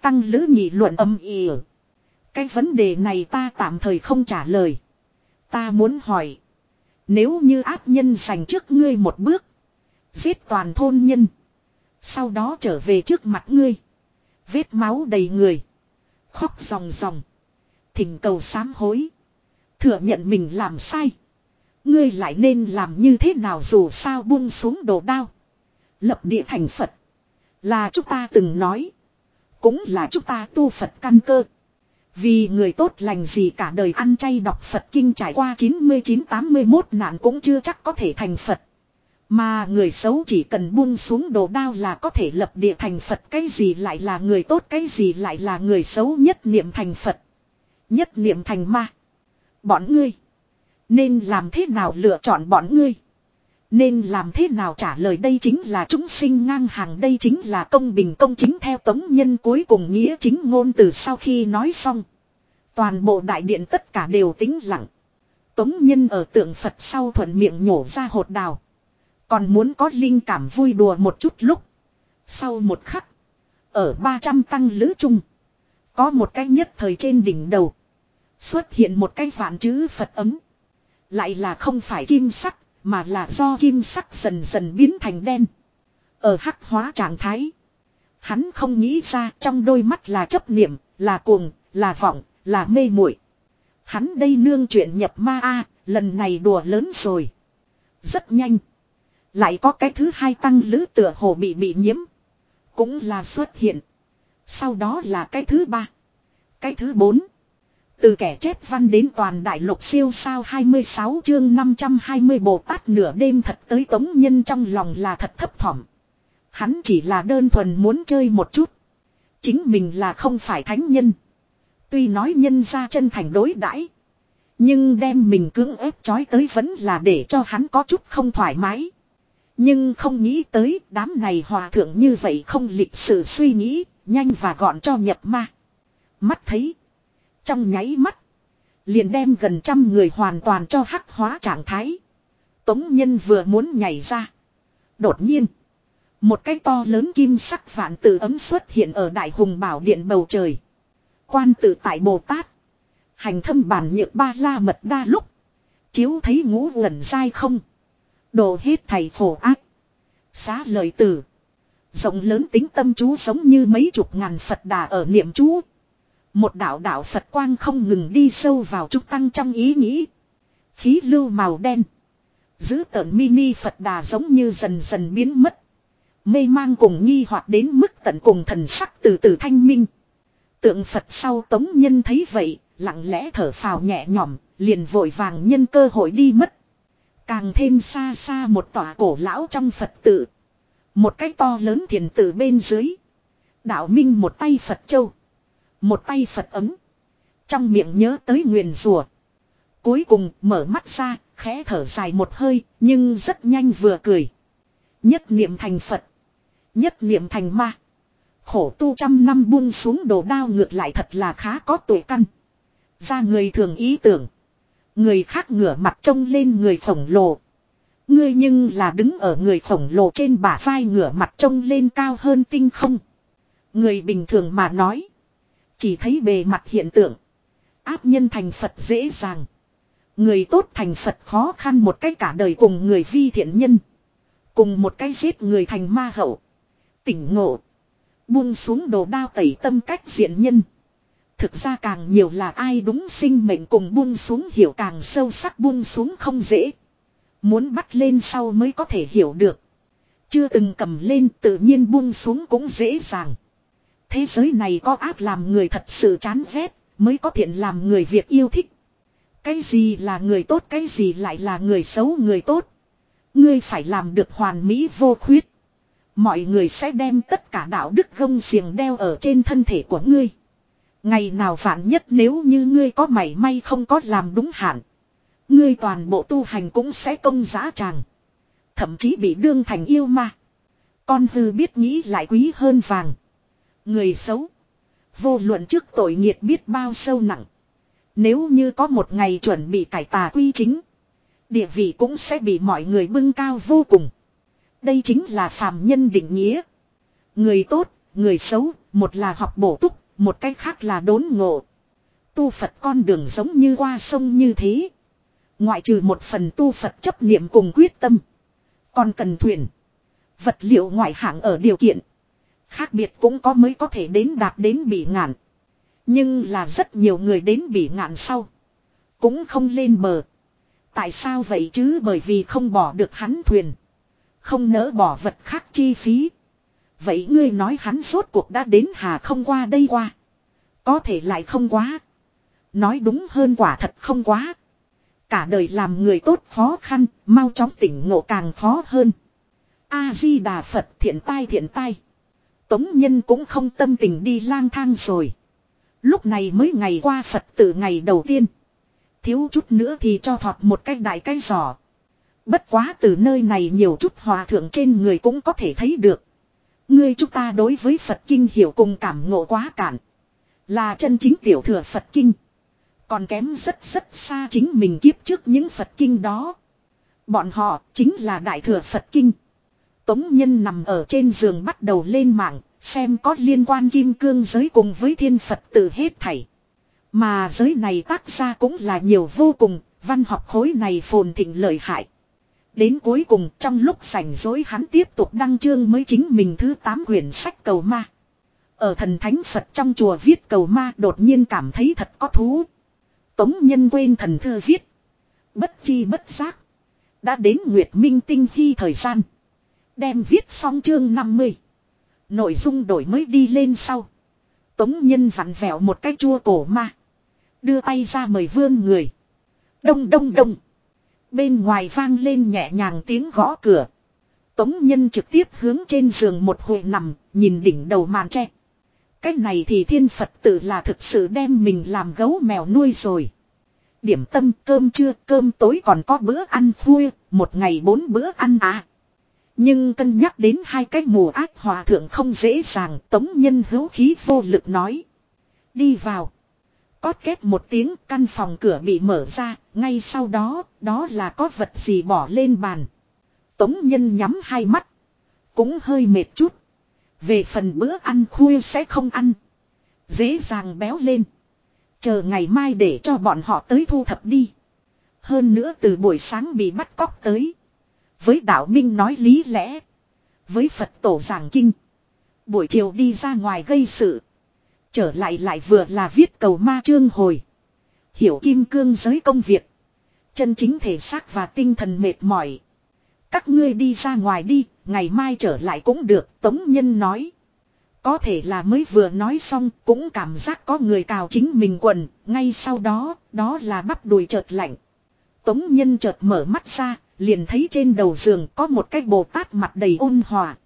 Tăng lữ nghị luận âm ỉ. Cái vấn đề này ta tạm thời không trả lời. Ta muốn hỏi. Nếu như áp nhân giành trước ngươi một bước. Giết toàn thôn nhân. Sau đó trở về trước mặt ngươi. Vết máu đầy người. Khóc ròng ròng. Thỉnh cầu sám hối. Thừa nhận mình làm sai. Ngươi lại nên làm như thế nào dù sao buông xuống đồ đao. Lập địa thành Phật. Là chúng ta từng nói. Cũng là chúng ta tu Phật căn cơ. Vì người tốt lành gì cả đời ăn chay đọc Phật kinh trải qua 99-81 nạn cũng chưa chắc có thể thành Phật. Mà người xấu chỉ cần buông xuống đồ đao là có thể lập địa thành Phật cái gì lại là người tốt, cái gì lại là người xấu nhất niệm thành Phật. Nhất niệm thành ma. Bọn ngươi. Nên làm thế nào lựa chọn bọn ngươi. Nên làm thế nào trả lời đây chính là chúng sinh ngang hàng, đây chính là công bình công chính theo tống nhân cuối cùng nghĩa chính ngôn từ sau khi nói xong. Toàn bộ đại điện tất cả đều tính lặng. Tống nhân ở tượng Phật sau thuận miệng nhổ ra hột đào. Còn muốn có linh cảm vui đùa một chút lúc. Sau một khắc. Ở 300 tăng lữ chung. Có một cái nhất thời trên đỉnh đầu. Xuất hiện một cái vạn chữ Phật ấm. Lại là không phải kim sắc. Mà là do kim sắc dần dần biến thành đen. Ở hắc hóa trạng thái. Hắn không nghĩ ra trong đôi mắt là chấp niệm, là cuồng, là vọng, là mê muội. Hắn đây nương chuyện nhập ma a, lần này đùa lớn rồi. Rất nhanh. Lại có cái thứ hai tăng lữ tựa hồ bị bị nhiễm. Cũng là xuất hiện. Sau đó là cái thứ ba. Cái thứ bốn. Từ kẻ chép văn đến toàn đại lục siêu sao 26 chương 520 Bồ Tát nửa đêm thật tới tống nhân trong lòng là thật thấp thỏm. Hắn chỉ là đơn thuần muốn chơi một chút. Chính mình là không phải thánh nhân. Tuy nói nhân ra chân thành đối đãi Nhưng đem mình cưỡng ép chói tới vẫn là để cho hắn có chút không thoải mái. Nhưng không nghĩ tới đám này hòa thượng như vậy không lịch sự suy nghĩ, nhanh và gọn cho nhập ma. Mắt thấy. Trong nháy mắt. Liền đem gần trăm người hoàn toàn cho hắc hóa trạng thái. Tống nhân vừa muốn nhảy ra. Đột nhiên. Một cái to lớn kim sắc vạn tự ấm xuất hiện ở đại hùng bảo điện bầu trời. Quan tự tại Bồ Tát. Hành thâm bản nhược ba la mật đa lúc. Chiếu thấy ngũ gần dai không. Đồ hết thầy khổ ác. Xá lời tử. Rộng lớn tính tâm chú giống như mấy chục ngàn Phật đà ở niệm chú. Một đạo đạo Phật quang không ngừng đi sâu vào trúc tăng trong ý nghĩ. Khí lưu màu đen. Giữ tợn mini Phật đà giống như dần dần biến mất. Mê mang cùng nghi hoặc đến mức tận cùng thần sắc từ từ thanh minh. Tượng Phật sau tống nhân thấy vậy, lặng lẽ thở phào nhẹ nhõm, liền vội vàng nhân cơ hội đi mất. Càng thêm xa xa một tòa cổ lão trong Phật tự. Một cái to lớn thiền tử bên dưới. Đạo Minh một tay Phật Châu. Một tay Phật ấm. Trong miệng nhớ tới nguyền rùa. Cuối cùng mở mắt ra, khẽ thở dài một hơi, nhưng rất nhanh vừa cười. Nhất niệm thành Phật. Nhất niệm thành ma. Khổ tu trăm năm buông xuống đồ đao ngược lại thật là khá có tuổi căn. Ra người thường ý tưởng. Người khác ngửa mặt trông lên người khổng lồ. Ngươi nhưng là đứng ở người khổng lồ trên bả vai ngửa mặt trông lên cao hơn tinh không. Người bình thường mà nói. Chỉ thấy bề mặt hiện tượng. Áp nhân thành Phật dễ dàng. Người tốt thành Phật khó khăn một cách cả đời cùng người vi thiện nhân. Cùng một cái giết người thành ma hậu. Tỉnh ngộ. Buông xuống đồ đao tẩy tâm cách diện nhân. Thực ra càng nhiều là ai đúng sinh mệnh cùng buông xuống hiểu càng sâu sắc buông xuống không dễ. Muốn bắt lên sau mới có thể hiểu được. Chưa từng cầm lên tự nhiên buông xuống cũng dễ dàng. Thế giới này có ác làm người thật sự chán ghét, mới có thiện làm người việc yêu thích. Cái gì là người tốt cái gì lại là người xấu người tốt. Ngươi phải làm được hoàn mỹ vô khuyết. Mọi người sẽ đem tất cả đạo đức gông xiềng đeo ở trên thân thể của ngươi. Ngày nào phản nhất nếu như ngươi có mảy may không có làm đúng hạn. Ngươi toàn bộ tu hành cũng sẽ công giá tràng. Thậm chí bị đương thành yêu ma. Con hư biết nghĩ lại quý hơn vàng. Người xấu. Vô luận trước tội nghiệt biết bao sâu nặng. Nếu như có một ngày chuẩn bị cải tà quy chính. Địa vị cũng sẽ bị mọi người bưng cao vô cùng. Đây chính là phàm nhân định nghĩa. Người tốt, người xấu, một là học bổ túc, một cách khác là đốn ngộ. Tu Phật con đường giống như qua sông như thế. Ngoại trừ một phần tu Phật chấp niệm cùng quyết tâm. Còn cần thuyền. Vật liệu ngoại hạng ở điều kiện. Khác biệt cũng có mới có thể đến đạt đến bị ngạn. Nhưng là rất nhiều người đến bị ngạn sau. Cũng không lên bờ. Tại sao vậy chứ bởi vì không bỏ được hắn thuyền. Không nỡ bỏ vật khác chi phí. Vậy ngươi nói hắn rốt cuộc đã đến hà không qua đây qua. Có thể lại không quá. Nói đúng hơn quả thật không quá. Cả đời làm người tốt khó khăn, mau chóng tỉnh ngộ càng khó hơn. A-di-đà Phật thiện tai thiện tai. Tống nhân cũng không tâm tình đi lang thang rồi. Lúc này mới ngày qua Phật tử ngày đầu tiên. Thiếu chút nữa thì cho thọt một cái đại cái giỏ. Bất quá từ nơi này nhiều chút hòa thượng trên người cũng có thể thấy được. Ngươi chúng ta đối với Phật Kinh hiểu cùng cảm ngộ quá cạn. Là chân chính tiểu thừa Phật Kinh. Còn kém rất rất xa chính mình kiếp trước những Phật Kinh đó. Bọn họ chính là Đại Thừa Phật Kinh. Tống Nhân nằm ở trên giường bắt đầu lên mạng, xem có liên quan kim cương giới cùng với thiên Phật từ hết thảy. Mà giới này tác ra cũng là nhiều vô cùng, văn học khối này phồn thịnh lợi hại. Đến cuối cùng trong lúc rảnh rỗi hắn tiếp tục đăng chương mới chính mình thứ 8 quyển sách cầu ma. Ở thần thánh Phật trong chùa viết cầu ma đột nhiên cảm thấy thật có thú. Tống nhân quên thần thư viết. Bất chi bất giác. Đã đến Nguyệt Minh tinh khi thời gian. Đem viết xong chương 50. Nội dung đổi mới đi lên sau. Tống nhân vặn vẹo một cái chua cổ ma. Đưa tay ra mời vương người. Đông đông đông. Bên ngoài vang lên nhẹ nhàng tiếng gõ cửa. Tống nhân trực tiếp hướng trên giường một hồi nằm, nhìn đỉnh đầu màn tre. Cái này thì thiên Phật tử là thực sự đem mình làm gấu mèo nuôi rồi. Điểm tâm cơm trưa cơm tối còn có bữa ăn khuya, một ngày bốn bữa ăn à. Nhưng cân nhắc đến hai cái mùa ác hòa thượng không dễ dàng, tống nhân hữu khí vô lực nói. Đi vào. Cót két một tiếng căn phòng cửa bị mở ra, ngay sau đó, đó là có vật gì bỏ lên bàn. Tống nhân nhắm hai mắt. Cũng hơi mệt chút. Về phần bữa ăn khuya sẽ không ăn. Dễ dàng béo lên. Chờ ngày mai để cho bọn họ tới thu thập đi. Hơn nữa từ buổi sáng bị bắt cóc tới. Với đạo minh nói lý lẽ. Với Phật tổ giảng kinh. Buổi chiều đi ra ngoài gây sự. Trở lại lại vừa là viết cầu ma trương hồi. Hiểu kim cương giới công việc. Chân chính thể xác và tinh thần mệt mỏi. Các ngươi đi ra ngoài đi, ngày mai trở lại cũng được, Tống Nhân nói. Có thể là mới vừa nói xong cũng cảm giác có người cào chính mình quần, ngay sau đó, đó là bắp đùi chợt lạnh. Tống Nhân chợt mở mắt ra, liền thấy trên đầu giường có một cái Bồ Tát mặt đầy ôn hòa.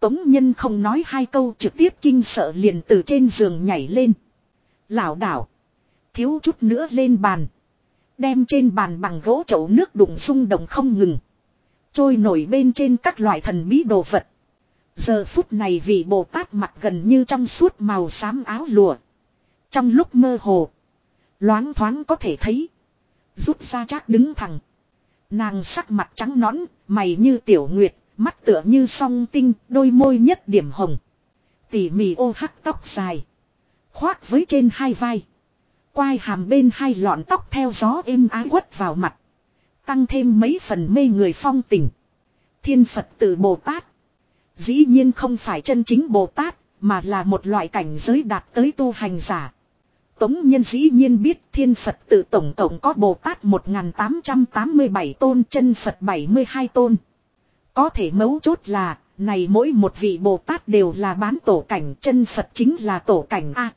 Tống Nhân không nói hai câu trực tiếp kinh sợ liền từ trên giường nhảy lên. Lão đảo. Thiếu chút nữa lên bàn. Đem trên bàn bằng gỗ chậu nước đụng xung động không ngừng. Trôi nổi bên trên các loại thần bí đồ vật. Giờ phút này vị Bồ Tát mặt gần như trong suốt màu xám áo lụa. Trong lúc mơ hồ. Loáng thoáng có thể thấy. Rút ra chắc đứng thẳng. Nàng sắc mặt trắng nõn, mày như tiểu nguyệt, mắt tựa như song tinh, đôi môi nhất điểm hồng. Tỉ mỉ ô hắc tóc dài. Khoác với trên hai vai. Quai hàm bên hai lọn tóc theo gió êm ái quất vào mặt. Tăng thêm mấy phần mê người phong tình. Thiên Phật tự Bồ Tát. Dĩ nhiên không phải chân chính Bồ Tát, mà là một loại cảnh giới đạt tới tu hành giả. Tống nhân dĩ nhiên biết thiên Phật tự tổng tổng có Bồ Tát 1887 tôn chân Phật 72 tôn. Có thể mấu chốt là, này mỗi một vị Bồ Tát đều là bán tổ cảnh chân Phật chính là tổ cảnh A.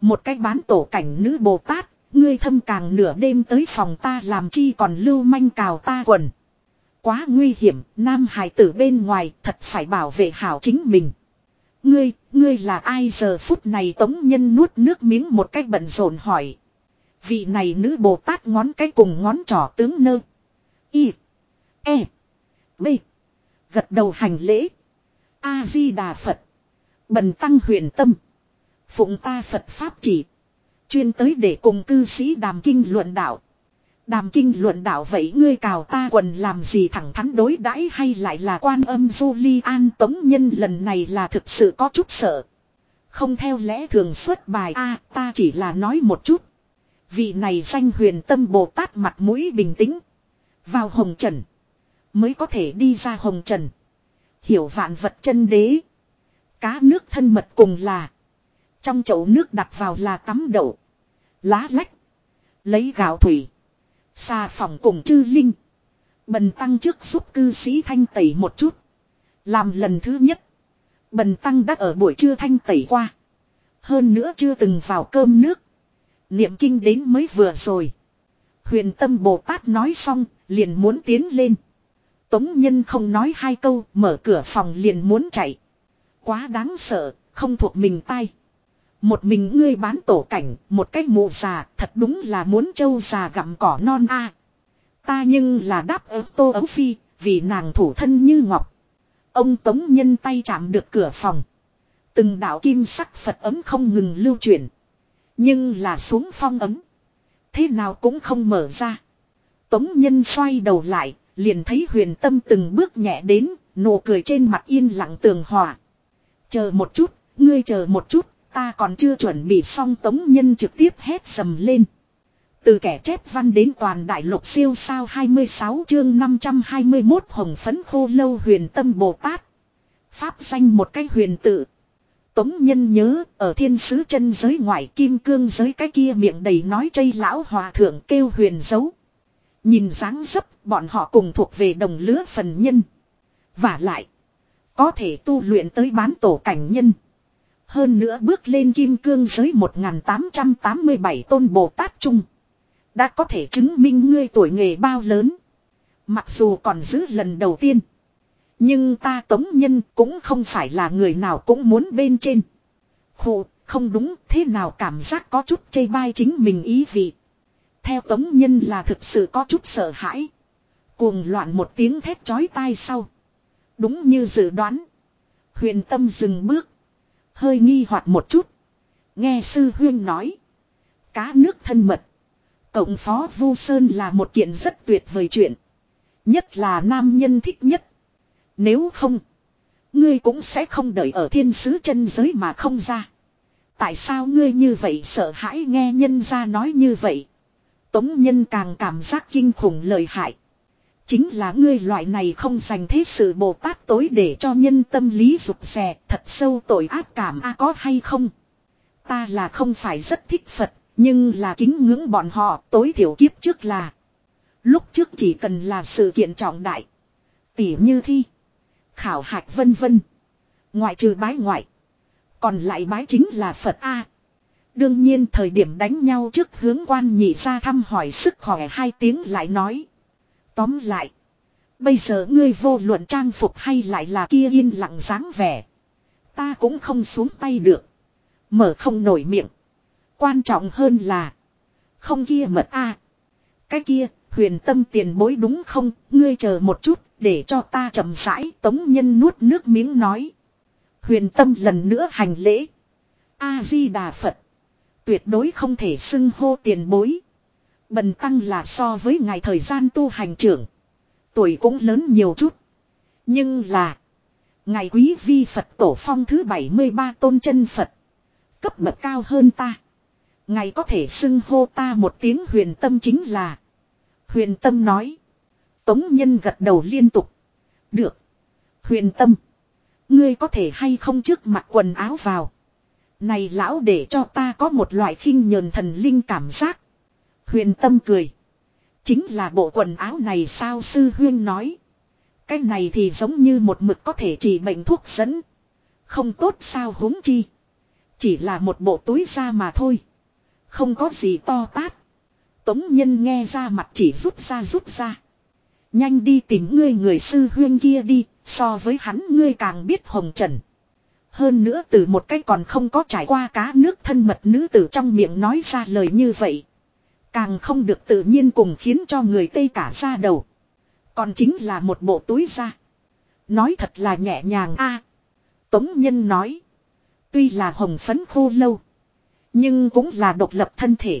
Một cách bán tổ cảnh nữ Bồ Tát, ngươi thâm càng nửa đêm tới phòng ta làm chi còn lưu manh cào ta quần. Quá nguy hiểm, nam hài tử bên ngoài thật phải bảo vệ hảo chính mình. Ngươi, ngươi là ai giờ phút này tống nhân nuốt nước miếng một cách bận rộn hỏi. Vị này nữ Bồ Tát ngón cái cùng ngón trỏ tướng nơ. Y. E. B. Gật đầu hành lễ. A-di-đà Phật. Bần tăng huyền tâm. Phụng ta Phật Pháp chỉ. Chuyên tới để cùng cư sĩ đàm kinh luận đạo. Đàm kinh luận đạo vậy ngươi cào ta quần làm gì thẳng thắn đối đãi hay lại là quan âm Julian tống nhân lần này là thực sự có chút sợ. Không theo lẽ thường xuất bài a, ta chỉ là nói một chút. Vị này danh huyền tâm Bồ Tát mặt mũi bình tĩnh. Vào hồng trần. Mới có thể đi ra hồng trần. Hiểu vạn vật chân đế. Cá nước thân mật cùng là. Trong chậu nước đặt vào là tắm đậu. Lá lách. Lấy gạo thủy. Xà phòng cùng chư linh. Bần tăng trước giúp cư sĩ thanh tẩy một chút. Làm lần thứ nhất. Bần tăng đã ở buổi trưa thanh tẩy qua. Hơn nữa chưa từng vào cơm nước. Niệm kinh đến mới vừa rồi. Huyền tâm Bồ Tát nói xong, liền muốn tiến lên. Tống nhân không nói hai câu, mở cửa phòng liền muốn chạy. Quá đáng sợ, không thuộc mình tay. Một mình ngươi bán tổ cảnh, một cách mụ già, thật đúng là muốn trâu già gặm cỏ non a. Ta nhưng là đáp ứng tô ấu phi, vì nàng thủ thân như ngọc. Ông Tống nhân tay chạm được cửa phòng. Từng đạo kim sắc Phật ấm không ngừng lưu chuyển. Nhưng là xuống phong ấm. Thế nào cũng không mở ra. Tống nhân xoay đầu lại, liền thấy huyền tâm từng bước nhẹ đến, nụ cười trên mặt yên lặng tường hòa. Chờ một chút, ngươi chờ một chút, ta còn chưa chuẩn bị xong tống nhân trực tiếp hét sầm lên. Từ kẻ chép văn đến toàn đại lục siêu sao 26 chương 521 hồng phấn khô lâu huyền tâm Bồ Tát. Pháp danh một cái huyền tự. Tống nhân nhớ, ở thiên sứ chân giới ngoại kim cương giới cái kia miệng đầy nói chây lão hòa thượng kêu huyền dấu. Nhìn dáng dấp, bọn họ cùng thuộc về đồng lứa phần nhân. Và lại. Có thể tu luyện tới bán tổ cảnh nhân. Hơn nữa bước lên kim cương giới 1887 tôn Bồ Tát Trung. Đã có thể chứng minh ngươi tuổi nghề bao lớn. Mặc dù còn giữ lần đầu tiên. Nhưng ta tống nhân cũng không phải là người nào cũng muốn bên trên. Khổ, không đúng, thế nào cảm giác có chút chê bai chính mình ý vị. Theo tống nhân là thực sự có chút sợ hãi. Cuồng loạn một tiếng thét chói tai sau. Đúng như dự đoán. Huyền tâm dừng bước. Hơi nghi hoặc một chút. Nghe sư huyên nói. Cá nước thân mật. Cộng phó Vu Sơn là một kiện rất tuyệt vời chuyện. Nhất là nam nhân thích nhất. Nếu không. Ngươi cũng sẽ không đợi ở thiên sứ chân giới mà không ra. Tại sao ngươi như vậy sợ hãi nghe nhân ra nói như vậy. Tống nhân càng cảm giác kinh khủng lời hại. Chính là ngươi loại này không dành thế sự Bồ Tát tối để cho nhân tâm lý rụt rè thật sâu tội ác cảm a có hay không. Ta là không phải rất thích Phật, nhưng là kính ngưỡng bọn họ tối thiểu kiếp trước là. Lúc trước chỉ cần là sự kiện trọng đại. Tỉ như thi. Khảo hạch vân vân. Ngoại trừ bái ngoại. Còn lại bái chính là Phật A. Đương nhiên thời điểm đánh nhau trước hướng quan nhị ra thăm hỏi sức khỏe hai tiếng lại nói. Tóm lại. Bây giờ ngươi vô luận trang phục hay lại là kia yên lặng dáng vẻ. Ta cũng không xuống tay được. Mở không nổi miệng. Quan trọng hơn là. Không kia mật a Cái kia, huyền tâm tiền bối đúng không ngươi chờ một chút, để cho ta chậm rãi tống nhân nuốt nước miếng nói. Huyền tâm lần nữa hành lễ. A-di-đà Phật. Tuyệt đối không thể xưng hô tiền bối. Bần tăng là so với ngài thời gian tu hành trưởng. Tuổi cũng lớn nhiều chút. Nhưng là. ngài quý vi Phật tổ phong thứ 73 tôn chân Phật. Cấp bậc cao hơn ta. ngài có thể xưng hô ta một tiếng huyền tâm chính là. Huyền tâm nói. Tống nhân gật đầu liên tục. Được. Huyền tâm. Ngươi có thể hay không trước mặt quần áo vào. Này lão để cho ta có một loại khinh nhờn thần linh cảm giác. Huyền tâm cười. Chính là bộ quần áo này sao sư huyên nói. Cái này thì giống như một mực có thể chỉ bệnh thuốc dẫn. Không tốt sao huống chi. Chỉ là một bộ túi da mà thôi. Không có gì to tát. Tống nhân nghe ra mặt chỉ rút ra rút ra. Nhanh đi tìm ngươi người sư huyên kia đi, so với hắn ngươi càng biết hồng trần. Hơn nữa từ một cái còn không có trải qua cá nước thân mật nữ tử trong miệng nói ra lời như vậy. Càng không được tự nhiên cùng khiến cho người Tây cả ra đầu. Còn chính là một bộ túi da. Nói thật là nhẹ nhàng a Tống Nhân nói. Tuy là hồng phấn khô lâu. Nhưng cũng là độc lập thân thể.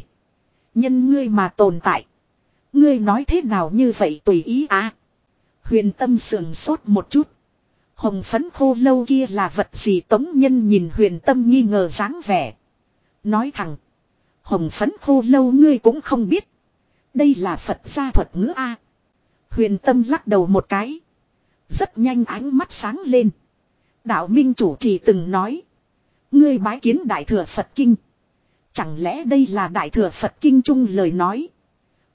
Nhân ngươi mà tồn tại. Ngươi nói thế nào như vậy tùy ý à. Huyền tâm sườn sốt một chút. Hồng phấn khô lâu kia là vật gì tống nhân nhìn huyền tâm nghi ngờ dáng vẻ. Nói thẳng. Hồng phấn khô lâu ngươi cũng không biết. Đây là Phật gia thuật ngữ A. Huyền tâm lắc đầu một cái. Rất nhanh ánh mắt sáng lên. Đạo Minh chủ trì từng nói. Ngươi bái kiến Đại Thừa Phật Kinh. Chẳng lẽ đây là Đại Thừa Phật Kinh chung lời nói.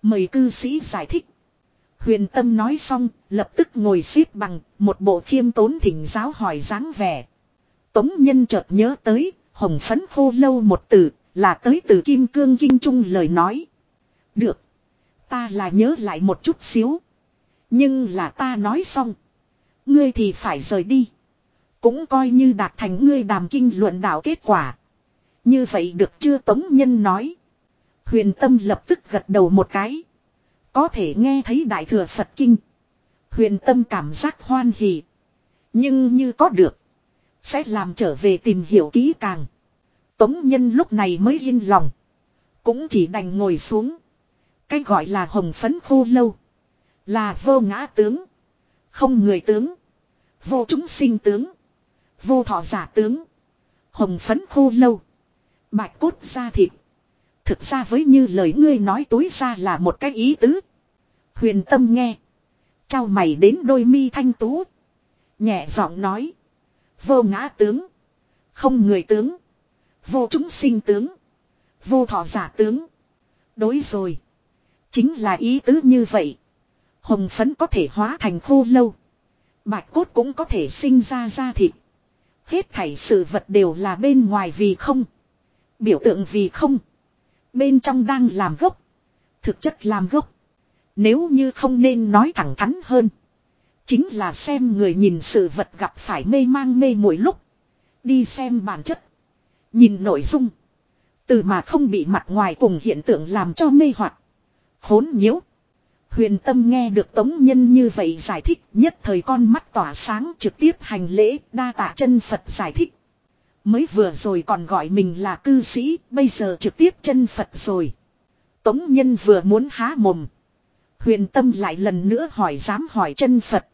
Mời cư sĩ giải thích. Huyền tâm nói xong, lập tức ngồi xếp bằng, một bộ khiêm tốn thỉnh giáo hỏi dáng vẻ. Tống nhân chợt nhớ tới, hồng phấn khô lâu một từ, là tới từ kim cương kinh trung lời nói. Được. Ta là nhớ lại một chút xíu. Nhưng là ta nói xong. Ngươi thì phải rời đi. Cũng coi như đạt thành ngươi đàm kinh luận đạo kết quả. Như vậy được chưa Tống Nhân nói. Huyền Tâm lập tức gật đầu một cái. Có thể nghe thấy Đại Thừa Phật Kinh. Huyền Tâm cảm giác hoan hỉ. Nhưng như có được. Sẽ làm trở về tìm hiểu kỹ càng. Tống Nhân lúc này mới yên lòng. Cũng chỉ đành ngồi xuống. Cái gọi là hồng phấn khô lâu. Là vô ngã tướng. Không người tướng. Vô chúng sinh tướng. Vô thọ giả tướng. Hồng phấn khô lâu. Bạch cốt da thịt. Thực ra với như lời ngươi nói tối ra là một cái ý tứ. Huyền tâm nghe. Trao mày đến đôi mi thanh tú. Nhẹ giọng nói. Vô ngã tướng. Không người tướng. Vô chúng sinh tướng. Vô thọ giả tướng. Đối rồi. Chính là ý tứ như vậy. Hồng phấn có thể hóa thành khô lâu. Bạch cốt cũng có thể sinh ra da thịt. Hết thảy sự vật đều là bên ngoài vì không. Biểu tượng vì không. Bên trong đang làm gốc. Thực chất làm gốc. Nếu như không nên nói thẳng thắn hơn. Chính là xem người nhìn sự vật gặp phải mê mang mê muội lúc. Đi xem bản chất. Nhìn nội dung. Từ mà không bị mặt ngoài cùng hiện tượng làm cho mê hoặc Khốn nhiễu. Huyền tâm nghe được tống nhân như vậy giải thích nhất thời con mắt tỏa sáng trực tiếp hành lễ đa tạ chân Phật giải thích. Mới vừa rồi còn gọi mình là cư sĩ, bây giờ trực tiếp chân Phật rồi. Tống nhân vừa muốn há mồm. Huyền tâm lại lần nữa hỏi dám hỏi chân Phật.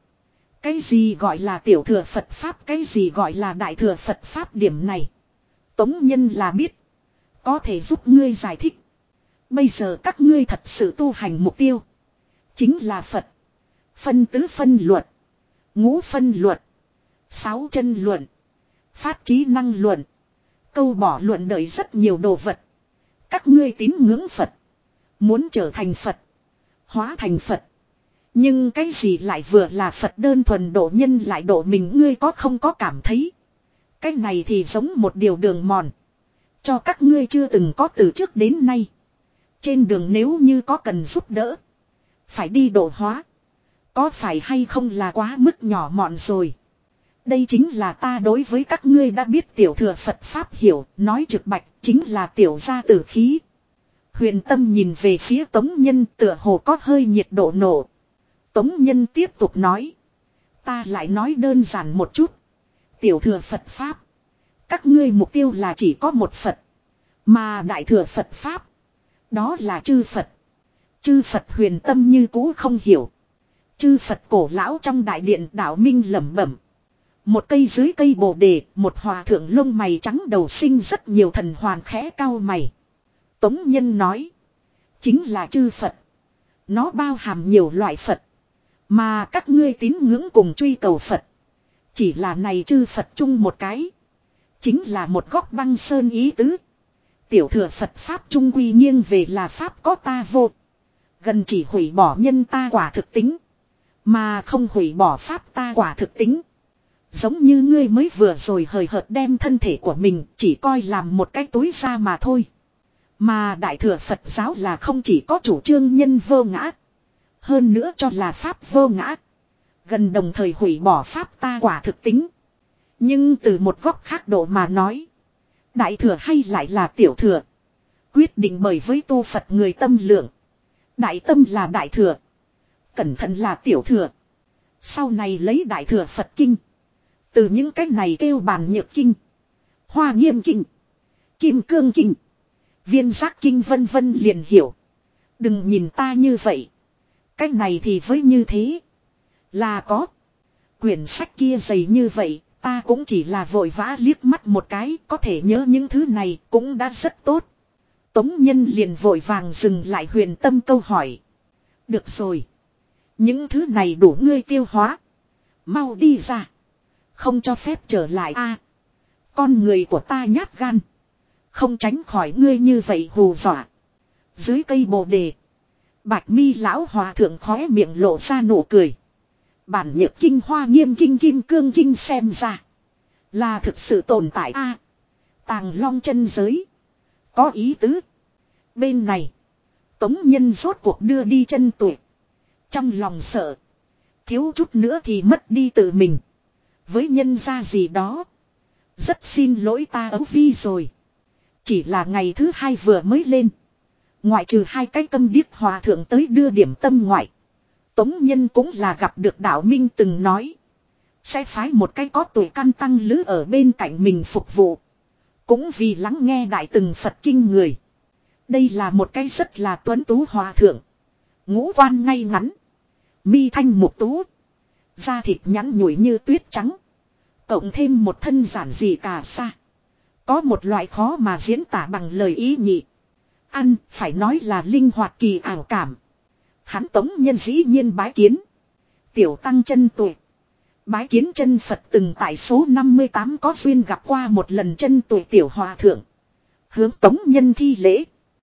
Cái gì gọi là tiểu thừa Phật Pháp, cái gì gọi là đại thừa Phật Pháp điểm này. Tống nhân là biết. Có thể giúp ngươi giải thích. Bây giờ các ngươi thật sự tu hành mục tiêu. Chính là Phật. Phân tứ phân luật. Ngũ phân luật. Sáu chân luận. Phát trí năng luận. Câu bỏ luận đợi rất nhiều đồ vật. Các ngươi tín ngưỡng Phật. Muốn trở thành Phật. Hóa thành Phật. Nhưng cái gì lại vừa là Phật đơn thuần độ nhân lại độ mình ngươi có không có cảm thấy. Cái này thì giống một điều đường mòn. Cho các ngươi chưa từng có từ trước đến nay. Trên đường nếu như có cần giúp đỡ. Phải đi độ hóa. Có phải hay không là quá mức nhỏ mọn rồi. Đây chính là ta đối với các ngươi đã biết tiểu thừa Phật Pháp hiểu, nói trực bạch, chính là tiểu gia tử khí. Huyền tâm nhìn về phía Tống Nhân tựa hồ có hơi nhiệt độ nổ. Tống Nhân tiếp tục nói. Ta lại nói đơn giản một chút. Tiểu thừa Phật Pháp. Các ngươi mục tiêu là chỉ có một Phật. Mà đại thừa Phật Pháp. Đó là chư Phật. Chư Phật huyền tâm như cũ không hiểu. Chư Phật cổ lão trong đại điện đạo minh lẩm bẩm. Một cây dưới cây bồ đề, một hòa thượng lông mày trắng đầu sinh rất nhiều thần hoàn khẽ cao mày. Tống Nhân nói. Chính là chư Phật. Nó bao hàm nhiều loại Phật. Mà các ngươi tín ngưỡng cùng truy cầu Phật. Chỉ là này chư Phật chung một cái. Chính là một góc băng sơn ý tứ. Tiểu thừa Phật Pháp trung quy nghiêng về là Pháp có ta vô. Gần chỉ hủy bỏ nhân ta quả thực tính. Mà không hủy bỏ Pháp ta quả thực tính. Giống như ngươi mới vừa rồi hời hợt đem thân thể của mình chỉ coi làm một cái túi ra mà thôi. Mà Đại Thừa Phật giáo là không chỉ có chủ trương nhân vô ngã. Hơn nữa cho là Pháp vô ngã. Gần đồng thời hủy bỏ Pháp ta quả thực tính. Nhưng từ một góc khác độ mà nói. Đại Thừa hay lại là Tiểu Thừa. Quyết định bởi với tu Phật người tâm lượng. Đại tâm là Đại Thừa. Cẩn thận là Tiểu Thừa. Sau này lấy Đại Thừa Phật Kinh. Từ những cách này kêu bàn nhược kinh. Hoa nghiêm kinh. Kim cương kinh. Viên giác kinh vân vân liền hiểu. Đừng nhìn ta như vậy. Cách này thì với như thế. Là có. Quyển sách kia dày như vậy. Ta cũng chỉ là vội vã liếc mắt một cái. Có thể nhớ những thứ này cũng đã rất tốt. Tống nhân liền vội vàng dừng lại huyền tâm câu hỏi. Được rồi. Những thứ này đủ ngươi tiêu hóa. Mau đi ra. Không cho phép trở lại a Con người của ta nhát gan. Không tránh khỏi ngươi như vậy hù dọa. Dưới cây bồ đề. Bạch mi lão hòa thượng khóe miệng lộ ra nụ cười. Bản nhược kinh hoa nghiêm kinh kim cương kinh xem ra. Là thực sự tồn tại a Tàng long chân giới. Có ý tứ. Bên này. Tống nhân rốt cuộc đưa đi chân tuổi. Trong lòng sợ. Thiếu chút nữa thì mất đi tự mình. Với nhân gia gì đó. Rất xin lỗi ta ấu vi rồi. Chỉ là ngày thứ hai vừa mới lên. Ngoại trừ hai cái tâm điếc hòa thượng tới đưa điểm tâm ngoại. Tống nhân cũng là gặp được đạo minh từng nói. Sẽ phái một cái có tuổi căn tăng lứ ở bên cạnh mình phục vụ. Cũng vì lắng nghe đại từng Phật kinh người. Đây là một cái rất là tuấn tú hòa thượng. Ngũ quan ngay ngắn. Mi thanh mục tú. Da thịt nhắn nhủi như tuyết trắng. Cộng thêm một thân giản dị cả xa. Có một loại khó mà diễn tả bằng lời ý nhị. Ăn, phải nói là linh hoạt kỳ ảo cảm. Hắn tống nhân dĩ nhiên bái kiến. Tiểu tăng chân tuổi. Bái kiến chân Phật từng tại số 58 có duyên gặp qua một lần chân tuổi tiểu hòa thượng. Hướng tống nhân thi lễ.